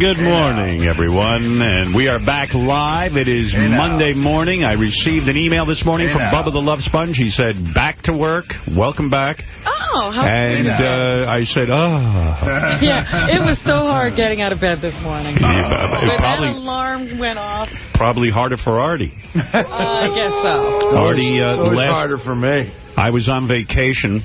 Good morning, everyone. And we are back live. It is Monday morning. I received an email this morning from now. Bubba the Love Sponge. He said, back to work. Welcome back. Oh, how And uh, I said, oh. Yeah, it was so hard getting out of bed this morning. Yeah, When it that probably, alarm went off, probably harder for Artie. uh, I guess so. Artie, uh, it's always last, harder for me. I was on vacation,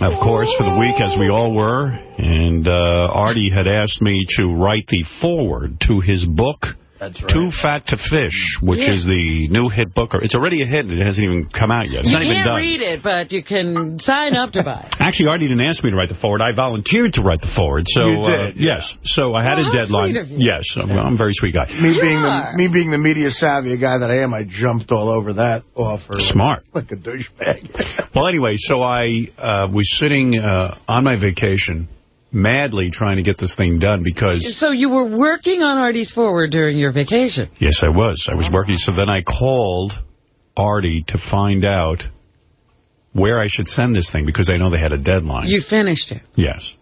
of course, for the week, as we all were. And uh, Artie had asked me to write the foreword to his book, That's right. Too Fat to Fish, which Yeah. is the new hit book. It's already a hit. It hasn't even come out yet. It's You not even can't done. read it, but you can sign up to buy it. Actually, Artie didn't ask me to write the forward. I volunteered to write the forward. So, You did, uh, yes. So I had Well, a deadline. sweet of you. Yes, I'm, I'm a very sweet guy. Me You being are. the me being the media savvy guy that I am, I jumped all over that offer. Smart. Like a douchebag. Well, anyway, so I uh, was sitting uh, on my vacation, madly trying to get this thing done because, So you were working on Artie's Forward during your vacation. yes, I was. I was uh-huh. working. So then I called Artie to find out where I should send this thing because I know they had a deadline. You finished it. yes.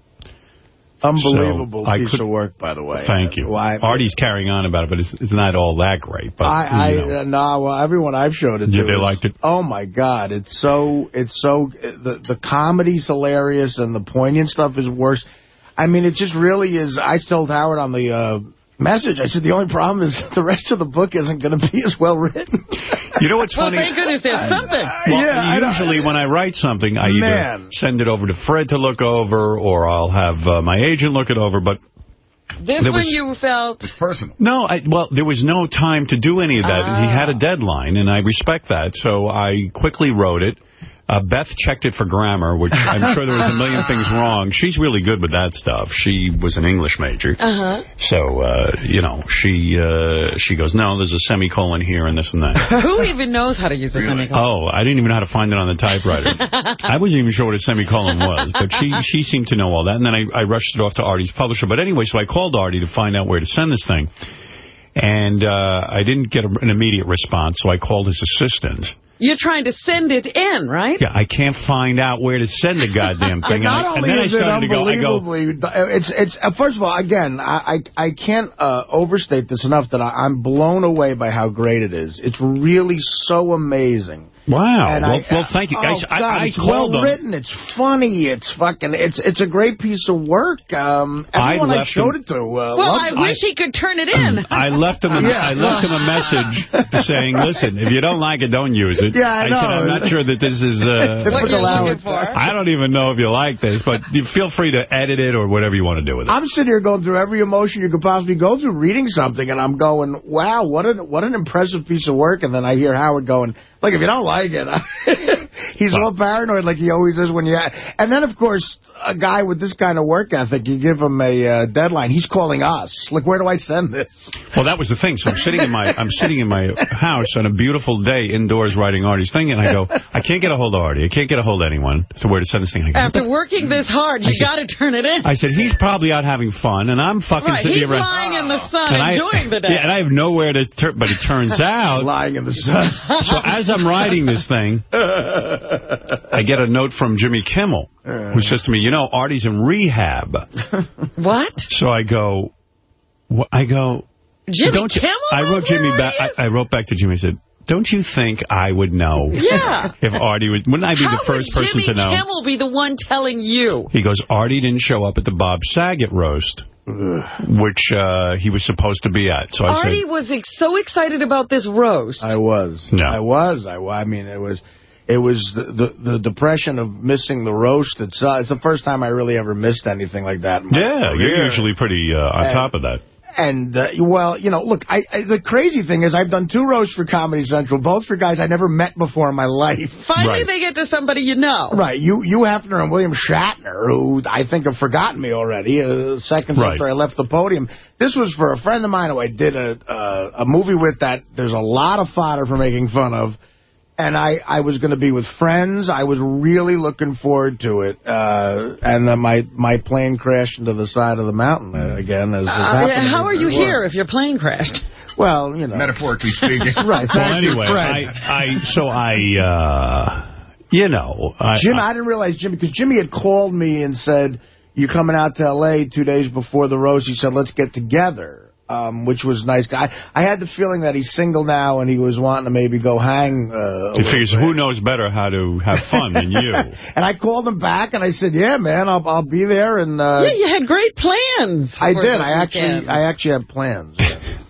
Unbelievable So, I piece could- of work, by the way. Thank you. Why? Artie's carrying on about it, but it's, it's not all that great. But I, I you know. uh, no, well, everyone I've showed it to. Yeah, they is- liked it. Oh my God, it's so it's so the the comedy's hilarious and the poignant stuff is worse. I mean, it just really is. I told Howard on the uh, message. I said the only problem is the rest of the book isn't going to be as well written. You know what's Well, funny? Well, thank goodness there's something. Well, Yeah, I don't- usually when I write something, I either send it over to Fred to look over, or I'll have uh, my agent look it over. But This There one was- you felt... Personal. no, I, well, there was no time to do any of that. He had a deadline, and I respect that. So I quickly wrote it. Uh, Beth checked it for grammar, which I'm sure there was a million things wrong. She's really good with that stuff. She was an English major. Uh-huh. So, uh, you know, she uh, she goes, no, there's a semicolon here and this and that. Who even knows how to use a semicolon? Oh, I didn't even know how to find it on the typewriter. I wasn't even sure what a semicolon was, but she she seemed to know all that. And then I, I rushed it off to Artie's publisher. But anyway, so I called Artie to find out where to send this thing. And uh, I didn't get a, an immediate response, so I called his assistant. You're trying to send it in, right? Yeah, I can't find out where to send the goddamn thing. Not and, only then I is it started to go, go, unbelievably, it's it's uh, first of all, again, I I, I can't uh, overstate this enough that I, I'm blown away by how great it is. It's really so amazing. Wow. And well, I, well, thank you. Oh, guys. I, God, I it's called well them. written. It's funny. It's fucking. It's it's a great piece of work. Um, I everyone I, left showed them- it to. Uh, Well, loved I it. wish he could turn it in. I left him. A, Yeah. I left him a message saying, "Listen, if you don't like it, don't use it." Yeah, I said, know. "I'm not sure that this is." Uh, what Typical you're looking for. I don't even know if you like this, but you feel free to edit it or whatever you want to do with it. I'm sitting here going through every emotion you could possibly go through reading something, and I'm going, "Wow, what an what an impressive piece of work." And then I hear Howard going, "Look, if you don't like it," he's all paranoid like he always is when you. And then, of course, a guy with this kind of work ethic, you give him a uh, deadline. He's calling us. Like, where do I send this? Well, that was the thing. So I'm sitting in my I'm sitting in my house on a beautiful day indoors writing Artie's thing, and I go, I can't get a hold of Artie. I can't get a hold of anyone. So where to send this thing? I go, After working this hard, you got to turn it in. I said he's probably out having fun, and I'm fucking right, sitting he's here. lying in the sun, and I, enjoying the day. Yeah, and I have nowhere to turn. But it turns out, Lying in the sun. so as I'm writing this thing, I get a note from Jimmy Kimmel, who says to me, you know, Artie's in rehab. what? So I go, I go, Jimmy don't you, Kimmel I wrote Jimmy Artie back. I, I wrote back to Jimmy. I said, don't you think I would know Yeah. if Artie was? Wouldn't I be How the first person to know? Jimmy Kimmel be the one telling you? He goes, Artie didn't show up at the Bob Saget roast, which uh, he was supposed to be at. So I Artie said, was ex so excited about this roast. I was. No. I was. I, I mean, it was it was the, the, the depression of missing the roast. It's, uh, it's the first time I really ever missed anything like that. in my yeah, you're usually pretty uh, on And- top of that. And, uh, well, you know, look, I, I the crazy thing is I've done two roasts for Comedy Central, both for guys I never met before in my life. Finally, Right. they get to somebody you know. Right, you, you Hefner and William Shatner, who I think have forgotten me already, uh, seconds Right. after I left the podium. This was for a friend of mine who I did a uh, a movie with that there's a lot of fodder for making fun of. And I, I was going to be with friends. I was really looking forward to it. Uh, and then my, my plane crashed into the side of the mountain uh, again. As Uh, happened how are you before. here if your plane crashed? Well, you know. Metaphorically speaking. Right, Well, anyway, I, I so I, uh, you know, I, Jim, I, I didn't realize Jimmy, because Jimmy had called me and said, you're coming out to L.A. two days before the roast. He said, let's get together. Um, which was nice. I, I had the feeling that he's single now and he was wanting to maybe go hang. Uh, he figures who knows better how to have fun than you. and I called him back and I said, yeah, man, I'll, I'll be there. And uh, Yeah, you had great plans. I did. I actually, I actually had plans.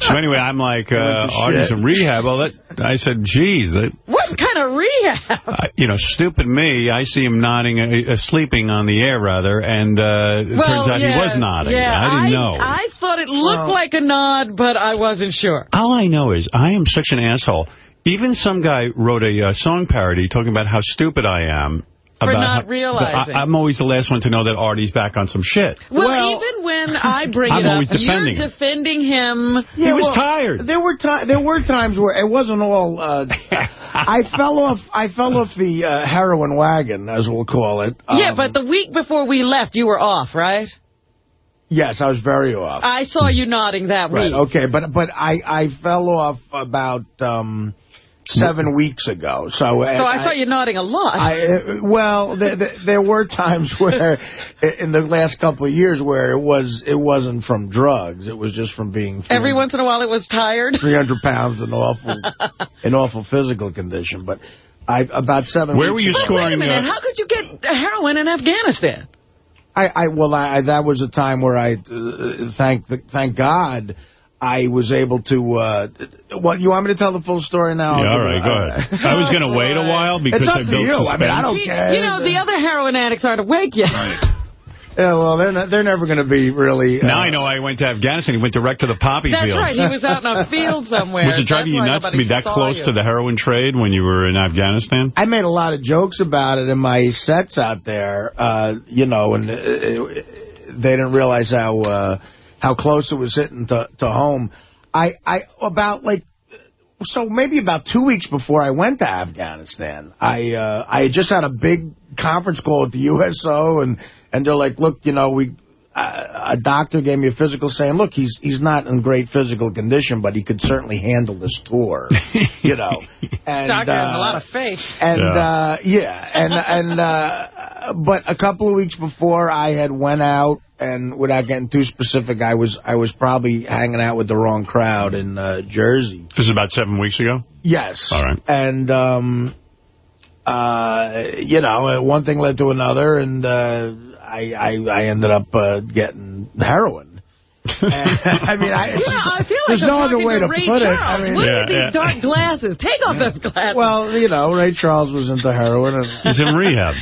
so anyway, I'm like, uh, Artie's in rehab. Well, that, I said, geez. That, what kind of rehab? Uh, you know, stupid me. I see him nodding, uh, sleeping on the air, rather, and uh, it well, turns out yeah, he was nodding. Yeah, I didn't I, know. I thought it looked well, like a nod, but I wasn't sure. All I know is I am such an asshole. Even some guy wrote a uh, song parody talking about how stupid I am for not how, realizing. I, am always the last one to know that Artie's back on some shit. Well, well even when I bring it up, defending you're defending him. Yeah, he was well, tired. There were there were times where it wasn't all. Uh, I fell off. I fell off the uh, heroin wagon, as we'll call it. Um, yeah, but the week before we left, you were off, right? Yes, I was very off. I saw you nodding that right, week. Okay, but but I I fell off about. Um, seven weeks ago. So, so I, I saw you nodding a lot. I, well, there, there were times where, in the last couple of years, where it was it wasn't from drugs. It was just from being every once in a while it was tired. 300 pounds in awful, in awful physical condition, but. I, about seven Where were you but scoring? Wait a minute. Uh, How could you get heroin in Afghanistan? I, I well, I, that was a time where I uh, thank thank God I was able to, uh, what, you want me to tell the full story now? Yeah, all right, go ahead. I was going to wait a while because I built you. suspense. I mean, I don't care. You know, the other heroin addicts aren't awake yet. Right. Yeah, well, they're not, they're never going to be really... Uh, now I know I went to Afghanistan. He went direct to the poppy That's fields. right. He was out in a field somewhere. Was it driving you nuts to be that close you. to the heroin trade when you were in Afghanistan? I made a lot of jokes about it in my sets out there, uh, you know, and it, it, they didn't realize how uh, how close it was hitting to, to home. I, I about like so maybe about two weeks before I went to Afghanistan, I uh, I just had a big conference call at the USO, and and they're like, look, you know, we a doctor gave me a physical saying, look, he's he's not in great physical condition, but he could certainly handle this tour, you know. And, doctor uh, has a lot of faith. And yeah, uh, yeah and and uh, but a couple of weeks before I had went out and without getting too specific, I was I was probably hanging out with the wrong crowd in uh, Jersey. This is about seven weeks ago? Yes. All right. And, um, uh, you know, one thing led to another, and uh, I, I, I ended up uh, getting heroin. I mean, I, yeah, I feel like there's I'm no other way to Ray put Charles. it. I mean, Look yeah, at these yeah. dark glasses. Take off those glasses. Well, you know, Ray Charles was into heroin. And He's in rehab.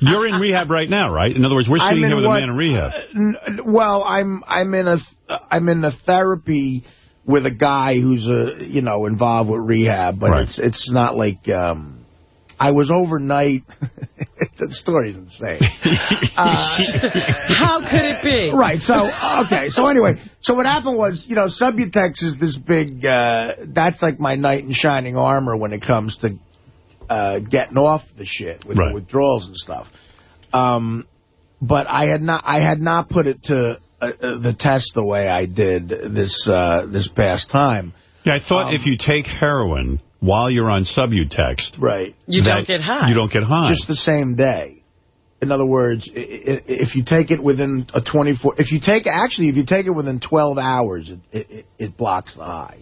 You're in rehab right now, right? In other words, we're sitting here with what, a man in rehab. Uh, well, I'm I'm in a I'm in a therapy with a guy who's a you know involved with rehab, but right. it's it's not like. Um, I was overnight. the story's insane. Uh, How could it be? Right. So, okay. So anyway, so what happened was, you know, Subutex is this big, uh, that's like my knight in shining armor when it comes to uh, getting off the shit with right. the withdrawals and stuff. Um, but I had not, I had not put it to uh, the test the way I did this, uh, this past time. Yeah, I thought um, if you take heroin while you're on Subutex, right, you don't get high. You don't get high. Just the same day. In other words, if you take it within a 24, if you take, actually, if you take it within 12 hours, it, it, it blocks the high.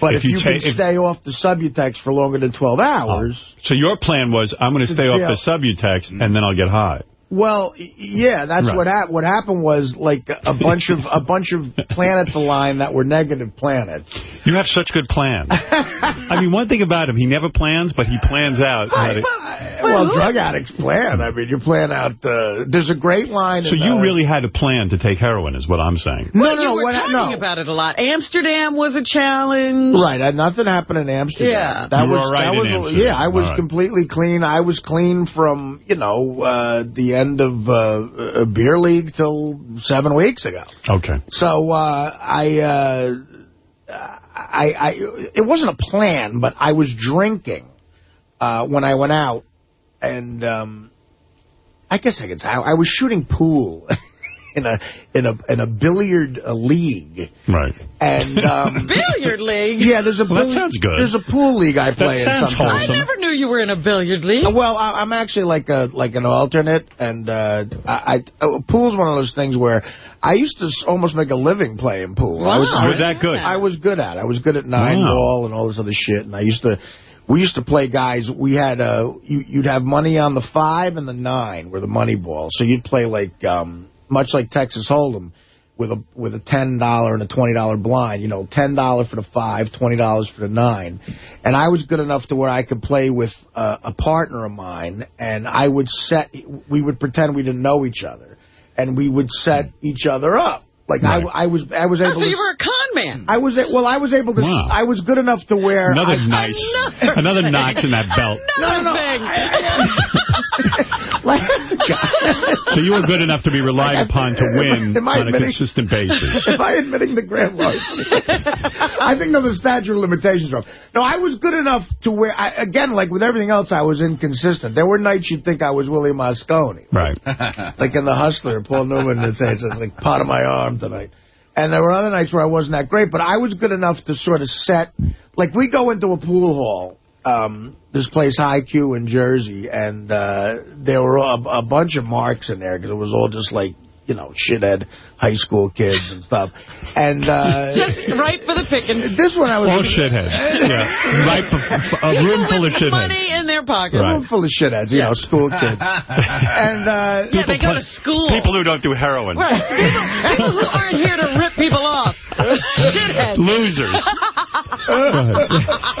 But if, if you, you can if, stay off the Subutex for longer than 12 hours. Oh. So your plan was, I'm going to stay off the Subutex and mm-hmm. then I'll get high. Well, yeah, that's right. what happened. What happened was like a bunch of a bunch of planets aligned that were negative planets. You have such good plans. I mean, one thing about him, he never plans, but he plans out. Right, but, well, drug addicts plan. I mean, you plan out. Uh, there's a great line. So you really had a plan to take heroin, is what I'm saying. No, no, you no. were what, talking no. about it a lot. Amsterdam was a challenge. Right. Uh, nothing happened in Amsterdam. Yeah. That you was were all right that in was Amsterdam. yeah. I was right. completely clean. I was clean from you know uh, the end of. Uh, beer league till seven weeks ago. Okay. So uh, I, uh, I, I, it wasn't a plan, but I was drinking uh, when I went out, and um, I guess I could say I, I was shooting pool in a in a in a billiard uh, league. Right. And um, billiard league. Yeah, there's a well, billiard, that sounds good. There's a pool league I play that in sometimes. I never knew you were in a billiard league. Uh, well, I, am actually like a like an alternate, and uh, I, I uh, pool's one of those things where I used to almost make a living playing pool. Wow, I was, I was that good? I was good at. it. I was good at nine Wow. ball and all this other shit, and I used to. We used to play guys. We had uh, you, you'd have money on the five and the nine were the money ball. So you'd play like um, much like Texas Hold'em with a with a ten dollar and a twenty dollar blind. You know, ten dollar for the five, twenty dollars for the nine. And I was good enough to where I could play with uh, a partner of mine, and I would set. We would pretend we didn't know each other, and we would set each other up. Like Right. I, I was, I was Oh, able. so to you were a con man. I was a- well. I was able to. Wow. I was good enough to where Another I, nice, Another another notch in that belt. Another no, thing. like, So you were good enough to be relied upon to win Am I on a consistent basis. Am I admitting the grand larceny? I think no, the statute of limitations are up. No, I was good enough to where, I, again, like with everything else, I was inconsistent. There were nights you'd think I was Willie Mosconi. Right. Like in The Hustler, Paul Newman would say, it's like part of my arm tonight. And there were other nights where I wasn't that great, but I was good enough to sort of set, like we go into a pool hall, um, this place High Q in Jersey, and uh, there were a, a bunch of marks in there because it was all just like, you know, shithead high school kids and stuff. And uh, Just right for the picking. this one I was... All shitheads. Yeah. Right. for- A room full of With shitheads. money in their pocket. Right. room full of shitheads, you know, school kids. and uh, Yeah, they go to school. People who don't do heroin. Right. People, people who aren't here to rip people off. Shitheads. Losers. Go.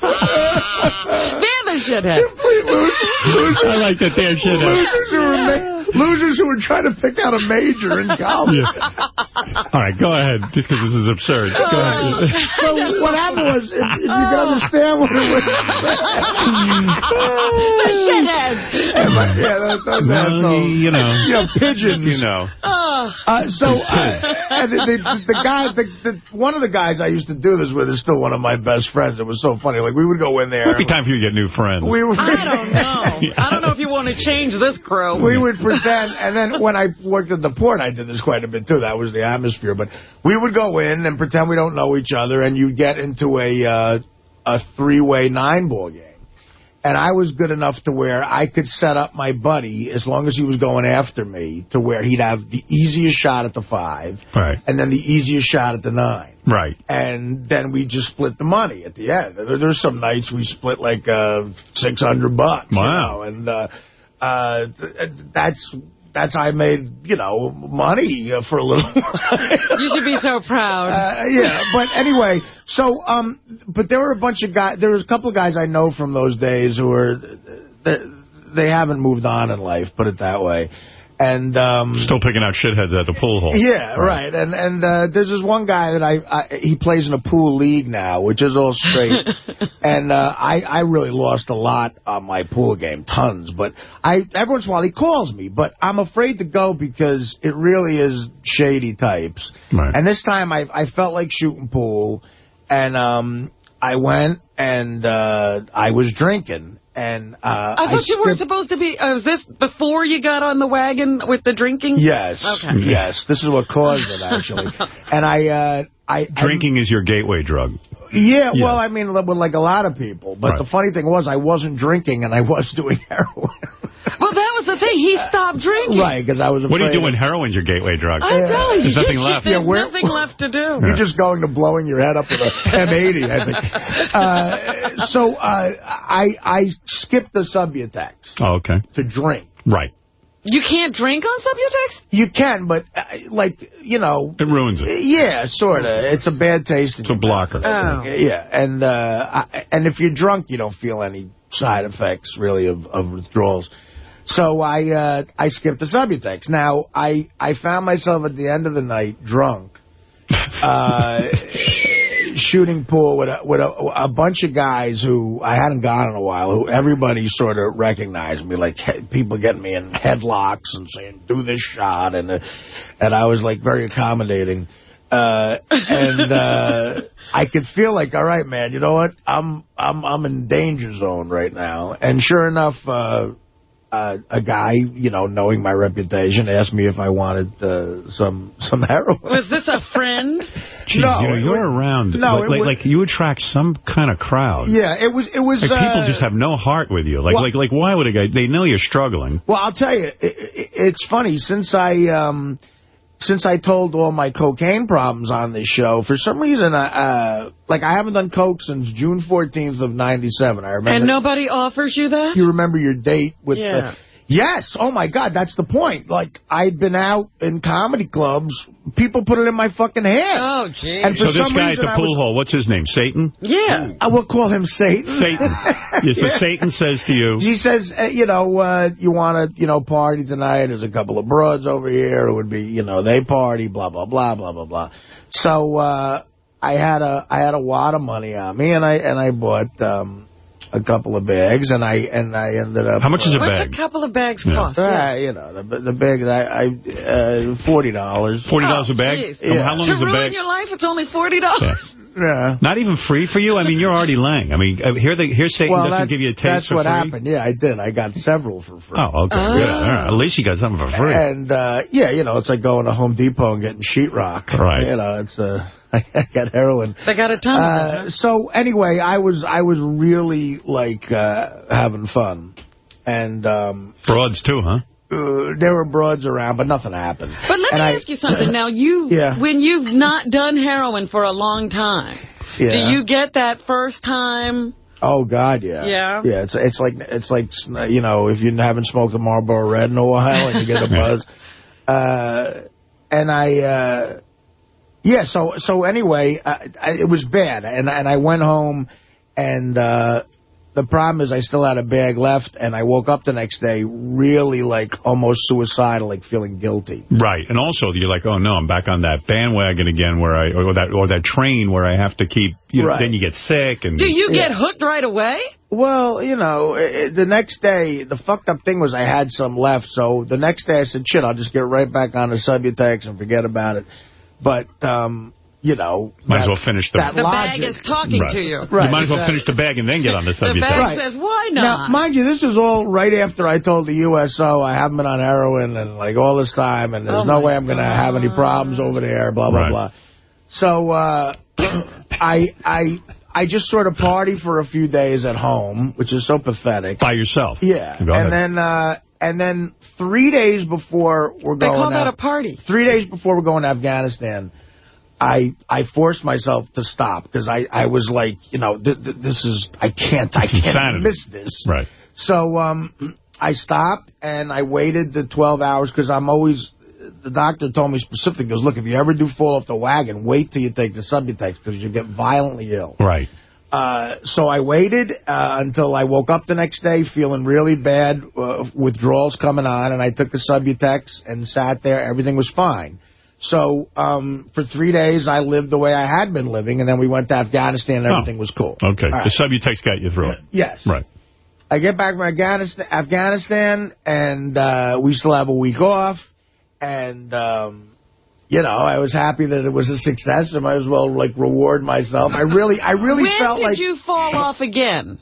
They're the shitheads. complete losers. I like that they're shitheads. Losers who, were ma- losers who were trying to pick out a major in college. Yeah. All right, go ahead, just because this is absurd. Go ahead. So what happened was, if, if you can understand what it was, The shitheads. yeah, that, those Well, assholes, you know. you know, pigeons. You know. Uh, so, uh, and the, the, the guy, the, the, one of the guys I used to do this with is still one of my best friends. It was so funny. Like we would go in there. Might be time for you to get new friends. We were, I don't know. I don't know if you want to change this crew. we would pretend, and then when I worked at the port, I did this quite a bit too. That was the atmosphere. But we would go in and pretend we don't know each other, and you'd get into a uh, a three-way nine-ball game. And I was good enough to where I could set up my buddy, as long as he was going after me, to where he'd have the easiest shot at the five, Right. and then the easiest shot at the nine. Right. And then we just split the money at the end. There, there's some nights we split like uh, 600 bucks. you Wow. know, and uh, uh, that's that's how I made, you know, money uh, for a little while. You should be so proud. Uh, yeah, but anyway, so, um, but there were a bunch of guys, there was a couple of guys I know from those days who were, they, they haven't moved on in life, put it that way. And, um, Still picking out shitheads at the pool hall. yeah, right. And and uh, there's this one guy that I, I he plays in a pool league now, which is all straight. and uh, I I really lost a lot on my pool game, tons. But I every once in a while he calls me, but I'm afraid to go because it really is shady types. Right. And this time I I felt like shooting pool, and um I went and uh, I was drinking. And uh, I thought you weren't supposed to be. Uh, was this before you got on the wagon with the drinking? Yes. Okay. Yes. This is what caused it, actually. and I, uh, I, Drinking is your gateway drug. I, yeah, Yeah. well, I mean, with like a lot of people. But Right. the funny thing was, I wasn't drinking and I was doing heroin. Well, that was the thing. He stopped drinking. right, because I was afraid. What are you doing? Heroin's your gateway drug. I tell you, There's nothing you- left. There's Yeah, nothing left to do. You're just going to blowing your head up with a M80, I think. Uh, so uh, I I skipped the Subutex Oh, okay. to drink. Right. You can't drink on Subutex? You can, but, uh, like, you know, It ruins it. yeah, sort of. It's a bad taste. in It's a blocker. Oh. Yeah, and uh, I, and if you're drunk, you don't feel any side effects really of, of withdrawals. So I uh, I skipped the Subutex. Now I I found myself at the end of the night drunk, uh, shooting pool with a, with a, a bunch of guys who I hadn't gone in a while. Who everybody sort of recognized me, like people getting me in headlocks and saying do this shot, and uh, and I was like very accommodating. Uh, and, uh, I could feel like, all right, man, you know what? I'm, I'm, I'm in danger zone right now. And sure enough, uh, uh, a guy, you know, knowing my reputation, asked me if I wanted uh, some some heroin. Was this a friend? Jeez, No, you know, you're would- around. no, like, it like, would- like you attract some kind of crowd. Yeah, it was it was. Like, people uh, just have no heart with you. Like, well- like, like, why would a guy? They know you're struggling. Well, I'll tell you, it, it, it's funny since I um, since I told all my cocaine problems on this show. For some reason, I, uh, like I haven't done coke since June 14th of '97. I remember. And nobody offers you that? you remember your date with Yeah. the... Yes. Oh, my God. That's the point. Like, I'd been out in comedy clubs. People put it in my fucking hand. Oh, gee. And So for this some guy at reason, the I pool was- hall, what's his name? Satan? Yeah. I will call him Satan. Satan. yeah, so Satan says to you, He says, uh, you know, uh, you want to, you know, party tonight. There's a couple of broads over here. It would be, you know, they party, blah, blah, blah, blah, blah, blah. So, uh, I had a, I had a wad of money on me and I, and I bought, um, a couple of bags and I, and I ended up. How much is a uh, What's a couple of bags Yeah. cost? Uh, you know, the, the bag, I, I uh, $40. $40 a bag? jeez. Um, How long To is a ruin your life, it's only $40. Yeah. Yeah. Not even free for you? I mean, you're already laying. I mean, uh, here, the, here Satan Well, doesn't give you a taste that's what free? happened. Yeah, I did. I got several for free. Oh, okay. Oh. Good. All right. At least you got something for free. And, uh, yeah, you know, it's like going to Home Depot and getting sheetrock. Right. You know, it's, uh, I got heroin. They got a ton of Uh, so anyway, I was, I was really like, uh, having fun. And, um, Broads, too, huh? uh, there were broads around, but nothing happened. But let and me I- ask you something. Now, you, Yeah. when you've not done heroin for a long time, Yeah. do you get that first time? Oh God, yeah. Yeah? Yeah, it's it's like it's like you know if you haven't smoked a Marlboro Red in a while and you get a buzz. Uh, and I, uh, yeah. So so anyway, I, I, it was bad, and and I went home, and uh, the problem is I still had a bag left, and I woke up the next day really like almost suicidal, like feeling guilty. Right. And also, you're like, oh, no, I'm back on that bandwagon again where I, or that, or that train where I have to keep, you know, Right. then you get sick. and Do you get Yeah. hooked right away? Well, you know, i the next day, the fucked up thing was I had some left, so the next day I said, shit, I'll just get right back on the Subutex and forget about it. But, um, you know... Might as well finish the... that The logic. bag is talking Right. to you. Right, you might as well finish the bag and then get on the subject. The subject. bag Right. says, why not? Now, mind you, this is all right after I told the USO I haven't been on heroin and, like, all this time, and there's Oh, no way I'm going to have any problems over there, blah, blah, Right. blah. So, uh, I, I, I just sort of party for a few days at home, which is so pathetic. By yourself. Yeah, Go ahead. and then uh, and then three days before we're they going, call that a party. three days before we're going to Afghanistan, I I forced myself to stop because I I was like, you know, th th this is I can't I can't insanity. miss this. Right. So um, I stopped and I waited the 12 hours because I'm always. The doctor told me specifically, goes, look, if you ever do fall off the wagon, wait till you take the Subutex because you get violently ill. Right. Uh, so I waited uh, until I woke up the next day feeling really bad, uh, withdrawals coming on, and I took the Subutex and sat there. Everything was fine. So um, for three days, I lived the way I had been living, and then we went to Afghanistan, and everything was cool. Okay. All right. The Subutex got you through it. Yes. Right. I get back from Afghanistan, Afghanistan and uh, we still have a week off. And, um, you know, I was happy that it was a success. I might as well, like, reward myself. I really, I really when felt did like... you fall off again?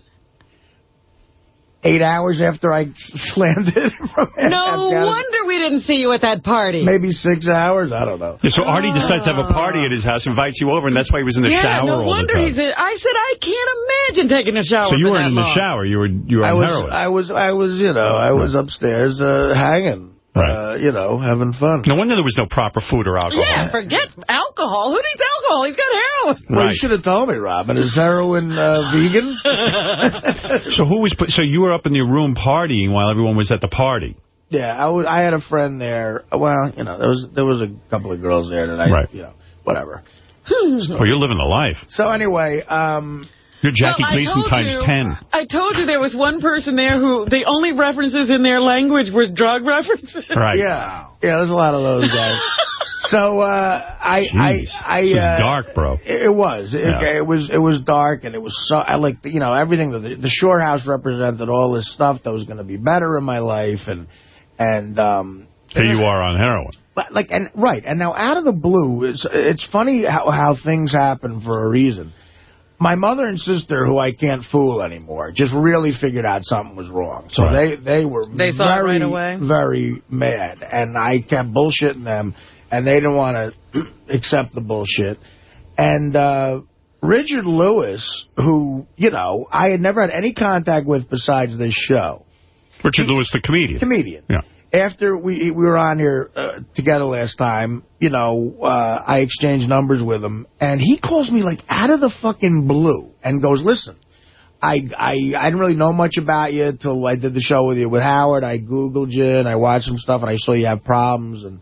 eight hours after I landed from No Afghanistan. wonder we didn't see you at that party. Maybe six hours. I don't know. Yeah, so Artie decides to have a party at his house, invites you over, and that's why he was in the yeah, shower no all the wonder time. he's in. I said, I can't imagine taking a shower so you weren't that in the long. shower. You were you were I on was, heroin. I was, I was, you know, I was upstairs uh, hanging, Right. uh, you know, having fun. no wonder there was no proper food or alcohol. Yeah, forget alcohol. Who needs alcohol? He's got heroin. Well, Right. you should have told me, Robin. Is heroin uh, vegan? So who was? So you were up in your room partying while everyone was at the party. yeah, I, was, I had a friend there. Well, you know, there was there was a couple of girls there that I, Right. you know, whatever. Well, you're living the life. So anyway, um, You're Jackie Well, Gleason times you- ten. I told you there was one person there who the only references in their language was drug references. Right. yeah, yeah, there's a lot of those guys. so uh, I, Jeez. I, I, This is uh, dark, bro. It, it was. It, Yeah. it was. It was dark, and it was so. I like you know everything. The, the Shore House represented all this stuff that was going to be better in my life, and and um, Here you are on heroin. but, like and right and now out of the blue it's it's funny how how things happen for a reason my mother and sister, who I can't fool anymore, just really figured out something was wrong. So Right. they, they were They very, saw it right away? very mad. And I kept bullshitting them, and they didn't want to accept the bullshit. And uh, Richard Lewis, who, you know, I had never had any contact with besides this show, Richard Lewis, the comedian. comedian. Yeah. After we we were on here uh, together last time, you know, uh, I exchanged numbers with him, and he calls me like out of the fucking blue and goes, "Listen, I I I didn't really know much about you till I did the show with you with Howard. I googled you and I watched some stuff, and I saw you have problems and."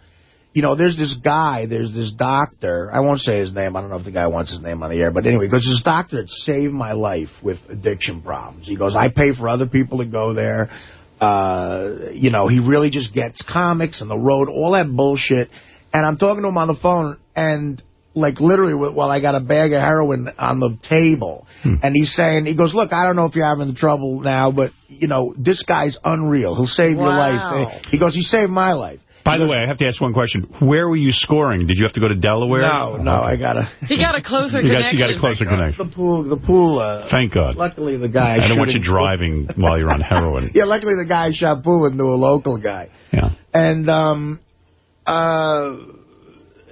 You know, there's this guy, there's this doctor. I won't say his name. I don't know if the guy wants his name on the air. But anyway, because this doctor that saved my life with addiction problems. He goes, I pay for other people to go there. Uh, you know, he really just gets comics and the road, all that bullshit. And I'm talking to him on the phone, and like literally while I got a bag of heroin on the table. And he's saying, he goes, look, I don't know if you're having trouble now, but, you know, this guy's unreal. He'll save your life. He goes, he saved my life. By the way, I have to ask one question. Where were you scoring? Did you have to go to Delaware? No, no, I gotta. He got a closer You got, connection. you got a closer connection. The pool, the pool. Uh, Thank God. luckily, the guy. I don't want you shooting- driving while you're on heroin. Yeah, luckily the guy shot pool into a local guy, Yeah. and um, uh,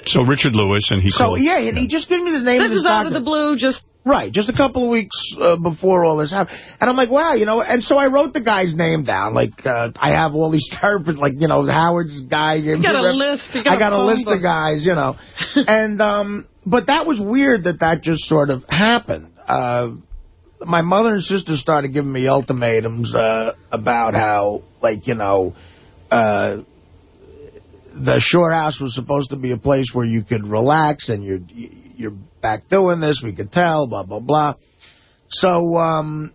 So Richard Lewis, and he so called. yeah, and he just gave me the name This of this is out of the blue, just Right, just a couple of weeks uh, before all this happened. And I'm like, wow, you know, and so I wrote the guy's name down. Like, uh, I have all these therapists, like, you know, Howard's guy. You got a list, got I a got a phone list of guys, you know. and, um, but that was weird that that just sort of happened. Uh, my mother and sister started giving me ultimatums uh, about how, like, you know, uh, the shore house was supposed to be a place where you could relax and you're you're back doing this. We could tell, blah blah blah. So, um,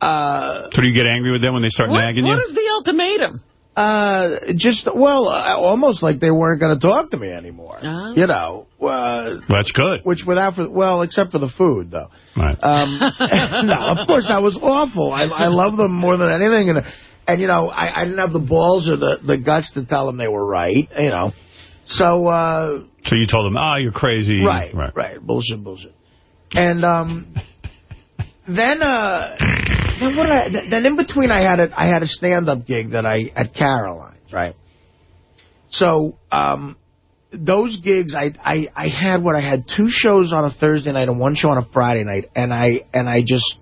uh, So do you get angry with them when they start what, nagging what you? What is the ultimatum? uh, just well, uh, almost like they weren't going to talk to me anymore. Oh. You know, uh, That's good. which without for well, except for the food though. Right. Um, no, of course, that was awful. I, I love them more than anything. And, and you know, I, I didn't have the balls or the, the guts to tell them they were right, you know. So, uh, so you told them, ah, you're crazy. right, right, right. bullshit, bullshit. And um, then, uh, then what? I, then in between, I had a I had a stand up gig that I at Caroline's, right. So, um, those gigs, I, I I had what I had two shows on a Thursday night and one show on a Friday night, and I and I just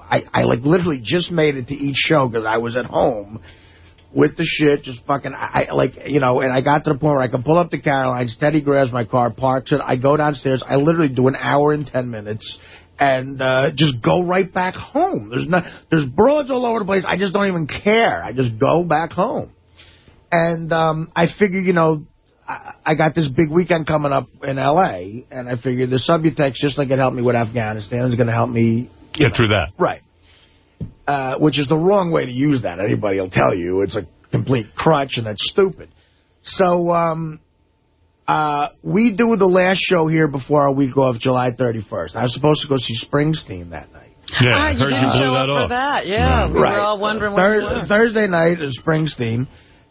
I I like literally just made it to each show because I was at home with the shit, just fucking, I, I like, you know, and I got to the point where I can pull up to Caroline's, Teddy grabs my car, parks it, I go downstairs, I literally do an hour and ten minutes, and uh, just go right back home. There's no, there's broads all over the place, I just don't even care. I just go back home. And um, I figure, you know, I, I got this big weekend coming up in L.A., and I figured the Subutex, just like it helped me with Afghanistan, is going to help me Get through that. Right. Uh, which is the wrong way to use that. Anybody will tell you it's a complete crutch and that's stupid. So um, uh, we do the last show here before our week off, July 31st. I was supposed to go see Springsteen that night. Yeah, ah, I you heard didn't you blew show that up off. for that. Yeah, we right. were all wondering Thur- where. Thursday night is Springsteen.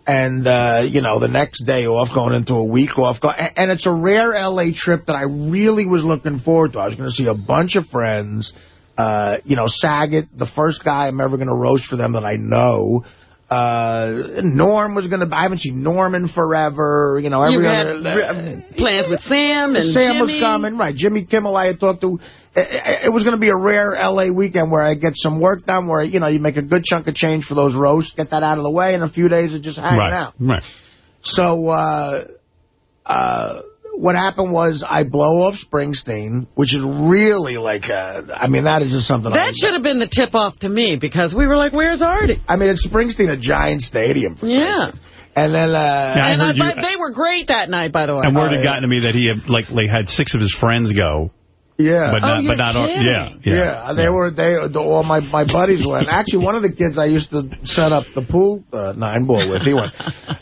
And, uh, you know, the next day off, going into a week off. Go- and and it's a rare L.A. trip that I really was looking forward to. I was going to see a bunch of friends. Uh, you know, Saget, the first guy I'm ever going to roast for them that I know. Uh, Norm was going to, I haven't seen Norm in forever. You know, every You had other, uh, plans with Sam and Sam Jimmy. was coming, right. Jimmy Kimmel I had talked to. It, it- it was going to be a rare L.A. weekend where I get some work done, where, you know, you make a good chunk of change for those roasts, get that out of the way, in a few days of just hanging Right, out. right. So, uh, uh, what happened was I blow off Springsteen, which is really like, a, I mean, that is just something I, That should have been the tip-off to me, because we were like, where's Artie? I mean, it's Springsteen, a giant stadium. For Yeah. And then, uh, Yeah, I and heard you- but they were great that night, by the way. And word Oh, had yeah. gotten to me that he had, like, they had six of his friends go, yeah. but not, Oh, but not, kidding. yeah, yeah, Yeah, they were they the, all my my buddies went. Actually, one of the kids I used to set up the pool uh, nine ball with, he went.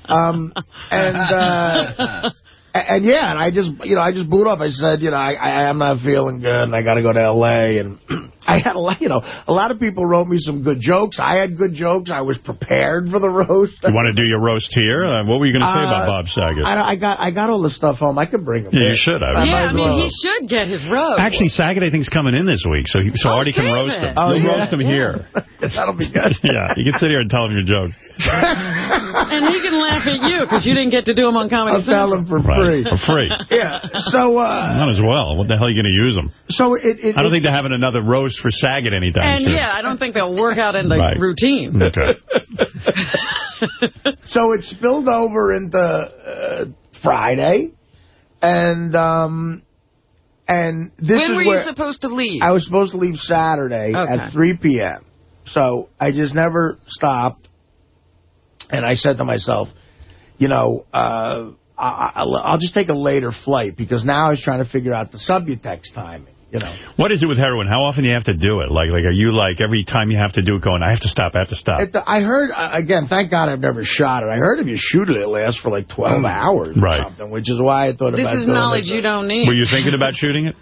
Um, and uh, a- and yeah, and I just you know I just blew it up. I said you know I I am not feeling good and I got to go to L.A. and I had a lot, you know, a lot of people wrote me some good jokes. I had good jokes. I was prepared for the roast. You want to do your roast here? Uh, what were you going to say Uh, about Bob Saget? I, I got I got all the stuff home. I could bring them. Yeah, you should. I yeah, I mean, well. he should get his roast. Actually, Saget, I think, is coming in this week, so he, so Oh, Artie can roast it. him. Oh, You'll yeah. roast him here. That'll be good. yeah, you can sit here and tell him your joke. and he can laugh at you because you didn't get to do him on Comedy I'll tell Central. him for Right, free. for free. Yeah. So, uh, Not as well. What the hell are you going to use them? so it, it, I don't it- think they're having another roast for Saget anytime And soon. yeah, I don't think they'll work out in the Right. routine. Okay. so it spilled over into uh, Friday, and um, and this when is were where you supposed to leave? I was supposed to leave Saturday Okay. at 3 p.m. So I just never stopped, and I said to myself, you know, uh, I, I'll, I'll just take a later flight because now I was trying to figure out the Subutex timing. You know, What is it with heroin? How often do you have to do it? Like, like, are you like every time you have to do it going, I have to stop, I have to stop? It, I heard, again, thank God I've never shot it. I heard if you shoot it, it lasts for like 12 hours or Right. something, which is why I thought this about is doing knowledge you don't need. Were you thinking about shooting it?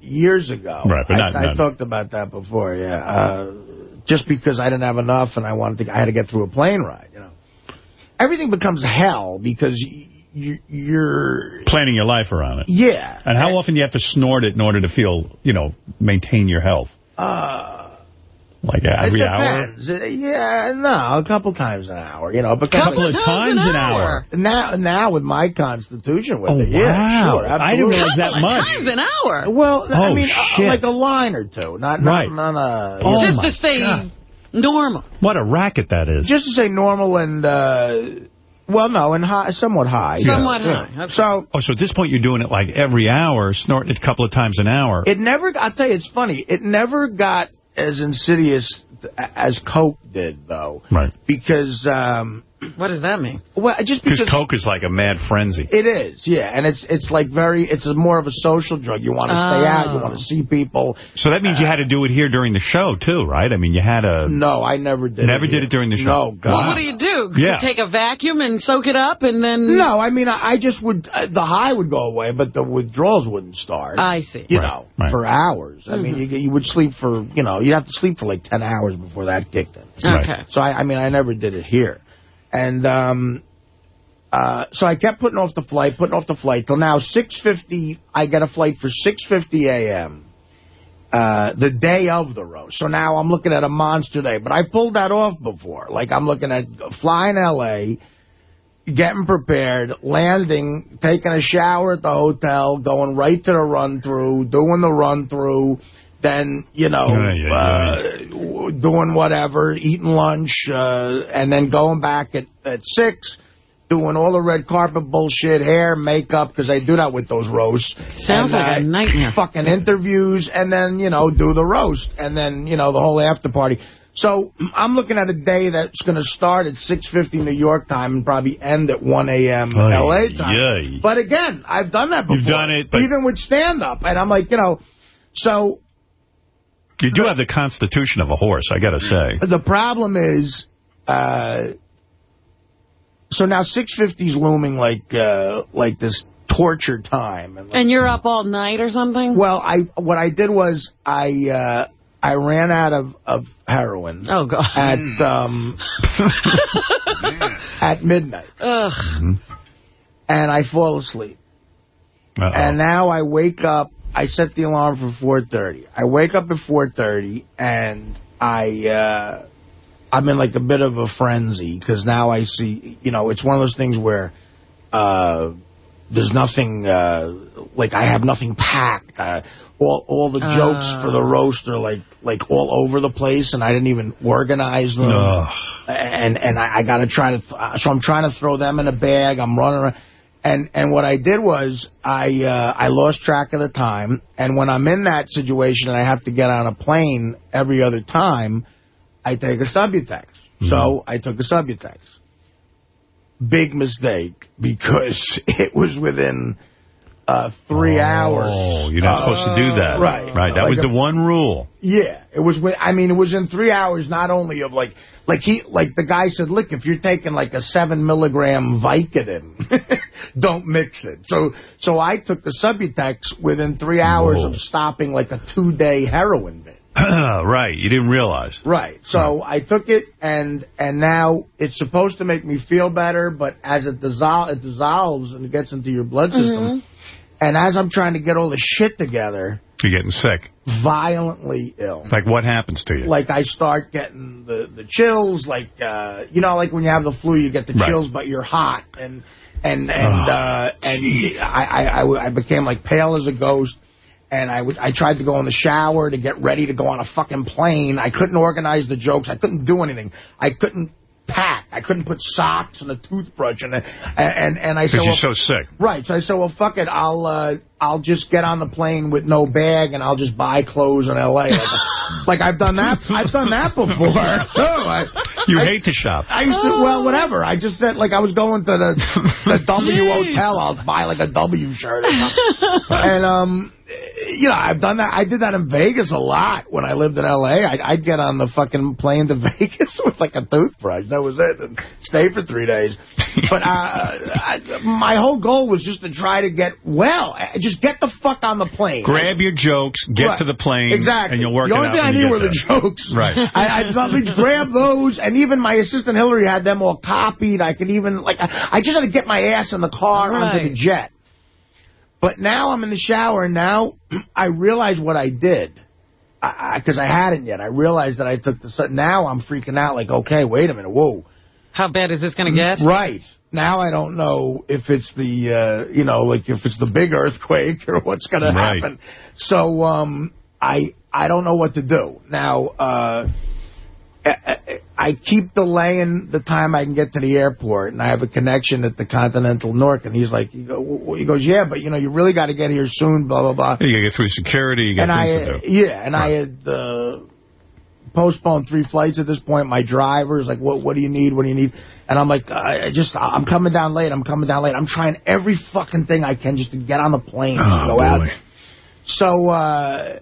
years ago. Right, but not- I, I talked about that before, yeah. Uh, just because I didn't have enough and I wanted to, I had to get through a plane ride, you know. Everything becomes hell because y- you, you're, Planning your life around it. yeah. And how often do you have to snort it in order to feel, you know, maintain your health? Uh, Like it every hour? depends. Uh, Yeah, no, a couple times an hour, you know. Because a Couple of times an hour. Now, now with my constitution with Oh, it, yeah, wow. sure, I didn't absolutely. realize that Couple of much. times an hour. Well, I Oh, mean, uh, shit. like a line or two, not not, Right. not a Oh, Just my to stay God. normal. What a racket that is. just to say normal and uh, well, no, and high, somewhat high. Somewhat Yeah. high. Okay. So Oh, so at this point you're doing it like every hour, snorting it a couple of times an hour. it never. I'll tell you, it's funny. It never got as insidious as Coke did, though, right. because um, What does that mean? well, just Because because. Coke is like a mad frenzy. It is, yeah, and it's it's like very, it's a more of a social drug. You want to stay out, you Oh. want to see people. So that means you had to do it here during the show, too, right? I mean, you had a... No, I never did. Never it did it during the show? No, God. Well, what do you do? Yeah. Take a vacuum and soak it up and then... No, I mean, I, I just would, uh, the high would go away, but the withdrawals wouldn't start. I see. you Right, know, right. for hours. I Mm-hmm. mean, you, you would sleep for, you know, you'd have to sleep for like 10 hours before that kicked in. Right. Okay. So, I, I mean, I never did it here. And, um, uh, so I kept putting off the flight, putting off the flight, till now 6.50, I get a flight for 6.50 a.m., uh, the day of the roast. So now I'm looking at a monster day. But I pulled that off before. Like, I'm looking at flying L.A., getting prepared, landing, taking a shower at the hotel, going right to the run-through, doing the run-through, then, you know, Yeah, yeah, uh, w- doing whatever, eating lunch, uh, and then going back at, at 6, doing all the red carpet bullshit, hair, makeup, because they do that with those roasts. Sounds And, like a uh, nightmare. Fucking interviews, and then, you know, do the roast, and then, you know, the whole after party. So I'm looking at a day that's going to start at 6.50 New York time and probably end at 1 a.m. L.A. time. yay. But again, I've done that before. You've done it, Even with stand-up. And I'm like, you know, so You do have the constitution of a horse, I got to say. the problem is, uh, so now 6.50 is looming like, uh, like this torture time. And, And you're up all night or something? well, I what I did was I uh, I ran out of, of heroin Oh, God. at um, at midnight, Ugh. and I fall asleep. Uh-oh. And now I wake up. I set the alarm for 4:30. I wake up at 4:30, and I uh, I'm in like a bit of a frenzy because now I see. You know, it's one of those things where. Uh, there's nothing, uh, like I have nothing packed. Uh, all all the jokes for the roast are like like all over the place, and I didn't even organize them. Ugh. And and I, I got to try to, th uh, so I'm trying to throw them in a bag. I'm running around. And and what I did was I uh, I lost track of the time. And when I'm in that situation and I have to get on a plane every other time, I take a Subutex. So I took a Subutex. Big mistake because it was within uh, three hours. Oh, you're not supposed to do that. right. Right, that Like was a- the one rule. Yeah, it was. wi- I mean, it was in three hours. Not only of like, like he, like the guy said, look, if you're taking like a seven milligram Vicodin, don't mix it. So, so I took the Subutex within three hours Whoa. of stopping like a two day heroin binge. right, you didn't realize. Right. So I took it, and and now it's supposed to make me feel better, but as it, dissol it dissolves and it gets into your blood system, mm -hmm. And as I'm trying to get all the shit together... You're getting sick. Violently ill. Like what happens to you? Like I start getting the, the chills, like, uh, you know, like when you have the flu, you get the chills, but you're hot, and... And and oh, uh, and I, I I became like pale as a ghost and I, I tried to go in the shower to get ready to go on a fucking plane. I couldn't organize the jokes. I couldn't do anything. I couldn't pack. I couldn't put socks and a toothbrush and and and I said, well, you're so sick. Right. So I said, well, fuck it. I'll uh, I'll just get on the plane with no bag and I'll just buy clothes in L.A. Like, like I've done that. I've done that before too. I, you I, hate to shop. I used to. Well, whatever. I just said like I was going to the the W hotel. I'll buy like a W shirt. and um you know, I've done that. I did that in Vegas a lot when I lived in L.A. I'd, I'd get on the fucking plane to Vegas with like a toothbrush. That was it. And stay for three days. But uh, I, my whole goal was just to try to get well. Just get the fuck on the plane. Grab your jokes, get right. to the plane, exactly. and you'll work The only thing I needed were there. the jokes. Right. I, I just grab those, and even my assistant Hillary had them all copied. I could even, like, I, I just had to get my ass in the car right. onto the jet. But now I'm in the shower, and now I realize what I did. Because I, I, I, hadn't yet. I realized that I took the... Now I'm freaking out, like, okay, wait a minute, whoa. How bad is this going to get? Right. Now I don't know if it's the, uh, you know, like if it's the big earthquake or what's going right. to happen. So um, I I don't know what to do. Now, uh, I keep delaying the time I can get to the airport, and I have a connection at the Continental Nork, and he's like, he goes, yeah, but, you know, you really got to get here soon, blah, blah, blah. You got to get through security, you got and things I, to do. Yeah, and right. I had uh, postponed three flights at this point. My driver driver's like, what What do you need? What do you need? And I'm like, I just, I'm coming down late. I'm coming down late. I'm trying every fucking thing I can just to get on the plane oh, and go boy. out. So, uh,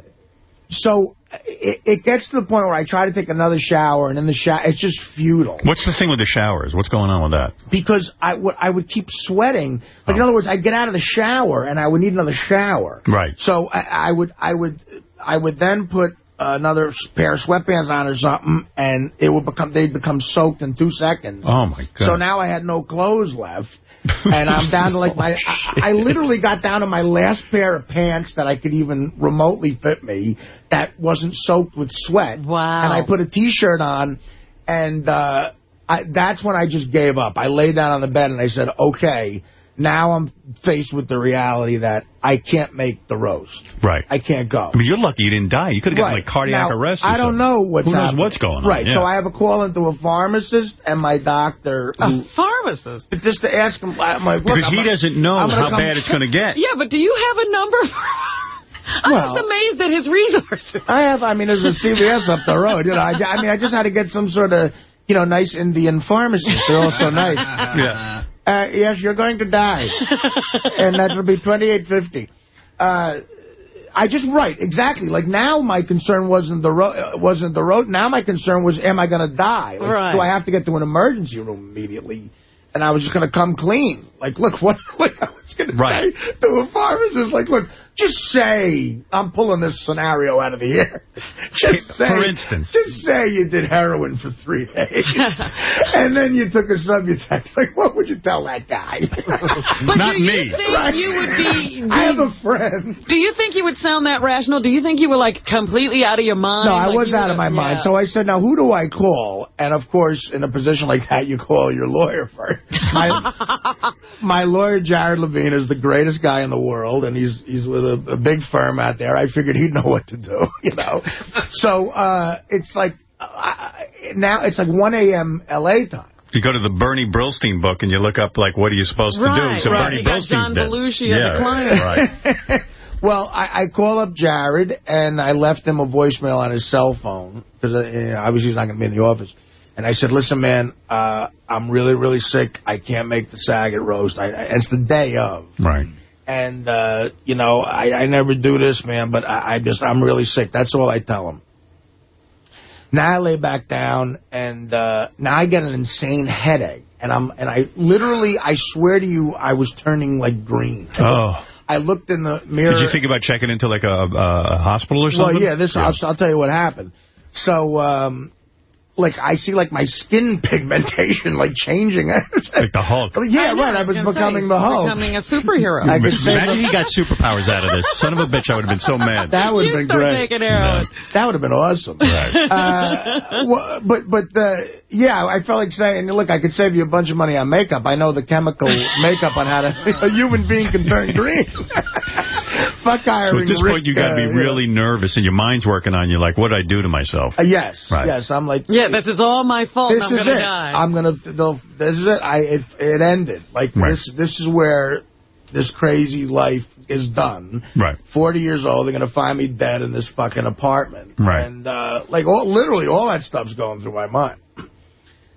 so it, it, gets to the point where I try to take another shower, and in the shower, it's just futile. What's the thing with the showers? What's going on with that? Because I would I would keep sweating. Like oh. in other words, I'd get out of the shower, and I would need another shower. Right. So I, I would I would I would then put another pair of sweatpants on or something, and it would become they'd become soaked in two seconds. Oh my god! So now I had no clothes left, and I'm down to like my, I, I, literally got down to my last pair of pants that I could even remotely fit me that wasn't soaked with sweat. Wow. And I put a T-shirt on, and uh, I, that's when I just gave up. I lay down on the bed and I said, okay, now I'm faced with the reality that I can't make the roast. Right. I can't go. I mean, you're lucky you didn't die. You could have gotten right. like cardiac now, arrest I don't know what's Who knows happening. what's going on. Right. Yeah. So I have a call into a pharmacist and my doctor. Who, a pharmacist? Just to ask him. I'm like, because I'm he a, doesn't know how bad it's going to get. Yeah, but do you have a number I'm well, just amazed at his resources. I have, I mean, there's a CVS up the road. You know, I, I mean, I just had to get some sort of, you know, nice Indian pharmacy. They're all so nice. yeah. Uh, yes, you're going to die. and that will be 28.50. Uh, I just, right, exactly. Like, now my concern wasn't the road, wasn't the road. Now my concern was, am I going to die? Like, right. Do I have to get to an emergency room immediately? And I was just going to come clean. Like, look, what, what I was going right. to say to a pharmacist, like, look, just say, I'm pulling this scenario out of the air. Just say, For instance. Just say you did heroin for three days. and then you took a Subutex. Like, what would you tell that guy? but Not do me. You think right. you would be... I have a friend. Do you think you would sound that rational? Do you think you were, like, completely out of your mind? No, I like was out of my yeah. mind. So I said, now, who do I call? And, of course, in a position like that, you call your lawyer first. My, my lawyer, Jared Levine, is the greatest guy in the world, and he's he's with a, a big firm out there. I figured he'd know what to do, you know. so uh, it's like uh, now it's like 1 a.m. L.A. time. You go to the Bernie Brillstein book and you look up, like, what are you supposed right, to do? So right. Bernie you Brillstein's John dead. Belushi yeah, as a client. Right. well, I, I call up Jared, and I left him a voicemail on his cell phone, because uh, you know, obviously he's not going to be in the office. And I said, listen, man, uh, I'm really, really sick. I can't make the Saget roast. I, I, it's the day of. Right. And, uh, you know, I, I never do this, man, but I, I just, I'm really sick. That's all I tell him. Now I lay back down, and uh, now I get an insane headache. And I'm, and I literally, I swear to you, I was turning like green. Oh. I looked in the mirror. Did you think about checking into like a, a, hospital or something? Well, yeah, this, yeah. I'll, I'll, tell you what happened. So, um, like I see like my skin pigmentation like changing. like the Hulk. Yeah, right. I was becoming say, the Hulk. Becoming a superhero. I could Imagine he got superpowers out of this. Son of a bitch, I would have been so mad. That would have been great. Yeah. That would have been awesome. Right. Uh, well, but but uh, yeah, I felt like saying, look, I could save you a bunch of money on makeup. I know the chemical makeup on how to a human being can turn green. Fuck hiring So at this Rick, point, you got to be uh, really yeah. nervous, and your mind's working on you, like, what did I do to myself? Uh, yes, right. yes. I'm like... Yeah, this is all my fault, this I'm is gonna it. Die. I'm going to... This is it. I, it, it ended. Like, right. this This is where this crazy life is done. Right. 40 years old, they're going to find me dead in this fucking apartment. Right. And, uh, like, all, literally all that stuff's going through my mind.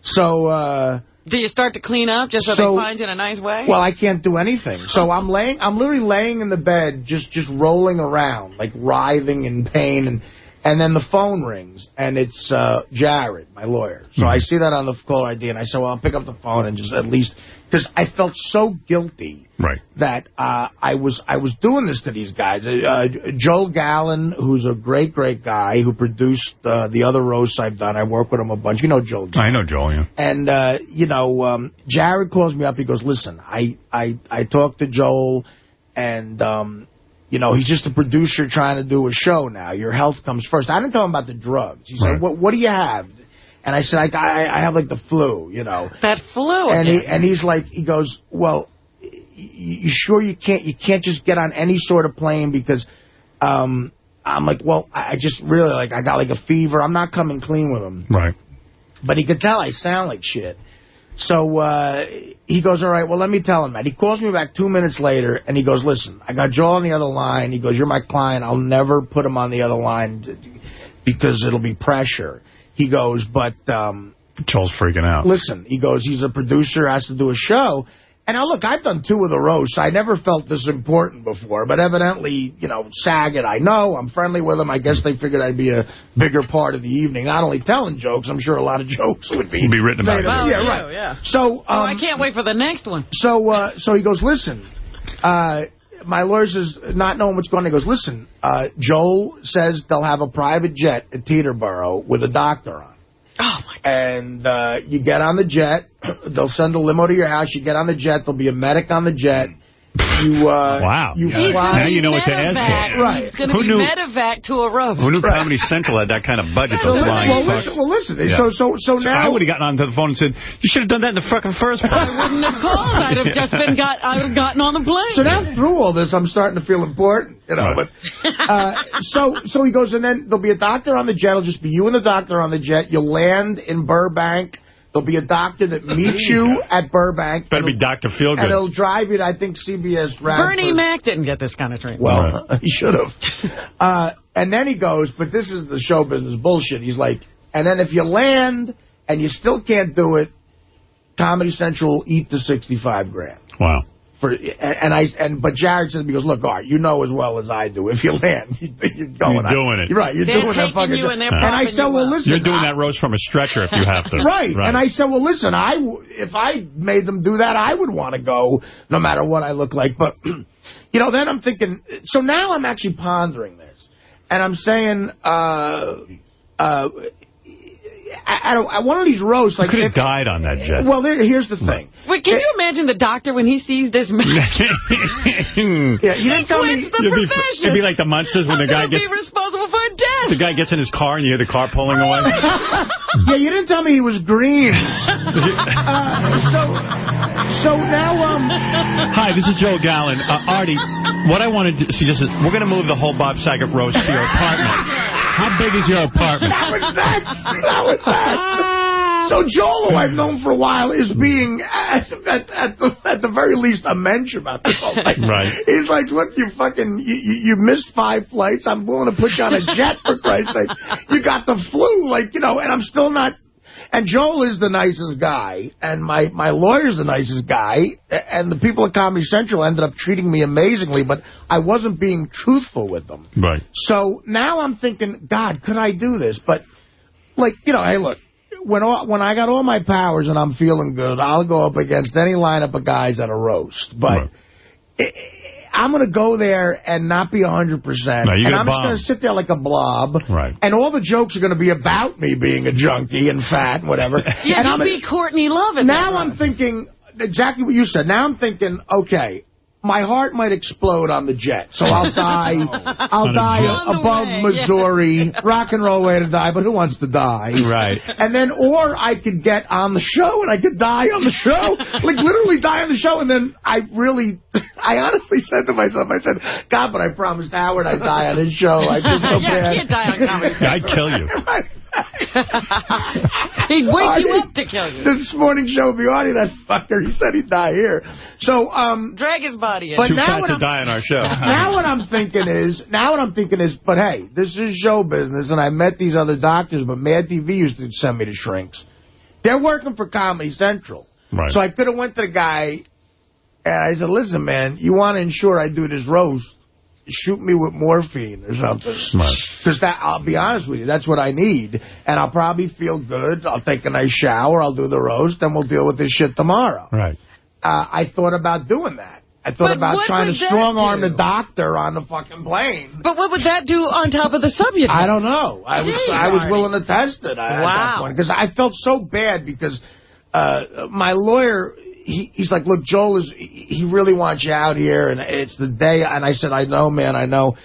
So, uh... Do you start to clean up just so, so, they find you in a nice way? Well, I can't do anything. So I'm laying, I'm literally laying in the bed, just just rolling around, like writhing in pain, and and then the phone rings, and it's uh, Jared, my lawyer. So mm -hmm. I see that on the caller ID, and I say, well, I'll pick up the phone and just at least because I felt so guilty right. that uh, I was I was doing this to these guys. Uh, Joel Gallen, who's a great, great guy who produced uh, the other roasts I've done. I work with him a bunch. You know Joel. I know Joel, yeah. And, uh, you know, um, Jared calls me up. He goes, listen, I, I, I talked to Joel, and, um, you know, he's just a producer trying to do a show now. Your health comes first. I didn't tell him about the drugs. He said, what, what do you have? And I said, I, I, I have, like, the flu, you know. That flu. And, he, and he's like, he goes, well, you sure you can't, you can't just get on any sort of plane because, um, I'm like, well, I just really, like, I got, like, a fever. I'm not coming clean with him. Right. But he could tell I sound like shit. So uh, he goes, all right, well, let me tell him that. He calls me back two minutes later, and he goes, listen, I got Joel on the other line. He goes, you're my client. I'll never put him on the other line because it'll be pressure. He goes, but... Um, Joel's freaking out. Listen, he goes, he's a producer, has to do a show. And now, look, I've done two of the roasts. I never felt this important before, but evidently, you know, Saget, I know. I'm friendly with him. I guess they figured I'd be a bigger part of the evening. Not only telling jokes, I'm sure a lot of jokes would be... Be written about well, Yeah, right. Yeah. So, um, oh, I can't wait for the next one. So, uh, so he goes, listen, uh, my lawyer says, not knowing what's going on, he goes, listen, uh, Joel says they'll have a private jet at Teterboro with a doctor on. Oh, my God. And uh, you get on the jet. They'll send a limo to your house. You get on the jet. There'll be a medic on the jet. You, uh, wow. You yeah. Now you know what to ask for. Right. It's going to be knew, medevac to a roast. Who knew right. Comedy Central had that kind of budget? Those well, flying well, listen, well, listen. Yeah. So, so, so now... I would have gotten onto the phone and said, you should have done that in the fucking first place. I wouldn't have called. I'd have just been got. I would have gotten on the plane. So now through all this, I'm starting to feel important, you know. Right. But uh, so, so he goes, and then there'll be a doctor on the jet. It'll just be you and the doctor on the jet. You'll land in Burbank. There'll be a doctor that meets you at Burbank. Better be Dr. Feelgood. And he'll drive you to, I think, CBS Radford. Bernie Mac didn't get this kind of treatment. Well, right. he should have. uh, and then he goes, but this is the show business bullshit. He's like, and then if you land and you still can't do it, Comedy Central eat the 65 grand. Wow. For, and I and but Jared says because look, Art, you know as well as I do. If you land, you, are going. You're doing it. You're right. You're they're doing that fucking. You and, and I said, well, listen. You're doing that roast from a stretcher if you have to. right. right. And I said, well, listen, I if I made them do that, I would want to go no matter what I look like. But you know, then I'm thinking. So now I'm actually pondering this, and I'm saying, uh, uh, I, I, one of these roasts... Like, you could have died on that jet. Well, there, here's the thing. Wait, can it, you imagine the doctor when he sees this man? yeah, you didn't tell me... The it'd, be, it'd be like the Munsters when I'm the guy gets... be responsible for a death. The guy gets in his car and you hear the car pulling away. yeah, you didn't tell me he was green. uh, so, so now... um. Hi, this is Joe Gallen. Uh, Artie, what I wanted to suggest is we're going to move the whole Bob Saget roast to your apartment. How big is your apartment? That was nuts. That was nuts. So Joel, who I've known for a while, is being, at, at, at, the, at the very least, a mensch about this whole thing. Right. He's like, look, you fucking, you, you missed five flights. I'm willing to put you on a jet, for Christ's sake. You got the flu, like, you know, and I'm still not and Joel is the nicest guy, and my, my lawyer's the nicest guy, and the people at Comedy Central ended up treating me amazingly, but I wasn't being truthful with them. Right. So now I'm thinking, God, could I do this? But, like, you know, hey, look, when all, when I got all my powers and I'm feeling good, I'll go up against any lineup of guys at a roast. But right. it, I'm going to go there and not be 100%. No, you're and gonna I'm just going to sit there like a blob. Right. And all the jokes are going to be about me being a junkie and fat and whatever. Yeah, and you'll I'm, be Courtney Love at now I'm thinking exactly what you said. Now I'm thinking, okay, my heart might explode on the jet, so I'll die. I'll die jet. On the above way, Missouri. Rock and roll way to die, but who wants to die? Right. And then, or I could get on the show and I could die on the show, like literally die on the show. And then I really, I honestly said to myself, I said, God, but I promised Howard I'd die on his show. I feel so Yeah, bad. you can't die on comedy. I'd kill you. He'd wake I you up to kill you. This morning show would be on that fucker. He said he'd die here. So, um, Drag his body in. But Too now fat when to I'm- die on our show. now what I'm thinking is, now what I'm thinking is, but hey, this is show business, and I met these other doctors, but Mad TV used to send me to shrinks. They're working for Comedy Central. Right. So I could have went to the guy, and I said, listen, man, you want to ensure I do this roast, shoot me with morphine or something. Right. Because that, I'll be honest with you, that's what I need. And I'll probably feel good. I'll take a nice shower. I'll do the roast, and we'll deal with this shit tomorrow. Right. Uh, I thought about doing that. I thought But about trying to strong arm do? the doctor on the fucking plane. But what would that do on top of the subject? I don't know. I was Hey, I was willing to test it I- at Wow. that point because I felt so bad because uh, my lawyer he, he's like, look, Joel is he he really wants you out here and it's the day and I said, I know, man, I know.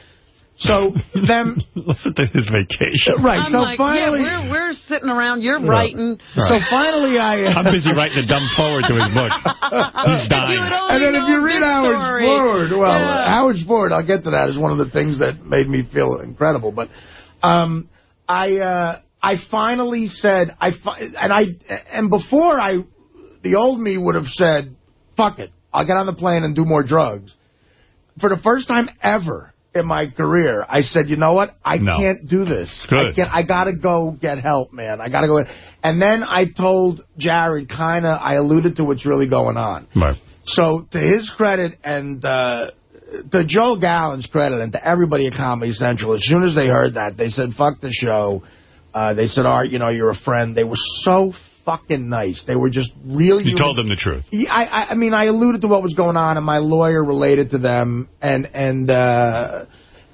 So then, Listen to his vacation. right? I'm so like, finally, yeah, we're, we're sitting around, you're writing. Right. so finally, I. Uh, I'm busy writing a dumb forward to his book. He's dying. And then if you read Howard's story. Forward, well, Yeah. Howard's Forward, I'll get to that, is one of the things that made me feel incredible. But um, I uh, I finally said, I fi and I and before I, the old me would have said, fuck it, I'll get on the plane and do more drugs. For the first time ever in my career, I said, you know what, I No. can't do this. Good. I, can't, I got to go get help, man. I got to go. And then I told Jared, kind of, I alluded to what's really going on. Right. So to his credit and uh, to Joe Gallen's credit and to everybody at Comedy Central, as soon as they heard that, they said, fuck the show. Uh, they said, Art, you know, you're a friend. They were so fucking nice. They were just really... You told them the truth. I, I, I mean, I alluded to what was going on, and my lawyer related to them, and and uh,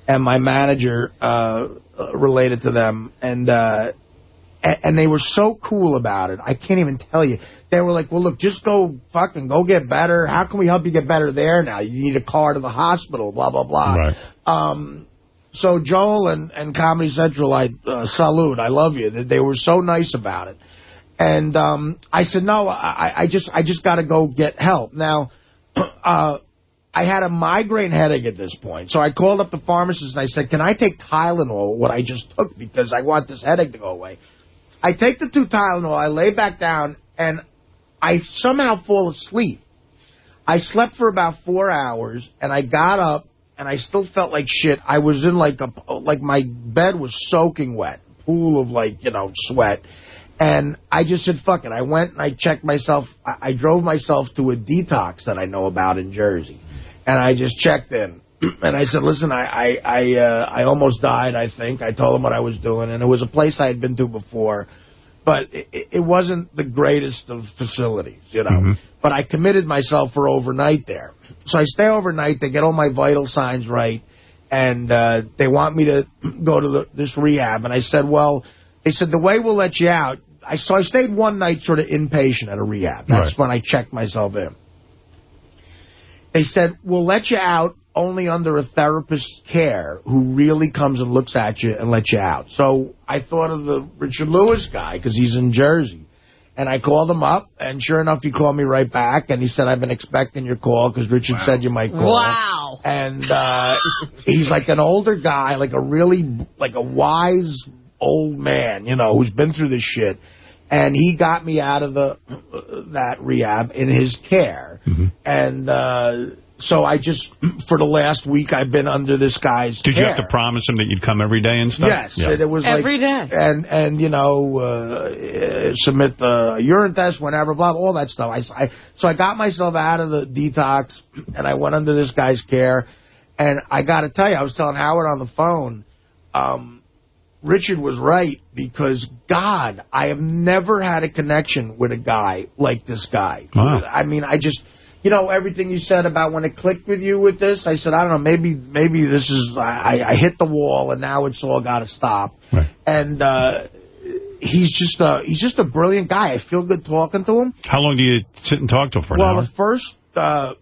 and my manager uh, related to them, and uh, and, and they were so cool about it. I can't even tell you. They were like, "Well, look, just go fucking go get better. How can we help you get better there now? You need a car to the hospital. Blah blah blah." Right. Um, so Joel and, and Comedy Central, I uh, salute. I love you. They were so nice about it. And um, I said, no, I, I just I just got to go get help. Now, uh, I had a migraine headache at this point. So I called up the pharmacist and I said, can I take Tylenol, what I just took, because I want this headache to go away. I take the two Tylenol, I lay back down, and I somehow fall asleep. I slept for about four hours, and I got up, and I still felt like shit. I was in like a, like my bed was soaking wet, pool of like, you know, sweat. And I just said, fuck it. I went and I checked myself. I, I drove myself to a detox that I know about in Jersey. And I just checked in. And I said, listen, I I I, uh, I almost died, I think. I told them what I was doing. And it was a place I had been to before. But it, it wasn't the greatest of facilities, you know. Mhm. But I committed myself for overnight there. So I stay overnight. They get all my vital signs right. And uh, they want me to go to the, this rehab. And I said, well, they said, the way we'll let you out. I So I stayed one night sort of inpatient at a rehab. That's Right. when I checked myself in. They said, we'll let you out only under a therapist's care who really comes and looks at you and lets you out. So I thought of the Richard Lewis guy because he's in Jersey. And I called him up, and sure enough, he called me right back, and he said, I've been expecting your call because Richard said you might call. Wow. And uh, he's like an older guy, like a really, like a wise old man, you know, who's been through this shit. And he got me out of the that rehab in his care. Mhm. And uh, so I just, for the last week, I've been under this guy's Did you care. have to promise him that you'd come every day and stuff? Yes, Yeah. and it was Every like, day. and and you know, uh, submit the urine test whenever, blah, all that stuff. I, I so I got myself out of the detox, and I went under this guy's care, and I got to tell you, I was telling Howard on the phone, um, Richard was right because God, I have never had a connection with a guy like this guy. Wow. I mean, I just you know, everything you said about when it clicked with you with this, I said, I don't know, maybe maybe this is, I, I hit the wall and now it's all got to stop. Right. And uh, he's just a, he's just a brilliant guy. I feel good talking to him. How long do you sit and talk to him for well, the first uh,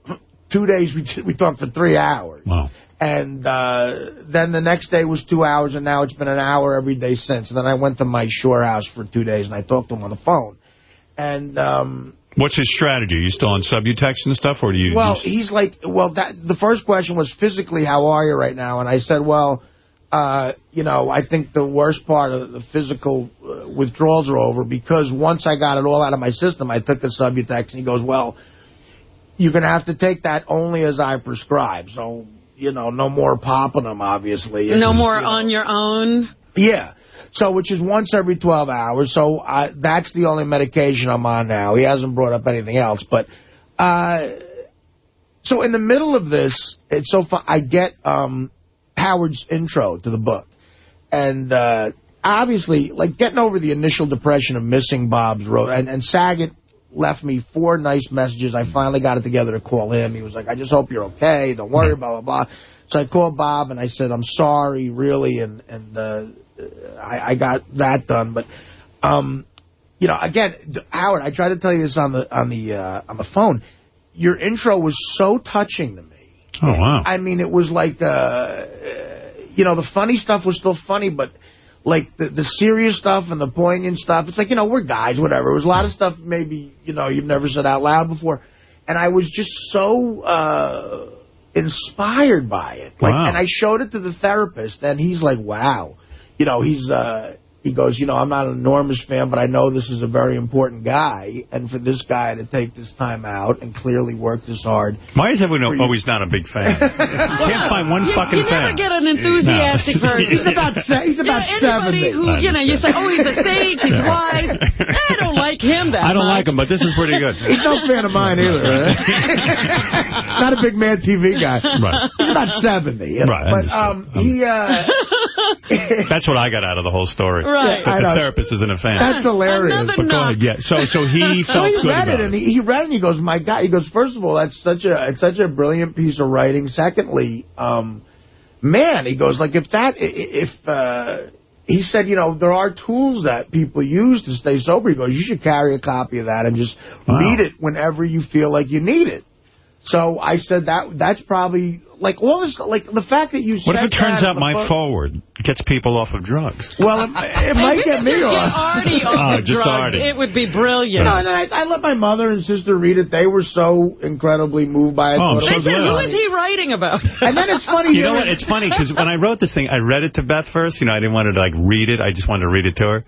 two days we, we talked for three hours. Wow. And uh, then the next day was two hours, and now it's been an hour every day since. And then I went to my shore house for two days, and I talked to him on the phone. And um, What's his strategy? Are you still on Subutex and stuff, or do you... well, he's like, well, that the first question was physically, how are you right now? And I said, well, uh, you know, I think the worst part of the physical uh, withdrawals are over because once I got it all out of my system, I took the Subutex, and he goes, well, you're going to have to take that only as I prescribe. So, you know, no more popping them, obviously. No just, more you know. on your own. Yeah. So, which is once every 12 hours. So, I, that's the only medication I'm on now. He hasn't brought up anything else. But, uh, so in the middle of this, it's so fun. I get um, Howard's intro to the book. And uh, obviously, like, getting over the initial depression of missing Bob's road. And, and Saget left me four nice messages. I finally got it together to call him. He was like, I just hope you're okay. Don't worry, blah, blah, blah. So I called Bob and I said, I'm sorry, really. And, and uh, I, I got that done. But, um, you know, again, Howard, I tried to tell you this on the on the uh, on the phone. Your intro was so touching to me. oh, wow. I mean, it was like, uh, you know, the funny stuff was still funny, but like the the serious stuff and the poignant stuff, it's like, you know, we're guys, whatever. It was a lot of stuff maybe, you know, you've never said out loud before. And I was just so uh, inspired by it. Like, Wow. And I showed it to the therapist, and he's like, wow. You know, he's... Uh, he goes, you know, I'm not an enormous fan, but I know this is a very important guy, and for this guy to take this time out and clearly work this hard. Why is everyone always not a big fan? you can't find one You, fucking you never fan. get an enthusiastic No. person. He's about se- he's about yeah, anybody 70. who, you know, you say, oh, he's a sage, he's wise. I don't like him that I don't much. like him, but this is pretty good. He's no fan of mine either. Right? Not a big Mad TV guy. Right. He's about 70. You know? Right, I But um, he, uh, That's what I got out of the whole story. Right. That I the therapist isn't a fan. that's hilarious. Another but go knock. ahead, yeah. So, so he So he good read about it, and he, he read it, and he goes, "My God!" He goes, first of all, that's such a it's such a brilliant piece of writing. Secondly, um, man, he goes like if that i- i- if uh, he said, you know, there are tools that people use to stay sober. He goes, you should carry a copy of that and just Wow. read it whenever you feel like you need it. So I said that that's probably like all this like the fact that you What if it turns out my forward gets people off of drugs? Well, it, it might get me just get off. Artie off Oh, the just drugs. Artie. It would be brilliant. No, and I, I let my mother and sister read it. They were so incredibly moved by it. Oh, I'm Thought it so They said, glad. who funny. is he writing about? And then it's funny. You know what? It's funny because when I wrote this thing, I read it to Beth first. You know, I didn't want her to like read it. I just wanted to read it to her.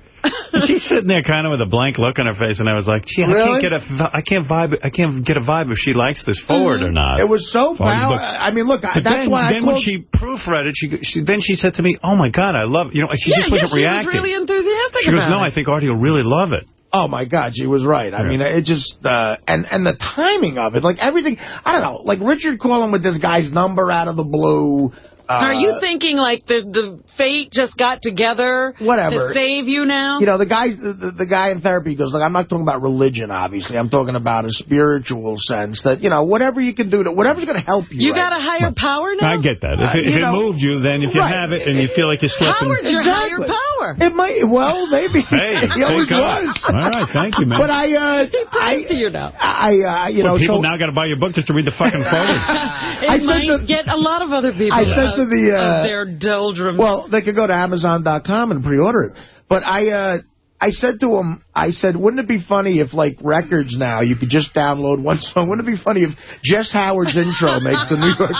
And she's sitting there kind of with a blank look on her face, and I was like, "Gee, I Really? can't get a, vi- I can't vibe, I can't get a vibe if she likes this forward or mm-hmm. not." It was so Artie powerful. I mean, look, I, that's then, why then I when she proofread it, she, she then she said to me, "Oh my God, I love you know." She yeah, just wasn't yeah, she reacting. was really enthusiastic she goes, "No, it. I think Artie will really love it." Oh, my God, she was right. I Yeah. mean, it just... Uh, and, and the timing of it, like everything... I don't know, like Richard calling with this guy's number out of the blue... Uh, Are you thinking like the the fate just got together Whatever. to save you now? You know, the guy, the, the, the guy in therapy goes, look, I'm not talking about religion, obviously. I'm talking about a spiritual sense that, you know, whatever you can do, to, whatever's going to help you. you right? got a higher power now? I get that. If, Uh, it, if you it moved you, then if you Right. have it and you feel like you're slipping. Howard's your Exactly. higher power. It might, well, maybe. Hey, he always thank God. was. All right, thank you, man. But I, uh, He prays I, to you now. I, uh, you Well, know, people so now got to buy your book just to read the fucking photos. It I said might to- get a lot of other people I said to the, uh, of their doldrums. well, they could go to Amazon.com and pre-order it. But I, uh, I said to him, I said, wouldn't it be funny if, like, records now, you could just download one song? Wouldn't it be funny if Jess Howard's intro makes the New York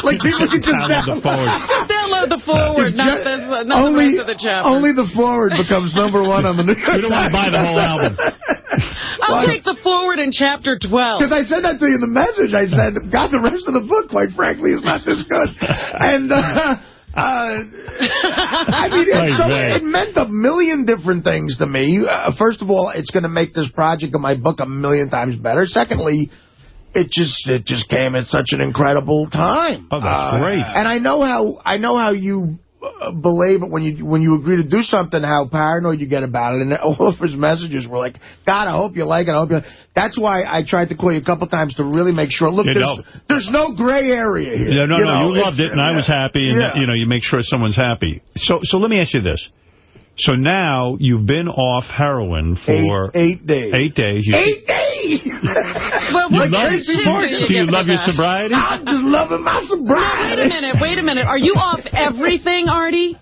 Like, people could just Download the forward. just download the forward, not, Ju- this, not only, the rest of the chapter. Only the forward becomes number one on the New York You don't want to buy the whole album. I'll take the forward in chapter 12. Because I said that to you in the message. I said, God, the rest of the book, quite frankly, is not this good. And, uh, uh, I mean, so it meant a million different things to me. Uh, first of all, it's going to make this project of my book a million times better. Secondly, it just it just came at such an incredible time. Oh, that's Uh, great. And I know how I know how you believe it when you when you agree to do something, how paranoid you get about it. And all of his messages were like, God, I hope you like it. I hope you. That's why I tried to call you a couple times to really make sure. Look, You there's, know. there's no gray area here. Yeah, no, you no, know, you loved it, and I was happy, and, Yeah. you know, you make sure someone's happy. So so let me ask you this. So now you've been off heroin for eight, eight days. eight days. You Eight days! Well, You what love- kind of shit do do do you you love for your that? sobriety? I'm just loving my sobriety. Wait a minute, wait a minute. Are you off everything, Artie?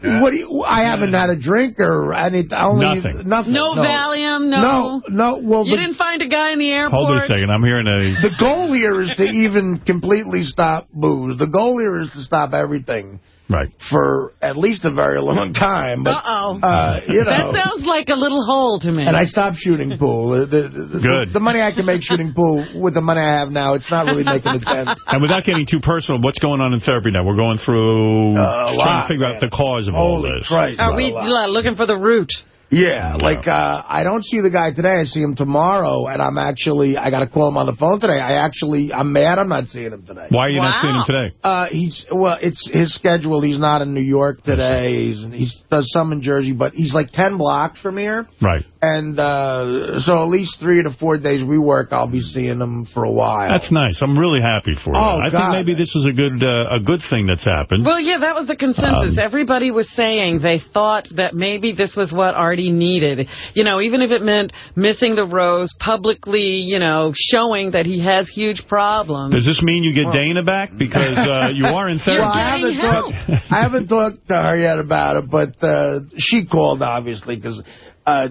What do you, I haven't had a drink or any, only, Nothing. nothing. No, Valium, no. No, no. Well, You the, didn't find a guy in the airport? Hold on a second. I'm hearing a... the goal here is to even completely stop booze. The goal here is to stop everything Right. for at least a very long time. But, Uh-oh. uh, you know. That sounds like a little hole to me. and I stopped shooting pool. The, the, the, Good. The money I can make shooting pool with the money I have now, it's not really making a dent. And without getting too personal, what's going on in therapy now? We're going through Uh, trying lot, to figure out the cause of all this. Christ. Are we a lot. looking for the root? Yeah, like, uh, I don't see the guy today. I see him tomorrow, and I'm actually, I got to call him on the phone today. I actually, I'm mad I'm not seeing him today. Why are you not seeing him today? Uh, he's, well, it's his schedule. He's not in New York today. He's, he does some in Jersey, but he's like 10 blocks from here. Right. And, uh, so at least three to four days we work, I'll be seeing him for a while. That's nice. I'm really happy for you. Oh, I God. think maybe this is a good uh, a good thing that's happened. Well, yeah, that was the consensus. Um, Everybody was saying they thought that maybe this was what Artie needed. You know, even if it meant missing the rose, publicly, you know, showing that he has huge problems. Does this mean you get Dana back? Because uh, you are in You're Well, therapy. I haven't getting talked. I haven't talked to her yet about it, but uh, she called obviously because uh,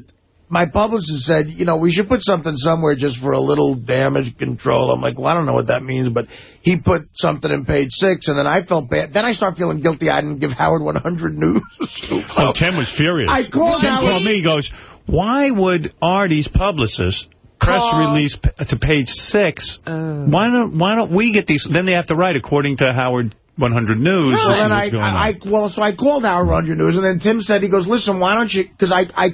my publicist said, you know, we should put something somewhere just for a little damage control. I'm like, well, I don't know what that means, but he put something in page six, and then I felt bad. Then I start feeling guilty. I didn't give Howard 100 News. Oh, Tim was furious. I called Tim Howard. called me. He goes, "Why would Artie's publicist press Call. release to page six? Oh. Why don't Why don't we get these? Then they have to write according to Howard 100 News. to Well, see then I, what's going on. I, well, so I called Howard 100 News, and then Tim said, he goes, listen, why don't you, because I, I,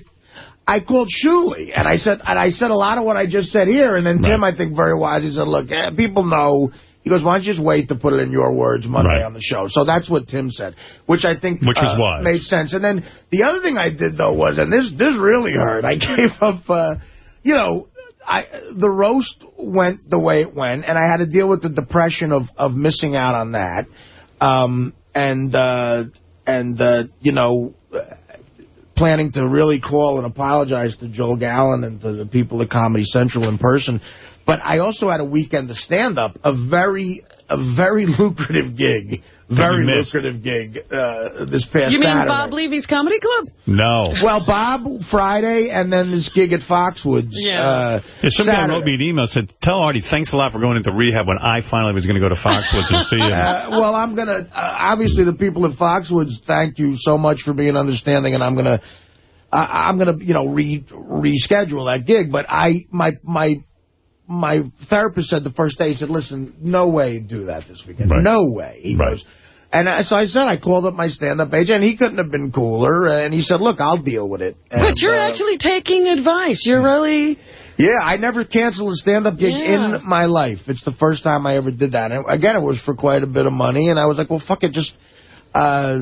I called Shuley, and I said, and I said a lot of what I just said here, and then Tim, I think very wise, he said, look, eh, people know, he goes, why don't you just wait to put it in your words Monday Right. on the show? So that's what Tim said, which I think Which uh, wise. made sense. And then the other thing I did, though, was, and this, this really hurt, I gave up, uh, you know, I, the roast went the way it went, and I had to deal with the depression of, of missing out on that. Um, and, uh, and, uh, you know, planning to really call and apologize to Joel Gallen and to the people at Comedy Central in person. But I also had a weekend to stand up, a very, a very lucrative gig, very you lucrative gig uh, this past You mean Saturday. Bob Levy's Comedy Club? no. Well, Bob Friday, and then this gig at Foxwoods. Yeah. Uh, Yeah, some guy Saturday. wrote me an email said, "Tell Artie thanks a lot for going into rehab when I finally was going to go to Foxwoods and see you. Uh, well, I'm going to, uh, obviously the people at Foxwoods, thank you so much for being understanding, and I'm going to, I I'm going to, you know, re reschedule that gig. But I, my, my, my therapist said the first day, he said, listen, no way do that this weekend. Right. No way. He Right. goes, and I, so I said, I called up my stand-up agent, and he couldn't have been cooler, and he said, look, I'll deal with it. but you're uh, actually taking advice. You're really... Yeah, I never canceled a stand-up gig Yeah. in my life. It's the first time I ever did that. And again, it was for quite a bit of money, and I was like, well, fuck it, just... Uh,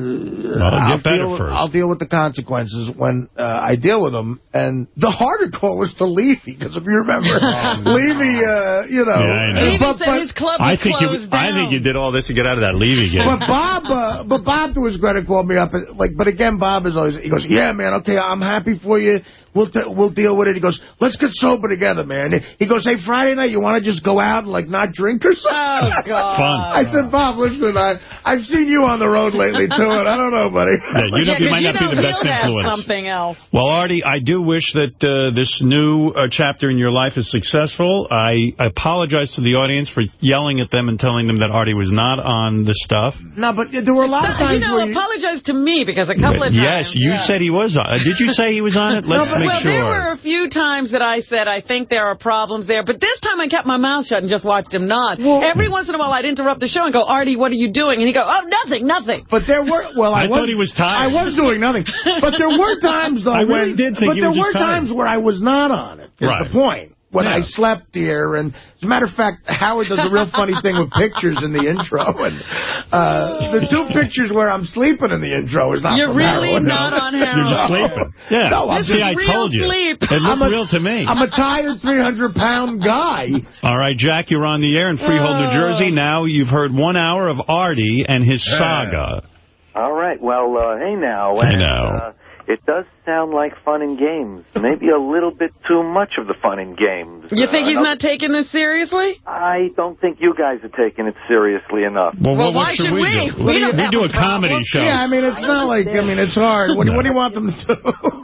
I'll, deal with. I'll deal with the consequences when uh, I deal with them. And the harder call was to Levy, because if you remember, Levy, uh, you know... Yeah, I know. But- but- his club I think you, down. I think you did all this to get out of that Levy game. But Bob, uh, but Bob, to his credit, called me up. And, like, but again, Bob is always. He goes, "Yeah, man. Okay, I'm happy for you. We'll t we'll deal with it." He goes, "Let's get sober together, man." He goes, "Hey, Friday night, you want to just go out and like not drink or something?" Oh, God. Fun. I said, Bob, listen, I I've seen you on the road lately too, and I don't know, buddy. Yeah, you, Yeah, don't, you 'cause might you not be the best he'll influence. something else. Well, Artie, I do wish that uh, this new uh, chapter in your life is successful. I apologize to the audience for yelling at them and telling them that Artie was not on the stuff. no, but there were a lot of times You know, where you, apologize to me because a couple of times. yes, times. you yeah. said he was on. Uh, did you say he was on it? Let's but- make well, sure. there were a few times that I said I think there are problems there, but this time I kept my mouth shut and just watched him nod. Every once in a while I'd interrupt the show and go, Artie, what are you doing? And he'd go, oh, nothing, nothing. But there were well, I, I was, thought he was tired. I was doing nothing, but there were times though I really when did think but you there were just were tired. times where I was not on it. Is Right. the point? When Yeah. I slept here. And as a matter of fact, Howard does a real funny thing with pictures in the intro. And uh, the two pictures where I'm sleeping in the intro is not You're from really heroin, no. not on You're just heroin. sleeping. Yeah. No, I'm See, just I real told you. sleep. It looked I'm a- real to me. I'm a tired 300-pound guy. All right, Jack, you're on the air in Freehold, New Jersey. Now you've heard one hour of Artie and his saga. All right. Well, uh, hey now. Hey and, now. Uh, it does sound like fun and games. Maybe a little bit too much of the fun and games. You think Uh, he's not taking this seriously? I don't think you guys are taking it seriously enough. Well, Well, what, what why should should we, we? do? We don't we do a a comedy show. Yeah, I mean, it's not like, I mean, it's hard. What, do- what do you want them to do?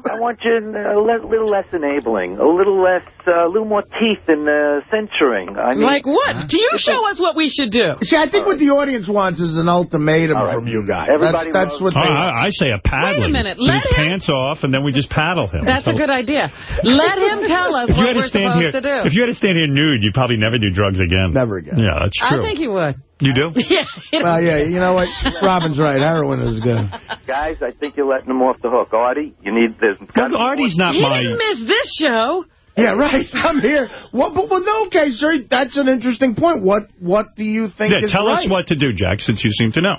I want you uh, a le- little less enabling, a little less, uh, a little more teeth in uh, censoring. I mean, Like what? Do you show us what we should do? See, I think what the audience wants is an ultimatum All right. from you guys. Everybody that's that's loves- what Oh, I, I say a paddling. Wait a minute, let his him- pants off, and then we just paddle him. That's a good idea. Let him tell us If you what had we're to stand supposed here, to do. if you had to stand here nude, you'd probably never do drugs again. Never again. Yeah, that's true. I true. think you would. you do? Yeah. Well, yeah, you know what? Robin's right. Heroin is good. guys, I think you're letting them off the hook. Artie, you need this. gotta Well, be Artie's not He my. didn't miss this show. Yeah, right. I'm here. Well, but, well, no, okay, sir. That's an interesting point. What What do you think Yeah, is tell right? us what to do, Jack, since you seem to know.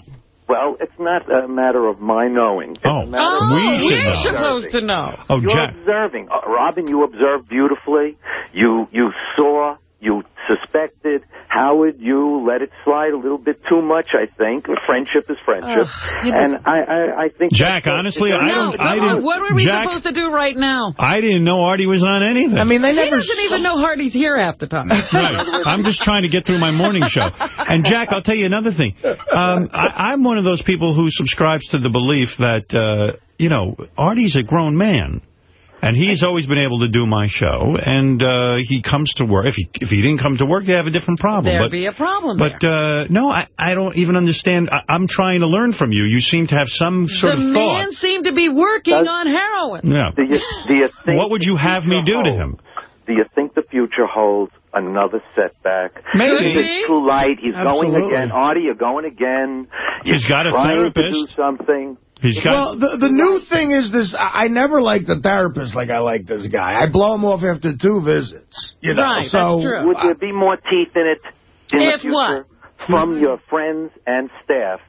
Well, it's not a matter of my knowing. It's Oh. a Oh, We should we're know. supposed to know. Oh, You're Jack. observing. Uh, Robin, you observed beautifully. You you saw, you suspected. Howard, you let it slide a little bit too much, I think. Friendship is friendship. Ugh, and I, I, I think... Jack, honestly, I don't- I come on, didn't- What were we Jack- supposed to do right now? I didn't know Artie was on anything. I mean, they never... He doesn't even know Artie's here half the time. Right. I'm just trying to get through my morning show. And, Jack, I'll tell you another thing. Um, I, I'm one of those people who subscribes to the belief that, uh, you know, Artie's a grown man. And he's always been able to do my show. And uh, he comes to work. If he if he didn't come to work, they have a different problem. There'd but be a problem but there. uh, no, I, I don't even understand. I, I'm trying to learn from you. You seem to have some sort the of thought. The man seemed to be working Does- on heroin. Yeah. Do you, do you think What would you have me future do to him? Do you think the future holds another setback? Maybe. Is it too light? He's going again. Artie, you're going again. You're He's got a trying therapist. to do something. He's got. Well, the, the new thing is this. I, I never liked the therapist like I like this guy. I blow him off after two visits. You know, Right, so that's true. Would there be more teeth in it in If the future what? from your friends and staff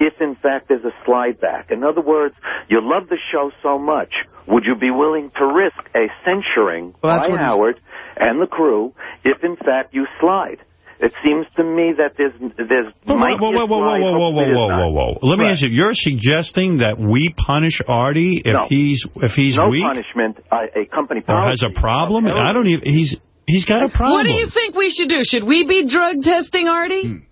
if, in fact, there's a slide back? In other words, you love the show so much, would you be willing to risk a censuring Well, by Howard and the crew if, in fact, you slide? It seems to me that there's there's Whoa, might whoa, be whoa, whoa, whoa, whoa, whoa, whoa, whoa, whoa. Let me Right. ask you, you're suggesting that we punish Artie if No. he's if he's no weak punishment, a, a company or policy. has a problem? of I don't even, he's he's got a problem. What do you think we should do? Should we be drug testing Artie?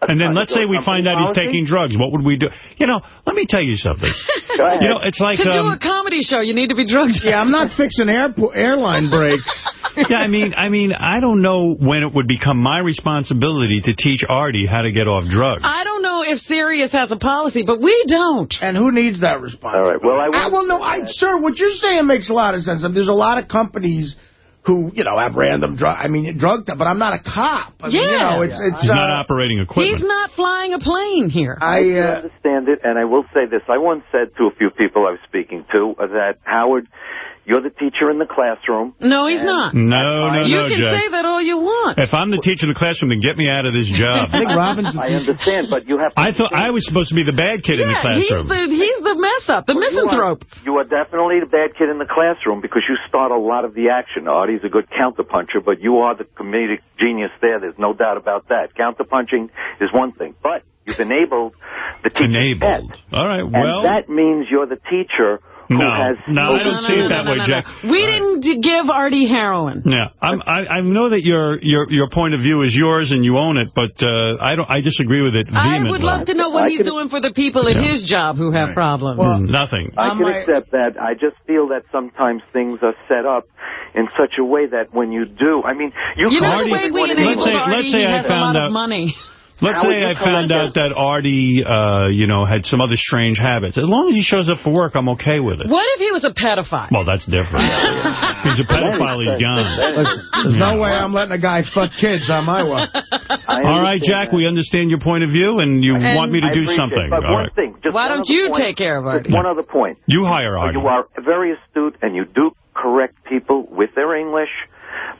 And then let's say we find out he's taking drugs. What would we do? You know, let me tell you something. Go ahead. You know, it's like, to do um, a comedy show, you need to be drug tested. yeah, I'm not fixing airport airline brakes. yeah, I mean, I mean, I don't know when it would become my responsibility to teach Artie how to get off drugs. I don't know if Sirius has a policy, but we don't. And who needs that responsibility? All right. Well, I Ah, will well, no, I, sir, what you're saying makes a lot of sense. I mean, there's a lot of companies who, you know, have random drug. I mean, drug, but I'm not a cop. I mean, you Yeah. know, it's it's. he's not uh, operating equipment. He's not flying a plane here. I I uh, understand it, and I will say this. I once said to a few people I was speaking to uh, that, Howard, you're the teacher in the classroom. no, he's not. no, no, you no, can Jack. say that all you want. If I'm the teacher in the classroom, then get me out of this job. I think Robin's. I understand, but you have to... I thought I was supposed to be the bad kid in the Yeah, he's classroom. the he's the mess up, the You are, misanthrope. you are definitely the bad kid in the classroom because you start a lot of the action. Artie's a good counterpuncher, but you are the comedic genius there. There's no doubt about that. Counterpunching is one thing, but you've enabled the teacher. Enabled. All right, And well, that means you're the teacher who No, has... no, I don't see it that way, Jack. We didn't give Artie heroin. yeah, I'm, I I know that your your your point of view is yours and you own it, but uh, I don't. I disagree with it I would love to know what I he's can- doing for the people at Yeah. his job who have problems. Hmm, Nothing. I can my- accept that. I just feel that sometimes things are set up in such a way that when you do, I mean, you, you can know the Artie- way we want to enable Let's say- Artie, let's say I found out- money. Let's say I found out that Artie, uh, you know, had some other strange habits. As long as he shows up for work, I'm okay with it. What if he was a pedophile? Well, that's different. he's a pedophile. He's gone. Listen, there's no way I'm letting a guy fuck kids on my watch. All right, Jack, that. we understand your point of view, and you And want me to do appreciate something. it, But All one right. thing, just Why one don't you point. take care of Just Artie? one other point. You hire Artie. You are very astute, and you do correct people with their English.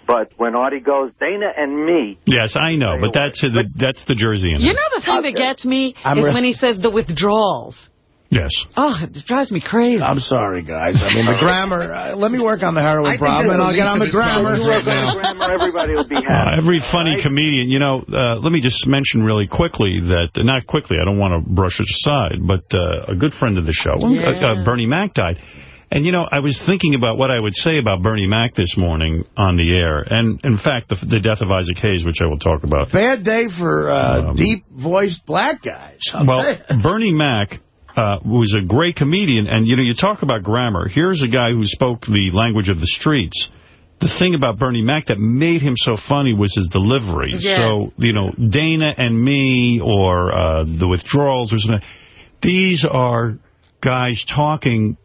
But when Artie goes, Dana and me. Yes, I know, but that's the that's the Jersey in You it. know the thing that gets me I'm is when he says the withdrawals. Yes. Oh, it drives me crazy. I'm sorry, guys. I mean, the grammar. Uh, let me work on the heroin problem, and I'll get on the grammar. You work on the grammar, everybody will be Uh, happy. every funny comedian, you know, uh, let me just mention really quickly that, uh, not quickly, I don't want to brush it aside, but uh, a good friend of the show, Yeah. uh, uh, Bernie Mac died. And, you know, I was thinking about what I would say about Bernie Mac this morning on the air. And, in fact, the, the death of Isaac Hayes, which I will talk about. Bad day for uh, Um, deep-voiced black guys. Well, Bernie Mac uh, was a great comedian, and, you know, you talk about grammar. Here's a guy who spoke the language of the streets. The thing about Bernie Mac that made him so funny was his delivery. Yes. So, you know, Dana and me or uh, The Withdrawals or something, these are guys talking.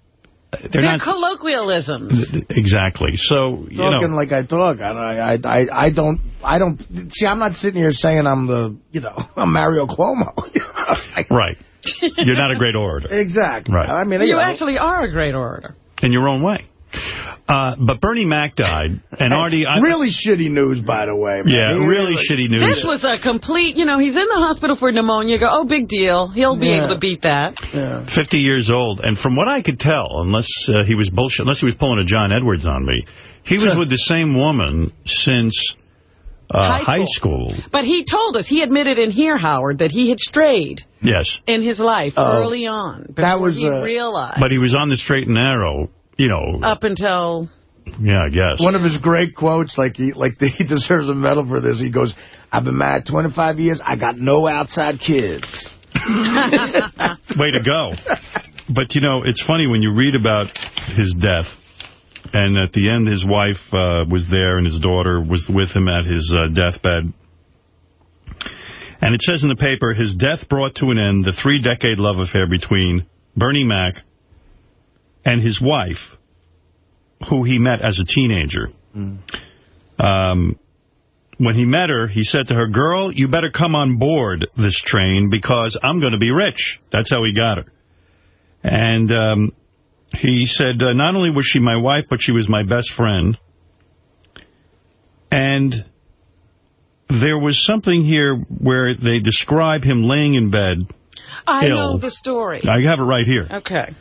They're, They're not... colloquialisms. Exactly. So, you Talking know... like I talk. I, I, I, I don't, I don't, see, I'm not sitting here saying I'm the, you know, I'm Mario Cuomo. Like, Right. You're not a great orator. exactly. Right. I mean, You know, actually are a great orator. In your own way. Uh, but Bernie Mac died, and Artie... I, really shitty news, by the way. man. Yeah, He really shitty news. This was a complete, you know, he's in the hospital for pneumonia. You go, oh, big deal. He'll be Yeah. able to beat that. Yeah. 50 years old, and from what I could tell, unless uh, he was bullshit, unless he was pulling a John Edwards on me, he was with the same woman since uh, High high school. But he told us, he admitted in here, Howard, that he had strayed Yes, in his life Oh. early on. Before That was, he uh, realized. but he was on the straight and narrow, you know, Up until... yeah, I guess. One of his great quotes, like he like he deserves a medal for this. He goes, "I've been married 25 years. I got no outside kids." Way to go. But, you know, it's funny when you read about his death, and at the end his wife uh, was there and his daughter was with him at his uh, deathbed. And it says in the paper, his death brought to an end the three-decade love affair between Bernie Mac and his wife, who he met as a teenager. Um, when he met her, he said to her, girl, you better come on board this train because I'm going to be rich. That's how he got her. And um, he said, uh, not only was she my wife, but she was my best friend. And there was something here where they describe him laying in bed. I Ill. know the story. I have it right here. Okay.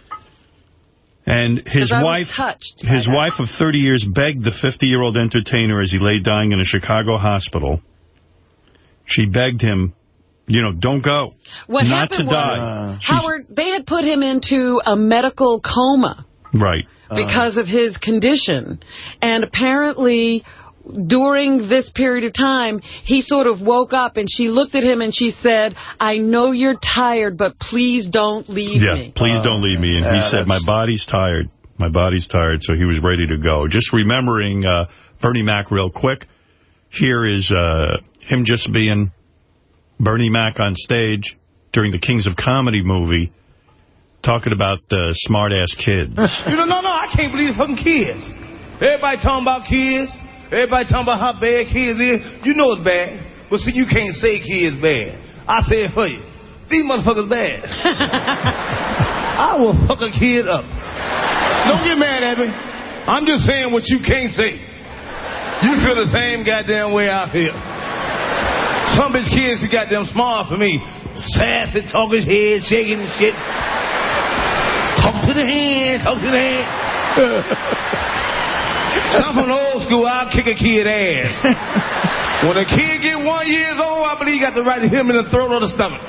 And his 'Cause I was wife, touched his that. wife of 30 years begged the 50-year-old entertainer as he lay dying in a Chicago hospital. She begged him, you know, don't go. What not to happened was, die. Uh, She's- Howard, they had put him into a medical coma Right. Uh. because of his condition. And apparently, during this period of time, he sort of woke up and she looked at him and she said, I know you're tired, but please don't leave Yeah, me. please don't leave me. And he yeah, said, my body's tired. My body's tired. So he was ready to go. Just remembering uh, Bernie Mac real quick. Here is uh, him just being Bernie Mac on stage during the Kings of Comedy movie talking about uh, smart-ass kids. You know, no, no, I can't believe fucking kids. Everybody talking about kids. Everybody talking about how bad kids is. You know it's bad. But see, you can't say kids bad. I said, hey, these motherfuckers bad. I will fuck a kid up. Don't get mad at me. I'm just saying what you can't say. You feel the same goddamn way I feel. Some bitch kids are goddamn smart for me. Sassy, talking head, shaking and shit. Talk to the hand, talk to the hand. I'm from old school, I'll kick a kid ass. When a kid get one years old, I believe you got the right to hit him in the throat or the stomach.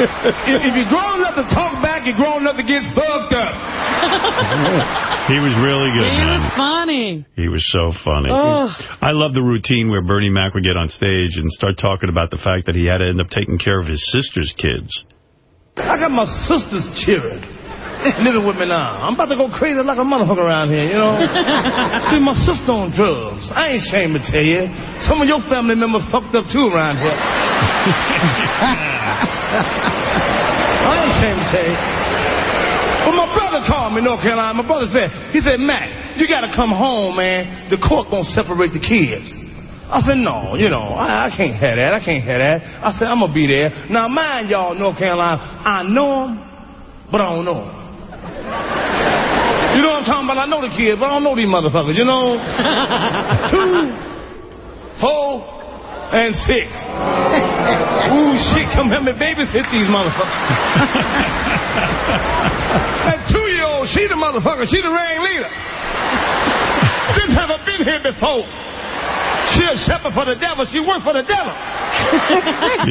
if, if you're grown enough to talk back, you're grown enough to get fucked up. he was really good, He man. was funny. He was so funny. Oh. I love the routine where Bernie Mac would get on stage and start talking about the fact that he had to end up taking care of his sister's kids. I got my sister's children living with me now. I'm about to go crazy like a motherfucker around here, you know? See, my sister on drugs. I ain't ashamed to tell you. Some of your family members fucked up too around here. I ain't ashamed to tell you. When my brother called me, North Carolina, my brother said, he said, Mac, you got to come home, man. The court gonna separate the kids. I said, no, you know, I, I can't have that. I can't have that. I said, I'm going to be there. Now, mind y'all, North Carolina, I know him, but I don't know him. You know what I'm talking about? I know the kid, but I don't know these motherfuckers, you know? Two, four, and six. Ooh, shit, come help me babysit these motherfuckers. that two-year-old, she the motherfucker. She the ring leader. This haven't been here before. She a shepherd for the devil. She worked for the devil.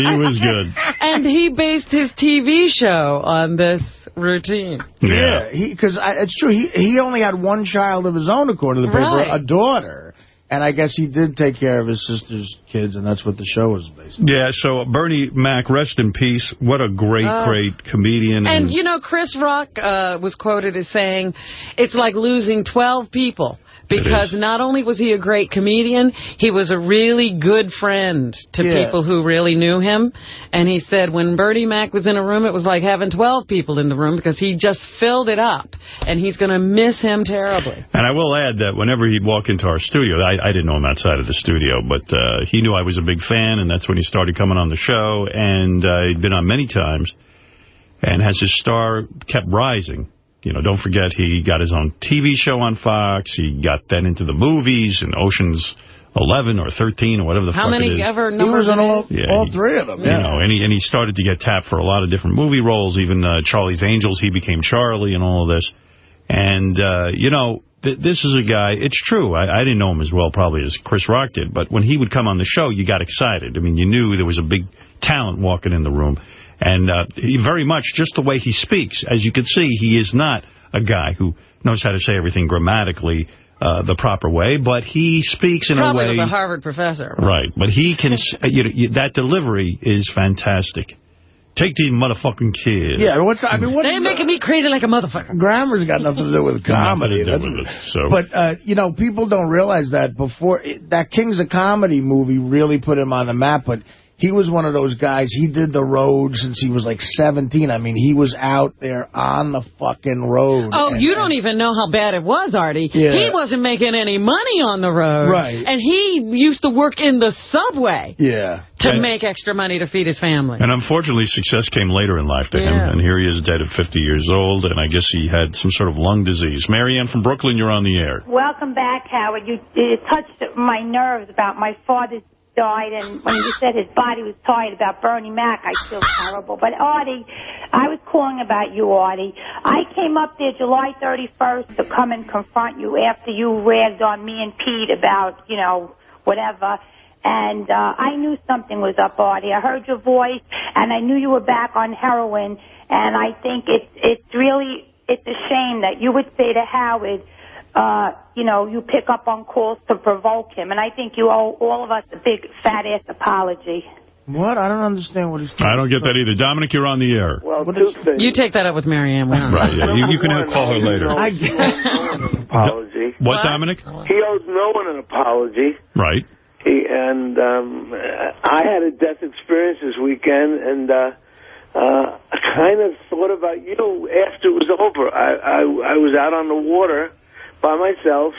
he was good. And he based his TV show on this routine. Yeah. Because it's true. He he only had one child of his own, according to the paper, Right. a daughter. And I guess he did take care of his sister's kids, and that's what the show was based on. Yeah, so Bernie Mac, rest in peace. What a great, Uh, great comedian. And, you know, Chris Rock uh, was quoted as saying, it's like losing 12 people. Because not only was he a great comedian, he was a really good friend to Yeah. people who really knew him. And he said when Bernie Mac was in a room, it was like having 12 people in the room because he just filled it up. And he's going to miss him terribly. And I will add that whenever he'd walk into our studio, I, I didn't know him outside of the studio, but uh, he knew I was a big fan, and that's when he started coming on the show. And uh, he'd been on many times, and as his star kept rising, you know, don't forget he got his own TV show on Fox. He got then into the movies and Ocean's 11 or 13 or whatever the How fuck it many is. ever He numbers was on it all. Yeah, all he- three of them. You know, and he, and he started to get tapped for a lot of different movie roles, even uh, Charlie's Angels, he became Charlie and all of this. And, uh, you know, th this is a guy, it's true, I, I didn't know him as well probably as Chris Rock did, but when he would come on the show, you got excited. I mean, you knew there was a big talent walking in the room. And uh, he very much, just the way he speaks, as you can see, he is not a guy who knows how to say everything grammatically uh, the proper way, but he speaks in Probably a way... was a Harvard professor. Right, but he can, you know, you- that delivery is fantastic. Take these motherfucking kids. Yeah, what's I mean, what's They're making me crazy like a motherfucker. Grammar's got nothing to do with comedy. Nothing do with it, so. But, uh, you know, people don't realize that before, that Kings of Comedy movie really put him on the map, but he was one of those guys, he did the road since he was like 17. I mean, he was out there on the fucking road. Oh, And- you don't even know how bad it was, Artie. Yeah. He wasn't making any money on the road. Right. And he used to work in the subway Yeah. to And- make extra money to feed his family. And unfortunately, success came later in life to him, Yeah. and here he is dead at 50 years old, and I guess he had some sort of lung disease. Marianne from Brooklyn, you're on the air. Welcome back, Howard. You it touched my nerves about my father died, and when you said his body was tired about Bernie Mac, I feel terrible. But Artie, I was calling about you, Artie. I came up there July 31st to come and confront you after you ragged on me and Pete about, you know, whatever. And uh, I knew something was up, Artie. I heard your voice, and I knew you were back on heroin. And I think it's it's really it's a shame that you would say to Howard, uh, you know, you pick up on calls to provoke him. And I think you owe all of us a big fat ass apology. What? I don't understand what he's talking I don't get that either. Dominic, you're on the air. Well, two things. You take that up with Marianne. We. Right, yeah. You, you can Number call her later. I owes get- an apology. What, What? Dominic? He owes no one an apology. Right. He, and um, I had a death experience this weekend, and uh, uh, I kind of thought about you after it was over. I, I, I was out on the water by myself,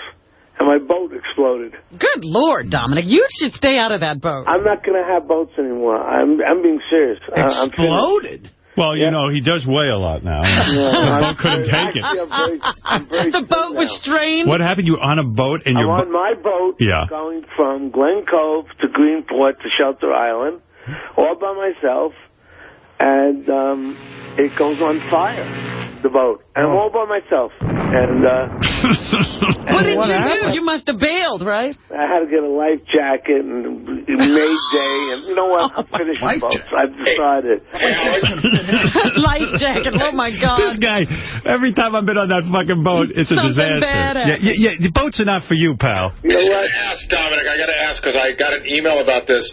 and my boat exploded. Good Lord, Dominic. You should stay out of that boat. I'm not going to have boats anymore. I'm I'm being serious. I- I'm. Exploded. Well, you Yeah. know, he does weigh a lot now. Yeah, the I'm boat couldn't very- take it. I'm very, I'm very the boat was now. strained. What happened? You were on a boat and I'm your on my boat Yeah. going from Glen Cove to Greenport to Shelter Island, all by myself, and um, it goes on fire, the boat. And I'm all by myself. And uh, what did what you do? You must have bailed, right? I had to get a life jacket and Mayday, and you know what? I'm finishing life boats. jacket. I've decided. Life jacket. Oh, my God. This guy, every time I've been on that fucking boat, it's a disaster. bad yeah, yeah, yeah, the boats are not for you, pal. You know I what? gotta ask Dominic. I gotta ask because I got an email about this.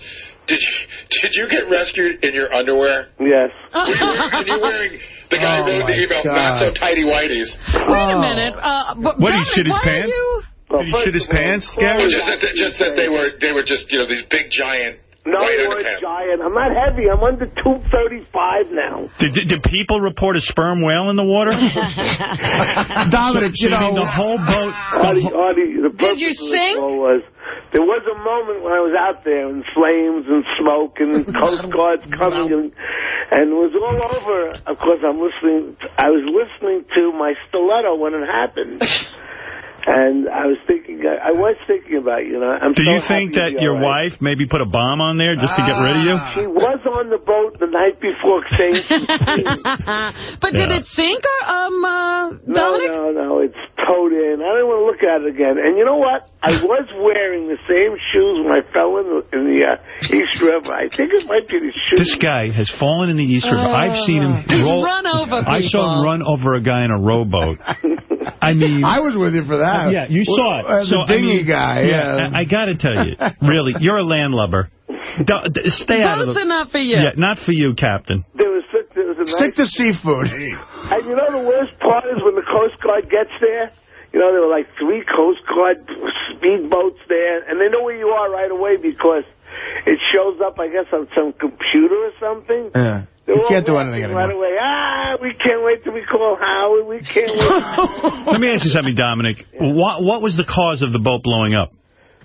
Did you did you get rescued in your underwear? Yes. Were you wearing, were you wearing the guy Oh, wrote the email, God. not so tidy whiteys? Wait a minute. Uh, but What, he shit his pants? you- Well, Did he shit his pants, Gary? Well, just that just that they were they were just you know these big giant No, white you weren't giant. I'm not heavy. I'm under 235 now. Did, did, did people report a sperm whale in the water? Dominic, so, you so you know, the whole boat... the Artie, Artie, the purpose you of the sing? was there was a moment when I was out there in flames and smoke and Coast Guard's coming and And it was all over. Of course, I'm listening. I was listening to my stiletto when it happened. And I was thinking, I was thinking about you know. I'm Do so you think that you're your all right. wife maybe put a bomb on there just to get rid of you? She was on the boat the night before saying some things. but did it sink, or, um, uh, No, Dominic? no, no, it's towed in. I don't want to look at it again. And you know what? I was wearing the same shoes when I fell in the, in the uh, East River. I think it might be the shoes. This guy has fallen in the East River. I've seen him He's roll. run over people. I saw him run over a guy in a rowboat. I mean, I was with you for that. yeah, you saw it. Uh, so, the I mean, guy. Yeah, Yeah. I, I got to tell you, really, you're a landlubber. Don't- d- stay out of Boats the. are not for you. Yeah, not for you, Captain. There was, such- there was a Stick to seafood. And you know the worst part is when the Coast Guard gets there? You know, there were like three Coast Guard speedboats there, and they know where you are right away because it shows up, I guess, on some computer or something. Yeah. They're You can't do anything laughing right anymore. away. Ah, we can't wait till we call Howard. We can't wait. Let me ask you something, Dominic. What what was the cause of the boat blowing up?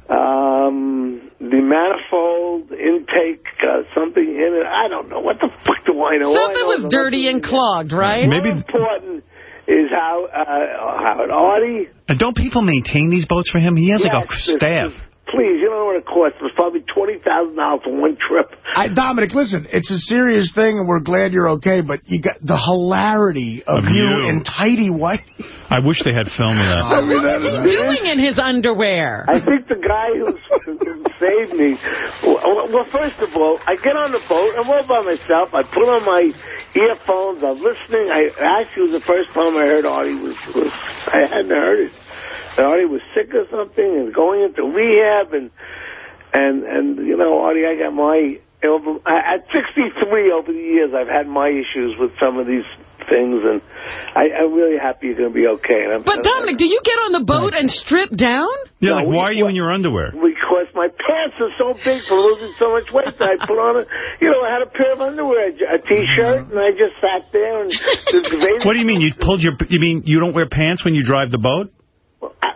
um, the manifold intake, uh, something in it. I don't know. What the fuck do I know? All I Something know was dirty and clogged, right? Maybe- More important is how uh, Howard Artie. And don't people maintain these boats for him? He has like a Yes, staff. This- Please, you know what it costs? It was probably twenty thousand dollars for one trip. I, Dominic, listen, it's a serious thing, and we're glad you're okay, but you got the hilarity of, Of you, you. in tidy white. I wish they had film of that. I mean, What is he that- doing in his underwear? I think the guy who who saved me. Well, well, first of all, I get on the boat. I'm all by myself. I put on my earphones. I'm listening. I actually was the first time I heard Artie was. was I hadn't heard it. That Artie was sick or something and going into rehab and and and you know Artie, I got my over I- at 63 over the years. I've had my issues with some of these things, and I, I'm really happy you're going to be okay. And I'm, But, Dominic, do you get on the boat and strip down? Yeah, like, No, we- why are you in your underwear? because my pants are so big for losing so much weight that I put on a, you know, I had a pair of underwear, a t-shirt, mm-hmm. and I just sat there and debated. What do you mean? You pulled your? You mean you don't wear pants when you drive the boat?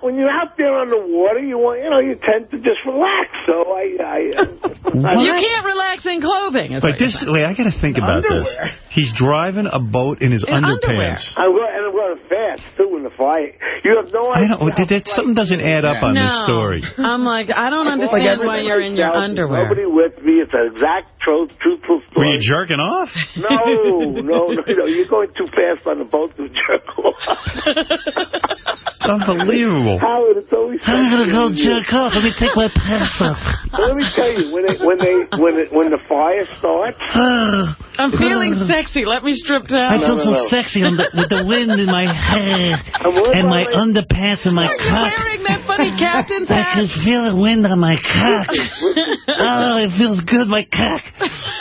When you're out there on the water, you want, you know, you tend to just relax. So I, I, uh, I You can't relax in clothing. But this, wait, I got to think about this. He's driving a boat in his In underpants. I'm going, and I'm going fast too in the fight. You have no I idea. don't. how Did that, something doesn't add up on no. this story. I'm like, I don't understand why you're in your underwear. Nobody with me. It's an exact, truth, truthful Were you jerking off? No, no, no, no. You're going too fast on the boat to jerk off. It's unbelievable. Howard, it's always. I'm gonna go something jerk off. Let me take my pants off. Let me tell you, when it, when they when it, when the fire starts, I'm feeling sexy. Let me strip down. I down. feel no, so no. sexy on the, with the wind in my hair and my on my- underpants and my Are cock. wearing that funny captain's hat. I can feel the wind on my cock. Oh, it feels good, my cock.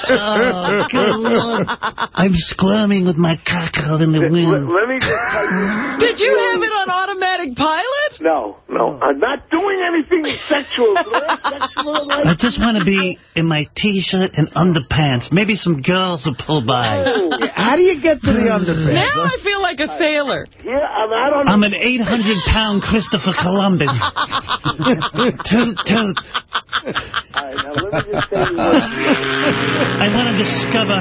Oh, good Lord. I'm squirming with my cock out in the let, wind. let me just tell you. Did you have it on automatic pilot? No, no, oh. I'm not doing anything sexual. sexual I just want to be in my T-shirt and underpants. Maybe some girls will pull by. Oh, How do you get to the underpants? Now I feel like a sailor. yeah, I'm out on. I'm an 800-pound Christopher Columbus. toot, toot. All right, now let me just tell you. I want to discover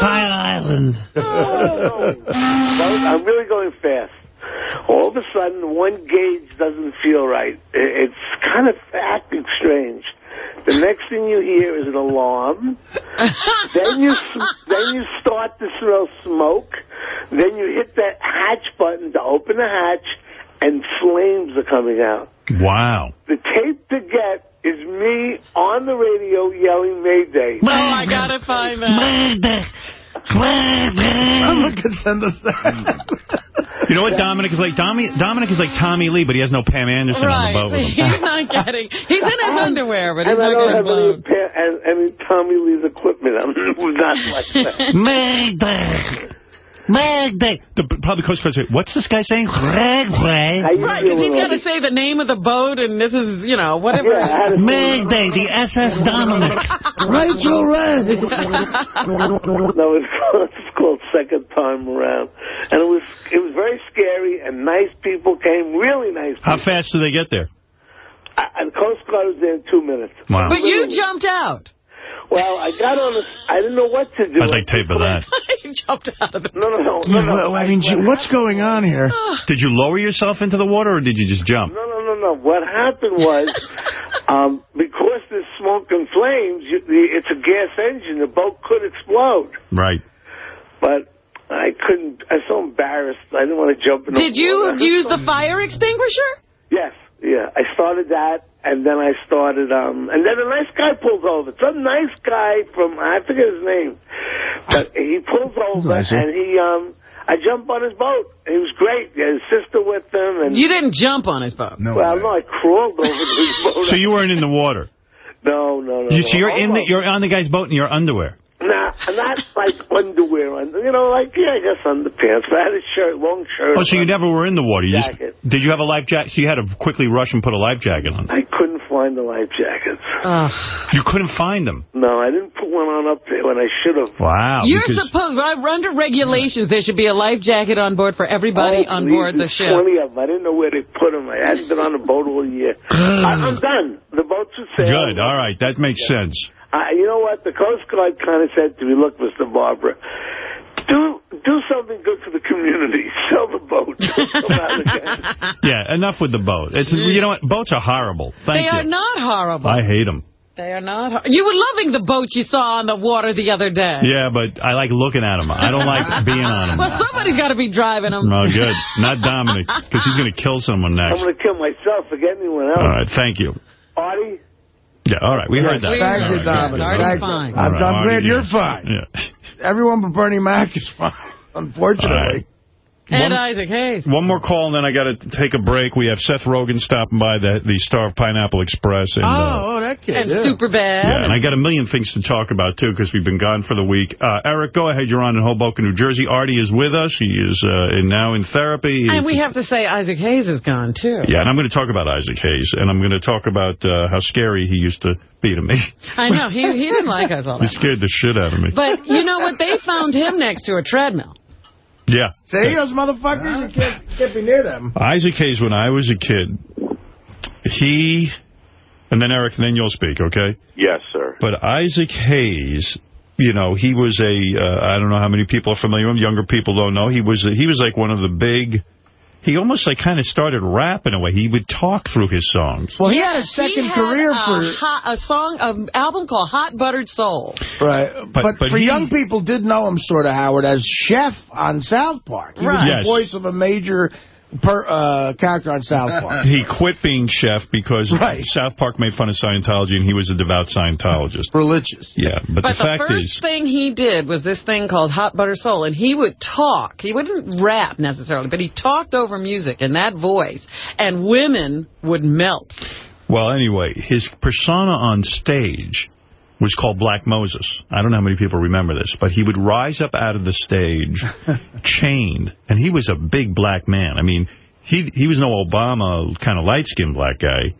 Fire Island. Oh. Well, I'm really going fast. All of a sudden, one gauge doesn't feel right. It's kind of acting strange. The next thing you hear is an alarm. then you s- then you start to smell smoke. Then you hit that hatch button to open the hatch, and flames are coming out. Wow. The tape to get is me on the radio yelling Mayday. Oh, I gotta find that. Mayday. Mayday. Someone could send us that. You know what Dominic is like? Tommy, Dominic is like Tommy Lee, but he has no Pam Anderson on the boat with him. He's not getting. He's in his oh, underwear, but he's and I not don't getting have any, blown. pa- and, any Tommy Lee's equipment. I'm not like that. Mayday. Mayday. The, probably Coast Guard said, what's this guy saying? Ray, ray. How you Right, because he's feeling, got to say the name of the boat, and this is, you know, whatever. Yeah, I had to- Mayday, the SS Dominic. Rachel Ray. No, it's called, it's called Second Time Around, and it was it was very scary. And nice people came, really nice. How fast did they get there? I- And Coast Guard was there in two minutes. Wow. But you jumped out. Well, I got on the... I didn't know what to do. I'd like tape of that. he jumped out of the... No, no, no. no, no. Well, I mean, gee, what's going on here? Did you lower yourself into the water, or did you just jump? No, no, no, no. What happened was, um, because there's smoke and flames, you, the, it's a gas engine. The boat could explode. Right. But I couldn't. I was so embarrassed. I didn't want to jump in the Did you water. use the fire extinguisher? Yes, yeah. I started that, and then I started, um, and then a nice guy pulls over. Some nice guy from, I forget his name, but he pulls over, Nice, and he, um, I jumped on his boat. He was great. He had his sister with him, and You didn't jump on his boat. No well, way. no, I crawled over to his boat. So you weren't in the water. No, no, no. You, no. so you're in the, you're on the guy's boat in your underwear. Nah, not like underwear. Under, you know, like, yeah, I guess underpants. But I had a shirt, long shirt. Oh, so you never were in the water. You just, Jacket. did you have a life jacket? So you had to quickly rush and put a life jacket on. I couldn't find the life jackets. You couldn't find them. No, I didn't put one on up there when I should have. Wow. You're because- supposed, well, under regulations, there should be a life jacket on board for everybody Oh, on please, board the ship. 20 of them. I didn't know where they put them. I hadn't been on a boat all year. I, I'm done. The boats are sailing. Good. All right. That makes sense. Uh, you know what? The Coast Guard kind of said to me, look, Mr. Barbara, do do something good for the community. Sell the boat. Come out again. Yeah. Enough with the boat. It's you know what? Boats are horrible. Thank they you. are not horrible. I hate them. They are not. hor- You were loving the boat you saw on the water the other day. Yeah, but I like looking at them. I don't like being on them. Well, somebody's got to be driving them. Oh, good. Not Dominic, because he's going to kill someone next. I'm going to kill myself. Forget anyone else. All right. Thank you. Artie? Yeah. All right. We heard that. Thank you. Dominic. Artie's Thank you. fine. I'm, I'm glad you're fine. Yeah. Everyone but Bernie Mac is fine, unfortunately. Right. And One- Isaac Hayes. One more call, and then I got to take a break. We have Seth Rogen stopping by the the Star of Pineapple Express. And, uh, Oh, oh, that kid. And yeah. super bad. yeah, and I got a million things to talk about, too, because we've been gone for the week. Uh, Eric, go ahead. You're on in Hoboken, New Jersey. Artie is with us. He is uh, in, now in therapy. And It's- we have to say Isaac Hayes is gone, too. Yeah, and I'm going to talk about Isaac Hayes, and I'm going to talk about uh, how scary he used to be to me. I know. He, he didn't like us all he that. scared the shit out of me. But you know what? They found him next to a treadmill. Yeah. See those motherfuckers? You can't, can't be near them. Isaac Hayes, when I was a kid, he... And then, Eric, and then you'll speak, okay? Yes, sir. But Isaac Hayes, you know, he was a, uh, I don't know how many people are familiar with him. Younger people don't know. He was, a, he was like one of the big, he almost like kind of started rap in a way. He would talk through his songs. Well, he had a second had career a, for... hot, a song, an album called Hot Buttered Soul. Right. But- But, but for he- young people did know him, sort of, Howard, as Chef on South Park. He Right. was Yes. the voice of a major per, uh, character on South Park. He quit being chef because Right. South Park made fun of Scientology and he was a devout Scientologist. Religious. Yeah, but, But the the, fact first thing he did was this thing called Hot Butter Soul, and he would talk. He wouldn't rap necessarily, but he talked over music in that voice, and women would melt. well, anyway, his persona on stage was called Black Moses. I don't know how many people remember this, but he would rise up out of the stage chained, and he was a big black man. I mean, he he was no Obama kind of light-skinned black guy.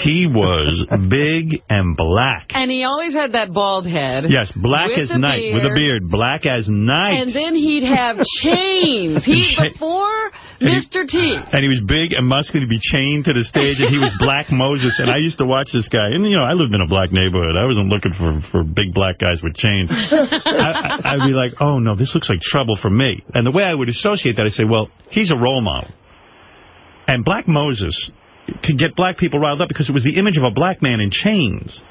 He was big and black. And he always had that bald head. Yes, black as night, with a beard, black as night. And then he'd have chains. He Before And he- Mr. T. And he was big and muscular to be chained to the stage, and he was Black Moses. And I used to watch this guy. And, you know, I lived in a black neighborhood. I wasn't looking for, for big black guys with chains. I, I, I'd be like, oh, no, this looks like trouble for me. And the way I would associate that, I'd say, well, he's a role model. And Black Moses could get black people riled up because it was the image of a black man in chains.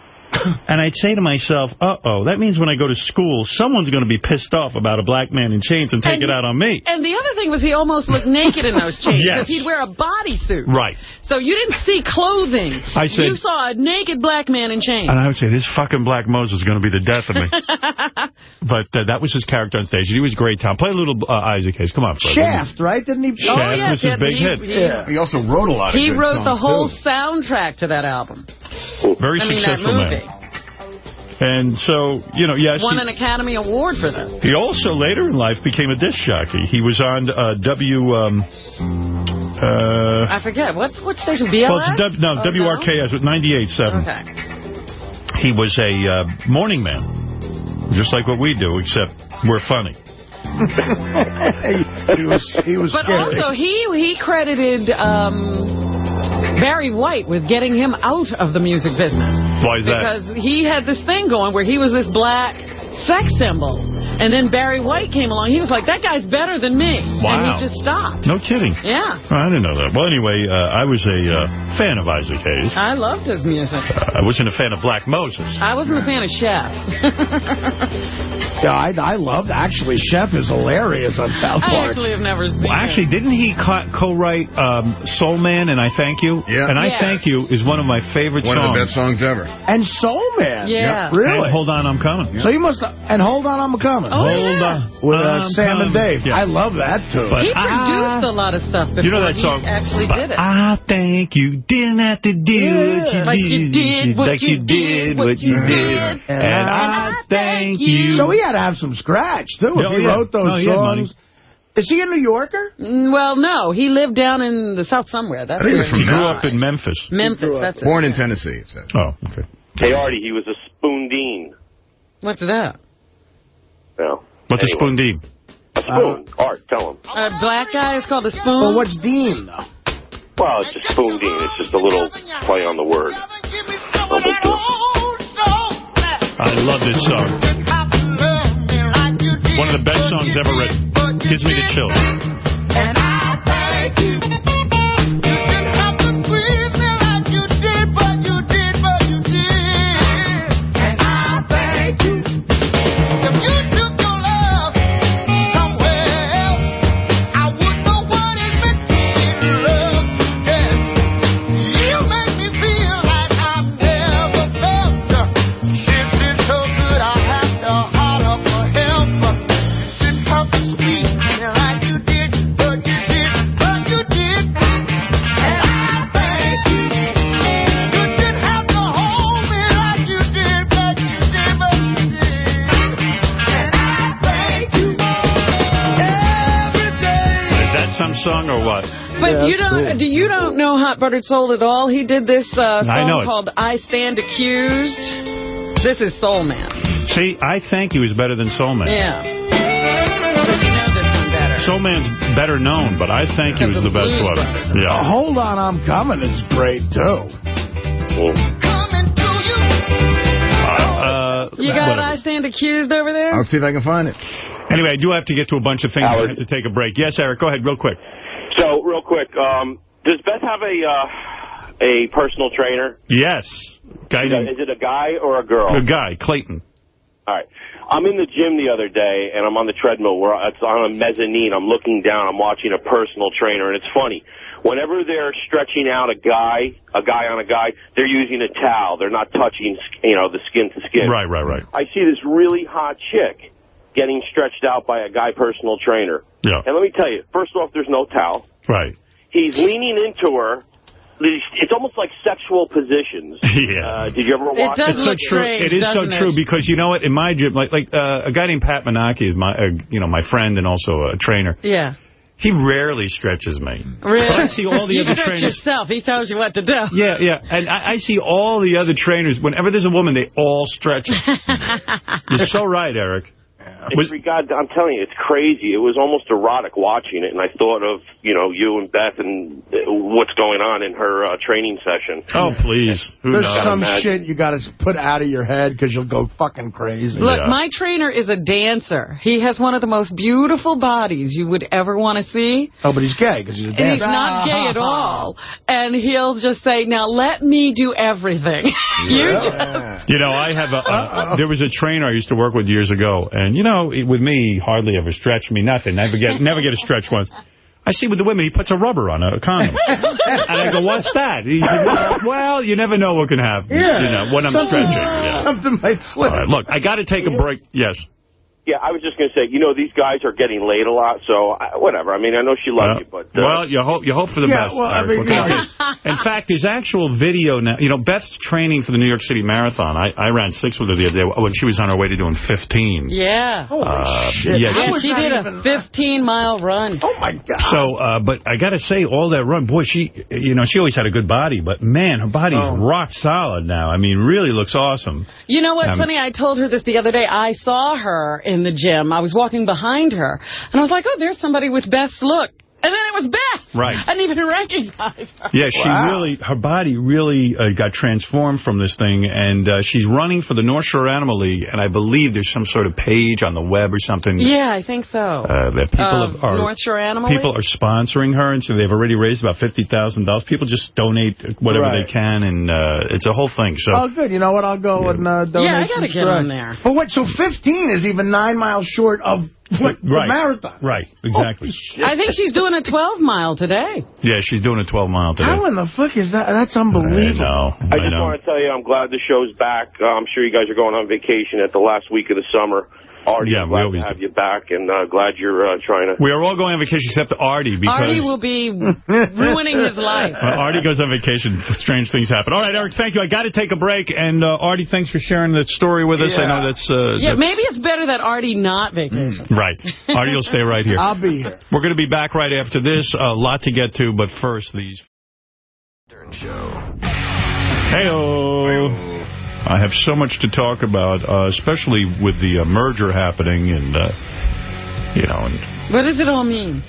And I'd say to myself, uh-oh, that means when I go to school, someone's going to be pissed off about a black man in chains and take And- it out on me. And the other thing was he almost looked naked in those chains. Yes. Because he'd wear a bodysuit. Right. So you didn't see clothing. I said- You saw a naked black man in chains. And I would say, this fucking Black Moses is going to be the death of me. but uh, that was his character on stage. He was great, Tom. Play a little uh, Isaac Hayes. Come on, Fred. Shaft, right? Didn't he? Shaft oh, yes, was his yes, big he, hit. He, Yeah. He also wrote a lot he good wrote the whole too. soundtrack to that album. Very I mean, that successful movie. man. And so, you know, yes, Won he, an Academy Award for that. he also later in life became a disc jockey. He was on uh, W... Um, uh, I forget. What what station? BLS? well, it's w, no, Oh, WRKS with 98.7. Okay. He was a uh, morning man, just like what we do, except we're funny. he was, he was But scary. also, he he credited um, Barry White with getting him out of the music business. Why is that? Because he had this thing going where he was this black sex symbol. And then Barry White came along. He was like, that guy's better than me. And he just stopped. No kidding. Yeah. Oh, I didn't know that. Well, anyway, uh, I was a uh, fan of Isaac Hayes. I loved his music. I wasn't a fan of Black Moses. I wasn't a fan of Chef. Yeah, I, I loved, actually, Chef is hilarious on South Park. I actually have never seen Well, actually, didn't he co- co-write um, Soul Man and I Thank You? Yeah. And I Yes. Thank You is one of my favorite One songs. One of the best songs ever. And Soul Man. Yeah. Really? And Hold On, I'm Coming. So you must, and Hold On, I'm Coming. Oh, Hold yeah. With uh, I'm Sam and. Dave. Yeah. I love that, too. But He I- produced a lot of stuff before You know that song? he actually But did it. I thank you. Didn't have to do what you Like did. you did what like you you did did, what you did. And And I I thank you. So he had to have some scratch, too, if Oh, he yeah. wrote those Oh, he had money. songs. Is he a New Yorker? Mm, Well, no. He lived down in the South somewhere. That's I think he was He from grew up in Memphis. Memphis. That's it. Born in Tennessee, it says. Oh, okay. Hey, Artie, he was a spoon dean. What's that? No. What's a spoon deep? A spoon. Uh-huh. Art, tell him. A black guy is called a spoon? Well, what's Dean, though? Well, it's a spoon dean. It's just a little play on the word. No big deal. I love this song. One of the best songs ever written. Gives me the chills. Song or what? But Yeah, you don't cool. do you don't know Hot Buttered Soul at all? He did this uh, song it. called I Stand Accused. This is Soul Man. See, I Thank You is better than Soul Man. Yeah. But you know this one better. Soul Man's better known, but I Thank You Because is the best one. Brothers. Uh, Yeah. Hold On, I'm Coming is great, too. Uh, You got whatever. I Stand Accused over there? I'll see if I can find it. Anyway, I do have to get to a bunch of things. I have to take a break. Yes, Eric, go ahead, real quick. So, real quick, um, does Beth have a uh, a personal trainer? Yes. Guy Is it a guy or a girl? a guy, Clayton. All right. I'm in the gym the other day, and I'm on the treadmill. Where it's on a mezzanine. I'm looking down. I'm watching a personal trainer, and it's funny. Whenever they're stretching out a guy, a guy on a guy, they're using a towel. They're not touching, you know, the skin to skin. Right, right, right. I see this really hot chick getting stretched out by a guy personal trainer. Yeah. And let me tell you, first off, there's no towel. Right. He's leaning into her. It's almost like sexual positions. Yeah. Uh, did you ever watch it? does It's so look true. strange, it is so doesn't true because you know what? In my gym, like like uh, a guy named Pat Menaki is my uh, you know my friend and also a trainer. Yeah. He rarely stretches me. Really? But I see all the you other stretch trainers. yourself. He tells you what to do. Yeah, yeah. And I, I see all the other trainers. Whenever there's a woman, they all stretch. You're so right, Eric. It's regard, I'm telling you, it's crazy. It was almost erotic watching it, and I thought of, you know, you and Beth and uh, what's going on in her uh, training session. Oh, please. Who There's knows? some shit you got to put out of your head because you'll go fucking crazy. Look, Yeah. my trainer is a dancer. He has one of the most beautiful bodies you would ever want to see. Oh, but he's gay because he's a dancer. And he's not gay at all. And he'll just say, now let me do everything. you just, You know, I have a, uh, there was a trainer I used to work with years ago, and, you know, with me, hardly ever stretch me, nothing. Never get never get a stretch once. I see with the women, he puts a rubber on a condom. and I go, what's that? He said, well, well, you never know what can happen, Yeah. you know, when I'm Something- stretching. Yeah. Something might slip. All right, look, I got to take a break. Yes. Yeah, I was just going to say, you know, these guys are getting laid a lot, so I, whatever. I mean, I know she loves you, but... Uh, well, you hope you hope for the Yeah, best. well, I Eric. mean, I you know, say? In fact, there's actual video now. You know, Beth's training for the New York City Marathon. I, I ran six with her the other day when she was on her way to doing 15. yeah. Holy Uh, shit. yeah, Yeah, she did a 15-mile run. Oh, my God. So, uh, but I got to say, all that run, boy, she, you know, she always had a good body, but man, her body's Oh. rock solid now. I mean, really looks awesome. You know what's Um, funny? I told her this the other day. I saw her in the gym. I was walking behind her. And I was like, oh, there's somebody with Beth's look. And then it was Beth. Right. I didn't even recognize her. Yeah, she Wow. really, her body really uh, got transformed from this thing, and uh, she's running for the North Shore Animal League, and I believe there's some sort of page on the web or something. Yeah, I think so. Uh, that people Uh, have- are North Shore Animal people League? are sponsoring her, and so they've already raised about fifty thousand dollars. People just donate whatever Right. they can, and uh, it's a whole thing. So Oh, good. You know what? I'll go and uh, donate Yeah, I gotta get scratch. on there. But wait, so 15 is even nine miles short of what, the right, marathon. right, exactly. I think she's doing a 12 mile today. Yeah, she's doing a twelve mile today. How in the fuck is that? That's I unbelievable. know. I just know. want to tell you, I'm glad the show's back. Uh, I'm sure you guys are going on vacation at the last week of the summer. Artie, Yeah, I'm we glad always to have you back, and uh, glad you're uh, trying to... We are all going on vacation except Artie because Artie will be ruining his life. Uh, Artie goes on vacation. Strange things happen. All right, Eric, thank you. I got to take a break. And uh, Artie, thanks for sharing that story with us. I know that's... Uh, Yeah, that's- maybe it's better that Artie not vacation. Right. Artie will stay right here. I'll be here. We're going to be back right after this. A lot to get to, but first, these... Hey-o. I have so much to talk about, uh, especially with the uh, merger happening and, uh, you know, and What does it all mean?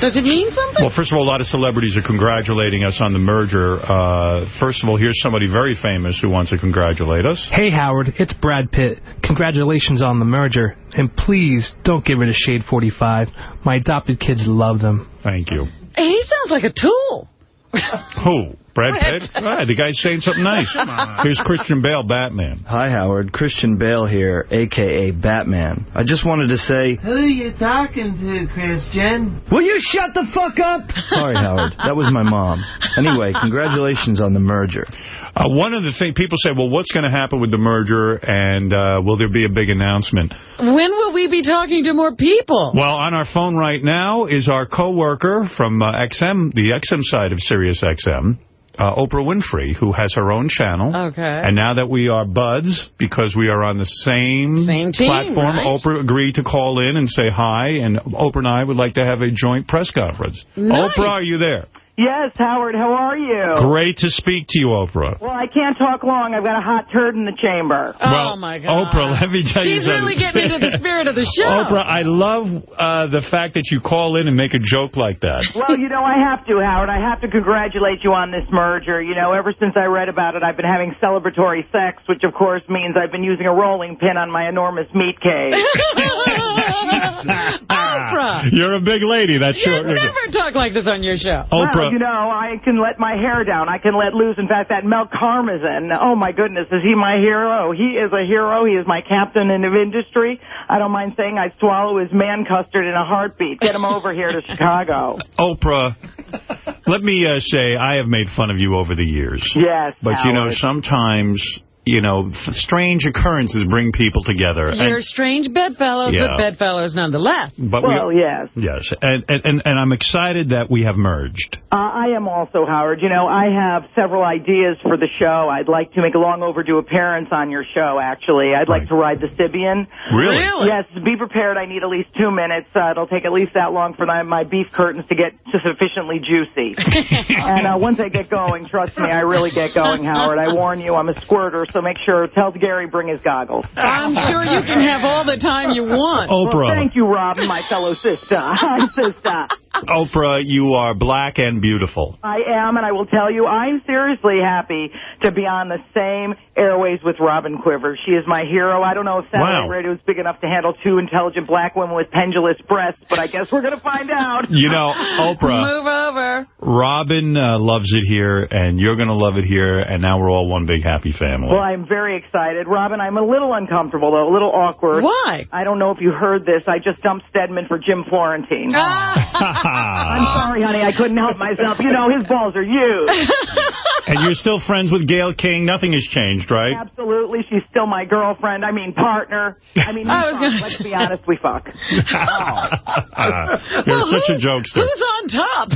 Does it mean something? Well, first of all, a lot of celebrities are congratulating us on the merger. Uh, first of all, here's somebody very famous who wants to congratulate us. Hey, Howard, it's Brad Pitt. Congratulations on the merger. And please, don't get rid of Shade 45. My adopted kids love them. Thank you. He sounds like a tool. Who? Brad Pitt? Right, the guy's saying something nice. Here's Christian Bale, Batman. Hi, Howard. Christian Bale here, a.k.a. Batman. I just wanted to say... Who you talking to, Christian? Will you shut the fuck up? Sorry, Howard. That was my mom. Anyway, congratulations on the merger. Uh, one of the things, people say, well, what's going to happen with the merger, and uh, will there be a big announcement? When will we be talking to more people? Well, on our phone right now is our co-worker from uh, XM, the XM side of Sirius XM, uh, Oprah Winfrey, who has her own channel. Okay. And now that we are buds, because we are on the same, Same team, platform, right? Oprah agreed to call in and say hi, and Oprah and I would like to have a joint press conference. Nice. Oprah, are you there? Yes, Howard, how are you? Great to speak to you, Oprah. Well, I can't talk long. I've got a hot turd in the chamber. Oh, well, my God. Oprah, let me tell you She's something. really getting into the spirit of the show. Oprah, I love uh, the fact that you call in and make a joke like that. Well, you know, I have to, Howard. I have to congratulate you on this merger. You know, ever since I read about it, I've been having celebratory sex, which, of course, means I've been using a rolling pin on my enormous meat cage. Oprah. You're a big lady. That's You sure. never talk like this on your show. Oprah. Well, you know, I can let my hair down. I can let loose. In fact, that Mel Karmazin, oh, my goodness, is he my hero? He is a hero. He is my captain in the industry. I don't mind saying I'd swallow his man custard in a heartbeat. Get him over here to Chicago. Oprah, let me uh, say I have made fun of you over the years. Yes, But, you know, sometimes, you know, strange occurrences bring people together. And- You're strange bedfellows, Yeah. but bedfellows nonetheless. but Well, we, yes. Yes, and, and, and, and I'm excited that we have merged. Uh, I am also, Howard. You know, I have several ideas for the show. I'd like to make a long overdue appearance on your show, actually. I'd like to ride the Sybian. Really? Really? Yes, be prepared. I need at least two minutes. Uh, it'll take at least that long for my, my beef curtains to get sufficiently juicy. and uh, once I get going, trust me, I really get going, Howard. I warn you, I'm a squirter, so make sure, tell Gary bring his goggles. I'm sure you can have all the time you want. Oprah. Well, thank you, Robin, my fellow sister. Sister. Oprah, you are black and beautiful. I am, and I will tell you, I'm seriously happy to be on the same airways with Robin Quivers. She is my hero. I don't know if satellite Wow. radio is big enough to handle two intelligent black women with pendulous breasts, but I guess we're going to find out. You know, Oprah, Move over. Robin uh, loves it here, and you're going to love it here, and now we're all one big happy family. Well, I'm very excited. Robin, I'm a little uncomfortable, though, a little awkward. Why? I don't know if you heard this. I just dumped Stedman for Jim Florentine. Ah. I'm sorry, honey. I couldn't help myself. You know, his balls are huge. and you're still friends with Gayle King. Nothing has changed, right? Absolutely. She's still my girlfriend. I mean, partner. I mean, I was gonna let's be honest, we fuck. You're Well, such a jokester. Who's on top?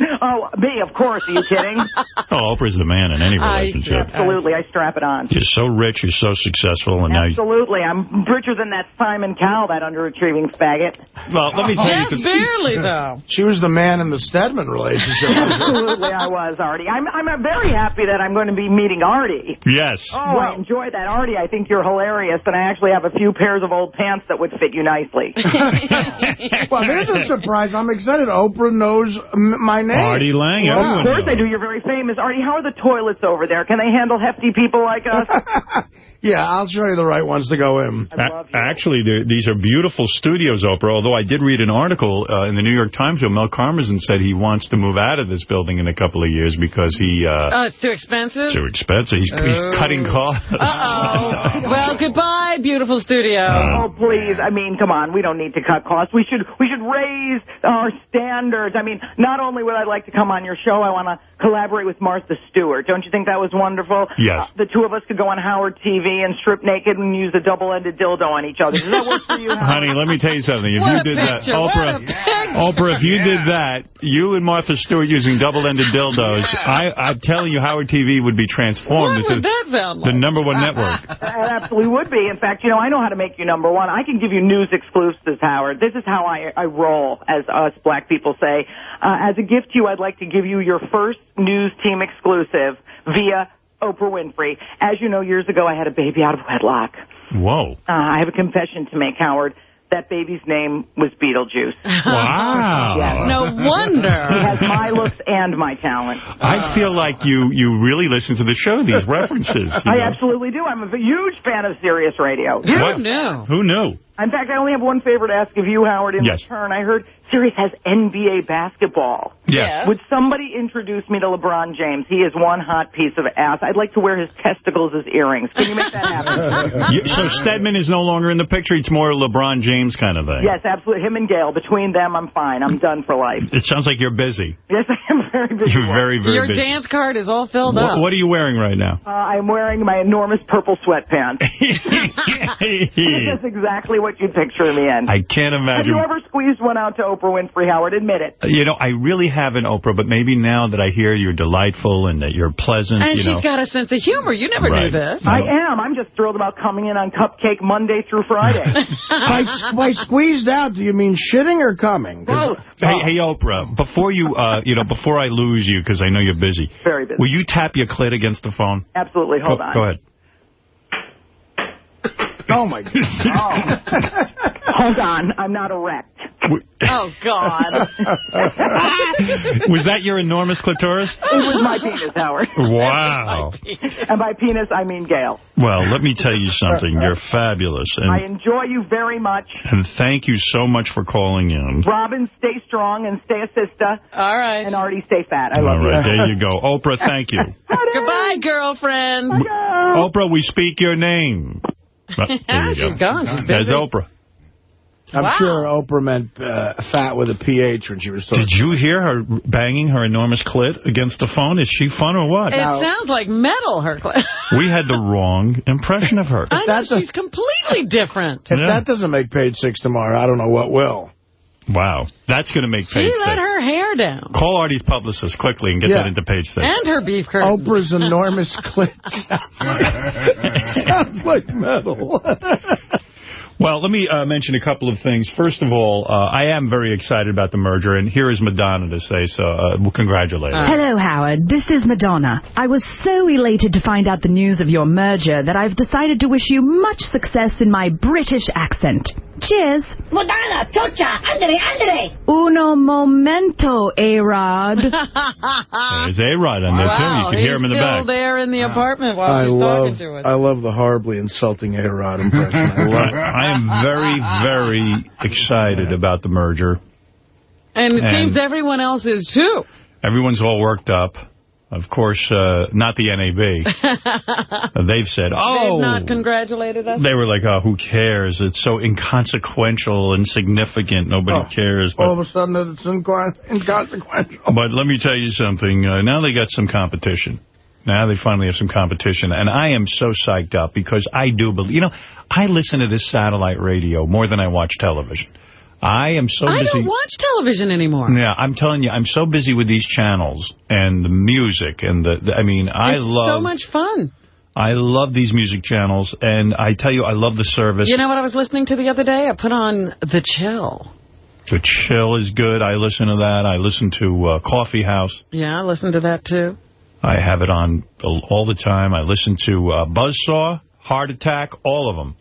Oh, me, of course. Are you kidding? Oh, Oprah's the man in any I, relationship. absolutely. I strap it on. You're so rich, you're so successful, and now you... Absolutely. I'm richer than that Simon Cowell, that underachieving faggot. Well, let me tell you... Just barely, though. She was the man in the Stedman relationship. Absolutely, I was, Artie. I'm, I'm very happy that I'm going to be meeting Artie. Yes. Oh, I enjoy that. Artie, I think you're hilarious, and I actually have a few pairs of old pants that would fit you nicely. well, there's a surprise. I'm excited. Oprah knows m- my name. Artie Lange, Well, of course they do. You're very famous. Artie, how are the toilets over there? Can they handle hefty people like us? Yeah, I'll show you the right ones to go in. A- Actually, these are beautiful studios, Oprah, although I did read an article uh, in the New York Times where Mel Karmazin said he wants to move out of this building in a couple of years because he... Uh, Oh, it's too expensive? too expensive. He's, he's Oh. cutting costs. Uh-oh. well, goodbye, beautiful studio. Oh, please. I mean, come on. We don't need to cut costs. We should we should raise our standards. I mean, not only would I like to come on your show, I want to collaborate with Martha Stewart. Don't you think that was wonderful? Yes. Uh, the two of us could go on Howard TV and strip naked and use a double-ended dildo on each other. Does that work for you, Howard? Honey, let me tell you something. If What you did picture, that, Oprah. Oprah, if you did that, you and Martha Stewart using double-ended dildos, I, I'm telling you, Howard TV would be transformed What into would that sound the number one network. It absolutely would be. In fact, you know, I know how to make you number one. I can give you news exclusives, Howard. This is how I, I roll, as us black people say. Uh, as a gift to you, I'd like to give you your first news team exclusive via Oprah Winfrey. As you know, years ago, I had a baby out of wedlock. Whoa. Uh, I have a confession to make, Howard. That baby's name was Beetlejuice. Wow. Yes. No wonder. He has my looks and my talent. I feel like you you really listen to the show, these references. I know. absolutely do. I'm a huge fan of Sirius Radio. What? Who knew? In fact, I only have one favor to ask of you, Howard, in Yes. return. I heard Sirius has NBA basketball. Yes. Would somebody introduce me to LeBron James? He is one hot piece of ass. I'd like to wear his testicles as earrings. Can you make that happen? You- so Stedman is no longer in the picture. It's more LeBron James kind of thing. yes, absolutely. Him and Gayle. Between them, I'm fine. I'm done for life. It sounds like you're busy. Yes, I am very busy. You're very, very Your busy. dance card is all filled What, up. what are you wearing right now? Uh, I'm wearing my enormous purple sweatpants. That's exactly what you'd picture in the end. I can't imagine. Have imagine. you ever squeezed one out to Oprah Winfrey, Howard? Admit it. You know, I really haven't, Oprah, but maybe now that I hear you're delightful and that you're pleasant, And you she's know. got a sense of humor. You never Right. knew this. I am. I'm just thrilled about coming in on Cupcake Monday through Friday. by, by squeezed out, do you mean shitting or coming? 'Cause- Hey, hey, Oprah, before you, uh, you know, before I lose you, because I know you're busy, Very busy. will you tap your clit against the phone? Absolutely. Hold go, on. Go ahead. Oh, my God. Hold on. I'm not erect. Oh, God. Was that your enormous clitoris? It was my penis, Howard. Wow. And by penis, I mean Gayle. Well, let me tell you something. You're fabulous. And I enjoy you very much. and thank you so much for calling in. Robin, stay strong and stay a sister. All right. And Artie, stay fat. I love All right, you. there you go. Oprah, thank you. Goodbye, girlfriend. Oprah, we speak your name. There Ah, you she's go. gone. She's There's busy. Oprah. I'm Wow. sure Oprah meant uh, fat with a PH when she was talking. Did you hear her banging her enormous clit against the phone? Is she fun or what? It sounds like metal, her clit. We had the wrong impression of her. I know, she's completely different. If Yeah. that doesn't make page six tomorrow, I don't know what will. Wow. That's going to make She page let her hair down. Call Artie's publicist quickly and get Yeah. that into page six. And her beef curtains. Oprah's enormous clit sounds like metal. Well, let me uh, mention a couple of things. First of all, uh, I am very excited about the merger, and here is Madonna to say so. Uh, well, congratulate her. Hello, Howard. This is Madonna. I was so elated to find out the news of your merger that I've decided to wish you much success in my British accent. Cheers. Madonna, Chocha, Andre, Andre. Uno momento, A-Rod. There's A-Rod on there, too. You Wow, can hear him in the he's back. still there in the apartment while I he's love, talking to us. I love the horribly insulting A-Rod impression. I love. I am very, very excited about the merger. and it and- seems everyone else is, too. Everyone's all worked up. Of course, uh, not the NAB. They've said, oh, They've not congratulated us. they were like, oh, who cares? It's so inconsequential, and insignificant. Nobody Oh. cares. All of a sudden, it's inco- inconsequential. but let me tell you something. Uh, now they got some competition. Now they finally have some competition. And I am so psyched up because I do believe, you know, I listen to this satellite radio more than I watch television. I am so I busy. don't watch television anymore. Yeah, I'm telling you, I'm so busy with these channels and the music and the, the I mean, I it's love so much fun. I love these music channels and I tell you I love the service. You know what I was listening to the other day? I put on The Chill. The Chill is good. I listen to that. I listen to uh, Coffee House. Yeah, I listen to that too. I have it on all the time. I listen to uh, Buzzsaw, Hard Attack, all of them.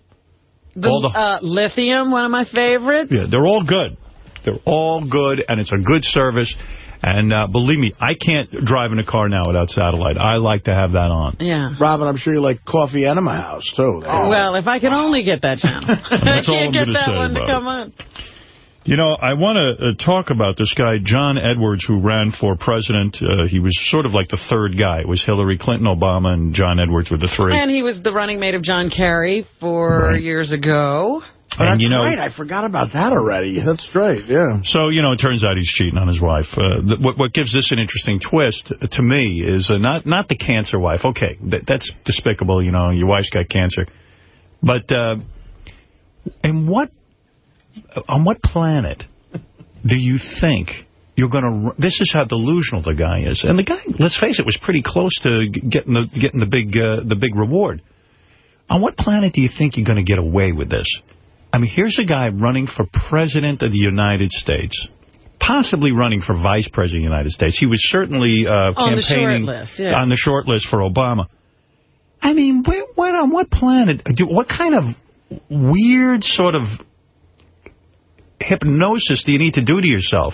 The, All the- uh, Lithium, one of my favorites. Yeah, they're all good. They're all good, and it's a good service. And uh, believe me, I can't drive in a car now without satellite. I like to have that on. Yeah. Robin, I'm sure you like Coffee Enema House, too. Well, if I can only get that channel. I can't get that one to about come on. You know, I want to uh, talk about this guy, John Edwards, who ran for president. Uh, he was sort of like the third guy. It was Hillary Clinton, Obama, and John Edwards were the three. And he was the running mate of John Kerry for years ago. And, That's you know, right. I forgot about that already. That's right, yeah. So, you know, it turns out he's cheating on his wife. Uh, th what, what gives this an interesting twist uh, to me is uh, not not the cancer wife. Okay, that, that's despicable, you know, your wife's got cancer. But uh, in what, on what planet do you think you're going to, this is how delusional the guy is. And the guy, let's face it, was pretty close to getting the getting the big uh, the big reward. On what planet do you think you're going to get away with this? I mean, here's a guy running for president of the United States, possibly running for vice president of the United States. He was certainly uh, On the short campaigning list, yeah. on the short list for Obama. I mean, where, what on what planet? Do, what kind of weird sort of hypnosis do you need to do to yourself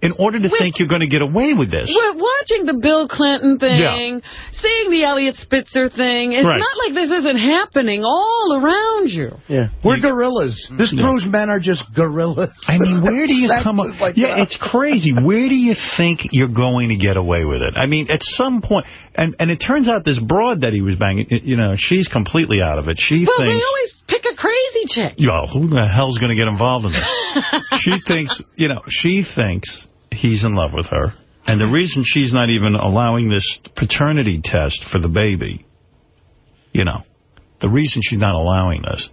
in order to think you're going to get away with this? We're watching the Bill Clinton thing, Yeah. seeing the Eliot Spitzer thing. It's Right. not like this isn't happening all around you. Yeah, we're gorillas. This proves men are just gorillas. I mean, where do you come up? is like yeah, that. it's crazy. Where do you think you're going to get away with it? I mean, at some point, and and it turns out this broad that he was banging, you know, she's completely out of it. She Well, they thinks, always pick a crazy chick. yo, who the hell's going to get involved in this? she thinks, you know, she thinks he's in love with her. And the reason she's not even allowing this paternity test for the baby, you know, the reason she's not allowing this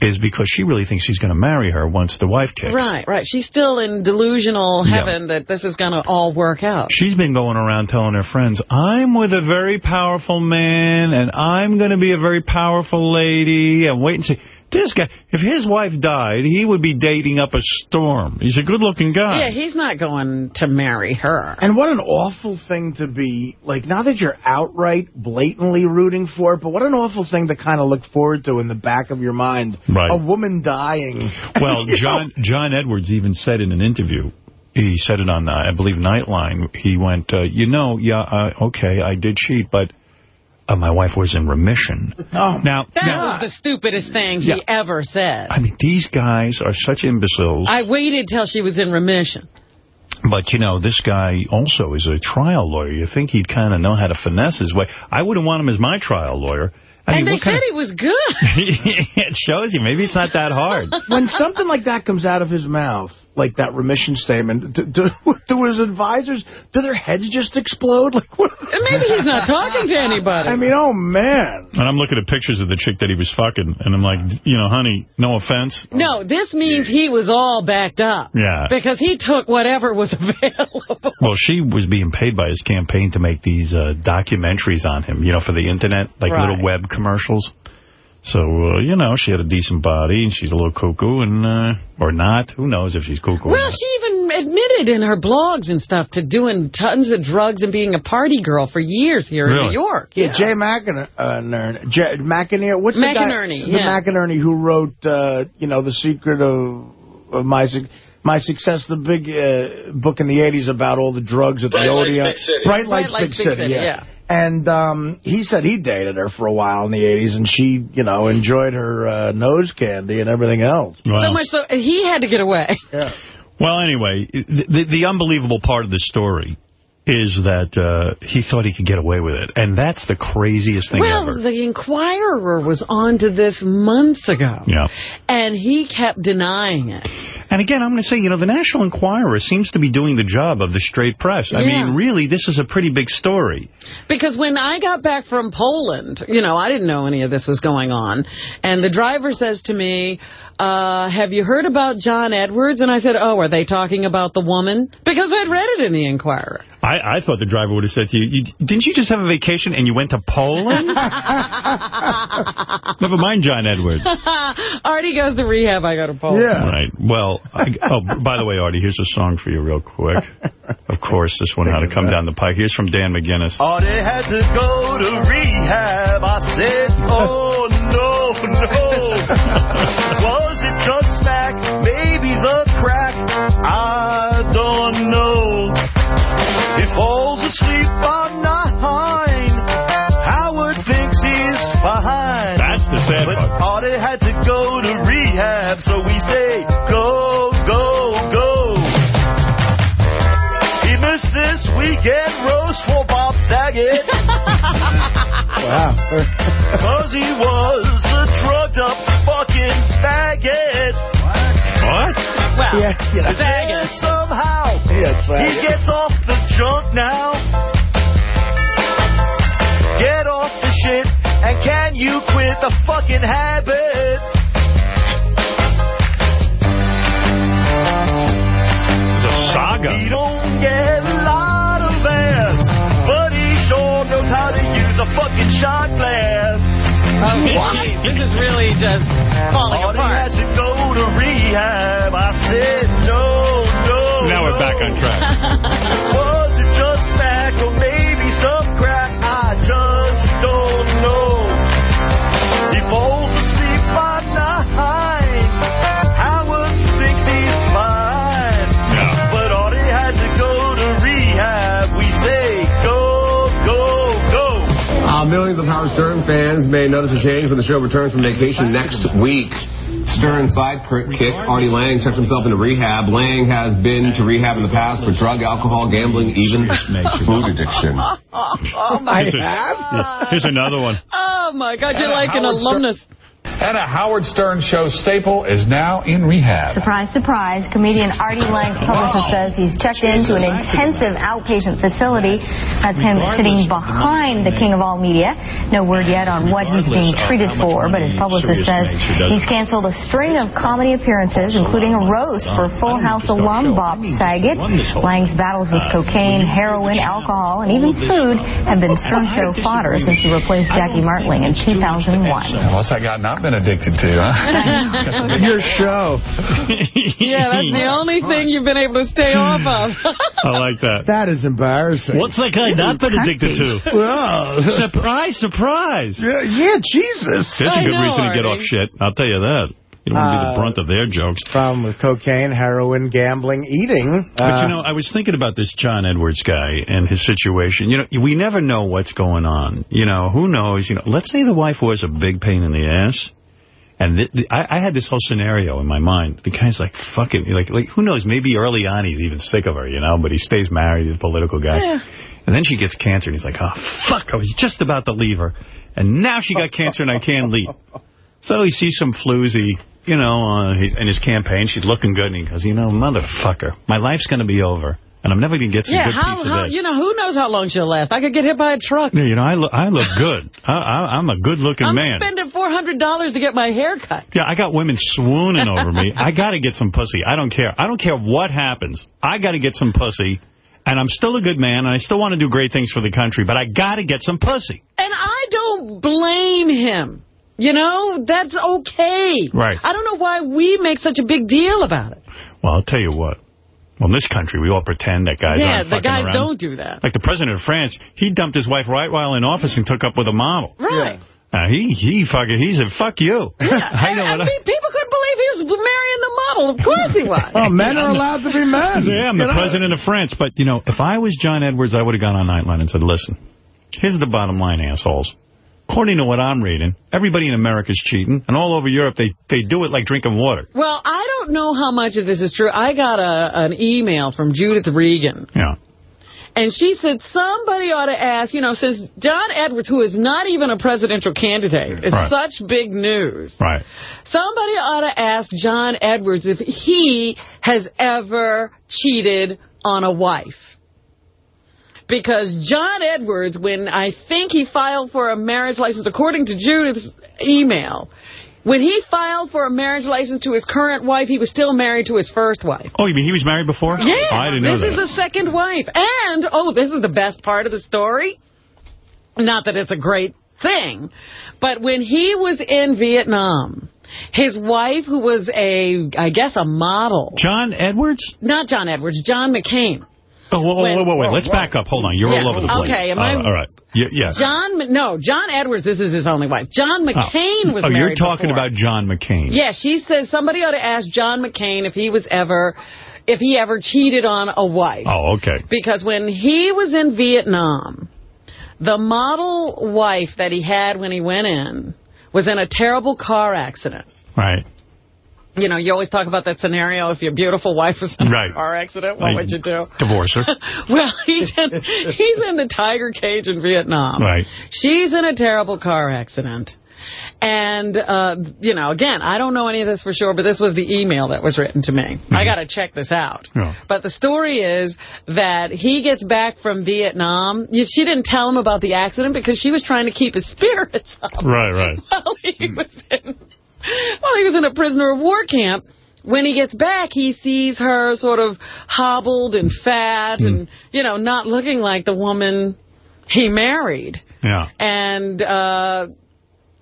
is because she really thinks she's going to marry her once the wife kicks. Right, right. She's still in delusional Yeah. heaven that this is going to all work out. She's been going around telling her friends, I'm with a very powerful man, and I'm going to be a very powerful lady, and wait and see. This guy, if his wife died, he would be dating up a storm. He's a good-looking guy. Yeah, he's not going to marry her. And what an awful thing to be, like, not that you're outright blatantly rooting for it, but what an awful thing to kind of look forward to in the back of your mind. Right. A woman dying. Well, John John Edwards even said in an interview, he said it on, uh, I believe, Nightline, he went, uh, you know, yeah, uh, okay, I did cheat, but uh, my wife was in remission. Oh, Now, That now, was the stupidest thing he ever said. I mean, these guys are such imbeciles. I waited till she was in remission. But, you know, this guy also is a trial lawyer. You think he'd kind of know how to finesse his way. I wouldn't want him as my trial lawyer. I and mean, they said kind he was good. it shows you. Maybe it's not that hard. when something like that comes out of his mouth, like that remission statement, do, do, do his advisors, do their heads just explode? Like, what? Maybe he's not talking to anybody. I mean, oh, man. And I'm looking at pictures of the chick that he was fucking, and I'm like, you know, honey, no offense. No, this means he was all backed up. Yeah. Because he took whatever was available. Well, she was being paid by his campaign to make these uh, documentaries on him, you know, for the Internet, like Right. little web commercials. So, uh, you know, she had a decent body, and she's a little cuckoo, and uh, or not. Who knows if she's cuckoo or Well, not. she even admitted in her blogs and stuff to doing tons of drugs and being a party girl for years here in New York. Yeah, Jay McInerney, Jay, McInerney, what's the guy? McInerney, The. McInerney who wrote, uh, you know, The Secret of, of My Suc- My Success, the big uh, book in the 80s about all the drugs at Bright the Lights, Odeon. Big City. Bright Lights, Bright Big, Lights, Big City, City, yeah. yeah. And um, he said he dated her for a while in the 80s, and she, you know, enjoyed her uh, nose candy and everything else. Wow. So much so, he had to get away. Yeah. Well, anyway, the, the, the unbelievable part of the story is that uh, he thought he could get away with it. And that's the craziest thing Well, ever. the Enquirer was on to this months ago. Yeah. And he kept denying it. And again, I'm going to say, you know, the National Enquirer seems to be doing the job of the straight press. I Yeah. mean, really, this is a pretty big story. Because when I got back from Poland, you know, I didn't know any of this was going on. And the driver says to me, uh, have you heard about John Edwards? And I said, oh, are they talking about the woman? Because I'd read it in the Enquirer. I, I thought the driver would have said to you, you, didn't you just have a vacation and you went to Poland? Never mind John Edwards. Artie goes to rehab, I go to Poland. Yeah. Right. Well, I, oh, by the way, Artie, here's a song for you real quick. Of course, this one had to come down the pike. Here's from Dan McGinnis. Artie had to go to rehab. I said, oh, no, no. Falls asleep on nine. Howard thinks he's fine. That's the sad but part. Oh, they had to go to rehab, so we say, go, go, go. He missed this weekend roast for Bob Saget. Wow. Cause he was a drugged up fucking faggot. What? Well, Yeah, yeah. Yeah, somehow Yeah, he gets off fucking habit? It's a saga. He don't get a lot of ass, but he sure knows how to use a fucking shot glass. This is really just falling Oh, they apart. had to go to rehab. I said no, no. Now we're back on track. Howard Stern fans may notice a change when the show returns from vacation next week. Stern sidekick Artie Lange checked himself into rehab. Lange has been to rehab in the past for drug, alcohol, gambling, even food addiction. Oh, my Here's a- God. Here's another one. Oh, my God. You're like an Howard Stern- alumnus. And a Howard Stern show staple is now in rehab. Surprise, surprise. Comedian Artie Lange's publicist says he's checked into an intensive outpatient facility. That's him sitting behind the king of all media. No word yet on what he's being treated for, but his publicist says he's canceled a string of comedy appearances, including a roast for Full House alum Bob Saget. Lange's battles with cocaine, heroin, alcohol, and even food have been Stern Show fodder since he replaced Jackie Martling in 2001. What's that guy not been addicted to, huh? Your show. Yeah, that's the only thing you've been able to stay off of. I like that. That is embarrassing. What's that guy not been addicted to? Well, surprise, surprise. Yeah, yeah, Jesus. There's a good know, reason to get off shit. I'll tell you that. You don't want to be Uh, the brunt of their jokes. Problem with cocaine, heroin, gambling, eating. But, Uh, you know, I was thinking about this John Edwards guy and his situation. You know, we never know what's going on. You know, who knows? You know, let's say the wife was a big pain in the ass. And th th I, I had this whole scenario in my mind. The guy's like, fuck it. Like, like, who knows? Maybe early on he's even sick of her, you know, but he stays married. He's a political guy. And then she gets cancer, and he's like, oh, fuck, I was just about to leave her. And now she got cancer, and I can't leave. So he sees some floozy, you know, uh, he, in his campaign. She's looking good, and he goes, you know, motherfucker, my life's going to be over, and I'm never going to get some Yeah, good how, piece of how, that. you know, who knows how long she'll last? I could get hit by a truck. Yeah, you know, I, look, I look good. I, I, I'm a good-looking man. I'm spending $400 to get my hair cut. Yeah, I got women swooning over me. I got to get some pussy. I don't care. I don't care what happens. I got to get some pussy. And I'm still a good man, and I still want to do great things for the country, but I got to get some pussy. And I don't blame him. You know, that's okay. Right. I don't know why we make such a big deal about it. Well, I'll tell you what. Well, in this country, we all pretend that guys yeah, aren't the fucking guys around. don't do that. Like the president of France, he dumped his wife right while in office and took up with a model. Right. Uh, he he fucking he said fuck you. I know I what I, mean, people couldn't believe he was marrying the model. Of course he was. Oh, men are allowed to be men. Yeah, I'm the president of France. But, you know, if I was John Edwards, I would have gone on Nightline and said, listen, here's the bottom line, assholes. According to what I'm reading, everybody in America's cheating, and all over Europe, they, they do it like drinking water. Well, I don't know how much of this is true. I got a an email from Judith Regan. Yeah. And she said somebody ought to ask, you know, since John Edwards, who is not even a presidential candidate, is Right. such big news. Right. Somebody ought to ask John Edwards if he has ever cheated on a wife. Because John Edwards, when I think he filed for a marriage license, according to Judith's email, when he filed for a marriage license to his current wife, he was still married to his first wife. Oh, you mean he was married before? Yeah, Oh, I didn't know this that. is the second wife. And, oh, this is the best part of the story. Not that it's a great thing, but when he was in Vietnam, his wife, who was a, I guess, a model. John Edwards? Not John Edwards, John McCain. Oh, whoa, whoa, When- whoa, whoa, wait. Let's back up. Hold on. You're Yeah, all over the place. okay, am all I- right, all right. Y- yes. John, no, John Edwards, this is his only wife. John oh. McCain oh. was Oh, married you're talking before. about John McCain. Yeah, she says somebody ought to ask John McCain if he was ever, if he ever cheated on a wife. Oh, okay. Because when he was in Vietnam, the model wife that he had when he went in was in a terrible car accident. Right. You know, you always talk about that scenario, if your beautiful wife was in Right. a car accident, what Like, would you do? Divorce her. Well, he's in, he's in the tiger cage in Vietnam. Right. She's in a terrible car accident. And, uh, you know, again, I don't know any of this for sure, but this was the email that was written to me. I got to check this out. Yeah. But the story is that he gets back from Vietnam. She didn't tell him about the accident because she was trying to keep his spirits up Right, right. while he was in, while he was in a prisoner of war camp. When he gets back, he sees her sort of hobbled and fat and, you know, not looking like the woman he married. Yeah. And, uh,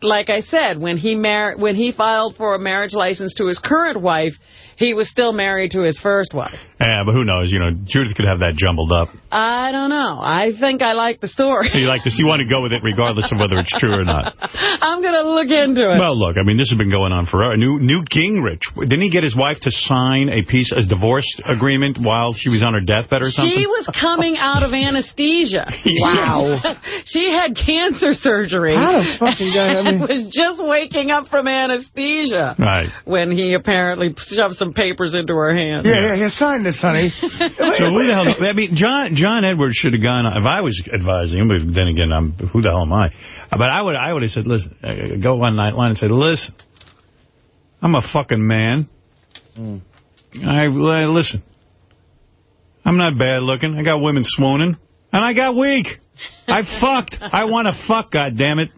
like I said, when he mar- when he filed for a marriage license to his current wife, he was still married to his first wife. Yeah, but who knows? You know, Judith could have that jumbled up. I don't know. I think I like the story. You like this? You want to go with it regardless of whether it's true or not. I'm going to look into it. Well, look, I mean, this has been going on forever. New Newt Gingrich, didn't he get his wife to sign a piece, a divorce agreement while she was on her deathbed or something? She was coming out of anesthesia. Wow. she had cancer surgery. How the fucking guy have and was just waking up from anesthesia Right. when he apparently shoved some papers into her hand. Yeah, yeah, yeah, sign this, honey. So who the hell? I mean, John John Edwards should have gone. If I was advising him, but then again, I'm who the hell am I? But I would I would have said, listen, uh, go one night line and say, listen, I'm a fucking man. I uh, listen. I'm not bad looking. I got women swooning, and I got weak. I fucked. I want to fuck. God damn it.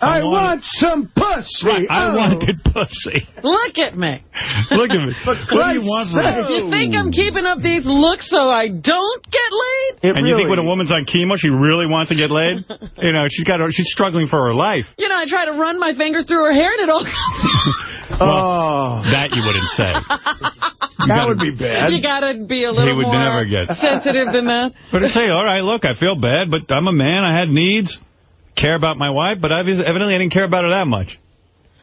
I, want want some pussy. Right, I Oh. wanted pussy. Look at me. Look at me. what do you want from me? You think I'm keeping up these looks so I don't get laid? and you think when a woman's on chemo, she really wants to get laid? you know, she's got her, she's struggling for her life. You know, I try to run my fingers through her hair and it all Well, oh. that you wouldn't say. that would be bad. You gotta be a little He would more never get- sensitive than that. But I say, all right, look, I feel bad, but I'm a man. I had needs. Care about my wife, but obviously, evidently I didn't care about her that much.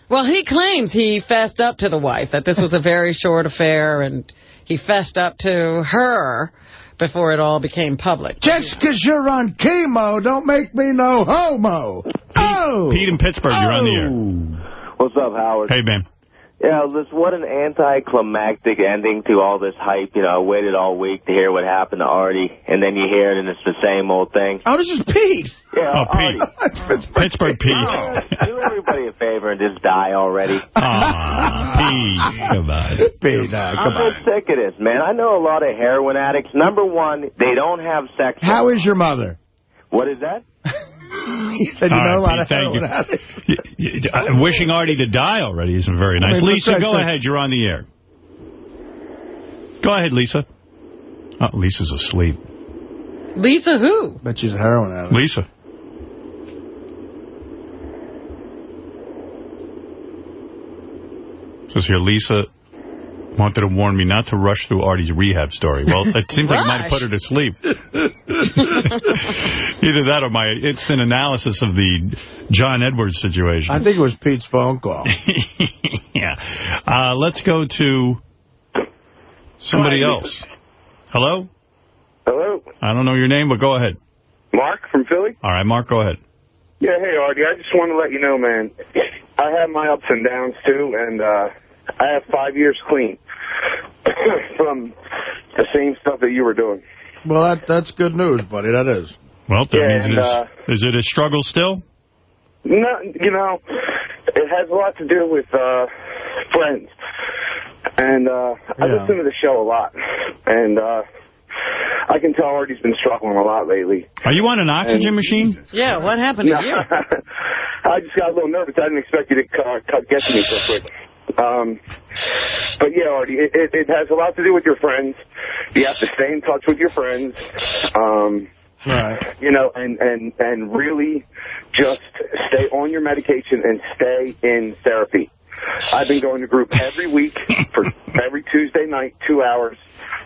Well, he claims he fessed up to the wife, that this was a very short affair, and he fessed up to her before it all became public. Just because you're on chemo, don't make me no homo. Oh! Pete in Pittsburgh, you're on the air. What's up, Howard? Hey, man. Yeah, this what an anticlimactic ending to all this hype. You know, I waited all week to hear what happened to Artie, and then you hear it, and it's the same old thing. Oh, this is Pete. Yeah, Oh, Artie. Pete. Pittsburgh Pete. Oh, do everybody a favor and just die already. Aw, Pete. Come on. Pete, uh, I'm come on. just sick of this, man. I know a lot of heroin addicts. Number one, they don't have sex. How is your mother? What is that? He said, you All know a right, lot of Pete, thank you. heroin addicts. Y- y- uh, Wishing Artie to die already isn't very nice. I mean, Lisa, go ahead. You're on the air. Go ahead, Lisa. Oh, Lisa's asleep. Lisa who? Bet she's a heroin addict. Lisa. Says here, Lisa wanted to warn me not to rush through Artie's rehab story. Well, it seems like it might have put her to sleep. Either that or my instant analysis of the John Edwards situation. I think it was Pete's phone call. yeah. Uh, let's go to somebody else. Hello? Hello, I don't know your name, but go ahead. Mark from Philly. All right, Mark, go ahead. Yeah, hey Artie, I just want to let you know, man. I have my ups and downs too, and uh, I have five years clean from the same stuff that you were doing. Well, that that's good news, buddy. That is. Well, that Yeah, means and, it is, uh, is it a struggle still? No, you know, it has a lot to do with uh, friends. And uh, I Yeah. listen to the show a lot. And uh, I can tell Artie's been struggling a lot lately. Are you on an oxygen And- machine? Yeah, what happened to you? I just got a little nervous. I didn't expect you to uh, cut, get to me so quick. Um, but yeah, Artie, it, it, it has a lot to do with your friends. You have to stay in touch with your friends. Um, Right. you know, and, and, and really just stay on your medication and stay in therapy. I've been going to group every week for every Tuesday night, two hours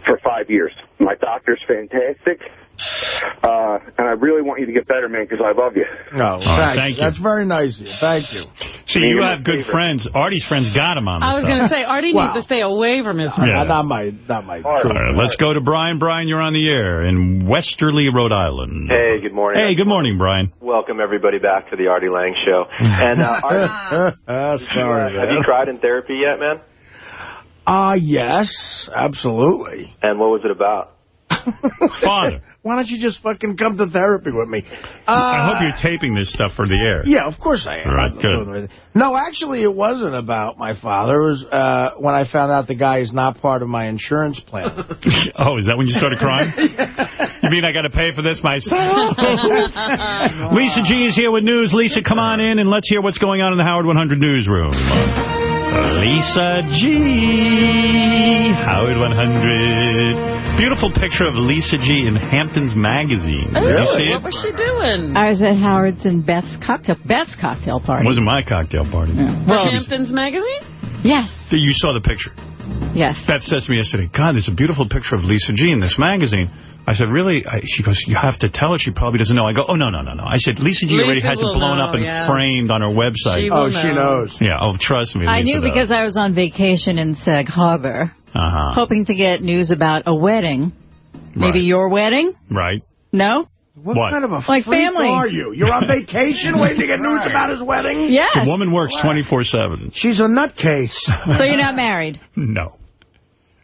for five years. My doctor's fantastic. Uh, and I really want you to get better, man, because I love you. No, right, thank, thank you. you. That's very nice of you. Thank you. See, You're you have good favorite. friends. Artie's friends got him on this I was going to say, Artie Wow. needs to stay away from his friends. Yeah. Not my, not my. All right. All right, let's go to Brian. Brian, you're on the air in Westerly, Rhode Island. Hey, good morning. Hey, good morning, Brian. Welcome everybody back to the Artie Lange Show. And uh, Artie, uh, sorry, have you man. tried in therapy yet, man? Ah, yes, absolutely. And what was it about? Father, Why don't you just fucking come to therapy with me? Uh, I hope you're taping this stuff for the air. Yeah, of course I am. Right, good. No, actually, it wasn't about my father. It was uh, when I found out the guy is not part of my insurance plan. Oh, is that when you started crying? You mean I got to pay for this myself? Lisa G is here with news. Lisa, come on in and let's hear what's going on in the Howard 100 newsroom. Lisa G. Howard 100. Beautiful picture of Lisa G in Hamptons Magazine. Did you see What it? was she doing? I was at Howard's and Beth's cocktail Beth's cocktail party. It wasn't my cocktail party. Well, Hamptons Magazine? Yes, You saw the picture. yes. Beth says to me yesterday, God, there's a beautiful picture of Lisa G in this magazine. I said, really? I, she goes, you have to tell her. She probably doesn't know. I go, oh, no, no, no, no. I said, Lisa G already has it blown know, up and yeah. framed on her website. She oh, will oh, she knows. Yeah, oh, trust me, Lisa I knew does. because I was on vacation in Sag Harbor, Uh-huh. hoping to get news about a wedding. Maybe Right. your wedding? Right. No? What, What? kind of a Like freak family. are you? You're on vacation waiting to get news about his wedding? Yes. The woman works 24-7. She's a nutcase. So you're not married? No.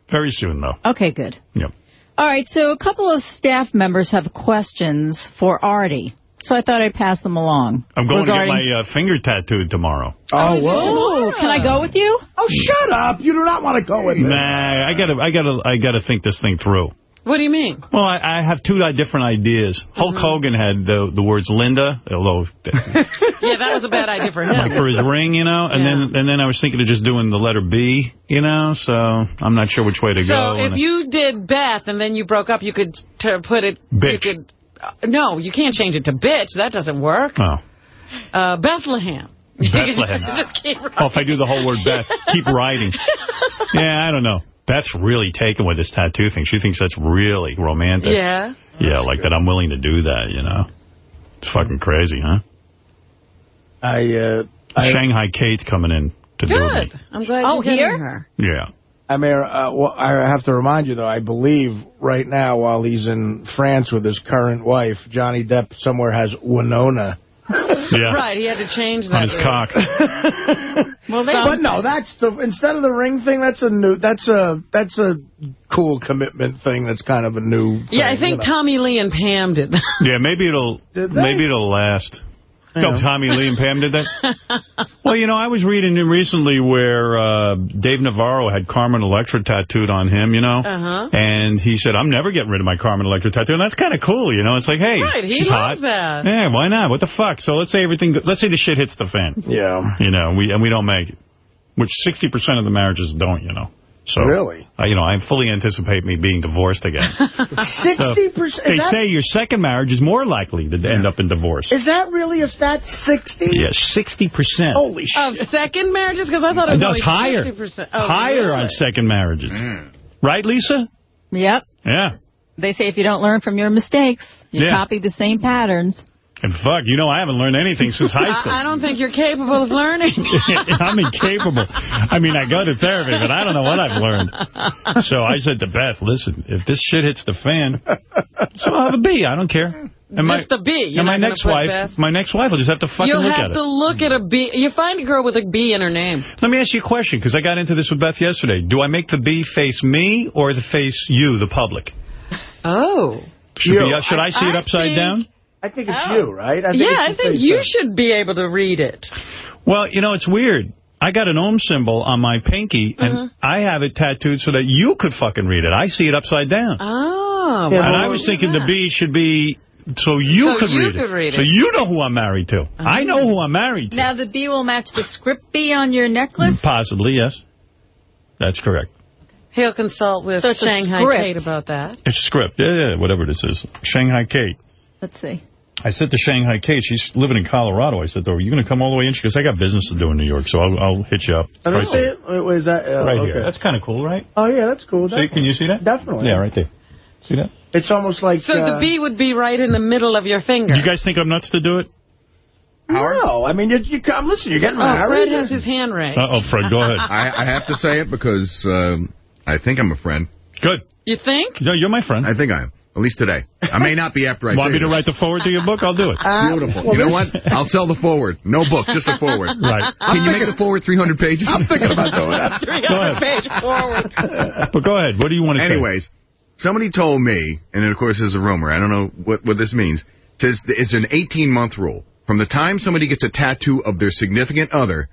Very soon, though. Okay, good. Yep. All right, so a couple of staff members have questions for Artie. So I thought I'd pass them along. I'm going regarding... to get my uh, finger tattooed tomorrow. Oh, whoa. Oh, can I go with you? Oh, shut up. You do not want to go with me. Nah, I gotta, I gotta, I gotta think this thing through. What do you mean? Well, I, I have two different ideas. Hulk Mm-hmm. Hogan had the the words Linda, although Yeah, that was a bad idea for him. like for his ring, you know, and Yeah. then and then I was thinking of just doing the letter B, you know. So I'm not sure which way to So go. So if and- you did Beth and then you broke up, you could t put it... Bitch. You could, no, you can't change it to bitch. That doesn't work. oh, Uh, Bethlehem. Bethlehem. Just keep oh, if I do the whole word Beth, keep writing. Yeah, I don't know. Beth's really taken with this tattoo thing. She thinks that's really romantic. Yeah. Yeah, like that I'm willing to do that, you know. It's fucking crazy, huh? I, uh, I, Shanghai Kate's coming in to do it. Good. I'm glad Oh, you're here? her. Yeah. I mean, uh, well, I have to remind you, though, I believe right now, while he's in France with his current wife, Johnny Depp somewhere has Winona. Yeah. Right, he had to change that. On his cock. Well, they, But no, that's the instead of the ring thing, that's a new, that's a that's a cool commitment thing. That's kind of a new. Thing, yeah, I think you know. Tommy Lee and Pam did. Yeah, maybe it'll maybe it'll last. No, Tommy Lee and Pam did that? well, you know, I was reading recently where uh, Dave Navarro had Carmen Electra tattooed on him, you know? Uh-huh. And he said, I'm never getting rid of my Carmen Electra tattoo. And that's kind of cool, you know? It's like, hey, Right, he she's loves hot. that. Yeah, why not? What the fuck? So let's say everything, let's say the shit hits the fan. Yeah. You know, we and we don't make it. Which 60% of the marriages don't, you know? So, Really? uh, you know, I fully anticipate me being divorced again. Sixty percent. They say your second marriage is more likely to end up in divorce. Is that really a stat? Sixty? Yes, 60%. Holy shit! Of second marriages? Because I thought it was no, only it's higher. 50%. Oh, higher really? on second marriages. Right, Lisa? Yep. Yeah. They say if you don't learn from your mistakes, you Yeah. copy the same patterns. And fuck, you know I haven't learned anything since high school. I, I don't think you're capable of learning. I'm incapable. I mean, I go to therapy, but I don't know what I've learned. So I said to Beth, listen, if this shit hits the fan, so I'll have a B. I don't care. And Just a B. You're and my gonna next put wife, Beth? my next wife will just have to fucking You'll look have at it. to look at a B. You find a girl with a B in her name. Let me ask you a question, because I got into this with Beth yesterday. Do I make the B face me or the face you, the public? Oh. Should, You. be, uh, should I, see it I upside think- down? I think it's Oh. you, right? I think yeah, I think you thing. should be able to read it. Well, you know, it's weird. I got an ohm symbol on my pinky, and Mhm. I have it tattooed so that you could fucking read it. I see it upside down. Oh. and well, I was thinking the B should be so you, So could, you read could it. read So you know who I'm married to. I know who I'm married to. Now the B will match the script B on your necklace? Possibly, yes. That's correct. He'll consult with So Shanghai. Kate about that. It's a script. Yeah, yeah, whatever this is. Shanghai Kate. Let's see. I said to Shanghai Kate, she's living in Colorado. I said though, her, you going to come all the way in? She goes, I got business to do in New York, so I'll, I'll hit you up. I don't see it. Wait, wait, is that uh, Right okay. here. That's kind of cool, right? Oh yeah, that's cool. See, can you see that? Definitely. Yeah, right there. See that? It's almost like. So uh, the B would be right in the middle of your finger. You guys think I'm nuts to do it? No, I mean you. you come, listen, you're getting Oh, married. Fred has his hand raised. Uh-oh, Fred, go ahead. I, I have to say it because um, I think I'm a friend. Good. You think? No, you're my friend. I think I am. At least today. I may not be after I Want me to this. write the forward to your book? I'll do it. Uh, Beautiful. well, you know what? I'll sell the forward. No book, just a forward. Right. Can you make the forward 300 pages? I'm thinking about doing that. 300 page forward. But go ahead. What do you want to say? Anyways, somebody told me, and of course there's a rumor. I don't know what, what this means. It says it's an 18 month rule. From the time somebody gets a tattoo of their significant other,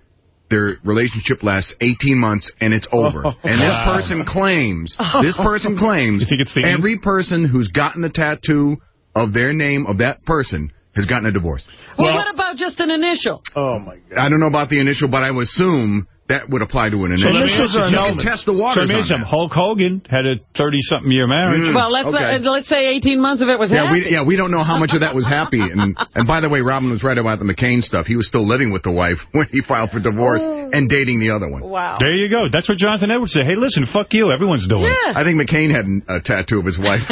their relationship lasts 18 months and it's over. Oh, and this wow. person claims, this person claims, think it's every person who's gotten the tattoo of their name of that person has gotten a divorce. Well, what about just an initial? Oh my God. I don't know about the initial, but I would assume that would apply to an So initial. let me ask you you can test the So waters let me on ask that. Hulk Hogan had a 30-something year marriage. Mm. Well, let's Okay. uh, let's say 18 months of it was Yeah, happy. we yeah we don't know how much of that was happy. And and by the way, Robin was right about the McCain stuff. He was still living with the wife when he filed for divorce and dating the other one. Wow. There you go. That's what Jonathan Edwards said. Hey, listen, fuck you. Everyone's doing it. Yeah. I think McCain had a tattoo of his wife.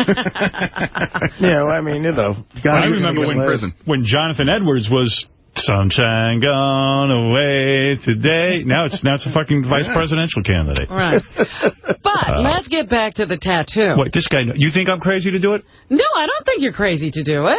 Yeah, well, I mean, you know. I remember when, prison. when Jonathan Edwards was sunshine gone away today. Now it's now it's a fucking vice presidential candidate. Right. But Uh, let's get back to the tattoo. Wait, this guy, you think I'm crazy to do it? No, I don't think you're crazy to do it.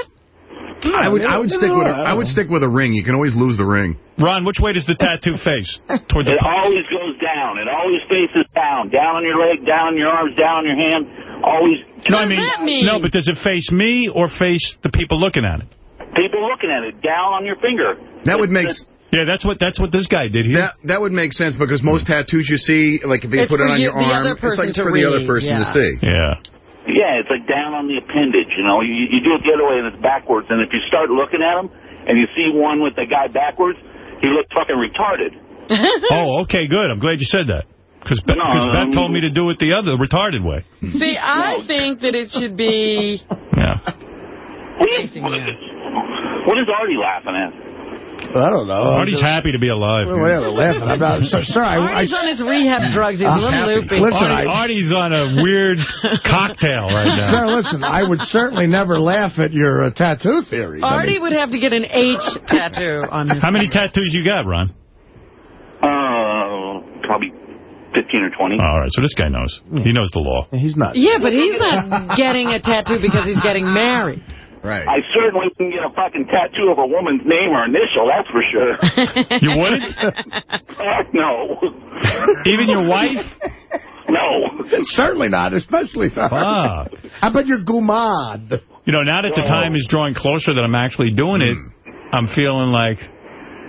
I would I would stick with a, I would stick with a ring. You can always lose the ring. Ron, which way does the tattoo face? Toward the It always goes down. It always faces down. Down on your leg, down on your arms, down on your hand. Always. No, I mean, no, but does it face me or face the people looking at it? People looking at it, down on your finger. That would make It's- Yeah, that's what that's what this guy did here. that that would make sense because most tattoos you see, like if you It's put it on you- your arm, other it's person like it's to for the other read, person to see. Yeah. Yeah, it's like down on the appendage. You know, you, you do it the other way and it's backwards. And if you start looking at them and you see one with the guy backwards, he looks fucking retarded. oh, okay, good. I'm glad you said that. Because Beth, No, 'cause Beth um, told me to do it the other, retarded way. See, I think that it should be Yeah. facing you. What is Artie laughing at? I don't know. Artie's happy to be alive. Well, whatever, laughing about. So, sir, I, I, Artie's on his rehab drugs. He's a I'm little happy. loopy. Listen, Artie, I- Artie's on a weird cocktail right now. Sir, listen, I would certainly never laugh at your uh, tattoo theories. I Artie mean, would have to get an H tattoo on his How many tattoos you got, Ron? Uh, probably 15 or 20. All right, so this guy knows. He knows the law. he's not. Yeah, but he's not getting a tattoo because he's getting married. Right. I certainly wouldn't get a fucking tattoo of a woman's name or initial, that's for sure. You wouldn't? Fuck no. Even your wife? No. Certainly not, especially not. Fuck. How about your gumad? You know, now that the time is drawing closer that I'm actually doing it, hmm. I'm feeling like,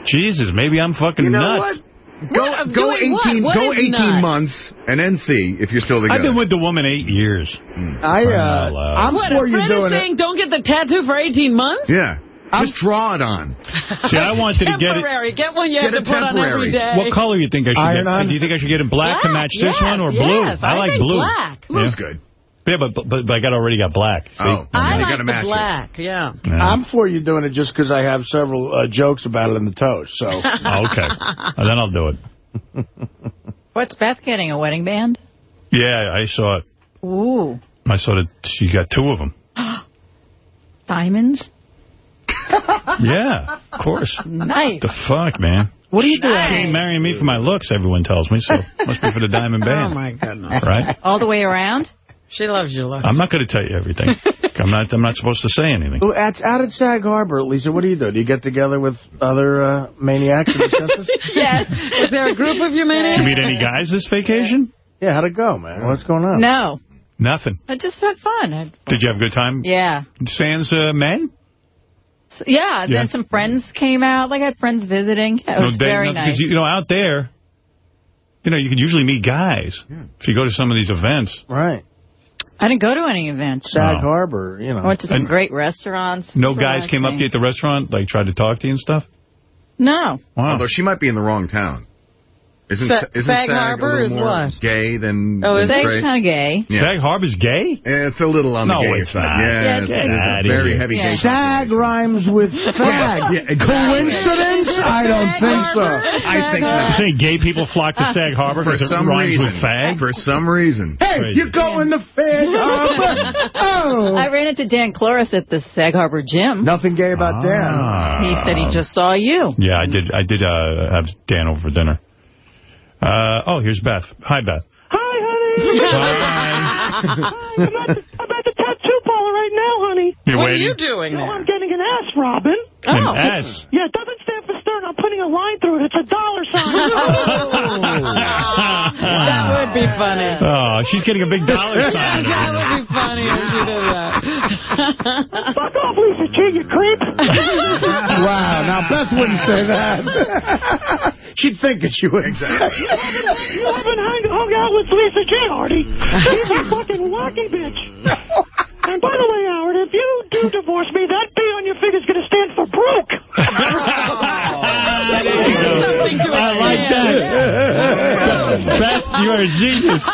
Jesus, maybe I'm fucking You know nuts. what? Go What? go Doing what? 18 What go 18 nuts? months and then see if you're still together. I've been with the woman eight years. I, uh, Hello. I'm What, for a you friend doing is it. don't get the tattoo for 18 months? yeah. Just draw it on. See, I wanted to get it. Temporary. Get one you Get have it to put on every temporary. day. What color do you think I should Iron get? on? Do you think I should get it black, to Black, match this one or blue? I I like blue. black. Blue's Yeah. good. Yeah, but, but, but I got already got black. See? Oh. I You like gotta the match it. black, yeah. Yeah. I'm for you doing it just because I have several uh, jokes about it in the toast. So Oh, okay. And then I'll do it. What's Beth getting, a wedding band? Yeah, I saw it. Ooh. I saw that she got two of them. Diamonds? Yeah, of course. Nice. The fuck, man. what are you doing? She ain't marrying me for my looks, everyone tells me, so must be for the diamond Oh, band. my goodness. Right? All the way around? She loves you, looks. I'm not going to tell you everything. I'm not I'm not supposed to say anything. Oh, At, out at Sag Harbor, Lisa, what do you do? Do you get together with other uh, maniacs and discuss this? yes. Is there a group of you, man? Did you meet any guys this vacation? Yeah, how'd it go, man? What's going on? No. Nothing. I just had fun. I, Did you have a good time? yeah. Sans uh, men? So- yeah, Yeah. then some friends came out. Like, I had friends visiting. It was they- very nothing, 'cause nice. You, you know, out there, you know, you could usually meet guys if you go to some of these events. Right. I didn't go to any events. Sag Oh. Harbor, you know. I went to some And- great restaurants. No guys came up to you at the restaurant, like tried to talk to you and stuff? No. Wow. Although she might be in the wrong town. Isn't, Sa- isn't Sag Sag Harbor a little is more what? gay than, Oh, is it? kind of gay. Yeah. Sag Harbor's gay? Yeah, it's a little on No, the gay it's side. not. Yeah, Yeah, it's, it's- it's a very here. heavy Yeah. gay. Sag rhymes with fag. Yeah, exactly. Coincidence? I don't think so. I think You're saying gay people flock to Sag Harbor For because it some rhymes reason. with fag? For some reason. Hey, Crazy. you going to Fag Harbor? Oh. I ran into Dan Klores at the Sag Harbor gym. Nothing gay about that. Ah. He said he just saw you. Yeah, I did. I did uh, have Dan over for dinner. Uh, oh, here's Beth. Hi, Beth. Hi, honey. Hi. I'm, at honey. You're what waiting. are you doing No, there? I'm getting an S, Robin. An Oh. S. Yeah, it doesn't stand for stern. I'm putting a line through it. It's a dollar sign. Oh. that would be funny. Oh, she's getting a big dollar sign. that would be funny if you did that. Fuck off, Lisa G, you creep. Wow, now Beth wouldn't say that. She'd think it, she wouldn't say You haven't hung, hung out with Lisa G, Artie. She's a fucking wacky bitch. And by the way, Howard, if you do divorce me, that B on your finger's going to stand for broke. There you go. Something to I like that. Beth, you are a genius.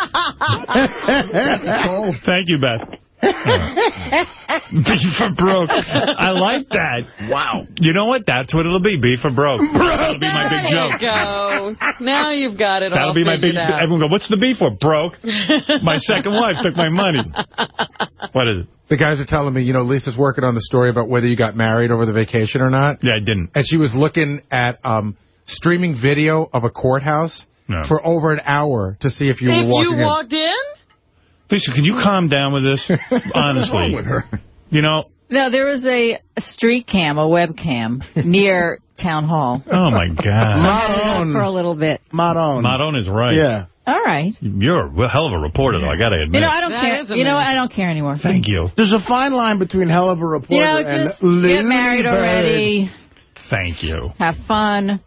Thank you, Beth. B for broke. I like that. Wow. You know what? That's what it'll be. B for broke. That'll be my big There joke. you go. Now you've got it That'll all be my big. out. Everyone go. What's the B for? Broke. My second wife took my money. What is it? The guys are telling me, you know, Lisa's working on the story about whether you got married over the vacation or not. Yeah, I didn't. And she was looking at um, streaming video of a courthouse No. for over an hour to see if you if were walking you in. walked in? Lisa, can you calm down with this? Honestly. with her? You know, No, there was a, a street cam, a webcam, near Town Hall. oh my God. For a little bit. Maron. Maron is right. Yeah. All right. You're a hell of a reporter, though, I got to admit. You know, I don't That care. You know, what? I don't care anymore. Thank you. There's a fine line between hell of a reporter You know, and just Lily get married Bird. already. Thank you. Have fun.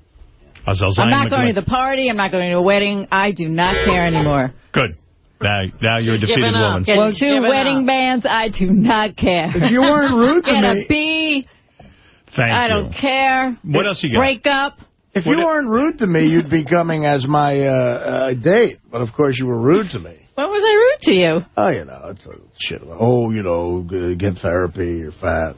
Als al zijn I'm we not going to the party. I'm not going to a wedding. I do not care anymore. Good. Now, now you're a defeated woman. Get Well, two wedding up. bands. I do not care. If you weren't rude to Get a me, B. Thank I you. don't care. What else you got? Break up. if What you weren't rude to me, you'd be coming as my uh, uh, date. But of course, you were rude to me. When was I rude to you? Oh, you know, it's a shit. Oh, you know, get therapy. You're fat.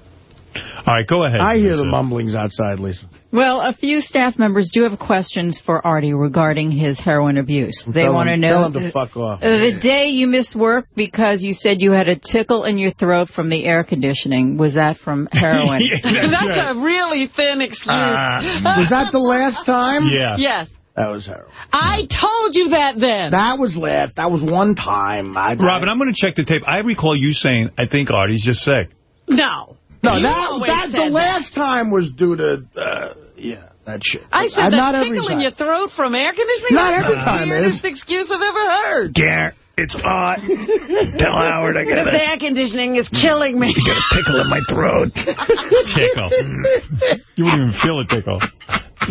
All right, go ahead. I hear Lisa. the mumblings outside, Lisa. Well, a few staff members do have questions for Artie regarding his heroin abuse. They want to know Tell him to fuck off. uh, the day you missed work because you said you had a tickle in your throat from the air conditioning. Was that from heroin? Yeah, That's right. a really thin excuse. Ah. Was that the last time? Yeah. yes. That was her. I told you that then. That was last. That was one time. I, Robin, I'm going to check the tape. I recall you saying, I think Artie's just sick. no. No, You that, that the said last time was due to, uh, yeah, that shit. I Uh, said not that every tickle in your throat from air conditioning? Not That's every the time, weirdest Liz. excuse I've ever heard. Gare, it's hot. Tell Howard I got The air conditioning is killing me. You got a tickle in my throat. tickle. You wouldn't even feel a tickle.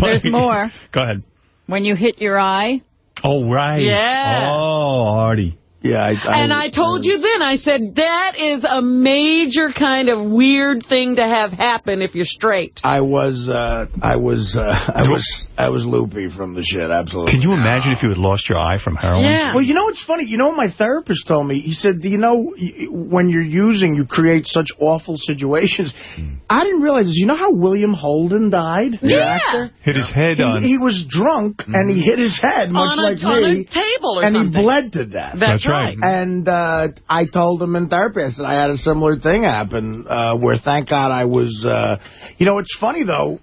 There's more. Go ahead. When you hit your eye, Oh, right. Yeah. Oh, Artie. Yeah, I, I, And I told you then, I said, that is a major kind of weird thing to have happen if you're straight. I was, uh, I was, uh, I was, I was loopy from the shit. Absolutely. Can you imagine if you had lost your eye from heroin? Yeah. Well, you know what's funny? You know what my therapist told me? He said, do you know, when you're using, you create such awful situations. I didn't realize this. You know how William Holden died? The Yeah. actor? Hit his head He, on. he was drunk, and he hit his head, much on a, like on me. a table or and something. he bled to death. That's, That's right. And uh, I told him in therapy, I said I had a similar thing happen uh, where, thank God, I was, uh, you know, it's funny, though,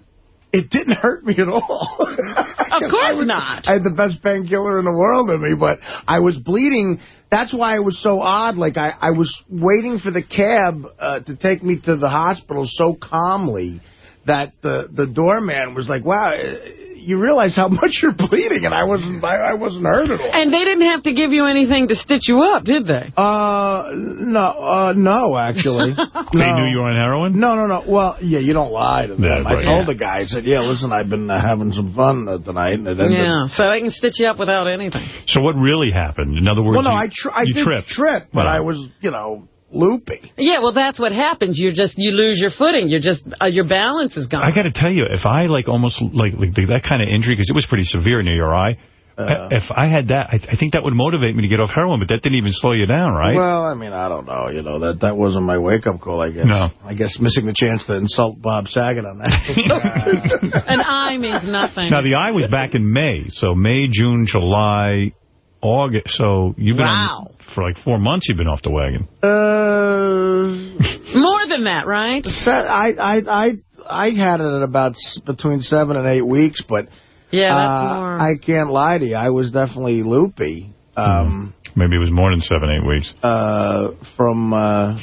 it didn't hurt me at all. Of course I was- not. I had the best painkiller in the world in me, but I was bleeding. That's why it was so odd. Like, I, I was waiting for the cab uh, to take me to the hospital so calmly that the, the doorman was like, wow, you realize how much you're bleeding, and I wasn't I, I wasn't hurt at all. And they didn't have to give you anything to stitch you up, did they? Uh, no, uh, no, actually. They knew you were on heroin? No, no, no. Well, yeah, you don't lie to them. Yeah, I right. told the guy, I said, yeah, listen, I've been uh, having some fun uh, tonight. And it ended Yeah, so they can stitch you up without anything. So what really happened? In other words, Well, no, you, I, tr I you did tripped. trip, but Right. I was, you know, loopy. Yeah, well, that's what happens. You just, you lose your footing. You're just, uh, your balance is gone. I got to tell you, if I like almost like, like that kind of injury, because it was pretty severe near your eye, Uh. if I had that, I, I think that would motivate me to get off heroin, but that didn't even slow you down, right? Well, I mean, I don't know. You know, that that wasn't my wake-up call, I guess. No. I guess missing the chance to insult Bob Saget on that. An eye means nothing. now, the eye was back in May, so May, June, July, August. So you've been Wow. on, for like four months you've been off the wagon. uh, More than that, right? I, I, I, I had it at about between seven and eight weeks, but Yeah, that's uh, more. I can't lie to you. I was definitely loopy. Um, Maybe it was more than seven, eight weeks. uh, from, uh,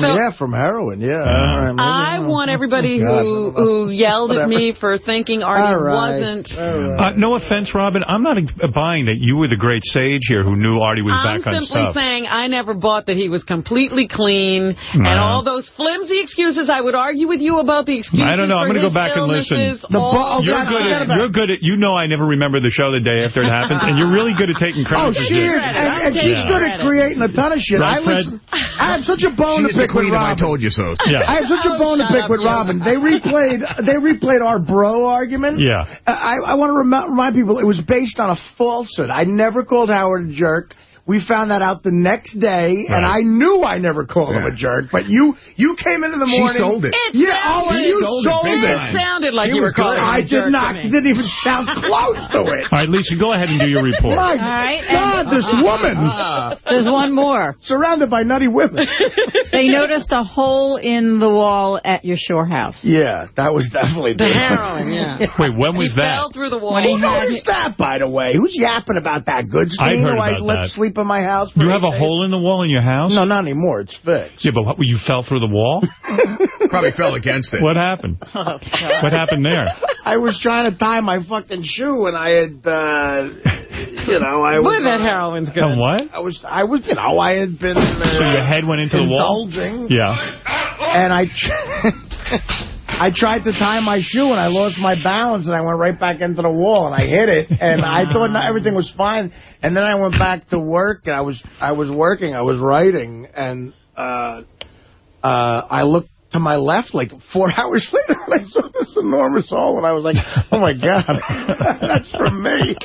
from, So- yeah, from heroin, yeah. All right, maybe- I want everybody Oh, who don't who yelled at me for thinking Artie All right. wasn't. All right. Uh, no offense, Robin. I'm not uh, buying that you were the great sage here who knew Artie was I'm back on stuff. I'm simply saying I never bought that he was completely clean No. and all those flimsy excuses. I would argue with you about the excuses. I don't know. I'm going to go back and listen. The oh, You're God, good at, about you're good at, you know I never remember the show the day after it happens, and you're really good at taking credit Oh, she is, and, and she's Yeah. good at creating a ton of shit. Right, I was, I have such a bone to is the pick with queen of I told you so. Yeah. I have such a Oh, bone to pick up, with you. Robin. They replayed, they replayed our bro argument. Yeah. Uh, I, I want to remind people it was based on a falsehood. I never called Howard a jerk. We found that out the next day, and I knew I never called him a jerk. But you, you came into the morning. She morning. sold it. It Yeah, oh, and you sold it sold big it. It sounded like She you were calling good. him a I jerk did not. to It didn't even sound close to it. All right, Lisa, go ahead and do your report. My All right, God, this uh-huh. woman. Uh-huh. There's one more. Surrounded by nutty women. They noticed a hole in the wall at your shore house. Yeah, that was definitely The different. heroin, yeah. Wait, when was he that? fell through the wall. Who noticed that, by the way? Who's yapping about that? Goodstein, I've heard who I about let that. sleep in my house for You have a days? hole in the wall in your house? No, not anymore. It's fixed. Yeah, but what, you fell through the wall? Probably fell against it. What happened? Oh, What happened there? I was trying to tie my fucking shoe, and I had, uh, you know, I was... Boy, that heroin's good. And what? I was, I was, you know, I had been... Uh, So your head went into the wall? indulging, Yeah. And I... I tried to tie my shoe, and I lost my balance, and I went right back into the wall, and I hit it, and I thought not, everything was fine. And then I went back to work, and I was I was working, I was writing, and uh, uh, I looked to my left like four hours later, and I saw this enormous hole, and I was like, oh, my God, that's from me.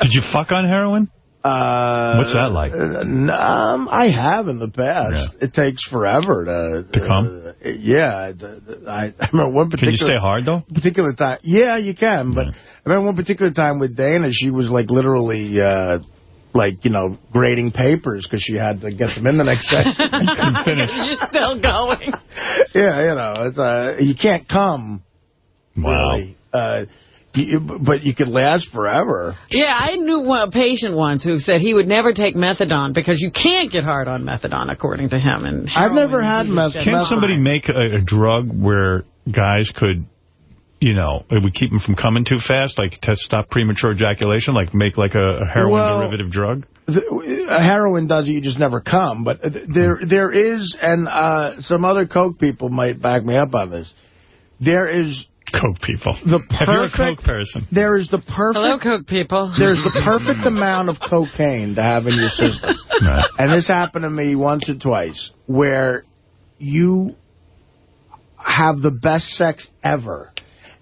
Did you fuck on heroin? Uh, What's that like? uh, um, I have in the past. It takes forever to... To come? uh, yeah. the- the- I, I remember one particular. Can particular... you stay hard, though? particular time. Yeah, you can. But I remember one particular time with Dana, she was like literally, uh, like, you know, grading papers because she had to get them in the next day. You're still going. yeah, you know, it's, uh, you can't come. Wow. Really. Uh, you, but you could last forever. Yeah, I knew a patient once who said he would never take methadone because you can't get hard on methadone, according to him. And I've never had methadone. Can't somebody make a, a drug where guys could, you know, it would keep them from coming too fast, like to stop premature ejaculation, like make like a, a heroin Well, derivative drug? The, uh, heroin does it, you just never come. But there, there is, and uh, some other coke people might back me up on this. There is Coke people. the If you're a perfect. Coke person. There is the perfect. Hello, Coke people. There's the perfect amount of cocaine to have in your system. Right. And this happened to me once or twice, where you have the best sex ever.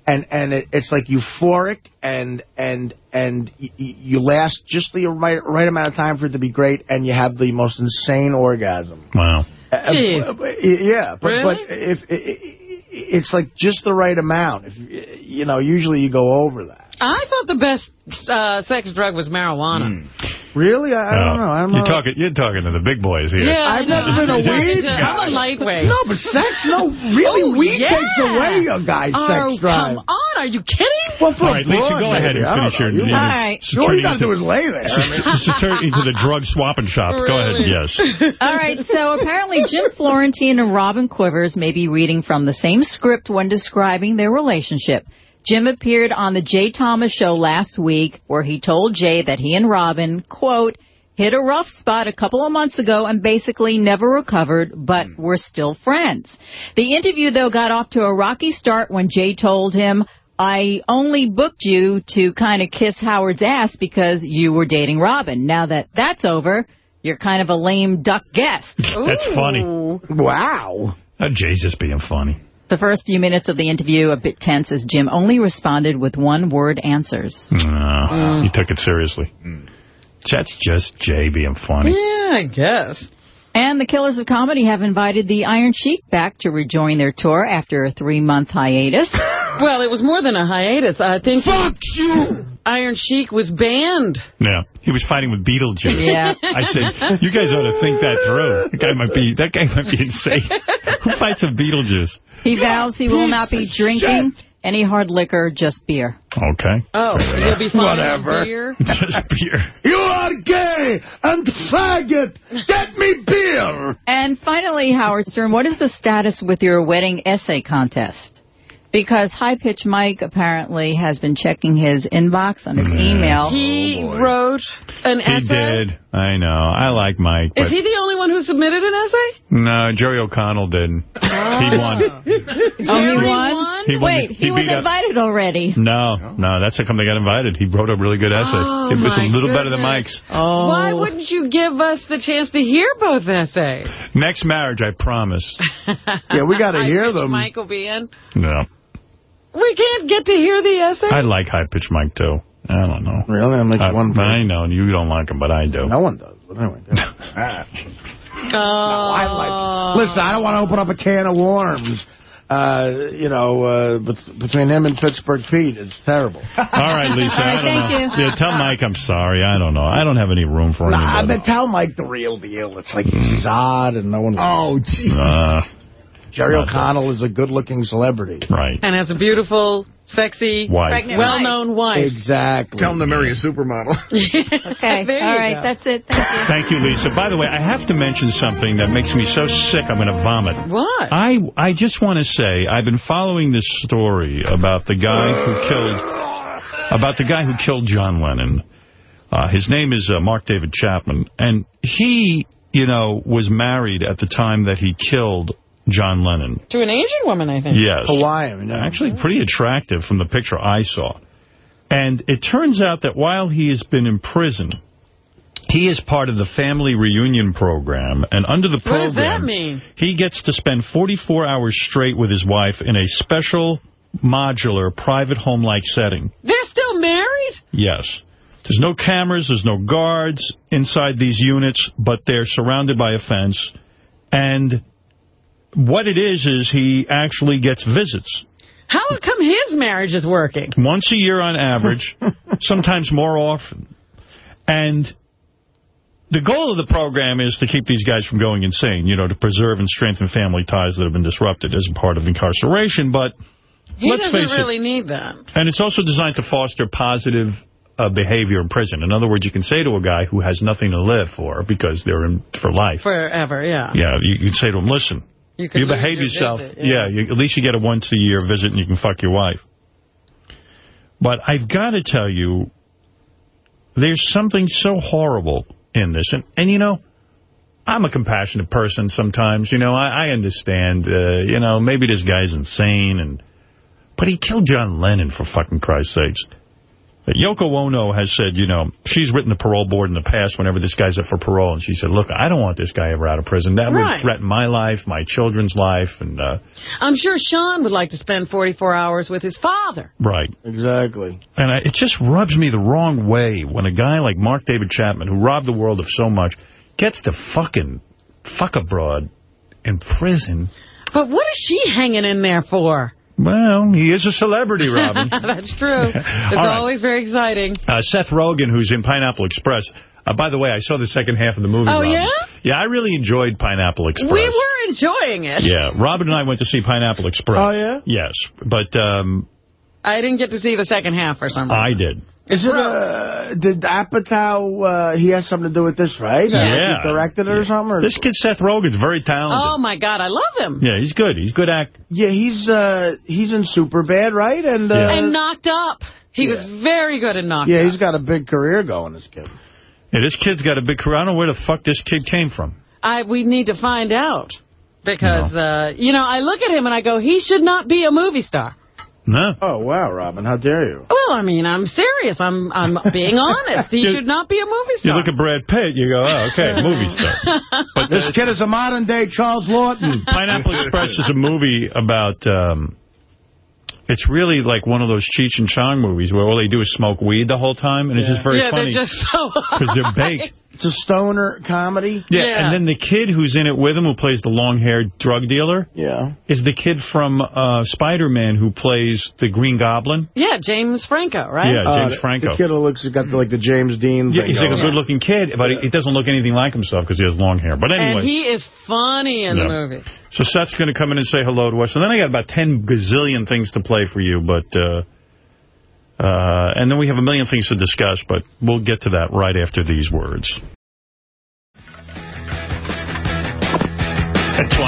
And and it, it's like euphoric, and and and y- y- you last just the right, right amount of time for it to be great, and you have the most insane orgasm. Wow. Uh, Jeez. uh, yeah, but Really? but if i i it's like just the right amount. If you know, usually you go over that. I thought the best uh, sex drug was marijuana. Really? I, I don't know. I don't. You're talking, you're talking to the big boys here. Yeah, I've never been a I'm talking weed guy. I'm a lightweight. No, but sex, no, really, Oh, weed yeah. takes away a guy's oh, sex drive. come on. Are you kidding? Well, for All Lisa, go ahead and finish your... You- your- All right. it's All you turning got to do into- is lay there. I mean, This is turning into the drug swapping shop. Go ahead, yes. All right, so apparently Jim Florentine and Robin Quivers may be reading from the same script when describing their relationship. Jim appeared on the Jay Thomas show last week where he told Jay that he and Robin, quote, hit a rough spot a couple of months ago and basically never recovered, but we're still friends. The interview, though, got off to a rocky start when Jay told him, I only booked you to kind of kiss Howard's ass because you were dating Robin. Now that that's over, you're kind of a lame duck guest. That's funny. Wow. Oh, Jay's just being funny. The first few minutes of the interview a bit tense as Jim only responded with one-word answers. No, Mm. he took it seriously. That's just Jay being funny. Yeah, I guess. And the Killers of Comedy have invited the Iron Sheik back to rejoin their tour after a three-month hiatus. Well, it was more than a hiatus. I think Fuck you! Iron Sheik was banned. Yeah, he was fighting with Beetlejuice. Yeah. I said, you guys ought to think that through. That guy might be, that guy might be insane. Who fights with Beetlejuice? He vows he will not be Piece of drinking any hard liquor, just beer. Okay. Oh, you'll be fine. Whatever. Beer. Just beer. You are gay and faggot. Get me beer. And finally, Howard Stern, what is the status with your wedding essay contest? Because High Pitch Mike apparently has been checking his inbox on his mm. email. He oh, wrote an He essay. He did. I know. I like Mike. Is he the only one who submitted an essay? No, Jerry O'Connell didn't. He oh. won. Oh, he won? He won Wait, he, he was beat up- invited already. No, no, that's how come they got invited. He wrote a really good essay. Oh, it was a my little better than. Mike's. Oh. Why oh. wouldn't you give us the chance to hear both essays? Next marriage, I promise. Yeah, we got to hear them. Mike will be in. No. We can't get to hear the essay. I like high pitch Mike, too. I don't know. Really? That makes I, one person. I know, you don't like him, but I do. No one does. But anyway. Ah. Oh. I like. Listen, I don't want to open up a can of worms. Uh, you know, uh, between him and Pittsburgh Pete, it's terrible. All right, Lisa. All right, I don't thank know. you. Yeah, tell Mike I'm sorry. I don't know. I don't have any room for Nah, I've anybody. been telling Mike the real deal. It's like he's odd and no one. Oh, jeez. Uh, Jerry O'Connell is a good-looking celebrity. Right. And has a beautiful, sexy, well-known wife. Exactly. Tell him to marry a supermodel. Okay, There all you right, go. that's it. Thank you. Thank you, Lisa. By the way, I have to mention something that makes me so sick I'm going to vomit. What? I I just want to say I've been following this story about the guy who killed about the guy who killed John Lennon. Uh, his name is uh, Mark David Chapman, and he, you know, was married at the time that he killed John Lennon. To an Asian woman, I think. Yes. Hawaiian. yeah. Actually pretty attractive from the picture I saw. And it turns out that while he has been in prison, he is part of the family reunion program. And under the What does that program, mean? he gets to spend 44 hours straight with his wife in a special, modular, private home-like setting. They're still married? Yes. There's no cameras, there's no guards inside these units, but they're surrounded by a fence. And what it is, is he actually gets visits. How come his marriage is working? Once a year on average, sometimes more often. And the goal of the program is to keep these guys from going insane, you know, to preserve and strengthen family ties that have been disrupted as a part of incarceration. But He let's doesn't really need that. and it's also designed to foster positive uh, behavior in prison. In other words, you can say to a guy who has nothing to live for because they're in for life. Forever, yeah. Yeah, you can say to him, listen, You you, behave your yourself. visit, yeah, you, at least you get a once-a-year visit and you can fuck your wife. But I've got to tell you, there's something so horrible in this. And, and you know, I'm a compassionate person sometimes. You know, I, I understand, uh, you know, maybe this guy's insane. and But he killed John Lennon, for fucking Christ's sakes. Yoko Ono has said, you know, she's written the parole board in the past whenever this guy's up for parole, and she said, look, I don't want this guy ever out of prison. That Right. would threaten my life, my children's life, and, uh, I'm sure Sean would like to spend 44 hours with his father. right. Exactly. And I, it just rubs me the wrong way when a guy like Mark David Chapman, who robbed the world of so much, gets to fucking fuck abroad in prison. But what is she hanging in there for? Well, he is a celebrity, Robin. That's true. It's All right. always very exciting. Uh, Seth Rogen, who's in Pineapple Express. Uh, by the way, I saw the second half of the movie, Oh, Robin. yeah? Yeah, I really enjoyed Pineapple Express. We were enjoying it. Yeah, Robin and I went to see Pineapple Express. Oh, yeah? Yes, but um, I didn't get to see the second half for some reason. I did. Is it, uh, did Apatow, uh, he has something to do with this, right? Yeah. He directed it or something? Or? This kid, Seth Rogen's very talented. Oh, my God, I love him. Yeah, he's good. He's good act. Yeah, he's, uh, he's in Superbad, right? And, uh, And Knocked Up. He was very good in Knocked yeah, Up. he's got a big career going, this kid. Yeah, this kid's got a big career. I don't know where the fuck this kid came from. I We need to find out. Because, uh, you know, I look at him and I go, he should not be a movie star. No. Oh, wow, Robin, how dare you? Well, I mean, I'm serious. I'm I'm being honest. He You- should not be a movie star. You look at Brad Pitt, you go, oh, okay, movie star. But This kid is a modern-day Charles Laughton. Pineapple Express is a movie about... Um, it's really like one of those Cheech and Chong movies where all they do is smoke weed the whole time, and it's just very yeah, funny. they're just so Because they're baked. It's a stoner comedy? Yeah, and then the kid who's in it with him, who plays the long-haired drug dealer, yeah, is the kid from uh, Spider-Man who plays the Green Goblin. Yeah, James Franco, right? Yeah, James Uh, Franco. The kid who looks, got the, like the James Dean Yeah, thing he's like a good-looking kid, but he, he doesn't look anything like himself because he has long hair. But anyway. And he is funny in Yeah. the movie. So Seth's going to come in and say hello to us. And then I got about 10 gazillion things to play for you, but... Uh, uh, and then we have a million things to discuss, but we'll get to that right after these words.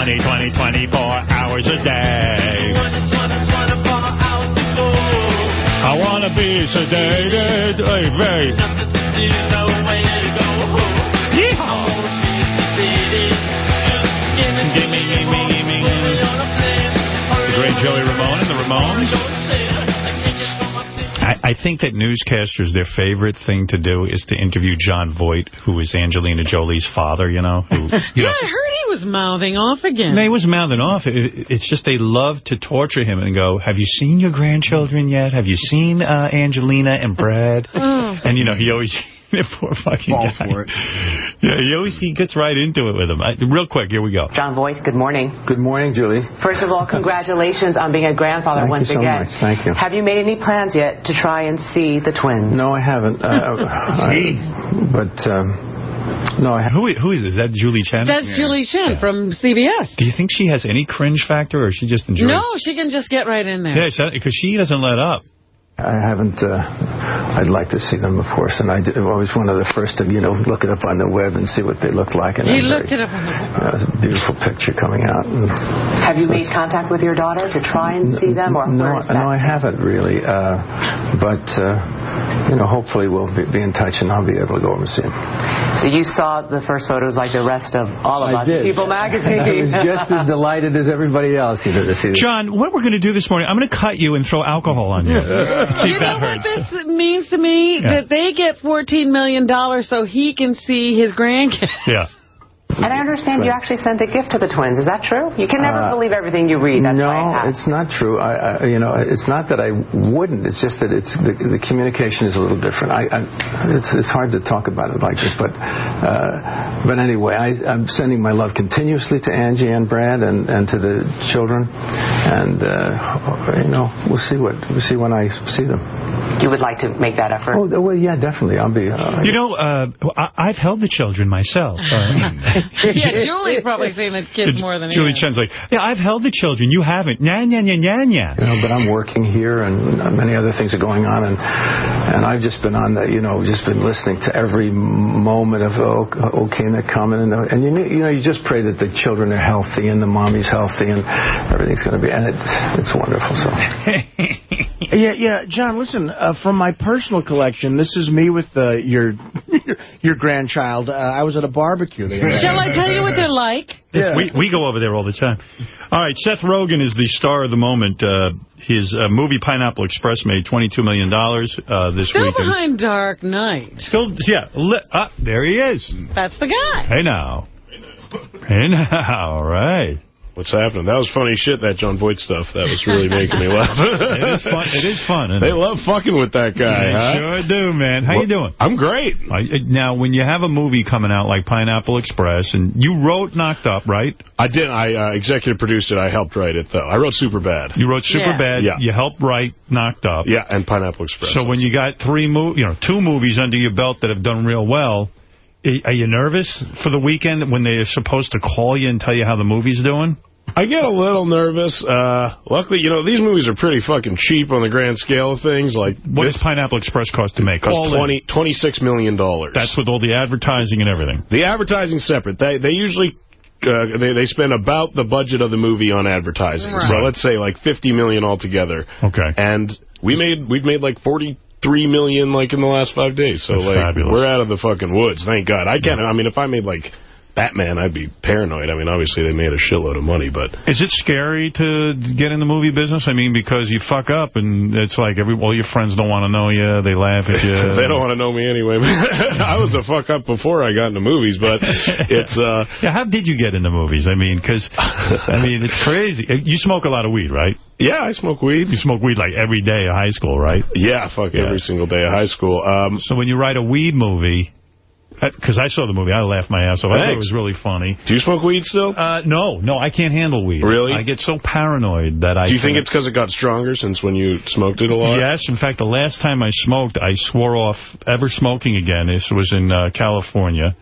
20, 20, 24 hours a day. I want to be sedated. Hey, very. The great Joey Ramone and the Ramones. I, I think that newscasters, their favorite thing to do is to interview Jon Voight, who is Angelina Jolie's father, you know. Who, you Yeah, know, I heard he was mouthing off again. no, he was mouthing off. It, it's just they love to torture him and go, have you seen your grandchildren yet? Have you seen uh, Angelina and Brad? Oh. And, you know, he always... Poor fucking Falls guy. for it. Yeah, he always he gets right into it with him. I, real quick, here we go. Jon Voight, good morning. Good morning, Julie. First of all, congratulations on being a grandfather Thank you once so again. much. Thank you. Have you made any plans yet to try and see the twins? No, I haven't. Uh, I, but, um, no, I haven't. Who, who is this? Is that Julie Chen? That's Julie Chen from CBS. Do you think she has any cringe factor, or she just enjoys No, she can just get right in there. Yeah, because she doesn't let up. I haven't. Uh, I'd like to see them, of course, and I, did, I was one of the first to, you know, look it up on the web and see what they look like. And He I'm looked very, it up. on the- You know, it's a beautiful picture coming out. And Have you made contact with your daughter to try and see them? Or no, where is that no, I haven't really. Uh, but uh, you know, hopefully we'll be, be in touch, and I'll be able to go over and see them. So you saw the first photos like the rest of all of us. Did. People magazine. I was just as delighted as everybody else, you know, to see this. John, what we're going to do this morning, I'm going to cut you and throw alcohol on you. You know what this means to me? Yeah. That they get $14 million so he can see his grandkids. Yeah. And I understand you actually sent a gift to the twins. Is that true? You can never Uh, believe everything you read. That's no, why it's not true. I, I, you know, it's not that I wouldn't. It's just that it's the, the communication is a little different. I, I, it's, it's hard to talk about it like this, but uh, but anyway, I, I'm sending my love continuously to Angie and Brad and, and to the children, and uh, you know, we'll see what we'll see when I see them. You would like to make that effort? Oh, well, yeah, definitely. I'll be. Uh, You know, uh, I, I've held the children myself. Uh, yeah, Julie's probably seen the kids more than he Julie has. Chen's like, yeah, I've held the children. You haven't. Nya, nya, nya, nya, nya. You know, but I'm working here, and uh, many other things are going on, and and I've just been on the, you know, just been listening to every moment of oh, okay, and they're coming, and uh, and you you know, you just pray that the children are healthy and the mommy's healthy, and everything's going to be, and it, it's wonderful. So Yeah, yeah, John. Listen, uh, from my personal collection, this is me with uh, your your grandchild. Uh, I was at a barbecue. The other. Shall I tell you what they're like? Yes, we, we go over there all the time. All right, Seth Rogen is the star of the moment. Uh, his uh, movie Pineapple Express made $22 million, uh, this Still weekend. behind Dark Knight. Still, yeah, li there he is. That's the guy. Hey now. Hey now, all right. What's happening? That was funny shit, that Jon Voight stuff. That was really making me laugh. It is fun. It is fun. They it? love fucking with that guy, They huh? sure do, man. How you doing? I'm great. I- Now, when you have a movie coming out like Pineapple Express, and you wrote Knocked Up, right? I did. I uh, executive produced it. I helped write it, though. I wrote Superbad. You wrote Superbad. Yeah. You helped write Knocked Up. Yeah, and Pineapple Express. So when you got three, mo you know, two movies under your belt that have done real well, i- are you nervous for the weekend when they're supposed to call you and tell you how the movie's doing? I get a little nervous. Uh, luckily, you know, these movies are pretty fucking cheap on the grand scale of things. Like What does Pineapple Express cost to make? cost All 20, $26 million. That's with all the advertising and everything. The advertising's separate. They they usually uh, they they spend about the budget of the movie on advertising. Right. So let's say like 50 million altogether. Okay. And we made we've made like 43 million like in the last five days. So That's like fabulous. we're out of the fucking woods. Thank God. I can't. I mean, if I made like Batman, I'd be paranoid. I mean, obviously they made a shitload of money, but Is it scary to get in the movie business? I mean, because you fuck up and it's like every all your friends don't want to know you. They laugh at you. they don't want to know me anyway. I was a fuck up before I got into movies, but it's uh Yeah, how did you get into movies? I mean, because, I mean, it's crazy. You smoke a lot of weed, right? Yeah, I smoke weed. You smoke weed like every day of high school, right? Yeah, fuck yeah. every single day of high school. Um, so when you write a weed movie, because I saw the movie, I laughed my ass off. I thought it was really funny. Do you smoke weed still? Uh, no, no, I can't handle weed. Really? I get so paranoid that I Do you think it's because it got stronger since when you smoked it a lot? Yes. In fact, the last time I smoked, I swore off ever smoking again. This was in uh, California.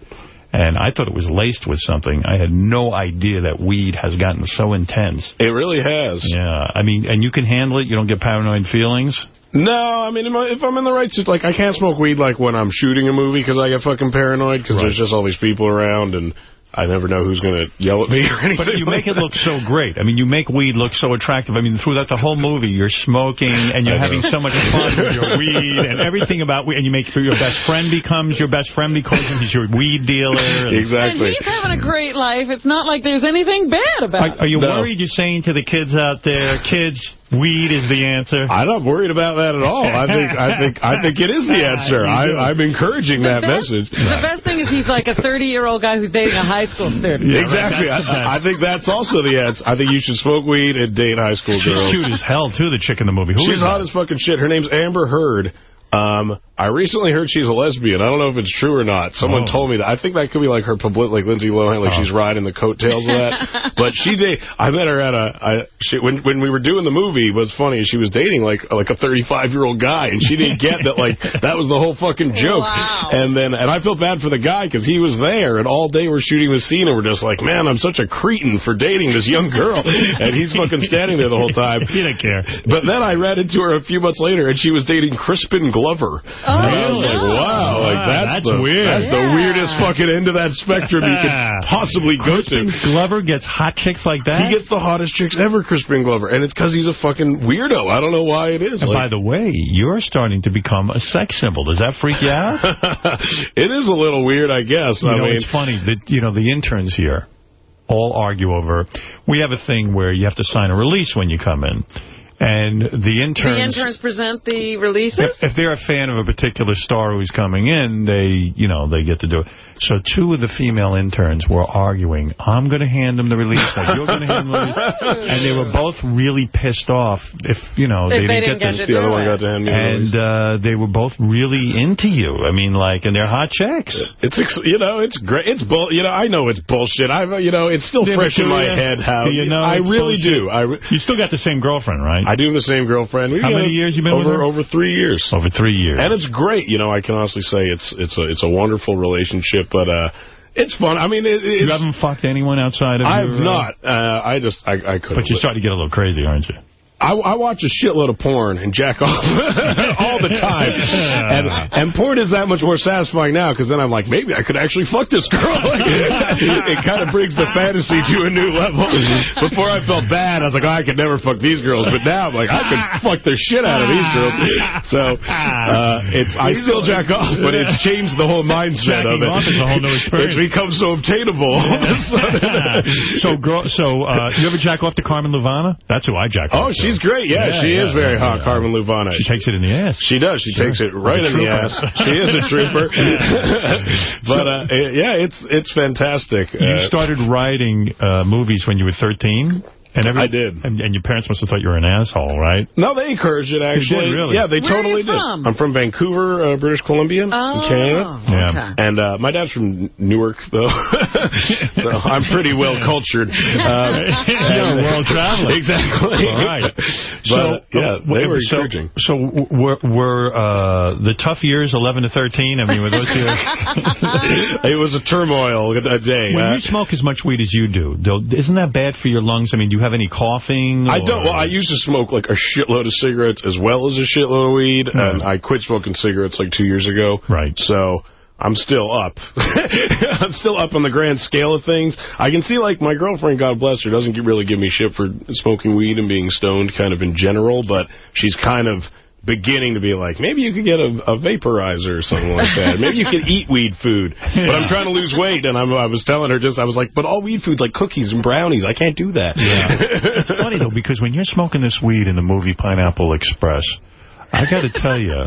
And I thought it was laced with something. I had no idea that weed has gotten so intense. It really has. Yeah. I mean, and you can handle it? You don't get paranoid feelings? No, I mean, if I'm in the right suit, like, I can't smoke weed, like, when I'm shooting a movie because I get fucking paranoid because there's just all these people around and I never know who's going to yell at me or anything. But you make it look so great. I mean, you make weed look so attractive. I mean, throughout the whole movie, you're smoking and you're having so much fun with your weed and everything about weed. And you make sure your best friend becomes your best friend because he's your weed dealer. And, And he's having a great life. It's not like there's anything bad about Are, are you it. worried you're saying to the kids out there, kids, weed is the answer? I'm not worried about that at all. I think I think I think it is the answer. I, I'm encouraging that best- message. The best thing is he's like a 30-year-old guy who's dating a high school student. exactly. I, I think that's also the answer. I think you should smoke weed and date high school She's girls. She's cute as hell, too, the chick in the movie. Who she's is hot that? as fucking shit. Her name's Amber Heard. Um, I recently heard she's a lesbian. I don't know if it's true or not. Someone Oh. told me that. I think that could be like her public, like Lindsay Lohan, like Oh. she's riding the coattails of that. but she did. I met her at a. I, she, when when we were doing the movie, what's funny is she was dating like like a 35 year old guy, and she didn't get that like that was the whole fucking joke. Wow. And then and I felt bad for the guy because he was there, and all day we're shooting the scene, and we're just like, man, I'm such a cretin for dating this young girl, and he's fucking standing there the whole time. He didn't care. But then I ran into her a few months later, and she was dating Crispin Glover. Oh, Oh. and I was like, wow, like that's, that's the, weird. That's the weirdest fucking end of that spectrum you could possibly go to. Glover gets hot chicks like that? He gets the hottest chicks ever, Crispin Glover, and it's because he's a fucking weirdo. I don't know why it is. And Like, by the way, you're starting to become a sex symbol. Does that freak you out? it is a little weird, I guess. You I know, mean, it's funny that, you know, the interns here all argue over, we have a thing where you have to sign a release when you come in. And the interns... The interns present the releases? If, if they're a fan of a particular star who's coming in, they, you know, they get to do it. So two of the female interns were arguing, I'm going to hand them the release, like you're going to hand them the release. And they were both really pissed off if, you know, If they, they didn't didn't get get this. the other one got to hand me the And uh, they were both really into you. I mean, like, and they're hot chicks. It's you know it's great. It's bull. You know I know it's bullshit. I you know it's still Yeah, fresh in my you? head. How Do you know I really bullshit? do. I re You still got the same girlfriend, right? I do have the same girlfriend. We've How got many years you been over with her? over three years. Over three years. And it's great. You know I can honestly say it's it's a it's a wonderful relationship. But uh, it's fun. I mean, it, it's, you haven't fucked anyone outside of I've your, uh, not. Uh, I just I I couldn't. But you're starting to get a little crazy, aren't you? I, I watch a shitload of porn and jack off all the time. And and porn is that much more satisfying now because then I'm like, maybe I could actually fuck this girl. Like, it kind of brings the fantasy to a new level. Before I felt bad, I was like, oh, I could never fuck these girls. But now I'm like, I could fuck the shit out of these girls. So uh, it's I still jack off, but it's changed the whole mindset of it. off is a whole new experience. It's become so obtainable. all of a sudden. so, girl, so uh, you ever jack off to Carmen Luvana? That's who I jack Oh, off to. she's great. Yeah, Yeah, she yeah, is very hot. Carmen Luvana. She takes it in the ass. She does. She Sure. takes it right in the ass. She is a trooper. but, uh, yeah, it's it's fantastic. You Uh, started writing uh, movies when you were 13? And every, I did. And, and your parents must have thought you were an asshole, right? No, they encouraged it, actually. did, really? Yeah, they Where are totally you from? did. I'm from Vancouver, uh, British Columbia, Oh, in Canada. Yeah. And uh, my dad's from Newark, though. so I'm pretty well cultured. Um, You're a world traveler. Exactly. All right. But, So, uh, yeah, they were so, encouraging. So were, were uh, the tough years 11 to 13? I mean, were those years? it was a turmoil a day. When Uh, you smoke as much weed as you do, though, isn't that bad for your lungs? I mean, do you have any coughing? I or- don't. Well, I used to smoke like a shitload of cigarettes as well as a shitload of weed, hmm. and I quit smoking cigarettes like two years ago. Right. So I'm still up. I'm still up on the grand scale of things. I can see like my girlfriend, God bless her, doesn't really give me shit for smoking weed and being stoned, kind of in general, but she's kind of beginning to be like, maybe you could get a, a vaporizer or something like that. Maybe you could eat weed food. But I'm trying to lose weight, and I'm, I was telling her just, I was like, but all weed food's like cookies and brownies. I can't do that. Yeah. it's funny, though, because when you're smoking this weed in the movie Pineapple Express, I got to tell you,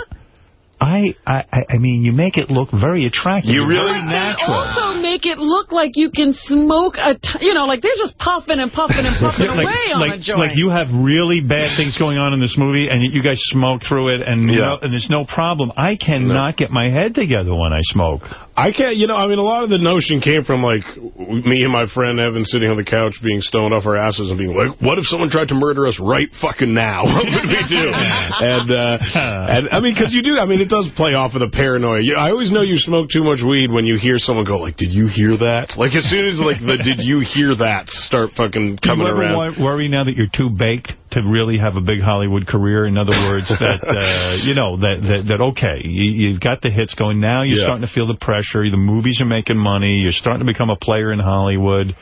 I, I I mean, you make it look very attractive. You It's really- very natural. Also make it look like you can smoke a, t you know, like they're just puffing and puffing and puffing like, away on like, a joint. like you have really bad things going on in this movie, and you guys smoke through it, and, Yeah. no, and there's no problem. I cannot get my head together when I smoke. I can't, you know, I mean, a lot of the notion came from, like, me and my friend Evan sitting on the couch being stoned off our asses and being like, what if someone tried to murder us right fucking now? What would we do? and, uh, and I mean, because you do, I mean, it does play off of the paranoia. You, I always know you smoke too much weed when you hear someone go, like, did you hear that? Like, as soon as, like, the did you hear that start fucking coming around. worry now that you're too baked to really have a big Hollywood career? In other words, that, uh, you know, that, that, that okay, you, you've got the hits going. Now you're Yeah. starting to feel the pressure. The movies are making money. You're starting to become a player in Hollywood.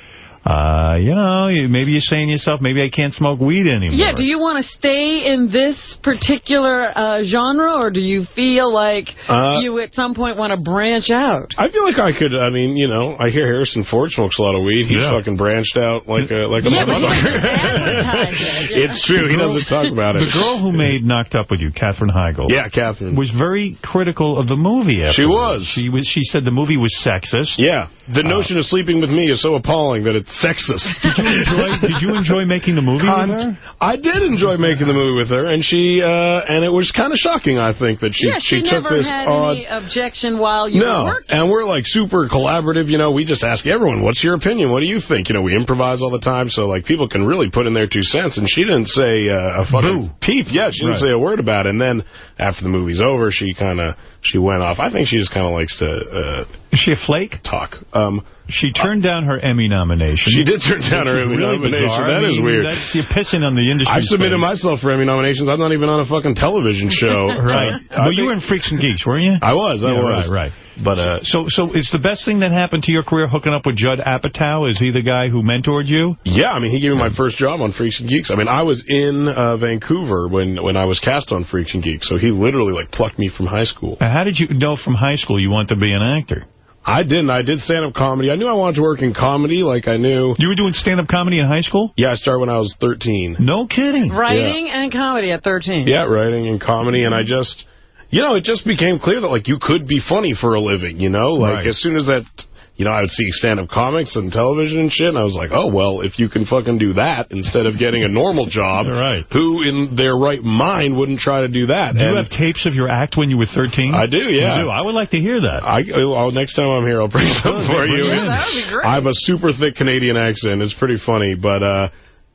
Uh, you know, maybe you're saying to yourself, maybe I can't smoke weed anymore. yeah, do you want to stay in this particular uh, genre, or do you feel like Uh, you at some point want to branch out? I feel like I could, I mean, you know, I hear Harrison Ford smokes a lot of weed. He's Yeah. fucking branched out like a, like a Yeah, but he motherfucker. It's true. He doesn't talk about it. The girl who made Knocked Up With You, Katherine Heigl. Yeah, Katherine. Was very critical of the movie. She was. She was. She said the movie was sexist. Yeah, the notion of sleeping with me is so appalling that it's sexist. Did you enjoy, did you enjoy making the movie with her? I did enjoy making the movie with her, and she uh, and it was kind of shocking. I think that she yeah, she, took never this had odd. any objection while you were No, working. and we're like super collaborative. You know, we just ask everyone, "What's your opinion? What do you think?" You know, we improvise all the time, so like people can really put in their two cents. And she didn't say uh, a fucking Boo. peep. Yeah, she didn't Right. say a word about it. And then after the movie's over, she kind of she went off. I think she just kind of likes to uh, Is she a flake? talk. Um, She turned down her Emmy nomination. She did turn down her Emmy really nomination. bizarre. That I is weird. You're pissing on the industry. I submitted space. myself for Emmy nominations. I'm not even on a fucking television show. Right. Uh, well, you were in Freaks and Geeks, weren't you? I was. I Yeah, was. Right, right. But uh, So, so it's the best thing that happened to your career hooking up with Judd Apatow? Is he the guy who mentored you? Yeah, I mean, he gave me my first job on Freaks and Geeks. I mean, I was in uh, Vancouver when, when I was cast on Freaks and Geeks, so he literally, like, plucked me from high school. Now, How did you know from high school you wanted to be an actor? I didn't. I did stand-up comedy. I knew I wanted to work in comedy, like I knew... You were doing stand-up comedy in high school? Yeah, I started when I was 13. No kidding. Writing and comedy at 13. Yeah, writing and comedy, and I just... You know, it just became clear that, like, you could be funny for a living, you know? Like, Right. as soon as that... You know, I would see stand-up comics and television and shit, and I was like, oh, well, if you can fucking do that instead of getting a normal job, Right. who in their right mind wouldn't try to do that? Do you have tapes of your act when you were 13? I do, yeah. You do? I would like to hear that. I, I'll, next time I'm here, I'll bring some for you. Yeah, that would be great. I have a super thick Canadian accent. It's pretty funny, but uh,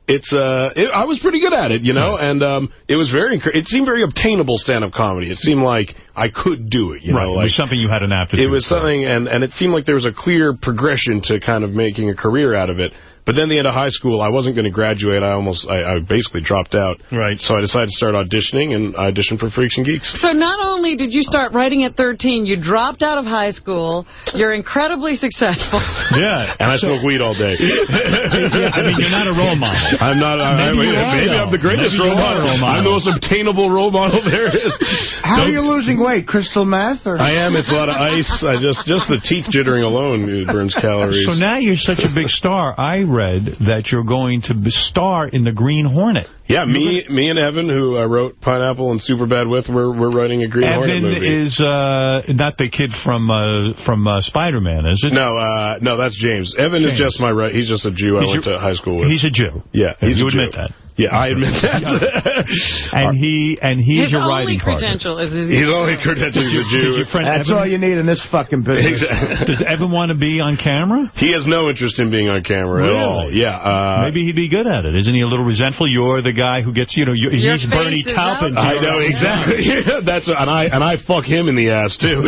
it's uh, it, I was pretty good at it, you know, and um, it was very. It seemed very obtainable stand-up comedy. It seemed like I could do it, you right. know, it like was something you had an aptitude it was for. something, and and it seemed like there was a clear progression to kind of making a career out of it. But then the end of high school, I wasn't going to graduate. I almost, I, I basically dropped out. Right. So I decided to start auditioning, and I auditioned for Freaks and Geeks. So not only did you start writing at 13, you dropped out of high school, you're incredibly successful. Yeah. And I smoke weed all day. I mean, you're not a role model. I'm not. I, Maybe I, you are, maybe though. I'm the greatest Maybe you role are model. role model. I'm the most obtainable role model there is. How are Don't- you losing weight? crystal meth? Or? I am. It's a lot of ice. I just just the teeth jittering alone it burns calories. So now you're such a big star. I read that you're going to star in the Green Hornet. yeah, me me and Evan, who I wrote Pineapple and Superbad with, we're we're writing a Green Hornet movie. Evan is uh, not the kid from uh, from uh, Spider-Man, is it? no, uh, no, that's James. Evan James. is just my right. He's just a Jew I went to high school with. He's a Jew. yeah, he's you a admit Jew. that. Yeah, I admit that. And he and he's His your only writing partner. credential is his He's only credentialed as a Does your Jew. friend That's Evan, all you need in this fucking business. Exactly. does Evan want to be on camera? He has no interest in being on camera Really? at all. Yeah. Uh, Maybe he'd be good at it. Isn't he a little resentful? You're the guy who gets, you know, you, Your he's face Bernie Taupin. I know exactly. That's and I and I fuck him in the ass too.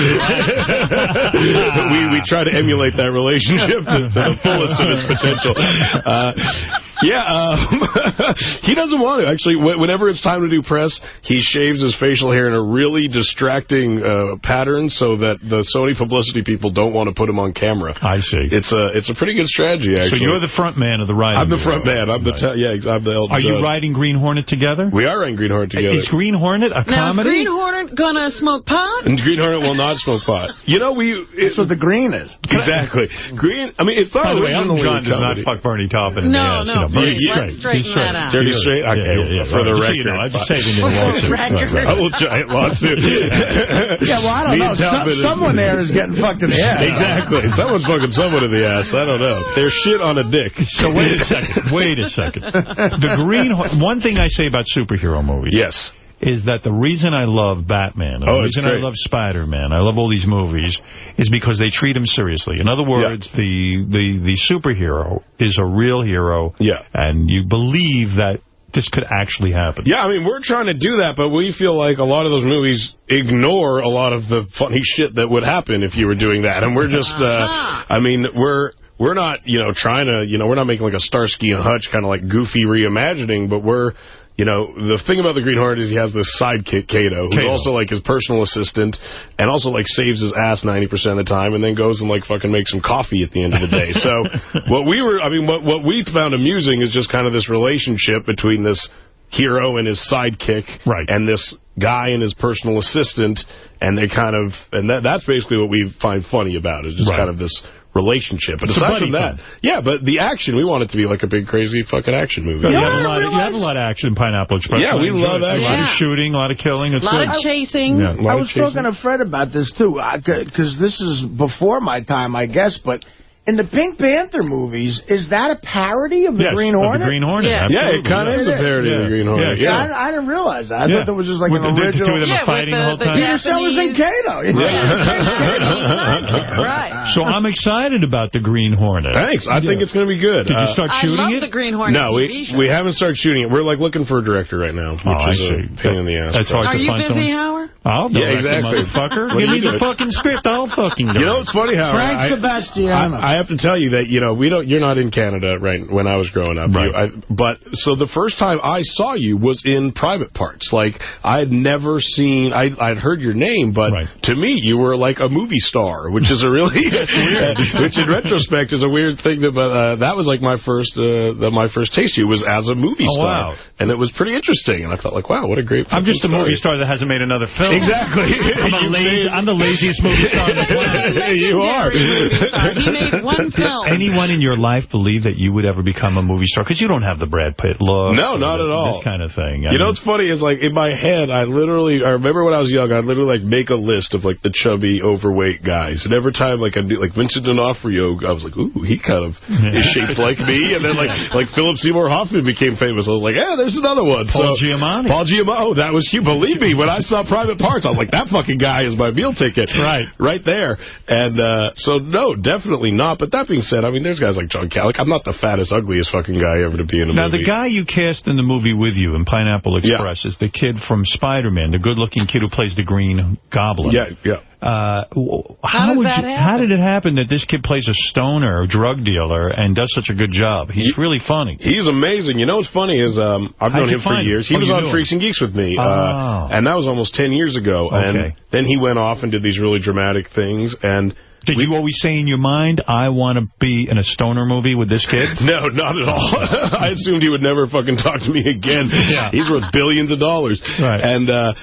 we we try to emulate that relationship to the fullest of its potential. Uh, yeah, um, he doesn't want to. Actually, wh- whenever it's time to do press, he shaves his facial hair in a really distracting uh, pattern so that the Sony publicity people don't want to put him on camera. I see. It's a it's a pretty good strategy. so you're the front man of the writing. I'm the bureau. front man. I'm the Right. yeah. I'm the elder Are you judge. writing Green Hornet together? We are writing Green Hornet together. Is Green Hornet a Now, is comedy? Green Hornet gonna smoke pot? And Green Hornet will not smoke pot. You know, we... That's what the green is. Exactly. Green, I mean, it's not By the way, Elton John does not fuck Bernie Taupin No, no, you know, Bernie's straight. let's straighten straight. that out. Dirty Yeah, straight? Okay, yeah, yeah, for right. the record. you know, I'm just saving you a For the lawsuit. record. Right, right. A little giant lawsuit. Yeah, well, I don't Me know. and Some, someone there is getting fucked in the ass. Exactly. Someone's fucking someone in the ass. I don't know. There's shit on a dick. So wait a second. Wait a second. The Green One thing I say about superhero movies. Yes. Is that the reason I love Batman, and Oh, the reason. I love Spider-Man, I love all these movies, is because they treat him seriously. In other words, the, the, the superhero is a real hero, Yeah. and you believe that this could actually happen. Yeah, I mean, we're trying to do that, but we feel like a lot of those movies ignore a lot of the funny shit that would happen if you were doing that. And we're just, uh, I mean, we're... We're not, you know, trying to, you know, we're not making like a Starsky and Hutch kind of like goofy reimagining, but we're, you know, the thing about the Green Hornet is he has this sidekick, Kato, who's Kato. also like his personal assistant and also like saves his ass 90% of the time and then goes and like fucking makes some coffee at the end of the day. So what we were, I mean, what, what we found amusing is just kind of this relationship between this hero and his sidekick Right. and this guy and his personal assistant and they kind of, and that that's basically what we find funny about it, just Right. kind of this relationship. But It's aside from that, film. yeah, but the action, we want it to be like a big crazy fucking action movie. You, know have what a I lot of, you have a lot of action in Pineapple Express. Yeah, we love it. A lot of action. shooting, a lot of killing. It's A lot good. of chasing. Yeah. Lot I was chasing. talking to Fred about this, too, because this is before my time, I guess, but in the Pink Panther movies, is that a parody of the Yes, Green of Hornet? The Green Hornet. Yeah. Yeah, it kind of is a parody of the Green Hornet. Yeah, Yeah. sure. I, I didn't realize that. I Yeah. thought there was just like With an the, the two of original... them Yeah, fighting with the whole time. the Peter Sellers and Kato. Right. So I'm excited about the Green Hornet. Thanks. I think it's going to be good. Did you Uh, start I shooting love it? the Green Hornet No, TV we show. we haven't started shooting it. We're like looking for a director right now, which Oh, I is see. a pain in the ass. That's hard Are to you find busy, someone. Howard? I'll do Yeah, it, exactly. motherfucker. What Give me the fucking script. I'll fucking do it. You know it. what's funny, Howard? Frank I- Sebastiano. I, I have to tell you that, you know, we don't. You're not in Canada, right, when I was growing up. Right. You- I, but, so the first time I saw you was in Private Parts. Like, I had never seen, I, I'd heard your name, but Right. to me, you were like a movie star, which is a really, which in retrospect is a weird thing, that, but uh, that was like my first, uh, that my first taste of you was as a movie Oh, star. wow. And it was pretty interesting, and I felt like, wow, what a great I'm just a fucking movie star that hasn't made another film. Exactly. I'm, a lazy, I'm the laziest movie star on the planet. you are. Legendary movie star. He made one film. Anyone in your life believe that you would ever become a movie star? Because you don't have the Brad Pitt look. No, not the- at all. This kind of thing. I You know mean, what's funny is like in my head, I literally, I remember when I was young, I'd literally like make a list of like the chubby, overweight guys. And every time like I do, like Vincent D'Onofrio, I was like, ooh, he kind of is shaped like me. And then like like Philip Seymour Hoffman became famous. I was like, yeah, there's another one. Paul so, Giamatti. Paul Giamatti. Oh, that was you. Believe me, when I saw Private Parts, I was like, that fucking guy is my meal ticket. Right. Right there. And uh, so, no, definitely not. But that being said, I mean, there's guys like John Calick. I'm not the fattest, ugliest fucking guy ever to be in a Now, movie. Now, the guy you cast in the movie with you in Pineapple Express is the kid from Spider-Man, the good-looking kid who plays the Green Goblin. Yeah, yeah. Uh, how, How would you, how did it happen that this kid plays a stoner, a drug dealer, and does such a good job? He's really funny. He's amazing. You know what's funny is um, I've How'd known him for years. He was on knew. Freaks and Geeks with me, Oh. uh, and that was almost 10 years ago. Okay. And then he went off and did these really dramatic things. And Did you always say in your mind, I want to be in a stoner movie with this kid? no, not at all. I assumed he would never fucking talk to me again. Yeah. He's worth billions of dollars. Right. And uh,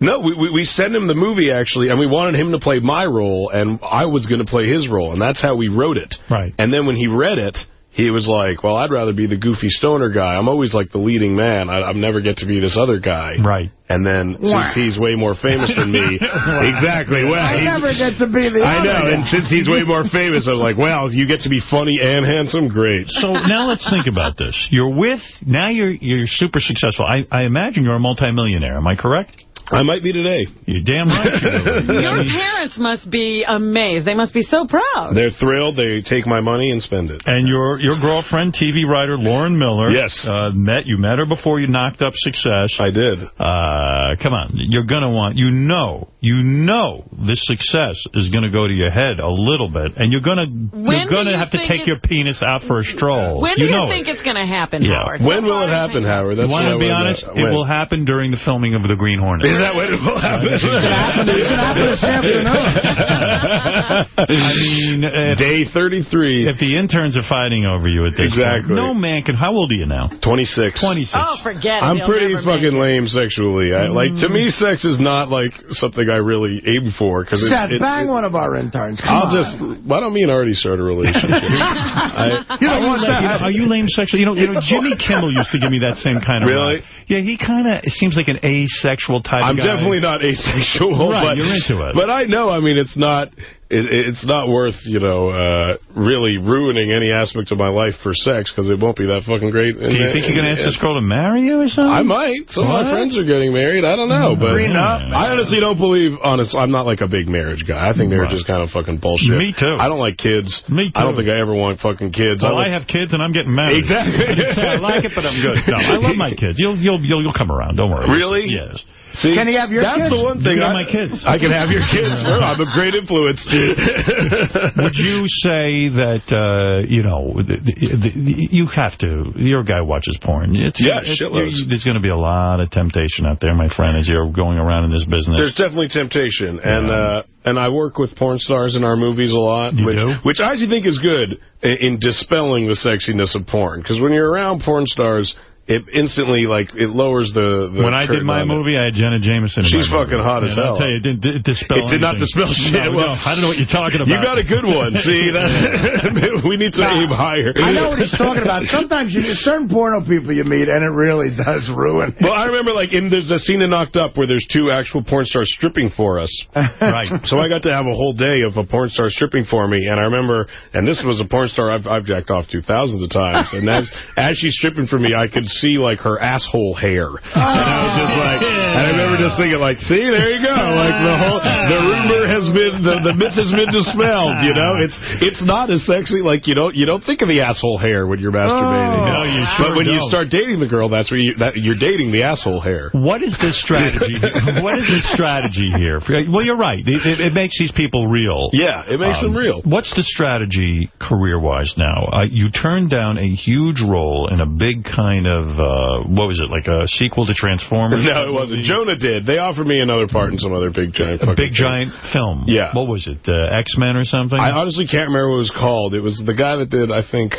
No, we, we we sent him the movie, actually, and we wanted him to play my role, and I was going to play his role, and that's how we wrote it. Right. And then when he read it, he was like, well, I'd rather be the goofy stoner guy. I'm always like the leading man. I, I never get to be this other guy. Right. And then, Wow. since he's way more famous than me, exactly, well, I never get to be the I other know, guy. and since he's way more famous, I'm like, well, you get to be funny and handsome, great. So now let's think about this. You're with, now you're you're super successful. I, I imagine you're a multimillionaire. Am I correct? I might be today. You're damn right. Your parents must be amazed. They must be so proud. They're thrilled. They take my money and spend it. And your your girlfriend, TV writer Lauren Miller. Yes. Uh, met you met her before you knocked up success. I did. Uh, come on, you're gonna want. You know, you know, this success is gonna go to your head a little bit, and you're gonna When you're gonna you have to take your penis out for a stroll. When you do you know think it. it's going to happen, Yeah. Howard? When will it happen, Howard? That's you want to be honest? know. It When? will happen during the filming of The Green Hornet. Is that when it will happen? It's gonna happen- it's gonna happen this afternoon. I mean, if, Day 33. if the interns are fighting over you at this Exactly. point, no man can. How old are you now? 26. 26. Oh, forget it. I'm He'll pretty never make fucking it. lame sexually. I, like to me, mm. sex is not like something I really aim for because Seth, it, bang it, one of our interns. Come I'll on. just. I don't mean already start a relationship. I, You Are don't want that. you know, are you lame sexually? You know, you know, Jimmy Kimmel used to give me that same kind of Really? vibe. Yeah, he kind of seems like an asexual type I'm guy. definitely not asexual, Right, but you're into it. But I know. I mean, it's not. It, it's not worth, you know, uh, really ruining any aspect of my life for sex because it won't be that fucking great. Do you think you're going to ask this girl to marry you or something? I might. Some of my friends are getting married. I don't know, but Prenup. I honestly don't believe. Honest, I'm not like a big marriage guy. I think marriage Right. is kind of fucking bullshit. Me too. I don't like kids. Me too. I don't think I ever want fucking kids. Well, I, I have kids and I'm getting married. Exactly. I like it, but I'm good. No, I love my kids. You'll you'll you'll, you'll come around. Don't worry. Really? Yes. See, Can he have your that's kids? the one You thing. can have I, my kids. I can have your kids. Well, I'm a great influence. Would you say that uh, you know the, the, the, you have to? Your guy watches porn. It's, Yeah, it's, shitloads. There's going to be a lot of temptation out there, my friend, as you're going around in this business. There's definitely temptation, and uh, and I work with porn stars in our movies a lot, You which, do? which I actually think is good in, in dispelling the sexiness of porn. Because when you're around porn stars, it instantly like it lowers the. the when I did my on it. movie, I had Jenna Jameson. She's my movie. fucking hot as And hell. I'll tell you, it didn't it dispel It did not dispel shit. No, Well, no, I don't know what you're talking about. You got a good one. See, that we need to aim higher. I know what he's talking about. Sometimes you get certain porno people you meet, and it really does ruin. Well, I remember, like, in there's a scene in Knocked Up where there's two actual porn stars stripping for us. Right. So I got to have a whole day of a porn star stripping for me, and I remember, and this was a porn star I've, I've jacked off to thousands of times, and as, as she's stripping for me, I could see, like, her asshole hair. And I was just like, and I remember just thinking, like, see, there you go. Like, the whole, the rumor has been, the, the myth has been dispelled, you know? It's it's not as sexy, like, you don't, you don't think of the asshole hair when you're masturbating. No, you sure but when you don't. start dating the girl, that's where you, that, you're dating the asshole hair. What is the strategy? what is the strategy here? Well, you're right. It, it, it makes these people real. Yeah, it makes them real. What's the strategy career-wise now? Uh, you turned down a huge role in a big kind of, uh, what was it, like a sequel to Transformers? No, it wasn't. Jonah did. They offered me another part in some other big giant A big giant film. Yeah. What was it, uh, X-Men or something? I honestly can't remember what it was called. It was the guy that did, I think,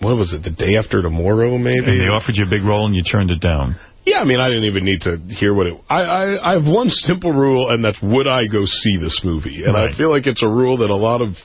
what was it, The Day After Tomorrow, and maybe? they offered you a big role and you turned it down. Yeah, I mean, I didn't even need to hear what it... I, I, I have one simple rule, and that's would I go see this movie? And Right. I feel like it's a rule that a lot of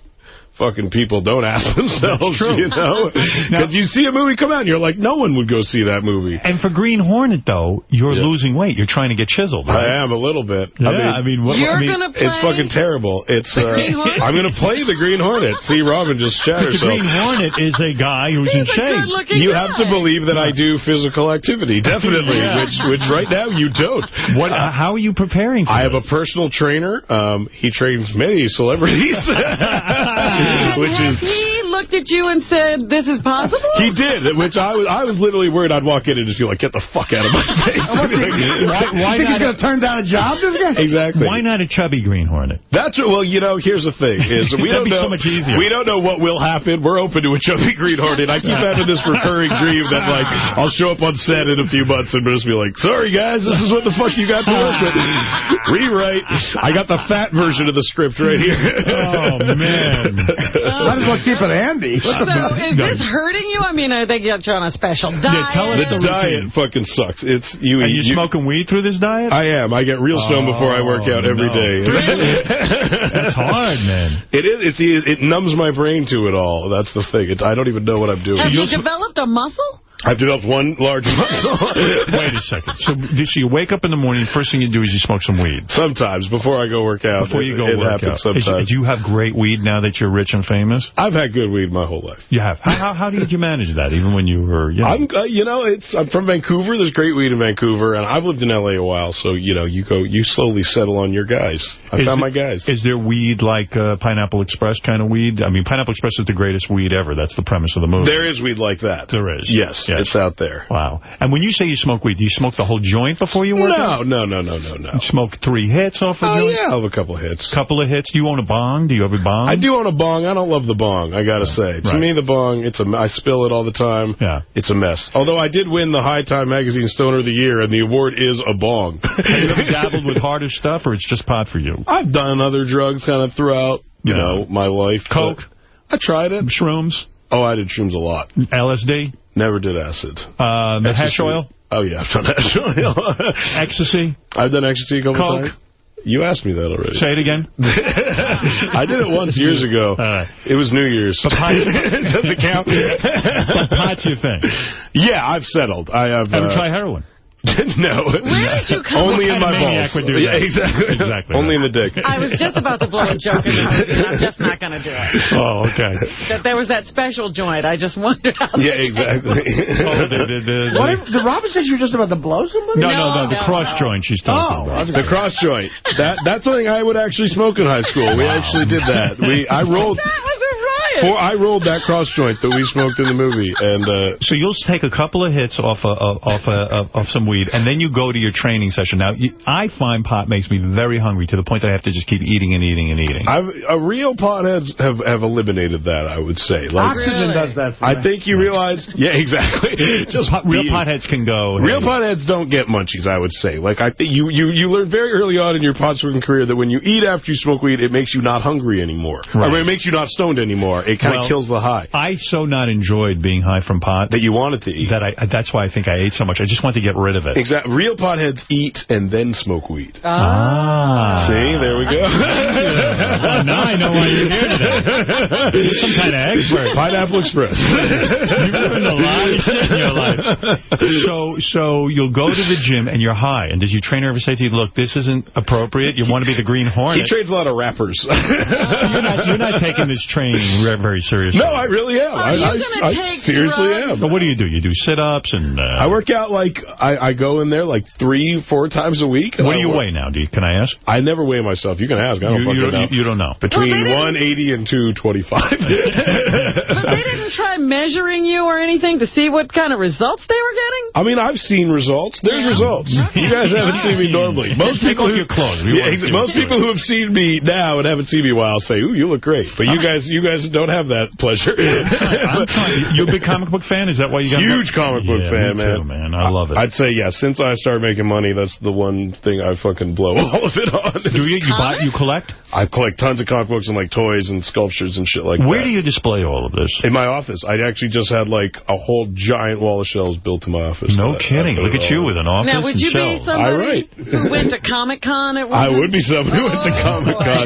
fucking people don't ask themselves, true. you know? Because you see a movie come out, and you're like, no one would go see that movie. And for Green Hornet, though, you're Yeah. losing weight. You're trying to get chiseled, right? I am a little bit. Yeah, I mean, what, You're I mean, gonna play It's fucking terrible. It's uh, I'm going to play the Green Hornet. See, Robin just shat But the herself. Green Hornet is a guy who's in He's a shape. You guy. have to believe that I do physical activity, definitely, Yeah. which which right now you don't. What? Uh, how are you preparing for I have a personal trainer. Um, he trains many celebrities, And which is looked at you and said, this is possible? he did. Which I was I was literally worried I'd walk in and just be like, get the fuck out of my face. Why, why you think he's going to turn down a job, this guy? exactly. Why not a chubby Green Hornet? That's what, well, you know, here's the thing is we That'd don't be know so much easier. we don't know what will happen. We're open to a chubby green hornet. I keep having this recurring dream that like I'll show up on set in a few months and just be like, "Sorry guys, this is what the fuck you got to work with." Rewrite. I got the fat version of the script right here. Oh man! Might as well keep it can be. So is this hurting you? I mean, I think you're on a special diet. tell us The diet fucking sucks. It's you. Are you, smoking weed through this diet? I am. I get real stoned before I work out oh, every no. day. That's hard, man. It is. It's, it numbs my brain to it all. That's the thing. It's, I don't even know what I'm doing. Have you developed a muscle? I've developed one large muscle. Wait a second. So, so you wake up in the morning, first thing you do is you smoke some weed. Sometimes, before I go work out. Before you go it work out. Is- Sometimes. do you have great weed now that you're rich and famous? I've had good weed my whole life. You have. How, how, how did you manage that, even when you were young? I'm, uh, you know, it's I'm from Vancouver. There's great weed in Vancouver, and I've lived in L.A. a while. So you know, you go, you slowly settle on your guys. I Is found it- my guys. Is there weed like uh, Pineapple Express kind of weed? I mean, Pineapple Express is the greatest weed ever. That's the premise of the movie. There is weed like that. There is. Yes, Yes. it's out there. Wow. And when you say you smoke weed, do you smoke the whole joint before you work No, out? no, no, no, no, no. You smoke three hits off a Oh joint? yeah, I have a couple of hits. Couple of hits. Do you own a bong? Do you have a bong? I do own a bong. I don't love the bong. I gotta say, to Right. me, the bong, it's a. I spill it all the time. Yeah. It's a mess. Although I did win the High Time Magazine Stoner of the Year, and the award is a bong. Have you ever dabbled with harder stuff, or it's just pot for you? I've done other drugs kind of throughout, you Yeah. know, my life. Coke? I tried it. Shrooms? Oh, I did shrooms a lot. LSD? Never did acid. Uh, the hash oil? Oh, yeah, I've done hash oil. Ecstasy? I've done ecstasy a couple Coke? times. You asked me that already. Say it again. I did it once years ago. It was New Year's. Does it count? But pot's you think? Yeah, I've settled. I have. Ever uh, try heroin? no. Where did you come Only in my balls. would do Yeah, exactly. Exactly. Only in the dick. I was just about to blow a joke in the I'm just not going to do it. Oh, okay. That there was that special joint. I just wondered how Yeah, exactly. Oh, the, the, the, What if, did Robin say she was just about to blow somebody? no, no, no, the No, cross no. joint she's talking Oh, about. The cross joint. That that's something I would actually smoke in high school. We actually did that. We I rolled. That was a riot. For, I rolled that cross joint that we smoked in the movie, and uh, So you'll take a couple of hits off a, off a, off some weed, and then you go to your training session. Now, you, I find pot makes me very hungry to the point that I have to just keep eating and eating and eating. I've, uh, real potheads have, have eliminated that, I would say. Like, Oxygen does that for I me. think you realize, yeah, exactly. Just Pot- real potheads can go. Real hey, potheads don't get munchies, I would say. Like I think you, you, you learn very early on in your pot smoking career that when you eat after you smoke weed, it makes you not hungry anymore. Right. Or it makes you not stoned anymore. It kind of Well, kills the high I so not enjoyed being high from pot that you wanted to eat. that I that's why I think I ate so much. I just want to get rid of it. Exactly. Real potheads eat and then smoke weed. Ah. See, there we go. Well, now I know why you're here today. You're some kind of expert. Pineapple Express. You've learned a lot of shit in your life. So, so you'll go to the gym and you're high. And does your trainer ever say to you, look, this isn't appropriate. You want to be the Green Hornet. He Hornet. trades a lot of rappers. So you're, not, you're not taking this training re- very seriously. no, I really am. Are I, you I, I take seriously drugs? am. So what do you do? You do sit-ups and... Uh, I work out like, I, I go in there like three, four times a week. What I do you work- weigh now? Do you, can I ask? I never weigh myself. You can ask. I don't You, fucking you, know. you, you don't know. Between Well, 180 and 225. But they didn't try measuring you or anything to see what kind of results they were getting? I mean, I've seen results. There's results. You guys haven't seen me normally. Most Take people off who, your clothes. Yeah, wanna ex- see most people who have seen me now and haven't seen me in a while say, "Ooh, you look great." But you guys, you guys don't have that pleasure. I'm trying- you a big comic book fan? Is that why you got Huge comic book Yeah, fan, me man. Too, man. I love it. I'd say yeah. Since I started making money, that's the one thing I fucking blow all of it on. do you? You buy? You collect? I collect tons of comic books and like toys and sculptures and shit like that. Where do you display all of this? In my office. I actually just had like a whole giant wall of shelves built in my office. No kidding. Look at you with an office Now, would and you be shelves. somebody right. who went to Comic-Con at one I would be somebody who went to Oh, Comic Con.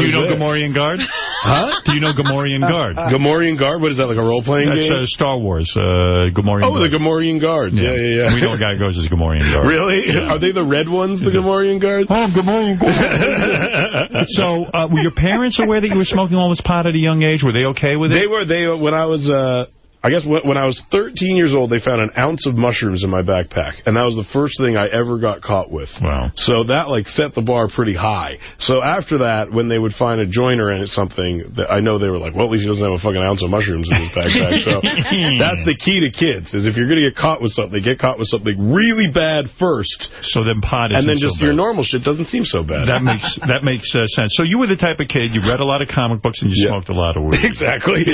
Do you know Gamorrean Guard? Huh? Do you know Gamorrean Guard? Gamorrean Guard? What is that, like a role-playing That's game? uh, Star Wars, uh, Gamorrean oh, Guard. the Gamorrean Guards. Yeah, yeah, yeah. We know a guy who goes as Gamorrean Guard. Really? Are they the red ones, the Gamorrean Guards? Oh, Gamorrean Guard. so, uh, were your parents aware that you were smoking all this pot at a young age? Were they okay with it? They were, they, when I was, uh, I guess when, when I was 13 years old, they found an ounce of mushrooms in my backpack. And that was the first thing I ever got caught with. Wow. So that, like, set the bar pretty high. So after that, when they would find a joint or something, that I know they were like, well, at least he doesn't have a fucking ounce of mushrooms in his backpack. so that's the key to kids, is if you're going to get caught with something, get caught with something really bad first. So then pot And then just so your normal shit doesn't seem so bad. That makes that makes uh, sense. So you were the type of kid, you read a lot of comic books and you Yeah. smoked a lot of weed. Exactly.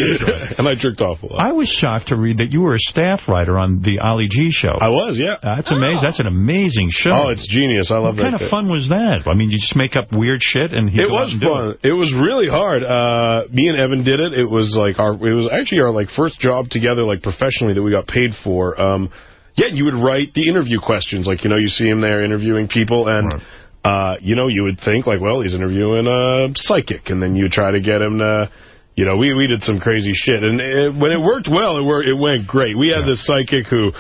and I jerked off a lot. I was shocked to read that you were a staff writer on the Ali G show. I was, yeah. That's amazing. That's an amazing show. Oh, it's genius. I love what that. What kind of fun was that? I mean, you just make up weird shit and It was fun. It. it. was really hard. Uh, me and Evan did it. It was like our. It was actually our like first job together, like professionally, that we got paid for. Um, yeah, you would write the interview questions. Like, you know, you see him there interviewing people, and, right. uh, you know, you would think, like, well, he's interviewing a psychic, and then you try to get him to... You know, we, we did some crazy shit. And it, when it worked well, it, worked, it went great. We had yeah. this psychic who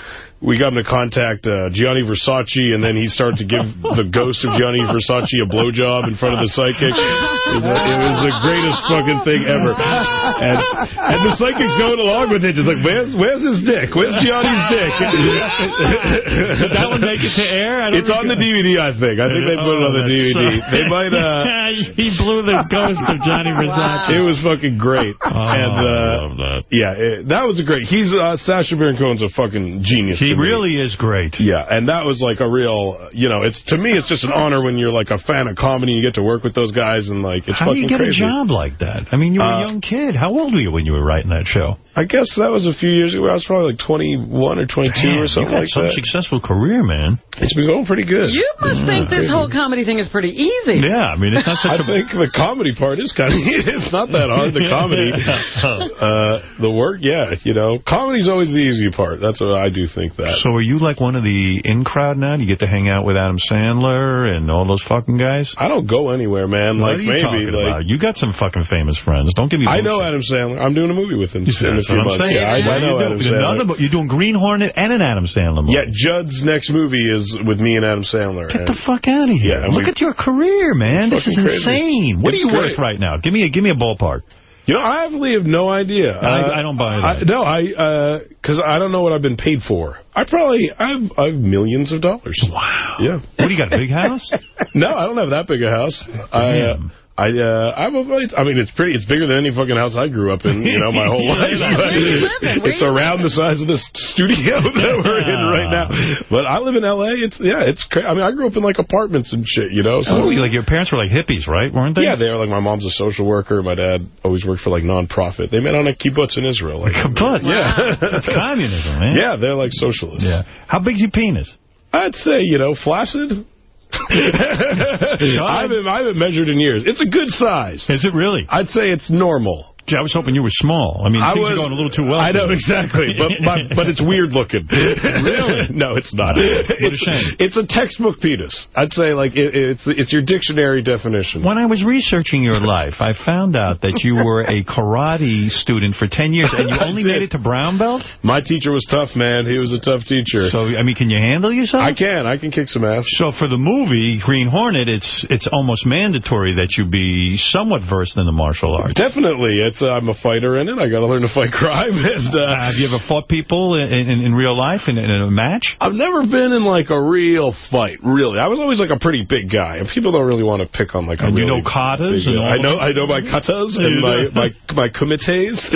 we got him to contact uh, Gianni Versace, and then he started to give the ghost of Gianni Versace a blowjob in front of the psychic. It was, it was the greatest fucking thing ever. And, and the psychic's going along with it. Just like, where's where's his dick? Where's Gianni's dick? Did that one make it to air? it's on the DVD, I think. I think they put it on the DVD. So... They might... Uh, he blew the ghost of Gianni Versace. It was fucking great. Oh, and, uh, I love that. Yeah, it, that was a great... He's uh, Sacha Baron Cohen's a fucking genius. He really is great. Yeah, and that was like a real, you know, it's to me, it's just an honor when you're like a fan of comedy and you get to work with those guys and like it's How do you get crazy. a job like that? I mean, you were Uh, a young kid. How old were you when you were writing that show? I guess that was a few years ago. I was probably like 21 or 22 Man, or something you got like some that. successful career, man. It's been going pretty good. You must think this whole comedy thing is pretty easy. Yeah, I mean, it's not such I a... think the comedy part is kind of, it's not that hard, the comedy. uh, the work, yeah, you know, comedy's always the easy part. That's what I do think that. So are you like one of the in crowd now? Do you get to hang out with Adam Sandler and all those fucking guys? I don't go anywhere, man. What like are you maybe, talking like about? You got some fucking famous friends. Don't give me I bullshit. know Adam Sandler. I'm doing a movie with him in a That's what I'm months. saying. Yeah, I, I know Adam doing? Sandler. Another, you're doing Green Hornet and an Adam Sandler movie. Yeah, Judd's next movie is with me and Adam Sandler. Get the fuck out of here. Yeah, Look we- at your career, man. This is fucking crazy. insane. What It's are you great. worth right now? Give me a give me a ballpark. You know, I actually have no idea. I, I don't buy I, that. no, I because I don't know what I've been paid for. I probably I have, I have millions of dollars. Wow. Yeah. What do you got? A big house? No, I don't have that big a house. I. Uh, Damn. I uh, I'm a, I mean, it's pretty. It's bigger than any fucking house I grew up in. You know, my whole life. Yeah, where living? It's around the size of this studio that we're in right now. But I live in L.A. It's yeah, it's. Cra I mean, I grew up in like apartments and shit. You know, so Oh, like your parents were like hippies, right? Weren't they? yeah, they were like my mom's a social worker. My dad always worked for like non-profit. They met on a kibbutz in Israel. Like, Kibbutz? Yeah, That's communism, man. yeah, they're like socialists. Yeah. How big's your penis? I'd say you know flaccid. I haven't I haven't measured in years. It's a good size. Is it really? I'd say it's normal. Gee, I was hoping you were small. I mean, I things was- are going a little too well. I know, exactly. But my, but it's weird looking. Really? no, it's not. What a it's, shame. It's a textbook penis. I'd say like it, it's it's your dictionary definition. When I was researching your life, I found out that you were a karate student for 10 years, and you only made it to brown belt? My teacher was tough, man. He was a tough teacher. So, I mean, can you handle yourself? I can. I can kick some ass. So for the movie, Green Hornet, it's it's almost mandatory that you be somewhat versed in the martial arts. Definitely. It's uh, I'm a fighter in it. I got to learn to fight crime. And uh, Have you ever fought people in, in, in real life, in, in a match? I've never been in like a real fight, really. I was always like a pretty big guy, and people don't really want to pick on like a And you really know katas big and guy. all I know. I know my katas and my my my kumites.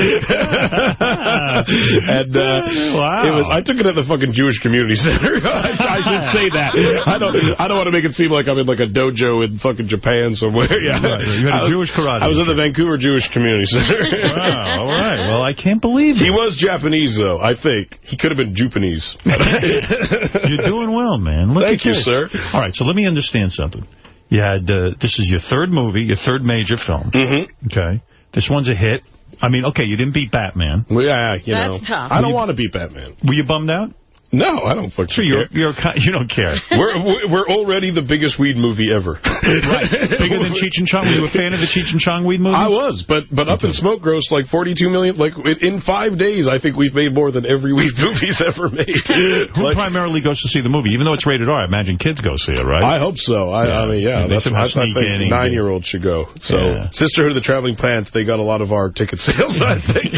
and uh, Wow. it was. I took it at the fucking Jewish community center. I, I should say that. I don't. I don't want to make it seem like I'm in like a dojo in fucking Japan somewhere. Yeah, Right, you had a I Jewish karate I was at the Vancouver Jewish Community Center. Wow, all right. Well, I can't believe He was Japanese, though, I think. He could have been Japanese. You're doing well, man. Look Thank at you, this. sir. All right, so let me understand something. You had, uh, this is your third movie, your third major film. Mm-hmm. Okay. This one's a hit. I mean, okay, you didn't beat Batman. Well, yeah, you That's know. tough. I don't want to beat Batman. Were you bummed out? No, I don't fucking Sure, you're, care. you're, you don't care. We're we're already the biggest weed movie ever. right. Bigger than Cheech and Chong? Were you a fan of the Cheech and Chong weed movie? I was, but but Up in Smoke grossed like 42 million. Like in five days, I think we've made more than every weed movie's ever made. Who Like, primarily goes to see the movie? Even though it's rated R, I imagine kids go see it, right? I hope so. I, I mean, yeah, that's, I think in and get- nine-year-olds should go. So, Yeah. Sisterhood of the Traveling Plants, they got a lot of our ticket sales, I think.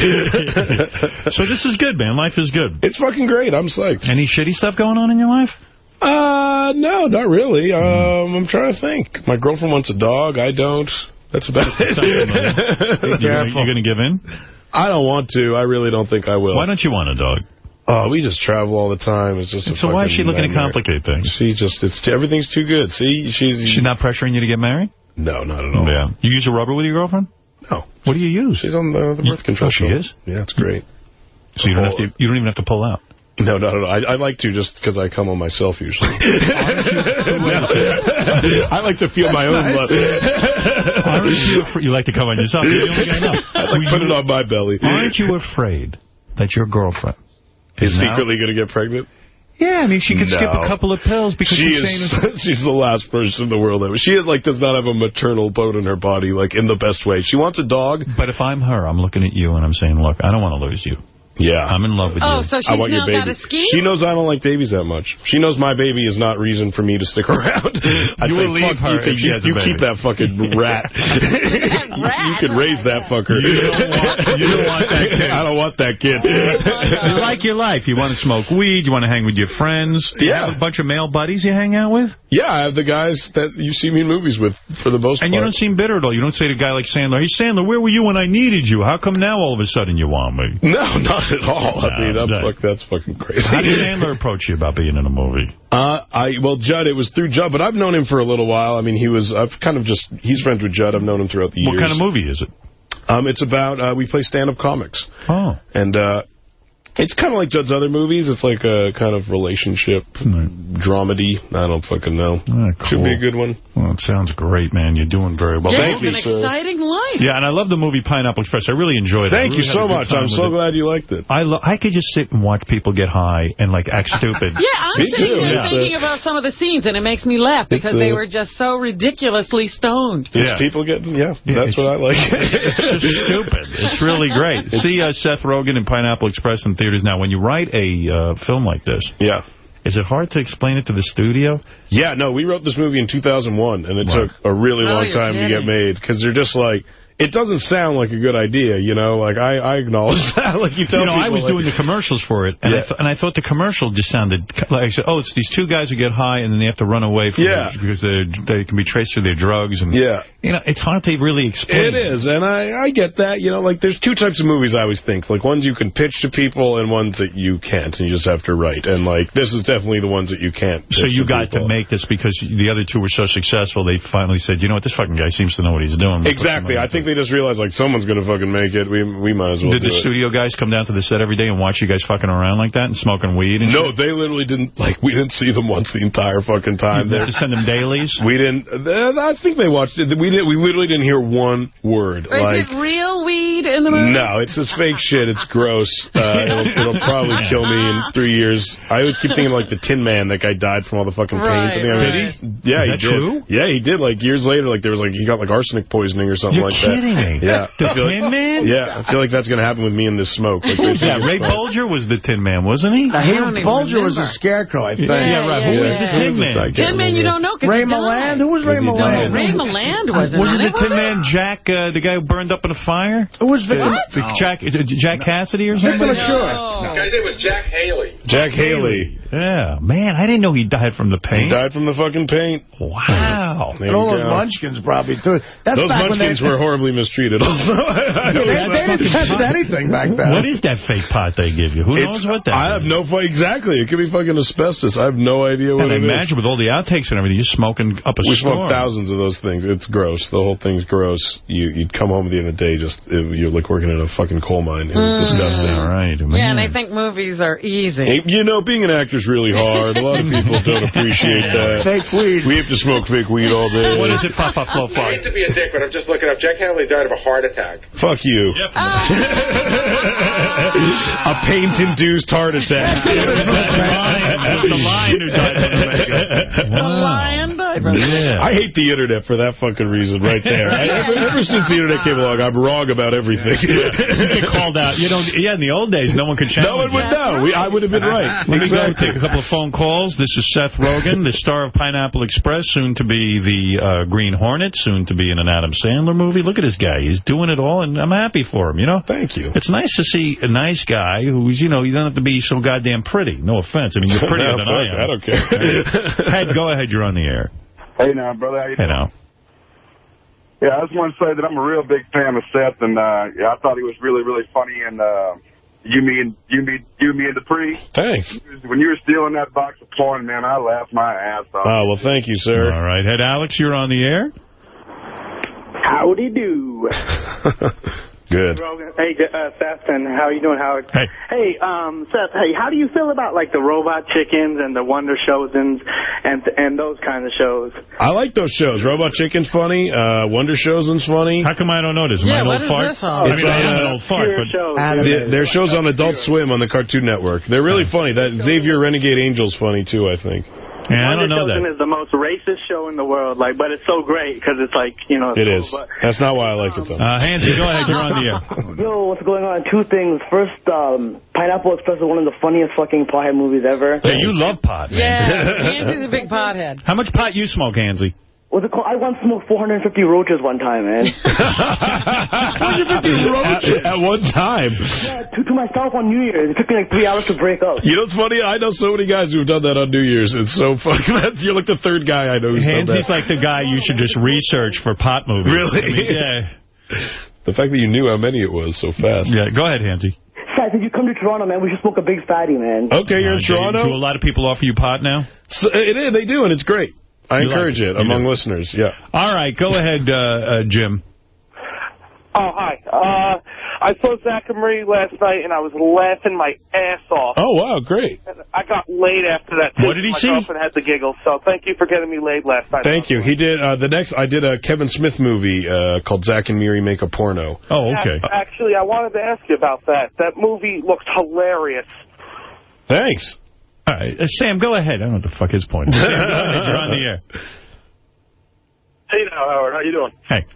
so this is good, man. Life is good. it's fucking great. I'm psyched. Any shitty stuff going on in your life? Uh, no, not really. Um, I'm trying to think. My girlfriend wants a dog. I don't. That's about it. You're going to give in? I don't want to. I really don't think I will. Why don't you want a dog? Oh, we just travel all the time. It's just a So why is she fucking looking to complicate things? She just, it's everything's too good. See, she's... She's not pressuring you to get married? No, not at all. Yeah. You use a rubber with your girlfriend? No. What do you use? She's on the, the birth control Oh, she is? Yeah, it's great. So you don't have to. You don't even have to pull out. No, no, no. I, I like to just because I come on myself usually. I like to feel my own love. Aren't you? You like to come on yourself. You're the only guy I know. I like put it on my belly. Aren't you afraid that your girlfriend Is now- secretly going to get pregnant? Yeah, I mean, she could skip a couple of pills because she she's saying... is she's the last person in the world that she is like does not have a maternal bone in her body like in the best way. She wants a dog. But if I'm her, I'm looking at you and I'm saying, look, I don't want to lose you. Yeah. I'm in love with Oh, you. so I she's want your now baby. got a scheme? She knows I don't like babies that much. She knows my baby is not reason for me to stick around. I'd You say, will leave her you, if she you, has you keep that fucking rat. you could raise that fucker. You don't want, you don't want that kid. I don't want that kid. You like your life. You want to smoke weed. You want to hang with your friends. Do you Yeah. have a bunch of male buddies you hang out with? Yeah, I have the guys that you see me in movies with for the most And part. And you don't seem bitter at all. You don't say to a guy like Sandler, hey, Sandler, where were you when I needed you? How come now all of a sudden you want me? No, not at all. I mean, I'm no. fuck, that's fucking crazy. How did Sandler approach you about being in a movie? Uh, I well, Judd, it was through Judd, but I've known him for a little while. I mean, he was, I've kind of just, he's friends with Judd. I've known him throughout the What years. What kind of movie is it? Um, it's about, uh, we play stand-up comics. Oh. And, uh, it's kind of like Judd's other movies. It's like a kind of relationship dramedy. I don't fucking know. Ah, Should be a good one. Well, it sounds great, man. You're doing very well. Yeah, thank you, an sir. exciting life. Yeah, and I love the movie Pineapple Express. I really enjoyed it. Thank really you so much. I'm with so it. glad you liked it. I, I could just sit and watch people get high and, like, act stupid. Yeah, I'm Me sitting too, there yeah. thinking about some of the scenes, and it makes me laugh because It's, they uh, were just so ridiculously stoned. It's Yeah. people getting, yeah, Yeah, that's what I like. it's just stupid. It's really great. See uh, Seth Rogen in Pineapple Express in theaters now. When you write a uh, film like this, yeah. is it hard to explain it to the studio? Yeah, no, we wrote this movie in 2001, and it Right. took a really Oh, long you're time to get made, because they're just like, it doesn't sound like a good idea, you know? Like, I, I acknowledge that. like, you tell You know, I was like- doing the commercials for it, and, I th and I thought the commercial just sounded like I said, oh, it's these two guys who get high and then they have to run away from Yeah. because they they can be traced through their drugs. And Yeah. you know, it's hard to really explain. It is, and I, I get that. You know, like, there's two types of movies I always think. Like, ones you can pitch to people and ones that you can't, and you just have to write. And, like, this is definitely the ones that you can't. So you got to make this because the other two were so successful. They finally said, you know what, this fucking guy seems to know what he's doing. Exactly. I think they just realized, like, someone's going to fucking make it. We we might as well Did the it. studio guys come down to the set every day and watch you guys fucking around like that and smoking weed? And No, shit? they literally didn't, like, we didn't see them once the entire fucking time. You They're- to send them dailies? We didn't, uh, I think they watched it. We did. We literally didn't hear one word. Or like, is it real weed in the movie? No, it's this fake shit. It's gross. Uh, it'll, it'll probably kill me in three years. I always keep thinking like the Tin Man. That guy died from all the fucking paint. Right, I think I right. Did he? Yeah, Is he that did. true? Yeah, he did. Like years later, like there was like he got like arsenic poisoning or something You're like kidding me. Yeah, The I feel Tin like, Man? Yeah, I feel like that's gonna happen with me in this smoke. Like, Who's that? Ray Smoke. Bolger was the Tin Man, wasn't he? Now, he, don't Bolger was a scarecrow, I think. Yeah, right. Who yeah, was the yeah. Tin Man? Tin Man, you don't know because Ray Milland? Who was Ray Because he. Milland? Ray Milland wasn't Was it the Tin Man Jack, uh, the guy who burned up in a fire? Who was the... The Jack, uh, Jack Cassidy or something? make sure. The guy's name was Jack Haley. Jack Haley. Yeah, man, I didn't know he died from the paint. He died from the fucking paint. Wow. And all those go. munchkins probably, too. That's Those back when they, munchkins were horribly mistreated. Also, I they, they didn't test anything back then. What is that fake pot they give you? Who It's- knows what that I have no fu- exactly. It could be fucking asbestos. I have no idea what And it is. imagine with all the outtakes and everything, you're smoking up a We storm. smoked thousands of those things. It's gross. The whole thing's gross. You, you'd come home at the end of the day, just you're like working in a fucking coal mine. It was mm. disgusting. All right. Yeah, and man. they think movies are easy. You know, being an actor's really hard. A lot of people don't appreciate that. Fake weed. We have to smoke fake weed all day. What is it, fa fa flo I fi? hate to be a dick, but I'm just looking up. Jack Haley died of a heart attack. Fuck you. a paint-induced heart attack. It was the lion who died from the makeup. The lion died from Yeah. I hate the internet for that fucking reason right there. I, ever, ever since the internet came along, I'm wrong about everything. You get called out. You know, yeah, in the old days, no one could challenge No one would know. We, I would have been right. Let me go take a couple of phone calls. This is Seth Rogen, the star of Pineapple Express, soon to be the uh, Green Hornet, soon to be in an Adam Sandler movie. Look at this guy. He's doing it all, and I'm happy for him, you know? Thank you. It's nice to see a nice guy who's, you know, you don't have to be so goddamn pretty. No offense. I mean, you're prettier No, than I am. I don't care. Head, go ahead. You're on the air. Hey now, brother, how you Hey, now. Yeah, I just want to say that I'm a real big fan of Seth, and uh, yeah, I thought he was really, really funny. And uh, you, me, and you, me, you, me, and Dupree. Thanks. When you were stealing that box of porn, man, I laughed my ass off. Oh, well, thank you, sir. All right. Head Alex, you're on the air. Howdy do. Good. Rogen. Hey, uh, Seth, and how are you doing, Howard? Hey. Hey, um, Seth, hey, how do you feel about, like, the Robot Chickens and the Wonder Showzens and, and, and those kind of shows? I like those shows. Robot Chicken's funny. Uh, Wonder Showzen funny. How come I don't know this? Am I Yeah, an what old is fart? this all I mean, It's I am on, an uh, old fart, but... Their, their show's on Adult Swim on the Cartoon Network. They're really funny. That Xavier Renegade Angel's funny, too, I think. Yeah, I don't know Wonder that. Showzen is the most racist show in the world, like, but it's so great because it's like, you know. It it's is. but- That's not why I like it, though. Uh, Hansy, go ahead. You're on the air. Yo, what's going on? Two things. First, um, Pineapple Express is one of the funniest fucking pothead movies ever. Hey, you love pot, man. Yeah, Nancy's a big pothead. How much pot you smoke, Hansy? What's it called? I once smoked 450 roaches one time, man. At, at one time. yeah, to, to myself on New Year's. It took me like three hours to break up. You know what's funny? I know so many guys who've done that on New Year's. It's so funny. That's, you're like the third guy I know who's done Hansy's that. like the guy you should just research for pot movies. Really? I mean, yeah. The fact that you knew how many it was so fast. Yeah, go ahead, Hansy. Guys, if you come to Toronto, man, we should smoke a big fatty, man. Okay, you're in Uh, do- Toronto? Do a lot of people offer you pot now? So, it is. They do, and it's great. I You like encourage it. it, among do. listeners. Yeah. All right, go ahead, uh, uh, Jim. Oh, hi. Uh, I saw Zack and Miri last night, and I was laughing my ass off. Oh, wow, great. And I got laid after that. too. What did he my see? girlfriend had the giggles, so thank you for getting me laid last night. Thank you. He did, uh, the next, I did a Kevin Smith movie uh, called Zack and Miri Make a Porno. Oh, Yeah, Actually, I wanted to ask you about that. That movie looks hilarious. Thanks. All right, uh, Sam, go ahead. I don't know what the fuck his point is. Sam, go ahead. You're on the air. Hey now, Howard. How you doing? Hey.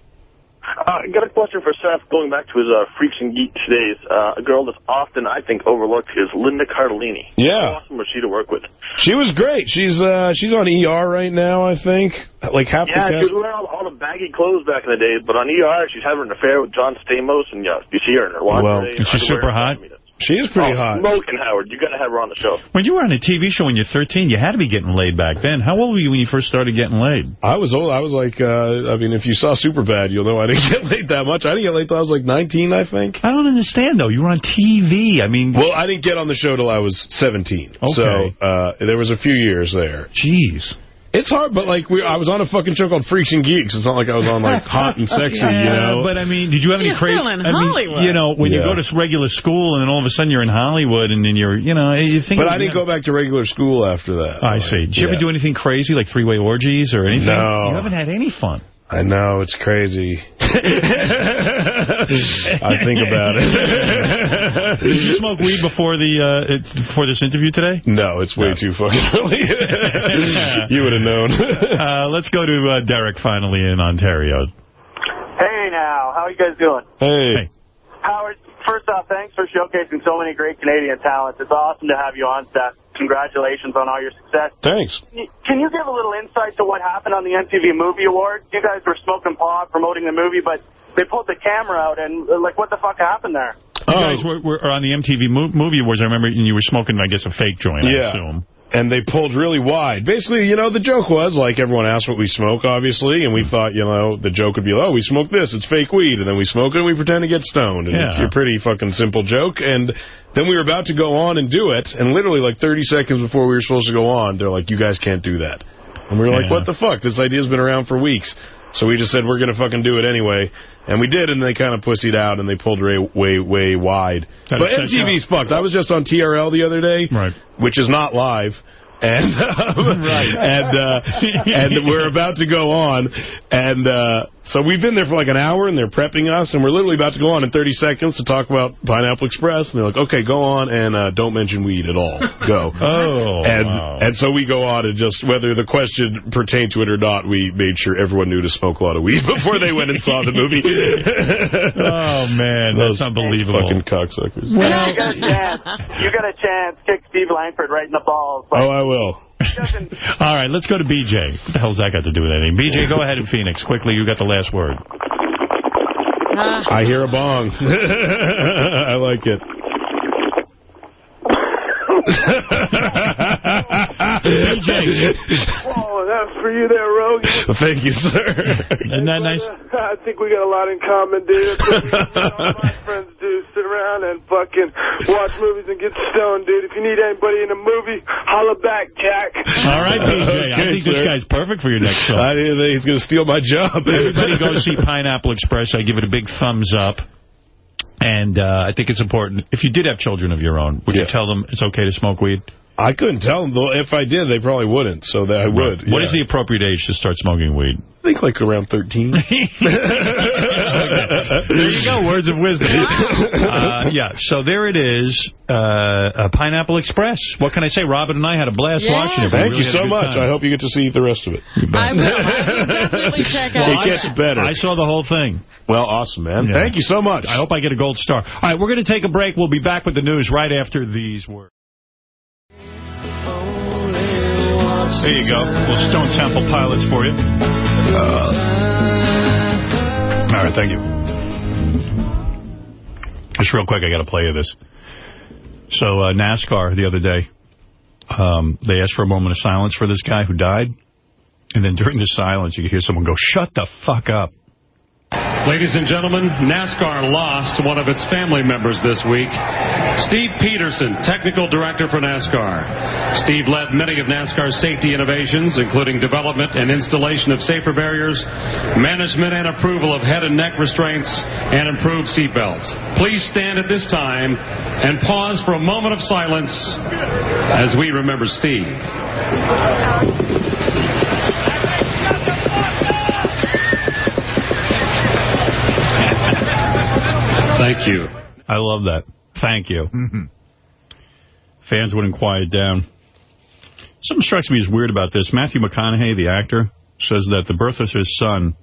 Uh, I got a question for Seth. Going back to his uh, Freaks and Geeks days, uh, a girl that's often, I think, overlooked is Linda Cardellini. Yeah. How awesome was she to work with? She was great. She's uh, she's on ER right now, I think. Like half yeah, the she cast. was wearing all, all the baggy clothes back in the day, but on ER, she's having an affair with John Stamos, and yeah, you see her in her lingerie. Well, and Is she underwear. super hot? She is pretty oh, hot. Smoking, Howard. You got to have her on the show. When you were on a TV show when you're 13, you had to be getting laid back then. How old were you when you first started getting laid? I was old. I was like, uh, I mean, if you saw Superbad, you'll know I didn't get laid that much. I didn't get laid till I was like 19, I think. I don't understand, though. You were on TV. I mean... Well, I didn't get on the show till I was 17. Okay. So uh, there was a few years there. Jeez. It's hard, but like we, I was on a fucking show called Freaks and Geeks. It's not like I was on like Hot and Sexy, you Yeah, know. But, I mean, did you have any You're crazy... still in I mean, Hollywood. you know, when you go to regular school and then all of a sudden you're in Hollywood and then you're, you know, you think... But I didn't go back to regular school after that. I see. Did you Yeah. ever do anything crazy, like three-way orgies or anything? No. You haven't had any fun. I know, it's crazy. I think about it. Did you smoke weed before the uh, it- before this interview today? No, it's way too fucking early. you would have known. uh, let's go to uh, Derek finally in Ontario. Hey now, how are you guys doing? Hey. Howard, first off, thanks for showcasing so many great Canadian talents. It's awesome to have you on, Seth. Congratulations on all your success. Thanks. Can you give a little insight to what happened on the MTV Movie Awards? You guys were smoking pot promoting the movie, but they pulled the camera out, and, uh, like, what the fuck happened there? You guys were, were on the MTV Movie Awards. I remember, and you were smoking, I guess, a fake joint. I Yeah. assume. And they pulled really wide. Basically, you know, the joke was, like, everyone asked what we smoke, obviously, and we thought, you know, the joke would be, oh, we smoke this, it's fake weed, and then we smoke it and we pretend to get stoned. And it's a pretty fucking simple joke. And then we were about to go on and do it, and literally, like, 30 seconds before we were supposed to go on, they're like, you guys can't do that. And we were like, what the fuck? This idea's been around for weeks. So we just said, we're going to fucking do it anyway. And we did, and they kind of pussied out, and they pulled way, way, way wide. That But? MTV's fucked. I was just on TRL the other day, Right. which is not live. And um, and uh, and we're about to go on, and uh, so we've been there for like an hour, and they're prepping us, and we're literally about to go on in 30 seconds to talk about Pineapple Express, and they're like, okay, go on, and uh, don't mention weed at all, go. Oh, and wow. and so we go on, and just whether the question pertained to it or not, we made sure everyone knew to smoke a lot of weed before they went and saw the movie. oh man, Those that's unbelievable. Fucking cocksuckers. you got a chance. You got a chance. Kick Steve Langford right in the balls. Oh, I will. All right, let's go to BJ. What the hell's that got to do with anything? BJ, go ahead in Phoenix. Quickly, you got the last word. Ah. I hear a bong. I like it. Oh, that's for you there, Rogen. Thank you, sir. Isn't that nice? I think we got a lot in common, dude. All my friends do. Sit around and fucking watch movies and get stoned, dude. If you need anybody in a movie, holla back, Jack. All right, BJ. I Okay, think this guy's perfect for your next show. I think he's going to steal my job. Everybody go see Pineapple Express. I give it a big thumbs up. And uh, I think it's important. If you did have children of your own, would you tell them it's okay to smoke weed? I couldn't tell them. Though. If I did, they probably wouldn't. So that I would. What yeah. is the appropriate age to start smoking weed? I think like around 13. There you go, words of wisdom. Uh, yeah, so there it is, uh, Pineapple Express. What can I say? Robin and I had a blast Yeah. watching it. We Thank really you so much. time. I hope you get to see the rest of it. I will. I will definitely check out. It gets better. I saw the whole thing. Well, awesome, man. Yeah. Thank you so much. I hope I get a gold star. All right, we're going to take a break. We'll be back with the news right after these words. There you go. Little Stone Temple Pilots for you. All right, thank you. Just real quick, I got to play you this. So uh, NASCAR the other day, um, they asked for a moment of silence for this guy who died. And then during the silence, you could hear someone go, shut the fuck up. Ladies and gentlemen, NASCAR lost one of its family members this week. Steve Peterson, technical director for NASCAR. Steve led many of NASCAR's safety innovations, including development and installation of safer barriers, management and approval of head and neck restraints, and improved seatbelts. Please stand at this time and pause for a moment of silence as we remember Steve. Thank you. I love that. Thank you. Fans wouldn't quiet down. Something strikes me as weird about this. Matthew McConaughey, the actor, says that the birth of his son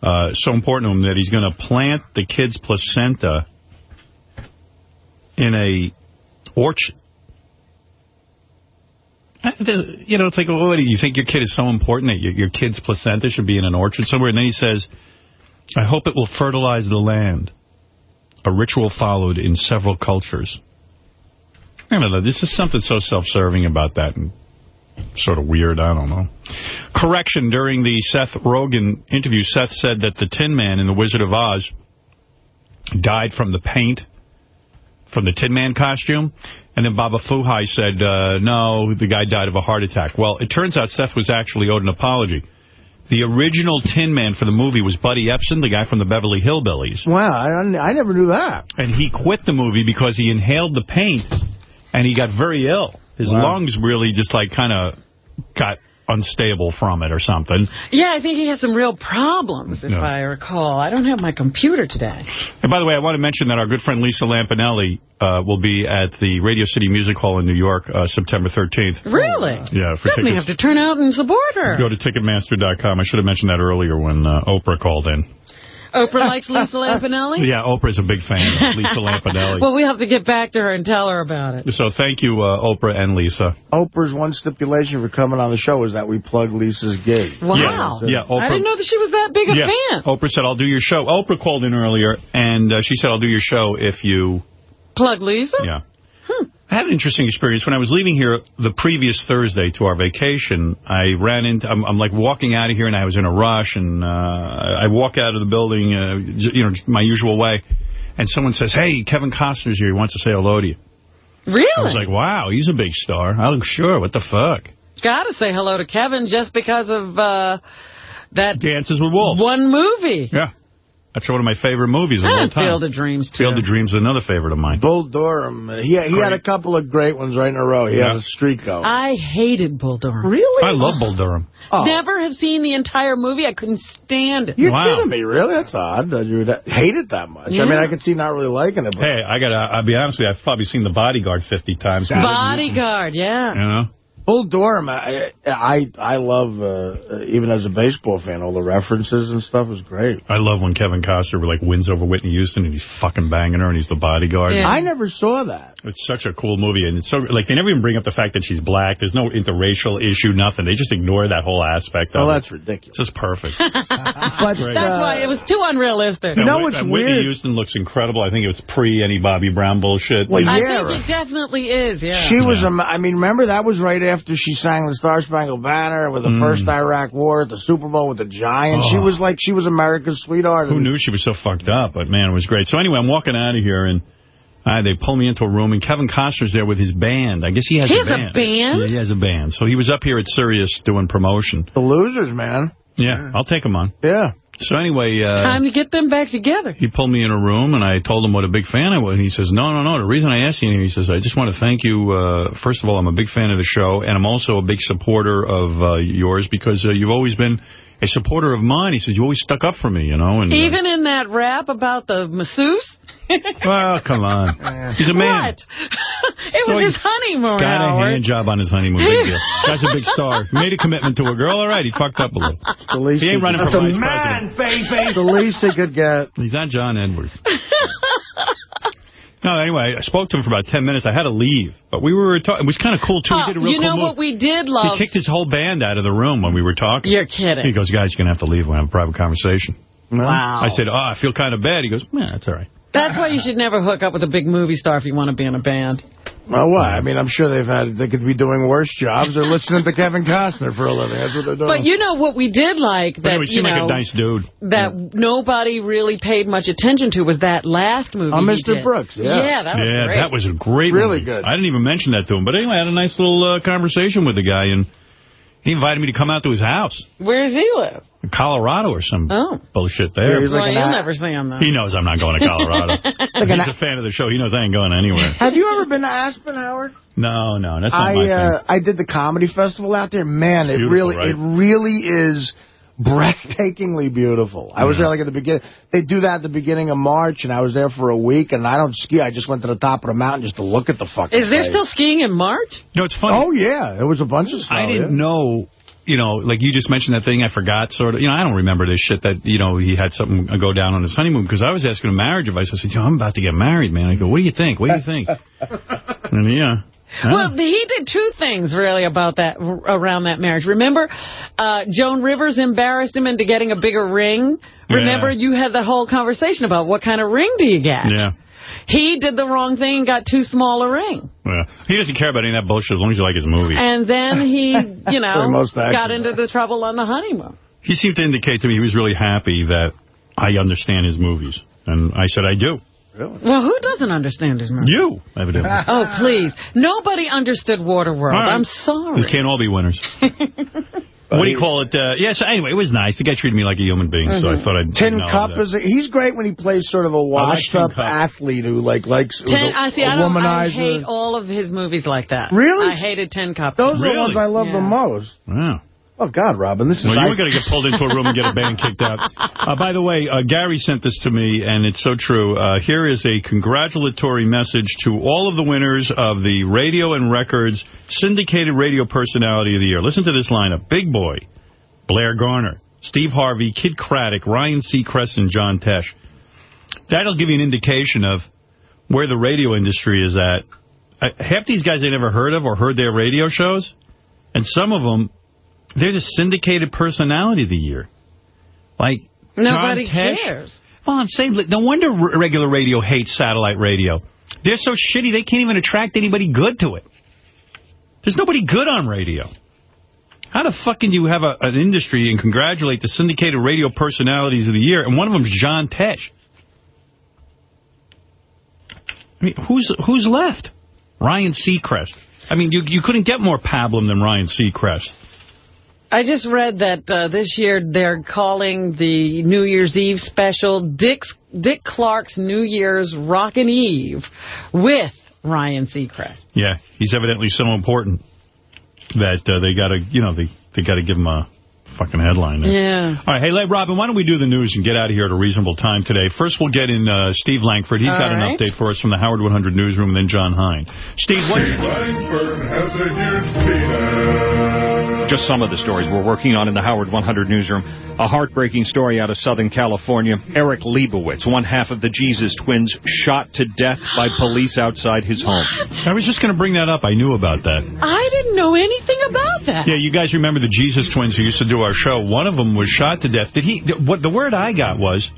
uh, is so important to him that he's going to plant the kid's placenta in a orchard. You know, it's like, well, what do you think your kid is so important that your, your kid's placenta should be in an orchard somewhere? And then he says, I hope it will fertilize the land. A ritual followed in several cultures. I don't know. This is something so self-serving about that and sort of weird. I don't know. Correction, during the Seth Rogen interview, Seth said that the Tin Man in The Wizard of Oz died from the paint from the Tin Man costume. And then Baba Booey said, uh, no, the guy died of a heart attack. Well, it turns out Seth was actually owed an apology. The original Tin Man for the movie was Buddy Ebsen, the guy from the Beverly Hillbillies. Wow, I, I never knew that. And he quit the movie because he inhaled the paint, and he got very ill. His Wow. lungs really just, like, kind of got unstable from it or something. Yeah, I think he had some real problems, if Yeah. I recall. I don't have my computer today. And by the way, I want to mention that our good friend Lisa Lampanelli uh, will be at the Radio City Music Hall in New York uh, September 13th. Really? Yeah, for Definitely tickets. have to turn out and support her. Go to Ticketmaster.com. I should have mentioned that earlier when uh, Oprah called in. Oprah likes Lisa Lampanelli? Yeah, Oprah's a big fan of Lisa Lampanelli. Well, we have to get back to her and tell her about it. So thank you, uh, Oprah and Lisa. Oprah's one stipulation for coming on the show is that we plug Lisa's gig. Wow. Yeah, yeah, Oprah- I didn't know that she was that big a yeah. fan. Oprah said, I'll do your show. Oprah called in earlier, and uh, she said, I'll do your show if you... Plug Lisa? Yeah. I had an interesting experience. When I was leaving here the previous Thursday to our vacation, I ran into, I'm, I'm like walking out of here and I was in a rush and uh, I walk out of the building, uh, you know, my usual way. And someone says, hey, Kevin Costner's here. He wants to say hello to you. Really? I was like, wow, he's a big star. I'm sure. What the fuck? Gotta say hello to Kevin just because of uh, that Dances with Wolves. one movie. Yeah. That's one of my favorite movies of ah, all And time. Field of Dreams, too. Field of Dreams is another favorite of mine. Bull Durham. He, he had a couple of great ones right in a row. He Yeah. had a streak going. I hated Bull Durham. Really? I love Bull Durham. Oh. Never have seen the entire movie. I couldn't stand it. You're Wow. kidding me, really? That's odd that you would hate it that much. Yeah. I mean, I could see not really liking it, but Hey, I gotta, I'll be honest with you, I've probably seen The Bodyguard 50 times. Bodyguard, yeah. You know? Bull Durham, I I, I love, uh, even as a baseball fan, all the references and stuff is great. I love when Kevin Costner like wins over Whitney Houston and he's fucking banging her and he's the bodyguard. Yeah. I never saw that. It's such a cool movie and it's so like they never even bring up the fact that she's black. There's no interracial issue, nothing. They just ignore that whole aspect of Oh, it. that's ridiculous. It's just perfect. But. That's uh, why it was too unrealistic. You know And what's Whit- and Whitney? Houston looks incredible. I think it was pre any Bobby Brown bullshit. Well, yeah. I yeah, think it definitely is, yeah. She was, Yeah. am- I mean, remember that was right after she sang the Star Spangled Banner with the Mm. first Iraq War at the Super Bowl with the Giants. She Oh. was like, she was America's sweetheart. Who knew she was so fucked up? But, man, it was great. So, anyway, I'm walking out of here, and uh, they pull me into a room, and Kevin Costner's there with his band. I guess he has He a has a band. band? Yeah, he has a band. So he was up here at Sirius doing promotion. The losers, man. Yeah, I'll take him on. Yeah. So anyway... Uh, Time to get them back together. He pulled me in a room, and I told him what a big fan I was. And he says, no, no, no. The reason I asked you, he says, I just want to thank you. Uh, first of all, I'm a big fan of the show, and I'm also a big supporter of uh, yours because uh, you've always been a supporter of mine. He says, you always stuck up for me, you know. And, uh, Even in that rap about the masseuse? well, come on. He's a man. What? it was Well, his honeymoon, Got a Howard. hand job on his honeymoon. Big deal. Guy's a big star. Made a commitment to a girl. All right, he fucked up a little. The least He ain't running for That's a man, president. The least he could get. He's not John Edwards. No, anyway, I spoke to him for about 10 minutes. I had to leave. But we were talking. It was kind of cool, too. Oh, he did a real you cool know move. what we did love? He kicked his whole band out of the room when we were talking. You're kidding. He goes, guys, you're going to have to leave. We're going to have a private conversation. Wow. I said, oh, I feel kind of bad. He goes, yeah, that's all right. That's why you should never hook up with a big movie star if you want to be in a band. Well, what? I mean, I'm sure they've had, they could be doing worse jobs. They're listening to Kevin Costner for a living. That's what they're doing. But you know what we did like But that anyway, he you seemed know like a nice dude. that nobody really paid much attention to was that last movie. Oh, Mr. Brooks, yeah. Yeah, that was yeah, great. that was a great Really movie. good. I didn't even mention that to him. But anyway, I had a nice little uh, conversation with the guy, and he invited me to come out to his house Where does he live? in Colorado or some Oh. bullshit there. well, you'll never see him though. He knows I'm not going to Colorado. He's a fan of the show. He knows I ain't going anywhere. Have you ever been to Aspen, Howard? No, no, that's not I my thing. uh, I did the comedy festival out there. Man, it really right? it really is breathtakingly beautiful. I was there like at the beginning. They do that at the beginning of March, and I was there for a week. And I don't ski. I just went to the top of the mountain just to look at the fucking. Is there place. still skiing in March? No, it's funny. Oh yeah, there was a bunch of snow. I didn't yeah. know, you know, like you just mentioned that thing, I forgot, sort of. You know, I don't remember this shit that, you know, he had something go down on his honeymoon, because I was asking him marriage advice. I said, you know, I'm about to get married, man. I go, what do you think? What do you think? and yeah. Well, he did two things, really, about that, around that marriage. Remember, uh, Joan Rivers embarrassed him into getting a bigger ring? Remember, Yeah. you had that whole conversation about what kind of ring do you get? Yeah. He did the wrong thing and got too small a ring. Yeah. He doesn't care about any of that bullshit as long as you like his movie. And then he, you know, For most actors. got into the trouble on the honeymoon. He seemed to indicate to me he was really happy that I understand his movies. And I said, I do. Well, who doesn't understand his movie? You, evidently. Oh, please. Nobody understood Waterworld. All right. I'm sorry. We can't all be winners. what do you call it? Uh, yeah, so anyway, it was nice. The guy treated me like a human being, so I Mm-hmm. thought I'd Tin acknowledge Cup that. is a, he's great when he plays sort of a washed-up Cup. athlete who like likes who's Ten, a, I see. a I don't. I hate all of his movies like that. Really? I hated Tin Cup. Those are the ones I love the most. Wow. Oh God, Robin, this is Well, you were going to get pulled into a room and get a band kicked out. Uh, by the way, uh, Gary sent this to me, and it's so true. Uh, here is a congratulatory message to all of the winners of the Radio and Records Syndicated Radio Personality of the Year. Listen to this lineup. Big Boy, Blair Garner, Steve Harvey, Kidd Kraddick, Ryan Seacrest, and John Tesh. That'll give you an indication of where the radio industry is at. Uh, half these guys I never heard of or heard their radio shows, and some of them, they're the syndicated personality of the year. Like, Nobody cares. Well, I'm saying, no wonder regular radio hates satellite radio. They're so shitty, they can't even attract anybody good to it. There's nobody good on radio. How the fuck can you have a, an industry and congratulate the syndicated radio personalities of the year, and one of them is John Tesh? I mean, who's who's left? Ryan Seacrest. I mean, you you couldn't get more pablum than Ryan Seacrest. I just read that uh, this year they're calling the New Year's Eve special Dick's, Dick Clark's New Year's Rockin' Eve with Ryan Seacrest. Yeah, he's evidently so important that uh, they got to, you know, they they got to give him a fucking headline. There. Yeah. All right, hey, let Robin, why don't we do the news and get out of here at a reasonable time today? First, we'll get in uh, Steve Langford. He's All got an update for us from the Howard 100 newsroom, and then Jon Hein. Steve, what? Langford has a huge penis. Just some of the stories we're working on in the Howard 100 newsroom. A heartbreaking story out of Southern California. Eric Leibowitz, one half of the Jesus twins, shot to death by police outside his home. I was just going to bring that up. I knew about that. I didn't know anything about that. Yeah, you guys remember the Jesus twins who used to do our show. One of them was shot to death. Did he? What the word I got was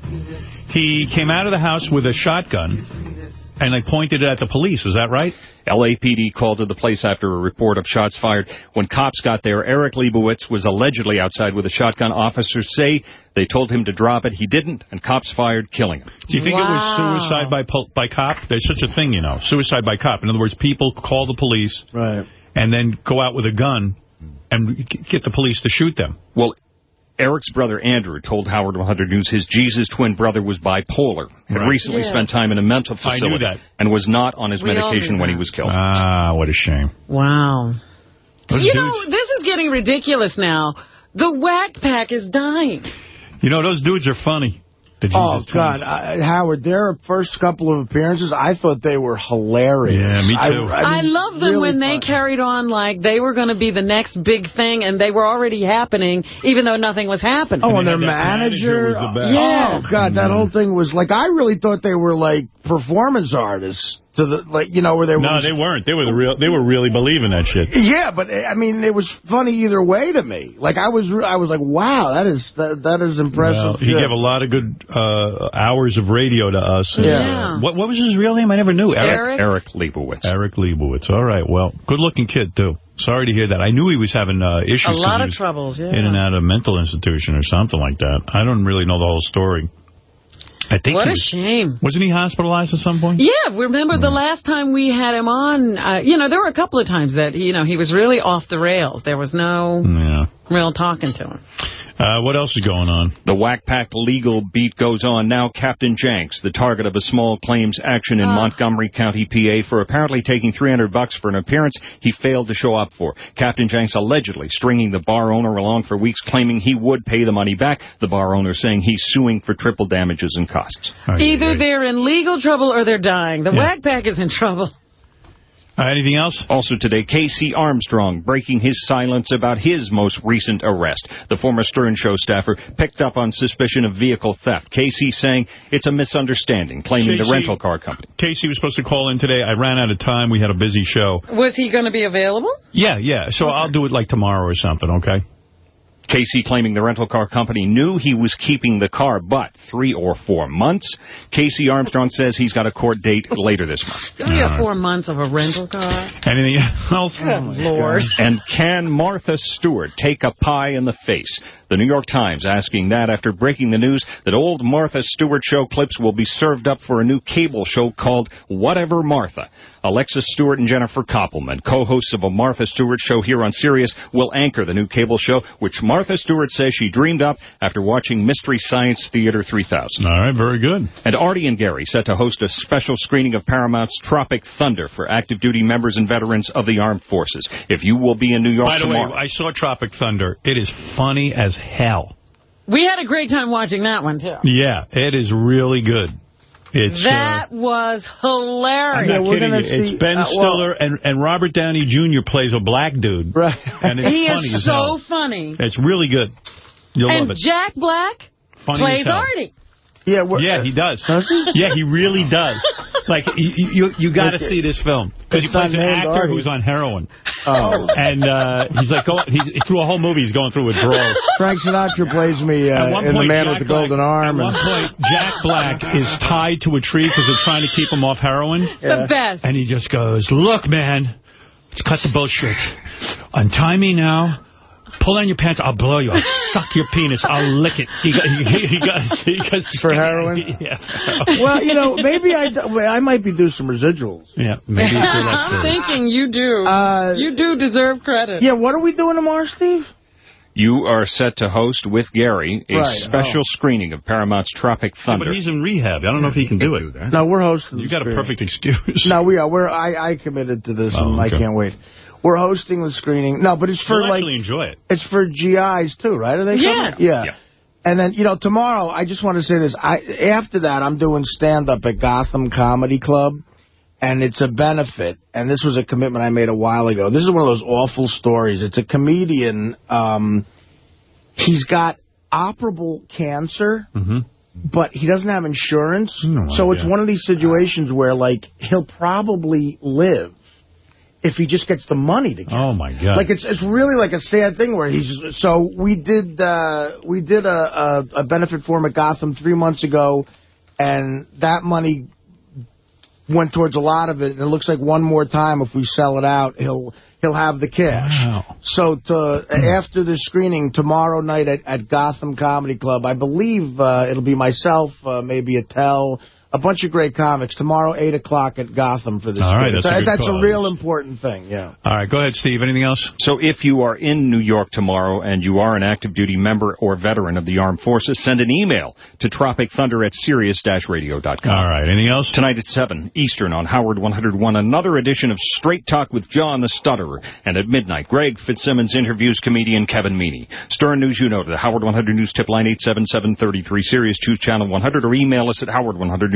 he came out of the house with a shotgun and they pointed it at the police. Is that right? LAPD called to the place after a report of shots fired. When cops got there, Eric Leibowitz was allegedly outside with a shotgun. Officers say they told him to drop it. He didn't, and cops fired, killing him. Do you think it was suicide by by cop? There's such a thing, you know, suicide by cop. In other words, people call the police right. and then go out with a gun and get the police to shoot them. Well, Eric's brother Andrew told Howard 100 News his Jesus twin brother was bipolar, had Right. recently Yeah. spent time in a mental I knew facility, that. and was not on his We medication when he was killed. Ah, what a shame. Wow. Those you dudes- know, this is getting ridiculous now. The Whack Pack is dying. You know, those dudes are funny. The Oh, God. I, Howard, their first couple of appearances, I thought they were hilarious. Yeah, me too. I, I, mean, love them really when they funny. carried on like they were going to be the next big thing, and they were already happening, even though nothing was happening. Oh, and their manager. manager was the best. Oh, yeah. Oh, God, that mm-hmm. whole thing was like, I really thought they were like performance artists. To the like, you know, where they were. No, they weren't. They were the real. They were really believing that shit. Yeah, but I mean, it was funny either way to me. Like I was, I was like, wow, that is that, that is impressive. Well, he shit. gave a lot of good uh, hours of radio to us. Yeah. Uh, what what was his real name? I never knew. Eric? Eric Leibowitz. Eric Leibowitz. All right. Well, good looking kid too. Sorry to hear that. I knew he was having uh, issues. A lot of troubles, yeah. In and out of a mental institution or something like that. I don't really know the whole story. I think What he a shame. wasn't he hospitalized at some point? Yeah, remember the last time we had him on, uh, you know, there were a couple of times that, you know, he was really off the rails. There was no Yeah. real talking to him. Uh, what else is going on? The Whack Pack legal beat goes on. Now Captain Janks, the target of a small claims action in Ah. Montgomery County, PA, for apparently taking 300 bucks for an appearance he failed to show up for. Captain Janks allegedly stringing the bar owner along for weeks, claiming he would pay the money back. The bar owner saying he's suing for triple damages and costs. Either they're in legal trouble or they're dying. The Yeah. Whack Pack is in trouble. Uh, anything else? Also today, KC Armstrong breaking his silence about his most recent arrest. The former Stern Show staffer picked up on suspicion of vehicle theft. KC saying it's a misunderstanding, claiming the rental car company. KC was supposed to call in today. I ran out of time. We had a busy show. Was he going to be available? Yeah, yeah. So I'll do it like tomorrow or something, okay? KC claiming the rental car company knew he was keeping the car, but three or four months. KC Armstrong says he's got a court date later this month. Three or four months of a rental car. Anything else? Good oh Lord. And can Martha Stewart take a pie in the face? The New York Times asking that after breaking the news that old Martha Stewart show clips will be served up for a new cable show called Whatever Martha. Alexis Stewart and Jennifer Koppelman, co-hosts of a Martha Stewart show here on Sirius, will anchor the new cable show, which Martha Stewart says she dreamed up after watching Mystery Science Theater 3000. All right, very good. And Artie and Gary set to host a special screening of Paramount's Tropic Thunder for active duty members and veterans of the armed forces. If you will be in New York By the tomorrow. way, I saw Tropic Thunder. It is funny as hell. We had a great time watching that one, too. Yeah, it is really good. It's uh, that was I'm hilarious. not kidding you. It's Ben uh, well, Stiller and, and Robert Downey Jr. plays a black dude. Right. And it's he funny is so funny. It's really good. You'll and love it. And Jack Black Funny plays. Artie. Yeah, yeah, he does. Does he? Yeah, he really does. Like, you you, you got to see this film because he plays an actor Artie. who's on heroin, Oh. and uh, he's like, go, he's through a whole movie, he's going through withdrawals. Frank Sinatra plays me uh, one in The Man Jack with the Golden Black, Arm. At one and- point, Jack Black is tied to a tree because they're trying to keep him off heroin. The best. And he just goes, look, man, let's cut the bullshit. Untie me now. Pull down your pants. I'll blow you. I'll suck your penis. I'll lick it. He, got- he, he goes, he goes For heroin? Yeah. well, you know, maybe I, d- well, I might be due some residuals. Yeah, maybe it's I'm thinking you do. Uh, you do deserve credit. Yeah, what are we doing tomorrow, Steve? You are set to host with Gary a Right, special oh. screening of Paramount's Tropic Yeah, Thunder. but he's in rehab. I don't know if he can do it. No, we're hosting. You the got a perfect excuse. No, we are. We're I, I committed to this, Oh, and I can't wait. We're hosting the screening. No, but it's for You'll like actually enjoy it. it's for GIs too, right? Are they? Yeah. coming? yeah. And then you know tomorrow, I just want to say this. I after that, I'm doing stand up at Gotham Comedy Club, and it's a benefit. And this was a commitment I made a while ago. This is one of those awful stories. It's a comedian. Um, he's got operable cancer. Mm-hmm. But he doesn't have insurance, No so it's one of these situations where, like, he'll probably live if he just gets the money to get. Oh, my God. like it's it's really like a sad thing where he's so we did uh we did a, a a benefit for him at Gotham three months ago and that money went towards a lot of it and it looks like one more time if we sell it out he'll he'll have the cash Wow. so to after the screening tomorrow night at, at Gotham Comedy Club I believe uh, it'll be myself uh, maybe Attell a bunch of great comics. Tomorrow, 8 o'clock at Gotham for this. All right, that's a good that's a real important thing, yeah. All right, go ahead, Steve. Anything else? So if you are in New York tomorrow and you are an active duty member or veteran of the armed forces, send an email to Tropic Thunder at Sirius-Radio.com. All right, anything else? Tonight at 7 Eastern on Howard 101, another edition of Straight Talk with John the Stutterer. And at midnight, Greg Fitzsimmons interviews comedian Kevin Meaney. Stern News, you know, to the Howard 100 News tip line 877-33 Sirius, choose channel 100, or email us at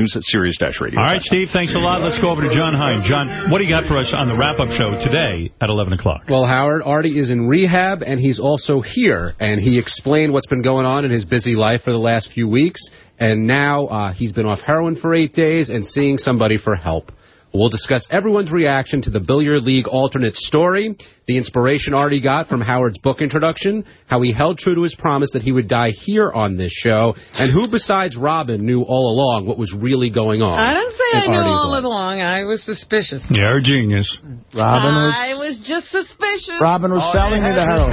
Howard100News at Sirius-Radio. All right, Steve, thanks a lot. Let's go over to Jon Hein. John, what do you got for us on the wrap-up show today at 11 o'clock? Well, Howard, Artie is in rehab, and he's also here. And he explained what's been going on in his busy life for the last few weeks. And now uh, he's been off heroin for eight days and seeing somebody for help. We'll discuss everyone's reaction to the Billiard League alternate story, the inspiration Artie got from Howard's book introduction, how he held true to his promise that he would die here on this show, and who besides Robin knew all along what was really going on. I didn't say I knew Artie's all life. along. I was suspicious. You're a genius. Robin was, I was just suspicious. Robin was selling me the heroin.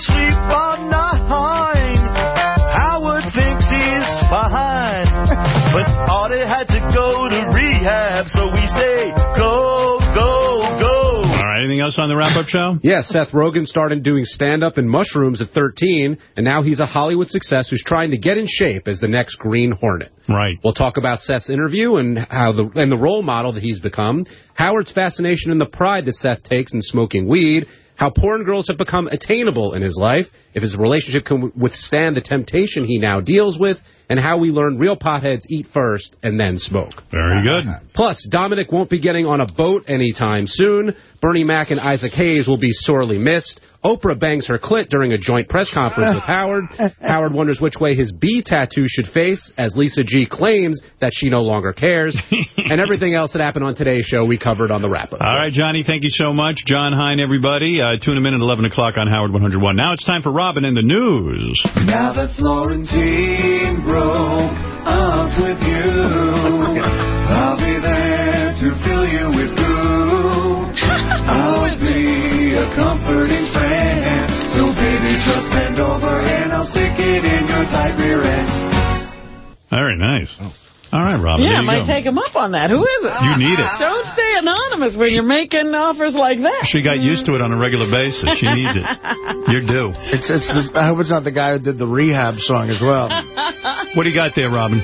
Falls asleep on nine. Howard thinks he's fine. but Artie had to go to rehab, so we say, go, go, go. All right, anything else on the wrap-up show? Yeah, Seth Rogen started doing stand-up and mushrooms at 13, and now he's a Hollywood success who's trying to get in shape as the next Green Hornet. Right. We'll talk about Seth's interview and how the and the role model that he's become, Howard's fascination and the pride that Seth takes in smoking weed, how porn girls have become attainable in his life, if his relationship can withstand the temptation he now deals with, and how we learn real potheads eat first and then smoke. Very good. Plus, Dominic won't be getting on a boat anytime soon. Bernie Mac and Isaac Hayes will be sorely missed. Oprah bangs her clit during a joint press conference with Howard. Howard wonders which way his B tattoo should face, as Lisa G claims that she no longer cares. and everything else that happened on today's show we covered on the wrap-up. All right, Johnny, thank you so much. Jon Hein, everybody. Uh, tune him in at 11 o'clock on Howard 101. Now it's time for Robin in the news. Now that Florentine broke up with you, I'll be there to fill you with goo. I'll be a comforting friend. So baby, just bend over and I'll stick it in your tight rear end. Very nice. Oh. All right, Robin, yeah, there you might go. take him up on that. Who is it? You need it. Don't stay anonymous when you're making offers like that. She got used to it on a regular basis. She needs it. You're due. It's, it's the, I hope it's not the guy who did the rehab song as well. What do you got there, Robin?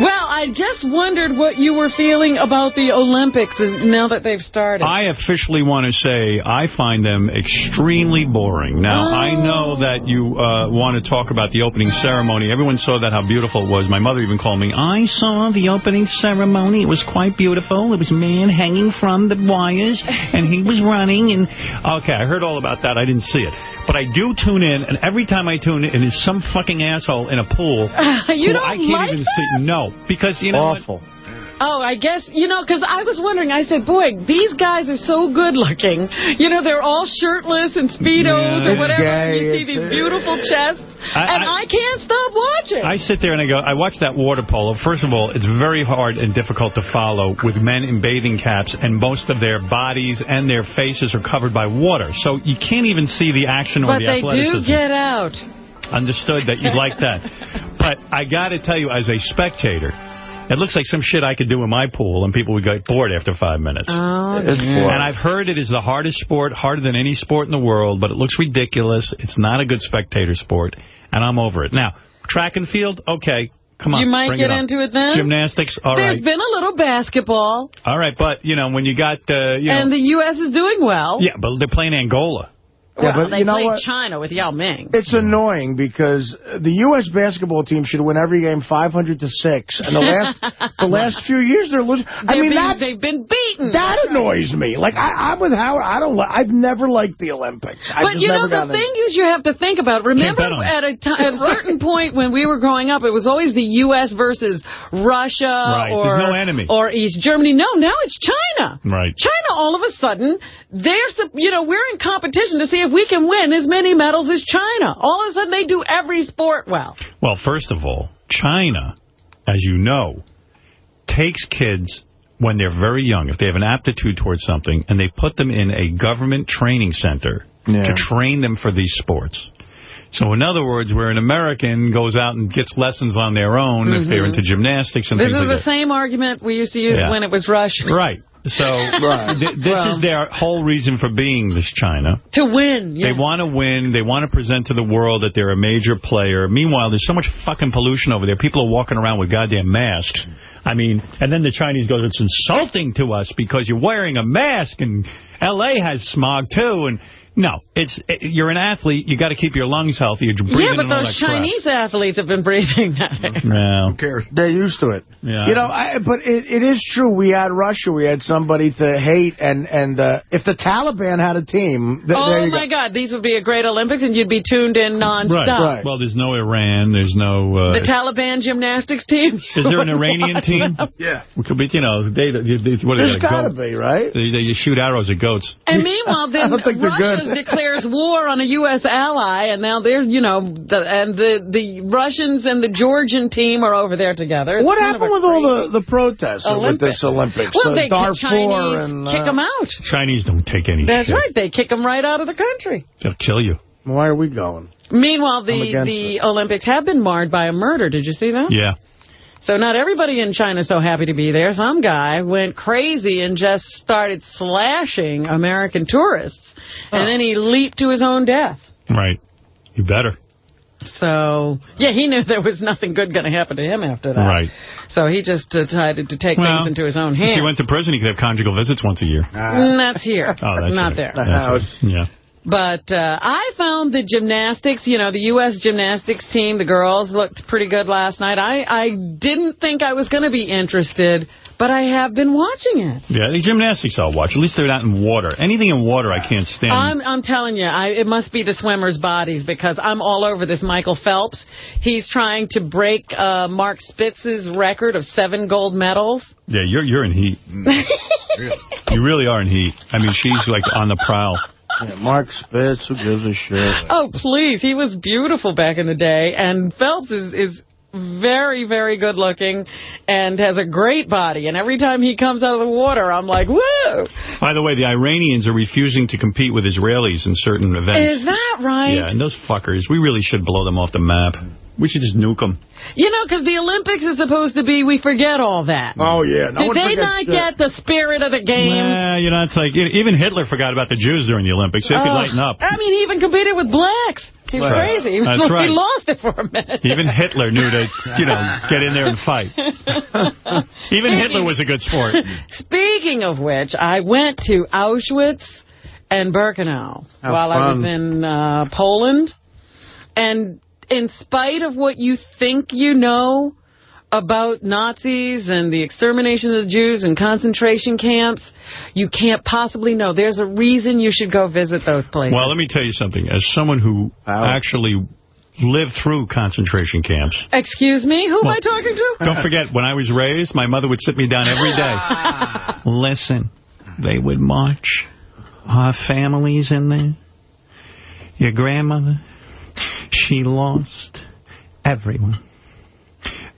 Well, I just wondered what you were feeling about the Olympics now that they've started. I officially want to say I find them extremely boring. Now, I know that you uh, want to talk about the opening ceremony. Everyone saw that, how beautiful it was. My mother even called me. I saw the opening ceremony. It was quite beautiful. It was a man hanging from the wires, and he was running. And Okay, I heard all about that. I didn't see it. But I do tune in, and every time I tune in, it's some fucking asshole in a pool. you don't I can't like even that? see. No, because, you know Awful. Oh, I guess, you know, because I was wondering, I said, boy, these guys are so good looking. You know, they're all shirtless and Speedos Yeah. or whatever. gay, and you see these beautiful chests. I- and I- I, can't stop watching. I sit there and I go, I watch that water polo. First of all, it's very hard and difficult to follow with men in bathing caps, and most of their bodies and their faces are covered by water. So you can't even see the action or but the they do get out. Understood that you'd like that. But I got to tell you, as a spectator, it looks like some shit I could do in my pool, and people would get bored after five minutes. Oh, It's yeah. boring. And I've heard it is the hardest sport, harder than any sport in the world, but it looks ridiculous. It's not a good spectator sport, and I'm over it. Now, track and field, okay, come on. You might bring get it into it then? Gymnastics, all There's right. been a little basketball, All right, but, you know, when you got, uh, you know... and the U.S. is doing well. yeah, but they're playing Angola. Yeah, well, but they you know played what? China with Yao Ming. It's annoying because the U.S. basketball team should win every game 500 to 6. And the last the last few years they're losing. I They're mean, being- that's, they've been beaten. that annoys me. Like, I, I'm with Howard. I don't li I've never liked the Olympics. I've But just you know, never the gotten thing is you have to think about, remember bet on it. at a, at a certain point when we were growing up, it was always the U.S. versus Russia Right, or, no enemy. or East Germany. No, now it's China. Right. China, all of a sudden, they're, you know, we're in competition to see if we can win as many medals as China. All of a sudden, they do every sport well. Well, first of all, China, as you know, takes kids when they're very young, if they have an aptitude towards something, and they put them in a government training center to train them for these sports. So in other words, where an American goes out and gets lessons on their own if they're Mhm. into gymnastics and This things is the same argument we used to use Yeah. when it was Russia. Right. So th- this Well- is their whole reason for being this China. To win. They want to win. They want to present to the world that they're a major player. Meanwhile, there's so much fucking pollution over there. People are walking around with goddamn masks. I mean, and then the Chinese go, it's insulting to us because you're wearing a mask and L.A. has smog too. And no, it's you're an athlete. You got to keep your lungs healthy. You're breathing Yeah, but those that crap. Chinese athletes have been breathing that air. No. They're used to it. Yeah. You know, I, but it, it is true. We had Russia. We had somebody to hate. And, and uh, if the Taliban had a team, th there oh, my go. God. These would be a great Olympics, and you'd be tuned in nonstop. Right. Well, there's no Iran. There's no... Uh, The Taliban gymnastics team. is there an Iranian team? them. Yeah. It could be, you know, they, they, they what There's is that, a got to be, right? They, they shoot arrows at goats. And meanwhile, I then don't think they're Russia good. declares war on a U.S. ally, and now they're, you know, the, and the the Russians and the Georgian team are over there together. It's What happened with all the, the protests with this Olympics? Well, the they Darfur kick Chinese, and, uh, kick them out. Chinese don't take any That's shit. right. They kick them right out of the country. They'll kill you. Why are we going? Meanwhile, I'm the against the Olympics have been marred by a murder. Did you see that? Yeah. So not everybody in China is so happy to be there. Some guy went crazy and just started slashing American tourists. And then he leaped to his own death. Right. You better. So, yeah, he knew there was nothing good going to happen to him after that. Right. So he just decided to take Well, things into his own hands. If hands. he went to prison, he could have conjugal visits once a year. That's here. Oh, that's not right. there. That's right. Yeah. But uh, I found the gymnastics, you know, the U.S. gymnastics team, the girls looked pretty good last night. I, I didn't think I was going to be interested, but I have been watching it. Yeah, the gymnastics I'll watch. At least they're not in water. Anything in water I can't stand. I'm, I'm telling you, I, it must be the swimmers' bodies because I'm all over this Michael Phelps. He's trying to break uh, Mark Spitz's record of seven gold medals. yeah, you're you're in heat. you really are in heat. I mean, she's like on the prowl. Yeah, Mark Spitz, who gives a shit? Oh, please. He was beautiful back in the day. And Phelps is, is very, very good looking and has a great body. And every time he comes out of the water, I'm like, woo! By the way, the Iranians are refusing to compete with Israelis in certain events. Is that right? Yeah, and those fuckers, we really should blow them off the map. We should just nuke them. You know, because the Olympics is supposed to be, we forget all that. Oh, yeah. No Did they not the- get the spirit of the game? Yeah, you know, it's like, even Hitler forgot about the Jews during the Olympics. They could Oh, lighten up. I mean, he even competed with blacks. He's Right. crazy. He, That's like- right. he lost it for a minute. Even Hitler knew to, you know, get in there and fight. Even Hitler was a good sport. Speaking of which, I went to Auschwitz and Birkenau How while I was in uh, Poland. And in spite of what you think you know about Nazis and the extermination of the Jews and concentration camps, you can't possibly know. There's a reason you should go visit those places. Well, let me tell you something. As someone who actually lived through concentration camps, Excuse me? Who am I talking to? don't forget, when I was raised, my mother would sit me down every day. Ah. Listen, they would march our families in there. Your grandmother, she lost everyone.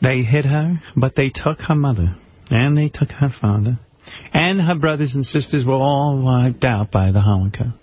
They hit her, but they took her mother, and they took her father, and her brothers and sisters were all wiped out by the Holocaust.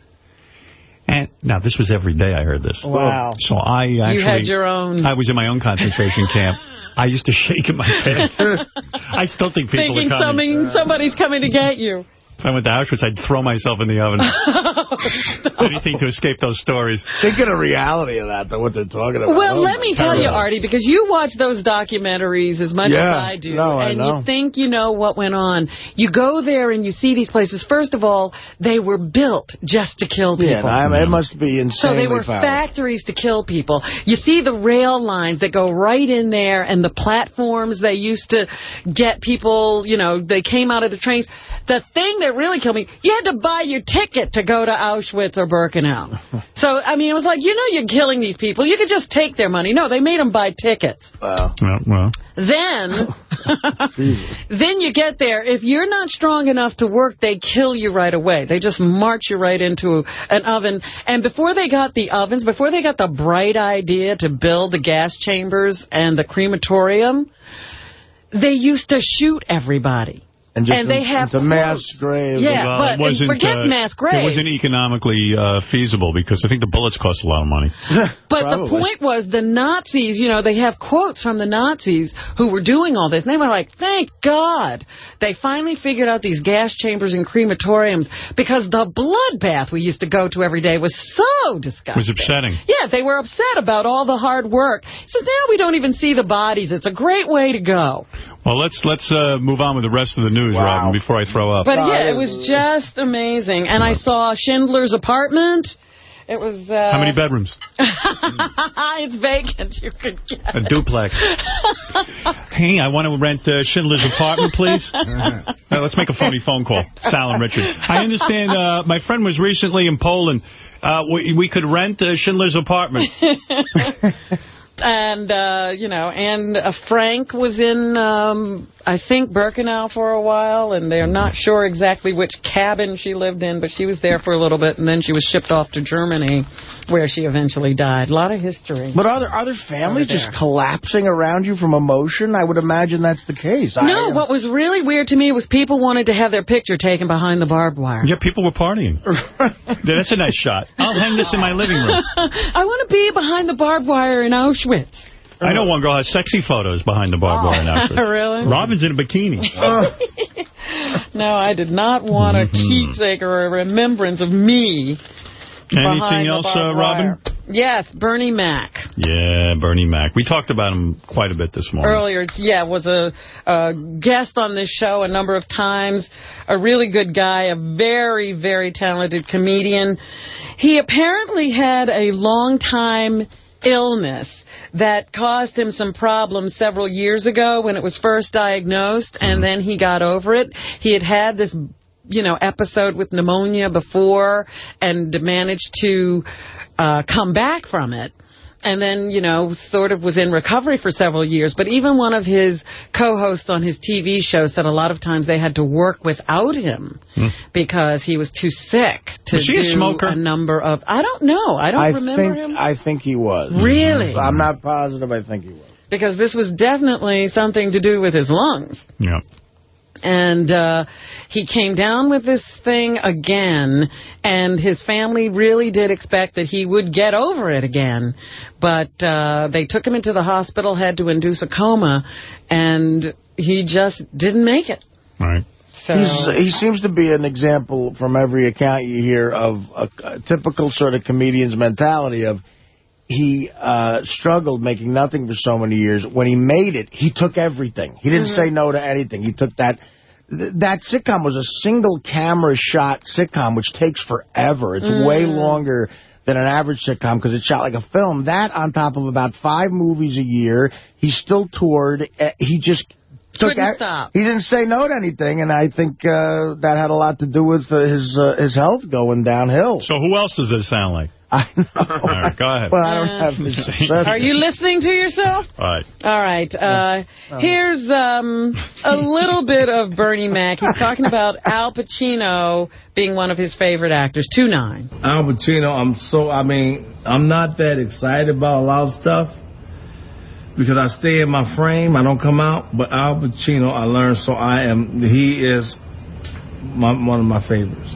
And now this was every day I heard this. Wow. Oh, so I actually you had your own... I was in my own concentration camp. I used to shake in my pants. I still think people Thinking are coming. something, somebody's coming to get you. If I went to Auschwitz, I'd throw myself in the oven. Anything to escape those stories. Think of the reality of that, though, what they're talking about. Well, Oh, let me tell you. Artie, because you watch those documentaries as much Yeah. as I do, No, I and know. you think you know what went on. You go there and you see these places. First of all, they were built just to kill people. Yeah, I mean, it must be insane. So they were powerful. factories to kill people. You see the rail lines that go right in there and the platforms they used to get people, you know, they came out of the trains. The thing that really killed me, you had to buy your ticket to go to Auschwitz or Birkenau. so, I mean, it was like, you know you're killing these people. You could just take their money. No, they made them buy tickets. Wow. Well, well. Then, then you get there. If you're not strong enough to work, they kill you right away. They just march you right into an oven. And before they got the ovens, before they got the bright idea to build the gas chambers and the crematorium, they used to shoot everybody. And just And they have it's a mass quotes. grave. Yeah, Well, but it wasn't, forget uh, mass graves. It wasn't economically uh, feasible because I think the bullets cost a lot of money. But Probably. the point was the Nazis, you know, they have quotes from the Nazis who were doing all this. And they were like, thank God they finally figured out these gas chambers and crematoriums because the bloodbath we used to go to every day was so It disgusting. was upsetting. Yeah, they were upset about all the hard work. So now we don't even see the bodies. It's a great way to go. Well, let's let's uh, move on with the rest of the news, Robin, before I throw up. But yeah, it was just amazing. And I saw Schindler's Apartment. It was... Uh, How many bedrooms? it's vacant. You could guess. A duplex. hey, I want to rent uh, Schindler's apartment, please. Uh, let's make a phony phone call. Sal and Richard. I understand uh, my friend was recently in Poland. Uh, we, we could rent uh, Schindler's apartment. And, uh, you know, and uh, Frank was in, um, I think, Birkenau for a while, and they're not sure exactly which cabin she lived in, but she was there for a little bit, and then she was shipped off to Germany, where she eventually died. A lot of history. But are there, are there families Over just collapsing around you from emotion? I would imagine that's the case. No, what was really weird to me was people wanted to have their picture taken behind the barbed wire. Yeah, people were partying. Yeah, That's a nice shot. I'll hang this in my living room. I want to be behind the barbed wire in Auschwitz. I know one girl has sexy photos behind the barbed wire now. Oh, really? Robin's in a bikini. No, I did not want a mm-hmm. keepsake or a remembrance of me. Anything else, uh, Robin? Yes, Bernie Mac. Yeah, Bernie Mac. We talked about him quite a bit this morning. Earlier, yeah, was a, a guest on this show a number of times. A really good guy, a very, very talented comedian. He apparently had a long time illness that caused him some problems several years ago when it was first diagnosed, and then he got over it. He had had this you know, episode with pneumonia before and managed to uh, come back from it. And then, you know, sort of was in recovery for several years. But even one of his co-hosts on his TV show said a lot of times they had to work without him because he was too sick to Was he a do smoker? a number of... I don't know. I don't I remember think, him. I think he was. Really? I'm not positive. I think he was. Because this was definitely something to do with his lungs. Yeah. And uh, he came down with this thing again, and his family really did expect that he would get over it again. But uh, they took him into the hospital, had to induce a coma, and he just didn't make it. Right. So He's, he seems to be an example from every account you hear of a, a typical sort of comedian's mentality of he uh, struggled making nothing for so many years. When he made it, he took everything. He didn't Mhm. say no to anything. He took that. th- That sitcom was a single camera shot sitcom, which takes forever. It's way Mm. longer than an average sitcom because it's shot like a film. That on top of about five movies a year. He still toured. Eh, He just took Couldn't stop. He didn't say no to anything, and I think uh, that had a lot to do with uh, his uh, his health going downhill. So who else does this sound like? I know. All right, go ahead. Well, I don't have his Are you listening to yourself? All right. All right. Uh, here's um, a little bit of Bernie Mac. He's talking about Al Pacino being one of his favorite actors. 2-9. Al Pacino, I'm so, I mean, I'm not that excited about a lot of stuff because I stay in my frame. I don't come out. But Al Pacino, I learned, so I am, he is my, one of my favorites.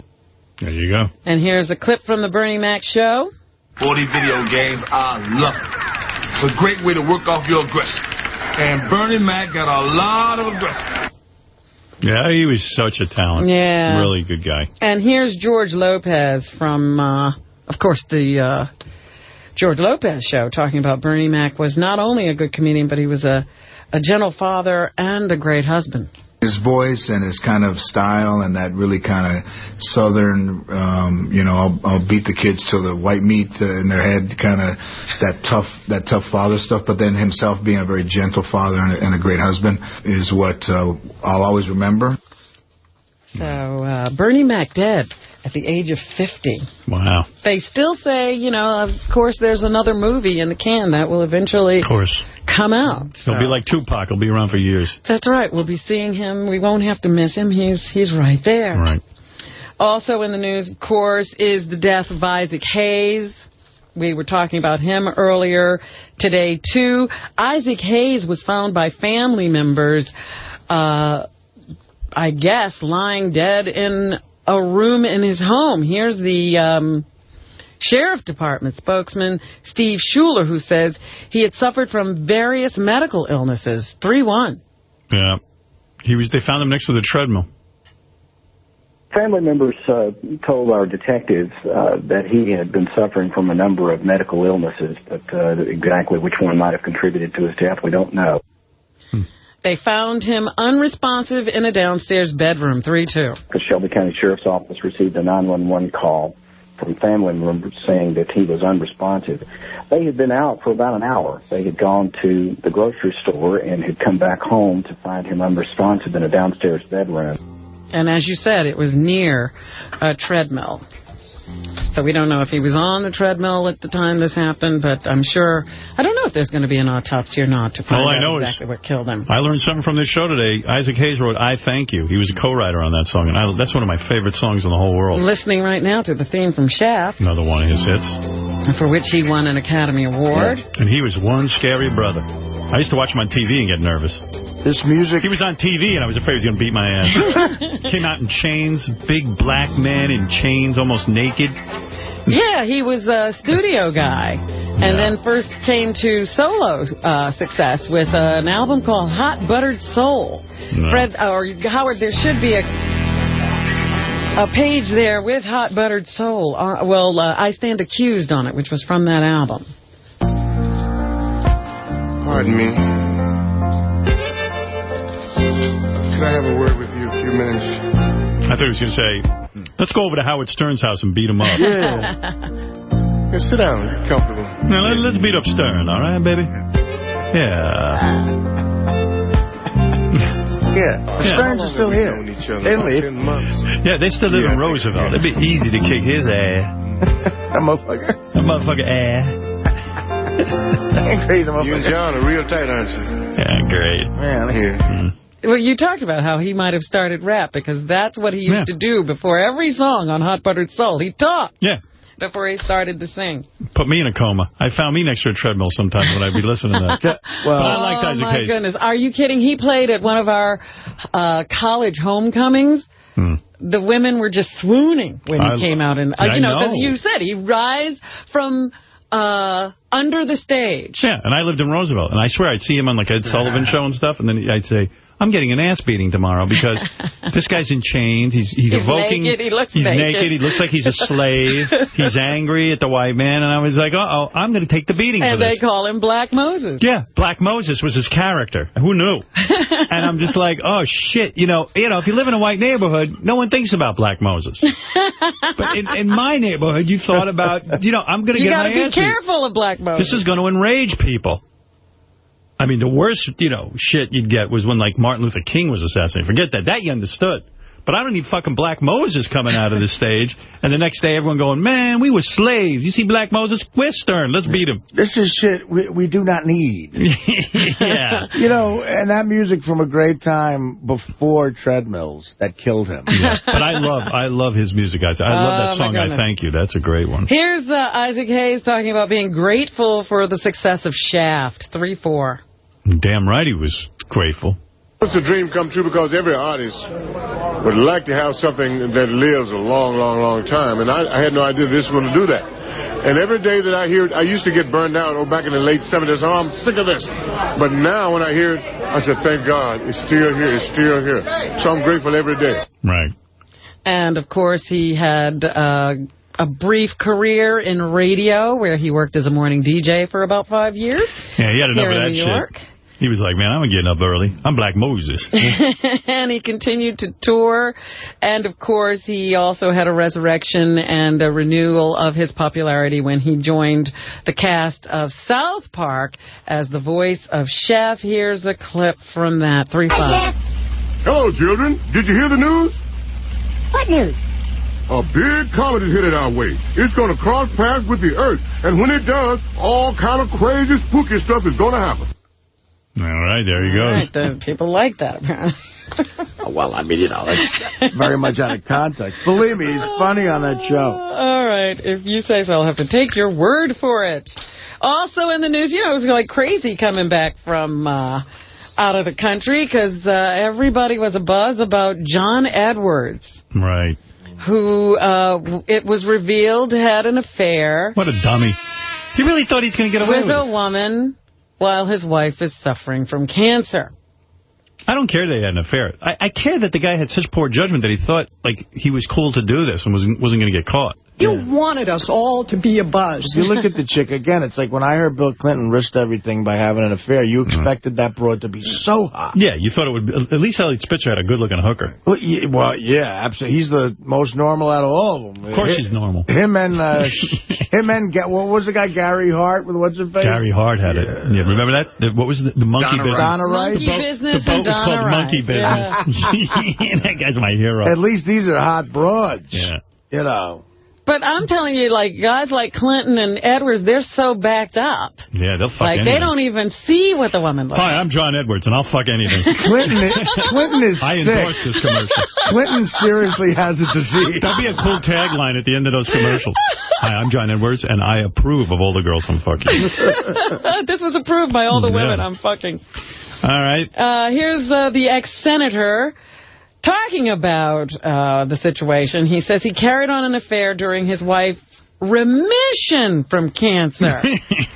There you go. And here's a clip from the Bernie Mac show. 40 video games, I love it. It's a great way to work off your aggression. And Bernie Mac got a lot of aggression. Yeah, he was such a talent. Yeah. Really good guy. And here's George Lopez from, uh, of course, the uh, George Lopez show, talking about Bernie Mac was not only a good comedian, but he was a, a gentle father and a great husband. His voice and his kind of style and that really kind of southern, um, you know, I'll, I'll beat the kids till the white meat uh, in their head, kind of that tough, that tough father stuff. But then himself being a very gentle father and a, and a great husband is what uh, I'll always remember. So uh, Bernie Mac dead at the age of 50. Wow. They still say, you know, of course there's another movie in the can that will eventually Of course. come out. He'll be like Tupac. He'll be around for years. That's right. We'll be seeing him. We won't have to miss him. He's he's right there. Right. Also in the news, of course, is the death of Isaac Hayes. We were talking about him earlier today, too. Isaac Hayes was found by family members uh, I guess, lying dead in a room in his home. Here's the um, Sheriff Department spokesman, Steve Shular, who says he had suffered from various medical illnesses. 3-1. Yeah. He was. They found him next to the treadmill. Family members uh, told our detectives uh, that he had been suffering from a number of medical illnesses, but uh, exactly which one might have contributed to his death, we don't know. They found him unresponsive in a downstairs bedroom. 3-2. The Shelby County Sheriff's Office received a 911 call from family members saying that he was unresponsive. They had been out for about an hour. They had gone to the grocery store and had come back home to find him unresponsive in a downstairs bedroom. And as you said, it was near a treadmill. So we don't know if he was on the treadmill at the time this happened, but I'm sure, I don't know if there's going to be an autopsy or not to find All I out know is- exactly what killed him. I learned something from this show today. Isaac Hayes wrote I Thank You. He was a co-writer on that song, and I, that's one of my favorite songs in the whole world. I'm listening right now to the theme from Shaft, Another one of his hits. for which he won an Academy Award. And he was one scary brother. I used to watch him on TV and get nervous. This music... He was on TV, and I was afraid he was going to beat my ass. Came out in chains, big black man in chains, almost naked. Yeah, he was a studio guy. And then first came to solo uh, success with uh, an album called Hot Buttered Soul. No. Fred, or Howard, there should be a a page there with Hot Buttered Soul. Uh, well, uh, I Stand Accused on it, which was from that album. Pardon me. Could I have a word with you a few minutes? I thought he was going to say, let's go over to Howard Stern's house and beat him up. Yeah, yeah sit down. Get comfortable. Now, let, let's beat up Stern, all right, baby? Yeah. Yeah. The Sterns are still here. Known each other They didn't about leave. 10 months. Yeah, they still live in Roosevelt. It'd be easy to kick his ass. That motherfucker. That motherfucker ass. Crazy You and John are real tight, aren't you? Yeah, great. Man, Yeah. Well, you talked about how he might have started rap because that's what he used Yeah. to do before every song on Hot Buttered Soul. He talked Yeah. before he started to sing. Put me in a coma. I found me next to a treadmill sometimes when I'd be listening to that. Well, But I liked oh, Isaac my Hayes. goodness. Are you kidding? He played at one of our uh, college homecomings. Hmm. The women were just swooning when he I- came out. and uh, You know, because you said he rise from uh, under the stage. Yeah, and I lived in Roosevelt, and I swear I'd see him on like Ed Sullivan show and stuff, and then I'd say, I'm getting an ass beating tomorrow because this guy's in chains. He's he's, He's evoking. naked. He looks he's naked. He looks like he's a slave. he's angry at the white man, and I was like, uh-oh, I'm going to take the beating And they call him Black Moses. Yeah, Black Moses was his character. Who knew? and I'm just like, oh, shit. You know, you know, if you live in a white neighborhood, no one thinks about Black Moses. but in, in my neighborhood, you thought about, you know, I'm going to You get got my to be ass beat. careful of Black Moses. This is going to enrage people. I mean, the worst, you know, shit you'd get was when, like, Martin Luther King was assassinated. Forget that. That you understood. But I don't need fucking Black Moses coming out of the stage, and the next day everyone going, man, we were slaves. You see Black Moses? We're stern. Let's beat him. This is shit we, we do not need. yeah. You know, and that music from a great time before treadmills that killed him. Yeah. But I love I love his music, guys. I love Oh, that my song, I. Thank You. That's a great one. Here's uh, Isaac Hayes talking about being grateful for the success of Shaft. 3-4. Damn right he was grateful. It's a dream come true because every artist would like to have something that lives a long, long, long time. And I, I had no idea this one would do that. And every day that I hear it, I used to get burned out, oh, back in the late 70s, oh, I'm sick of this. But now when I hear it, I said, thank God, it's still here, it's still here. So I'm grateful every day. Right. And, of course, he had uh, a brief career in radio where he worked as a morning DJ for about five years. Yeah, he had enough of that New shit. York. He was like, man, I'm getting up early. I'm Black Moses. and he continued to tour. And, of course, he also had a resurrection and a renewal of his popularity when he joined the cast of South Park as the voice of Chef. Here's a clip from that. 3-5. Hello, children. Did you hear the news? What news? A big comet is headed our way. It's going to cross paths with the Earth. And when it does, all kind of crazy, spooky stuff is going to happen. All right, there you go. Right, the people like that, apparently. well, I mean, you know, it's very much out of context. Believe me, he's funny on that show. All right, if you say so, I'll have to take your word for it. Also in the news, you know, it was like crazy coming back from uh, out of the country because uh, everybody was abuzz about John Edwards, Right. who uh, it was revealed had an affair What a dummy. He really thought he's going to get away with with a it. woman while his wife is suffering from cancer. I don't care they had an affair. I, I care that the guy had such poor judgment that he thought like he was cool to do this and wasn't wasn't going to get caught. You wanted us all to be a buzz. If you look at the chick, again, it's like when I heard Bill Clinton risked everything by having an affair, you expected that broad to be so hot. Yeah, you thought it would. Be, at least Eliot Spitzer had a good-looking hooker. Well, yeah, well, yeah, absolutely. He's the most normal out of all of them. Of course, she's normal. Him and uh, him and what was the guy Gary Hart with what's his face? Gary Hart had it. Yeah, remember that? The, what was the, the monkey Donna business? Donna Rice. Monkey The boat, business the boat and was Donna called Monkey Rice, Business. that guy's my hero. At least these are hot broads. Yeah. You know. But I'm telling you, like, guys like Clinton and Edwards, they're so backed up. Yeah, they'll fuck like, anything. they don't even see what the woman looks Hi, I'm John Edwards, and I'll fuck anything. Clinton, Clinton is I sick. endorse this commercial. Clinton seriously has a disease. That'd be a cool tagline at the end of those commercials. Hi, I'm John Edwards, and I approve of all the girls I'm fucking. this was approved by all the Yeah. women I'm fucking. All right. Uh, here's uh, the ex-senator talking about uh, the situation. He says he carried on an affair during his wife's remission from cancer.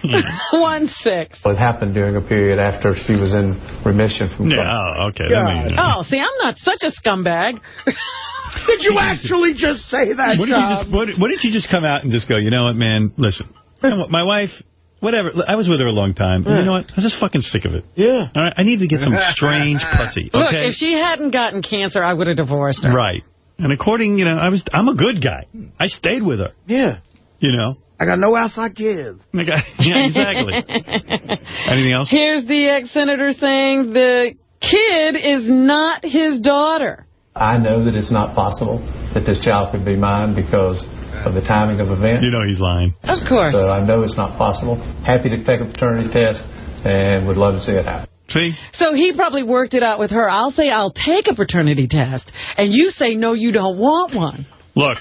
One six. It happened during a period after she was in remission from Yeah, oh, okay. That makes sense. Oh, see, I'm not such a scumbag. Did you actually just say that, What did, you just, what, what did you just come out and just go, you know what, man, listen, you know what, my wife, whatever, I was with her a long time. and You know what? I'm just fucking sick of it. Yeah. All right, I need to get some strange pussy, Look, if she hadn't gotten cancer, I would have divorced her. Right. And according, you know, I was, I'm a good guy. I stayed with her, Yeah. you know. I got no ass I give. I got- yeah, exactly. Anything else? Here's the ex-senator saying the kid is not his daughter. I know that it's not possible that this child could be mine because of the timing of events. You know he's lying. Of course. So I know it's not possible. Happy to take a paternity test and would love to see it happen. See? So he probably worked it out with her. I'll say I'll take a paternity test, and you say no, you don't want one. Look,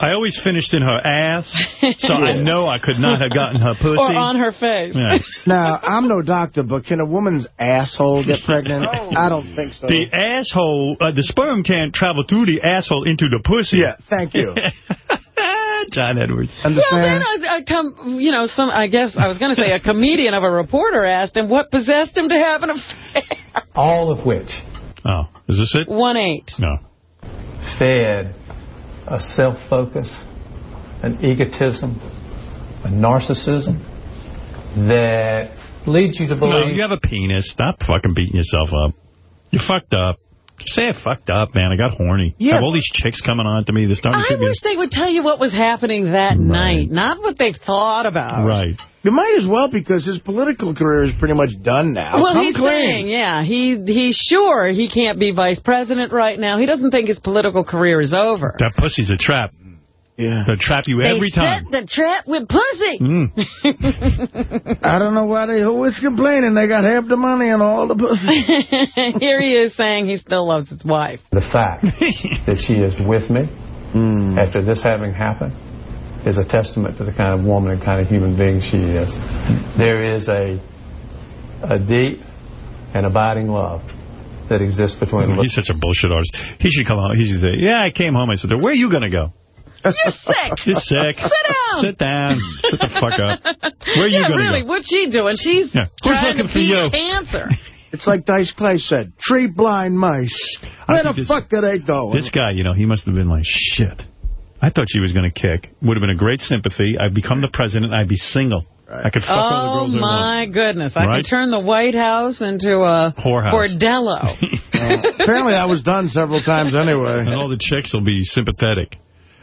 I always finished in her ass, so I know I could not have gotten her pussy. Or on her face. Yeah. Now, I'm no doctor, but can a woman's asshole get pregnant? I don't think so. The asshole, uh, the sperm can't travel through the asshole into the pussy. Yeah, thank you. John Edwards. Well, then I, I come, you know, some. I guess I was going to say a comedian of a reporter asked him what possessed him to have an affair. All of which Oh, is this it? One eight. No. fed a self-focus, an egotism, a narcissism that leads you to believe... No, you have a penis. Stop fucking beating yourself up. You fucked up. Say I fucked up, man. I got horny. Yeah, I have all these chicks coming on to me. They're starting to I treat me wish they would tell you what was happening that night, not what they thought about. Right. You might as well because his political career is pretty much done now. Well, Come he's clean. saying, yeah, he he's sure he can't be vice president right now. He doesn't think his political career is over. That pussy's a trap. Yeah. They'll trap you every they time. set the trap with pussy. Mm. I don't know why they always complaining. They got half the money and all the pussy. Here he is saying he still loves his wife. the fact that she is with me after this having happened is a testament to the kind of woman and kind of human being she is. There is a a deep and abiding love that exists between He's such a bullshit artist. He should come out. He should say, yeah, I came home. I said, where are you going to go? You're sick. You're sick. Sit down. Sit down. Sit the fuck up. Where are you yeah, going to really, go? what's she doing? She's Yeah. Who's trying looking to for beat you? cancer. It's like Dice Clay said, tree blind mice. Where the this- fuck are they going? This guy, you know, he must have been like, shit. I thought she was going to kick. Would have been a great sympathy. I'd become the president. I'd be single. I could fuck all the Oh, girls I want. my goodness. I Right? could turn the White House into a Whorehouse. bordello. Apparently that was done several times anyway. And all the chicks will be sympathetic.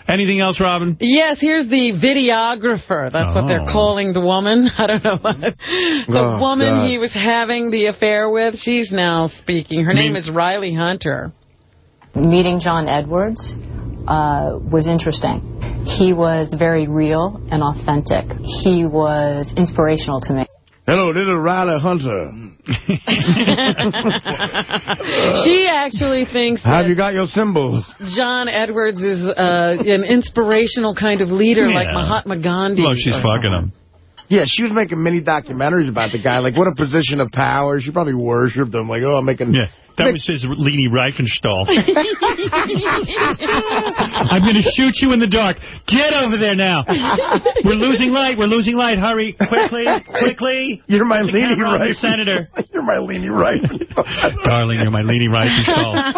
Anything else, Robin? Yes, here's the videographer. That's what they're Oh. calling the woman. I don't know what. The Oh, woman God. he was having the affair with, she's now speaking. Her name is Rielle Hunter. meeting John Edwards uh, was interesting. He was very real and authentic. He was inspirational to me. Hello, this is Rielle Hunter. she actually thinks Have that you got your symbols? John Edwards is uh, an inspirational kind of leader like Mahatma Gandhi. Well, she's or fucking him. Yeah, she was making mini documentaries about the guy. Like, what a position of power. She probably worshipped him. Like, oh, I'm making... Yeah, that was his Leni Riefenstahl. I'm going to shoot you in the dark. Get over there now. We're losing light. We're losing light. Hurry. Quickly. Quickly. You're my Put the Leni camera Riefenstahl. Senator. You're my Leni Riefenstahl. Darling, you're my Leni Riefenstahl.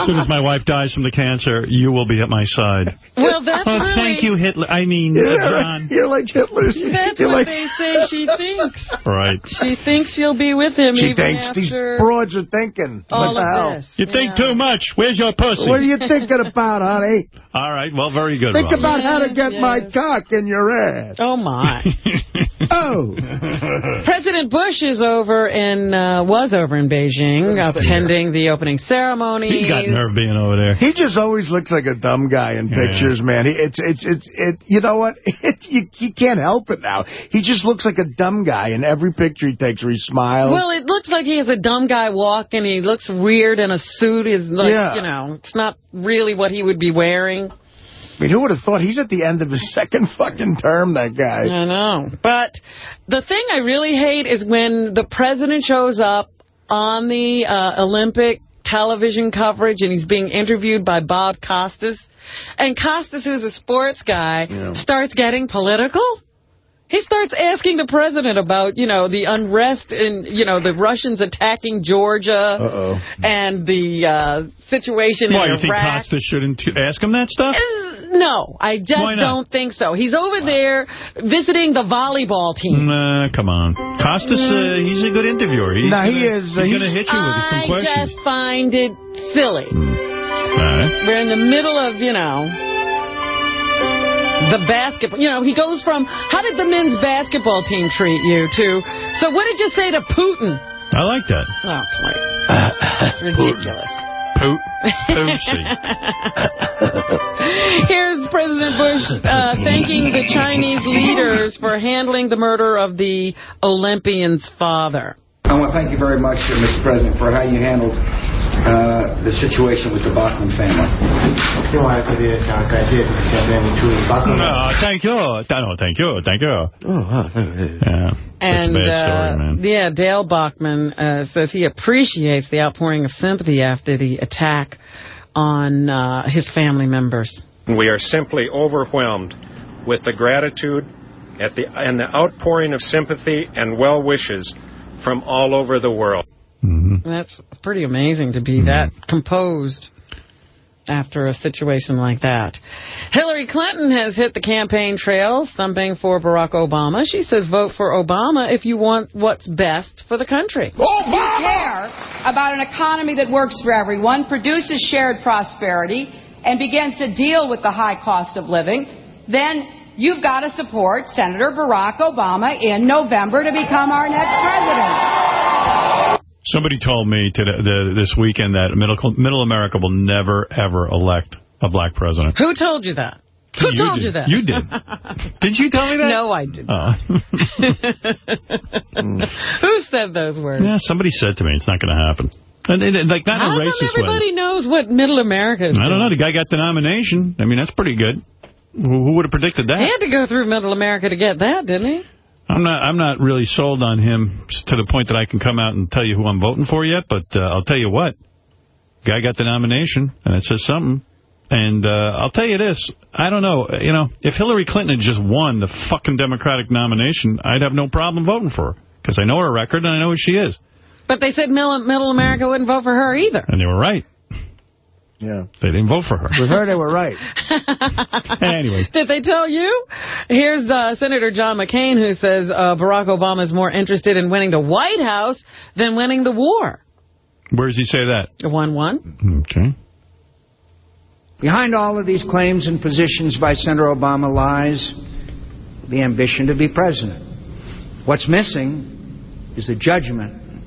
As soon as my wife dies from the cancer, you will be at my side. Well, that's oh, really... thank you, Hitler. I mean, You're, John. you're like Hitler. That's you're what like, they say she thinks. Right. She thinks she'll be with him She even thinks these broads are thinking. Oh, all what the of hell? this. You think too much. Where's your pussy? What are you thinking about, honey? All right. Well, very good, Think Robin. about how to get Yes, my cock in your ass. Oh, my. Oh. President Bush is over in, uh, was over in Beijing, attending the opening ceremony. He's got nerve being over there. He just always looks like a dumb guy in Yeah. pictures, man. He, it's it's it's it. You know what? It, you, you can't help it now. He just looks like a dumb guy in every picture he takes where he smiles. Well, it looks like he has a dumb guy walk, and he looks weird in a suit. Is like, Yeah. you know, it's not really what he would be wearing. I mean, who would have thought he's at the end of his second fucking term? That guy. I know. But the thing I really hate is when the president shows up on the uh, Olympic television coverage and he's being interviewed by Bob Costas. And Costas, who's a sports guy, starts getting political. He starts asking the president about, you know, the unrest in, you know, the Russians attacking Georgia Uh-oh. and the uh, situation Why, in you think Iraq. Costa shouldn't ask him that stuff? No, I just don't think so. He's over there visiting the volleyball team. Nah, come on. Costas, uh, he's a good interviewer. He's Nah, gonna, he is, uh, He's, he's- going to hit you with some I questions. just find it silly. All right. We're in the middle of, you know, the basketball. You know, he goes from, how did the men's basketball team treat you, to, so what did you say to Putin? I like that. Oh, please. It's ridiculous. Poot. Pussy. Here's President Bush uh, thanking the Chinese leaders for handling the murder of the Olympian's father. I want to thank you very much, Mr. President, for how you handled uh, the situation with the Bachman family. No, thank you. No, thank you. Thank you. Oh, wow. Yeah. And, a bad uh, story, man. Yeah, Dale Bachman uh, says he appreciates the outpouring of sympathy after the attack on uh, his family members. We are simply overwhelmed with the gratitude the, and the outpouring of sympathy and well wishes from all over the world. Mm-hmm. That's pretty amazing to be mm-hmm. that composed after a situation like that. Hillary Clinton has hit the campaign trail, stumping for Barack Obama. She says vote for Obama if you want what's best for the country. If you care about an economy that works for everyone, produces shared prosperity, and begins to deal with the high cost of living, then you've got to support Senator Barack Obama in November to become our next president. Somebody told me today, the, this weekend that middle, middle America will never, ever elect a black president. Who told you that? Who You told did. you that? You did. Didn't you tell me that? No, I didn't. Oh. Who said those words? yeah, somebody said to me it's not going to happen. And, like, not How in a racist way. everybody knows what middle America is I don't know. The guy got the nomination. I mean, that's pretty good. Who, who would have predicted that? He had to go through middle America to get that, didn't he? I'm not. I'm not really sold on him to the point that I can come out and tell you who I'm voting for yet. But uh, I'll tell you what, guy got the nomination, and it says something. And uh, I'll tell you this: I don't know. You know, if Hillary Clinton had just won the fucking Democratic nomination, I'd have no problem voting for her because I know her record and I know who she is. But they said middle, middle America wouldn't vote for her either. And they were right. Yeah. They didn't vote for her. With her, they were right. anyway. Did they tell you? Here's uh, Senator John McCain who says uh, Barack Obama is more interested in winning the White House than winning the war. Where does he say that? 1-1. Okay. Behind all of these claims and positions by Senator Obama lies the ambition to be president. What's missing is the judgment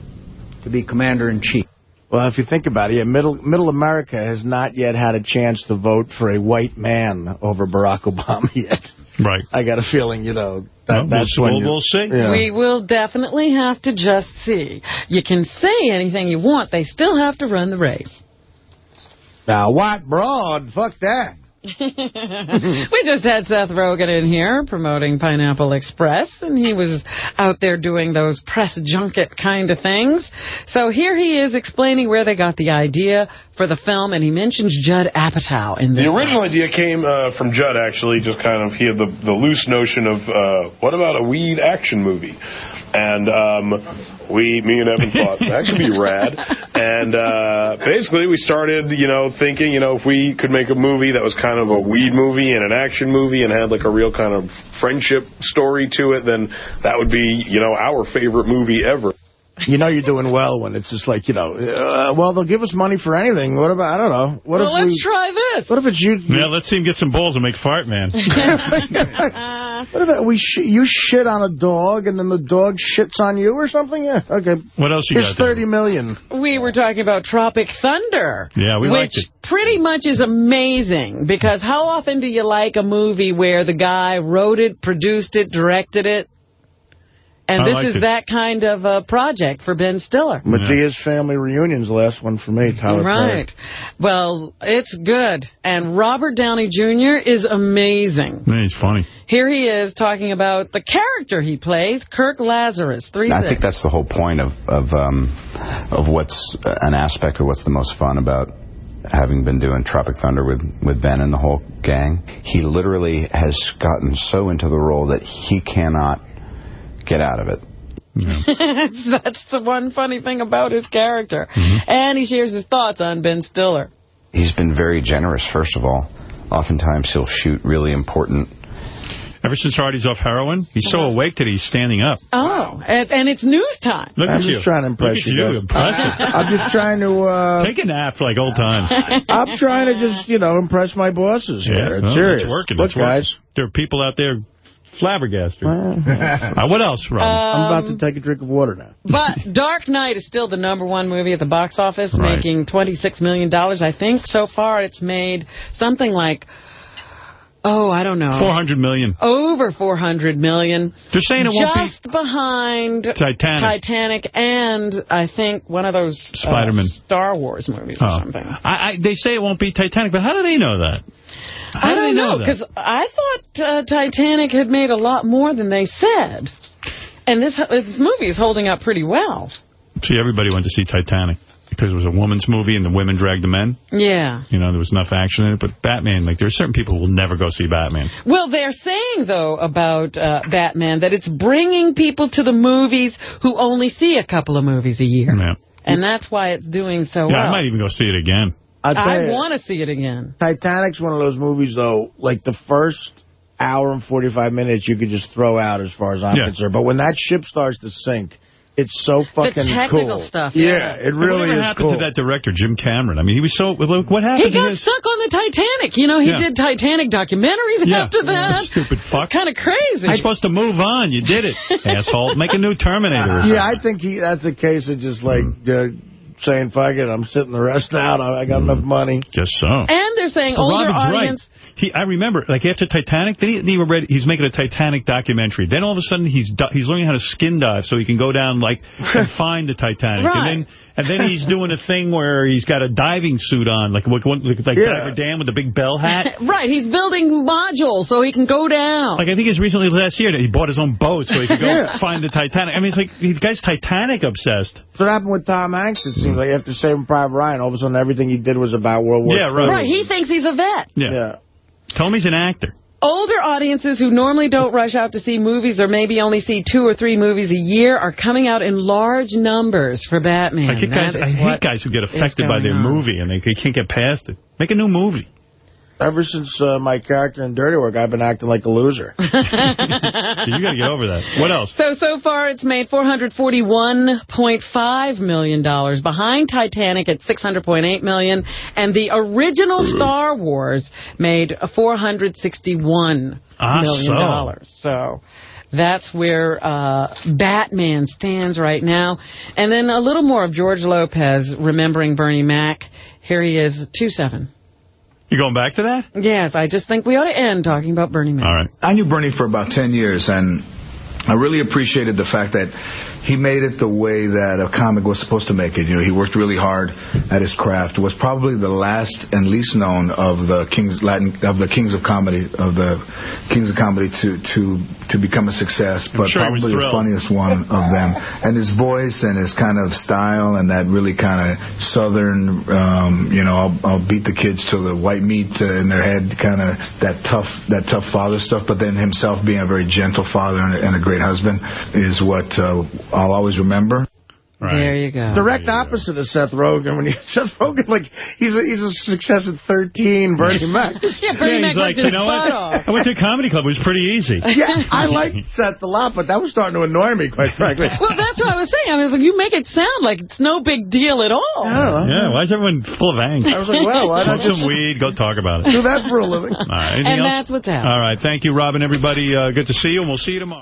to be commander-in-chief. Well, if you think about it, yeah, middle middle America has not yet had a chance to vote for a white man over Barack Obama yet. Right. I got a feeling, you know, that, Well, that's we'll- when you- we'll see. Yeah. We will definitely have to just see. You can say anything you want. They still have to run the race. Now, white broad, fuck that. we just had Seth Rogen in here promoting Pineapple Express, and he was out there doing those press junket kind of things. So here he is explaining where they got the idea for the film, and he mentions Judd Apatow in this. The original idea came uh, from Judd, actually, just kind of, he had the, the loose notion of, uh, what about a weed action movie? And um, we, me and Evan thought, that could be rad. And uh, basically we started, you know, thinking, you know, if we could make a movie that was kind of a weed movie and an action movie and had like a real kind of friendship story to it, then that would be, you know, our favorite movie ever. You know you're doing well when it's just like, you know, uh, well, they'll give us money for anything. What about, I don't know. What well, if let's we, try this. What if it's you? Yeah, let's see him get some balls and make fart, man. What about we sh you shit on a dog and then the dog shits on you or something? Yeah, okay. What else you It's got there? thirty million. We were talking about Tropic Thunder. Yeah, we liked it. pretty much is amazing because how often do you like a movie where the guy wrote it, produced it, directed it? And I this is it. that kind of a project for Ben Stiller. Madea's Family Reunion's the last one for me, Tyler Perry. Right. Well, it's good. And Robert Downey Jr. is amazing. Yeah, he's funny. Here he is talking about the character he plays, Kirk Lazarus. Three I think that's the whole point of of um, of what's uh, an aspect of what's the most fun about having been doing Tropic Thunder with with Ben and the whole gang. He literally has gotten so into the role that he cannot get out of it. That's the one funny thing about his character. Mm-hmm. And he shares his thoughts on Ben Stiller. He's been very generous. First of all, oftentimes he'll shoot really important. Ever since Artie's off heroin, he's so awake that he's standing up. Oh, and, and it's news time. Look I'm at just you. trying to impress Look at you, you. Bill. Impressive. I'm just trying to... Uh, Take a nap like old times. I'm trying to just, you know, impress my bosses. Yeah, here. It's well, serious. It's working. Look, it's working. guys. There are people out there flabbergasted. uh, what else, Rob? I'm about to take a drink of water now. But Dark Knight is still the number one movie at the box office, Right. making $26 million. I think so far it's made something like, oh, I don't know. 400 million. Over 400 million. They're saying it won't be Just behind Titanic. Titanic and I think one of those uh, Spider-Man. Star Wars movies or Oh. something. I, I, they say it won't be Titanic, but how do they know that? How I do don't know, because I thought uh, Titanic had made a lot more than they said. And this, this movie is holding up pretty well. See, everybody went to see Titanic because it was a woman's movie and the women dragged the men. Yeah. You know, there was enough action in it. But Batman, like, there are certain people who will never go see Batman. Well, they're saying, though, about uh, Batman, that it's bringing people to the movies who only see a couple of movies a year. Yeah. And that's why it's doing so yeah, well. Yeah, I might even go see it again. I'll I want to see it again. Titanic's one of those movies, though, like the first hour and 45 minutes you could just throw out as far as I'm Yeah. concerned. But when that ship starts to sink, it's so fucking the technical cool. stuff, Yeah, yeah. it really Whatever is happened cool. to that director, Jim Cameron? I mean, he was so... Look, what happened? He got was- stuck on the Titanic. You know, he Yeah. did Titanic documentaries Yeah. after that. Stupid fuck. Kind of crazy. You're supposed to move on. You did it, asshole. Make a new Terminator or something. Yeah, I think he that's a case of just like uh, saying, fuck it, I'm sitting the rest out. I, I got enough money. Just so. And they're saying But older Robin's audience... right. He, I remember, like after Titanic, then he, he read, he's making a Titanic documentary. Then all of a sudden he's he's learning how to skin dive so he can go down like and find the Titanic. Right. And then and then he's doing a thing where he's got a diving suit on, like like, one- like, like Yeah. Diver Dan with the big bell hat. right, he's building modules so he can go down. Like I think it's recently last year that he bought his own boat so he could go Yeah. find the Titanic. I mean, it's like the guy's Titanic obsessed. That's what happened with Tom Hanks, it seems like. After Saving Private Ryan, all of a sudden everything he did was about World War Yeah, right. Right, he thinks he's a vet. Yeah. Tell he's an actor. Older audiences who normally don't rush out to see movies or maybe only see two or three movies a year are coming out in large numbers for Batman. I, hate guys, I hate guys who get affected by their on. movie and they, they can't get past it. Make a new movie. Ever since uh, my character in Dirty Work, I've been acting like a loser. you got to get over that. What else? So, so far it's made $441.5 million, behind Titanic at 600.8 million, and the original Star Wars made 461 Ah, million so. dollars. So that's where uh, Batman stands right now. And then a little more of George Lopez remembering Bernie Mac. Here he is, 2-7. You going back to that? Yes, I just think we ought to end talking about Bernie Mac. All right. I knew Bernie for about 10 years, and I really appreciated the fact that he made it the way that a comic was supposed to make it. You know, he worked really hard at his craft. Was probably the last and least known of the kings Latin of the kings of comedy of the kings of comedy to to to become a success, but sure probably the funniest one of them. And his voice and his kind of style and that really kind of southern, um, you know, I'll, I'll beat the kids till the white meat uh, in their head, kind of that tough that tough father stuff. But then himself being a very gentle father and a, and a great husband is what uh, I'll always remember. Right. There you go. Direct opposite of Seth Rogen. When you, Seth Rogen, like he's a, he's a success at 13. Bernie Mac. Yeah, Bernie Yeah, Mac like, his you know what? butt off. I went to a comedy club. It was pretty easy. Yeah, I liked Seth a lot, but that was starting to annoy me, quite frankly. Well, that's what I was saying. I was like, you make it sound like it's no big deal at all. Yeah, why is everyone full of angst? I was like, well, why not Smoke just some weed, go talk about it. do that for a living? All right, And else? that's what's happening. All right, thank you, Robin, everybody. Uh, good to see you, and we'll see you tomorrow.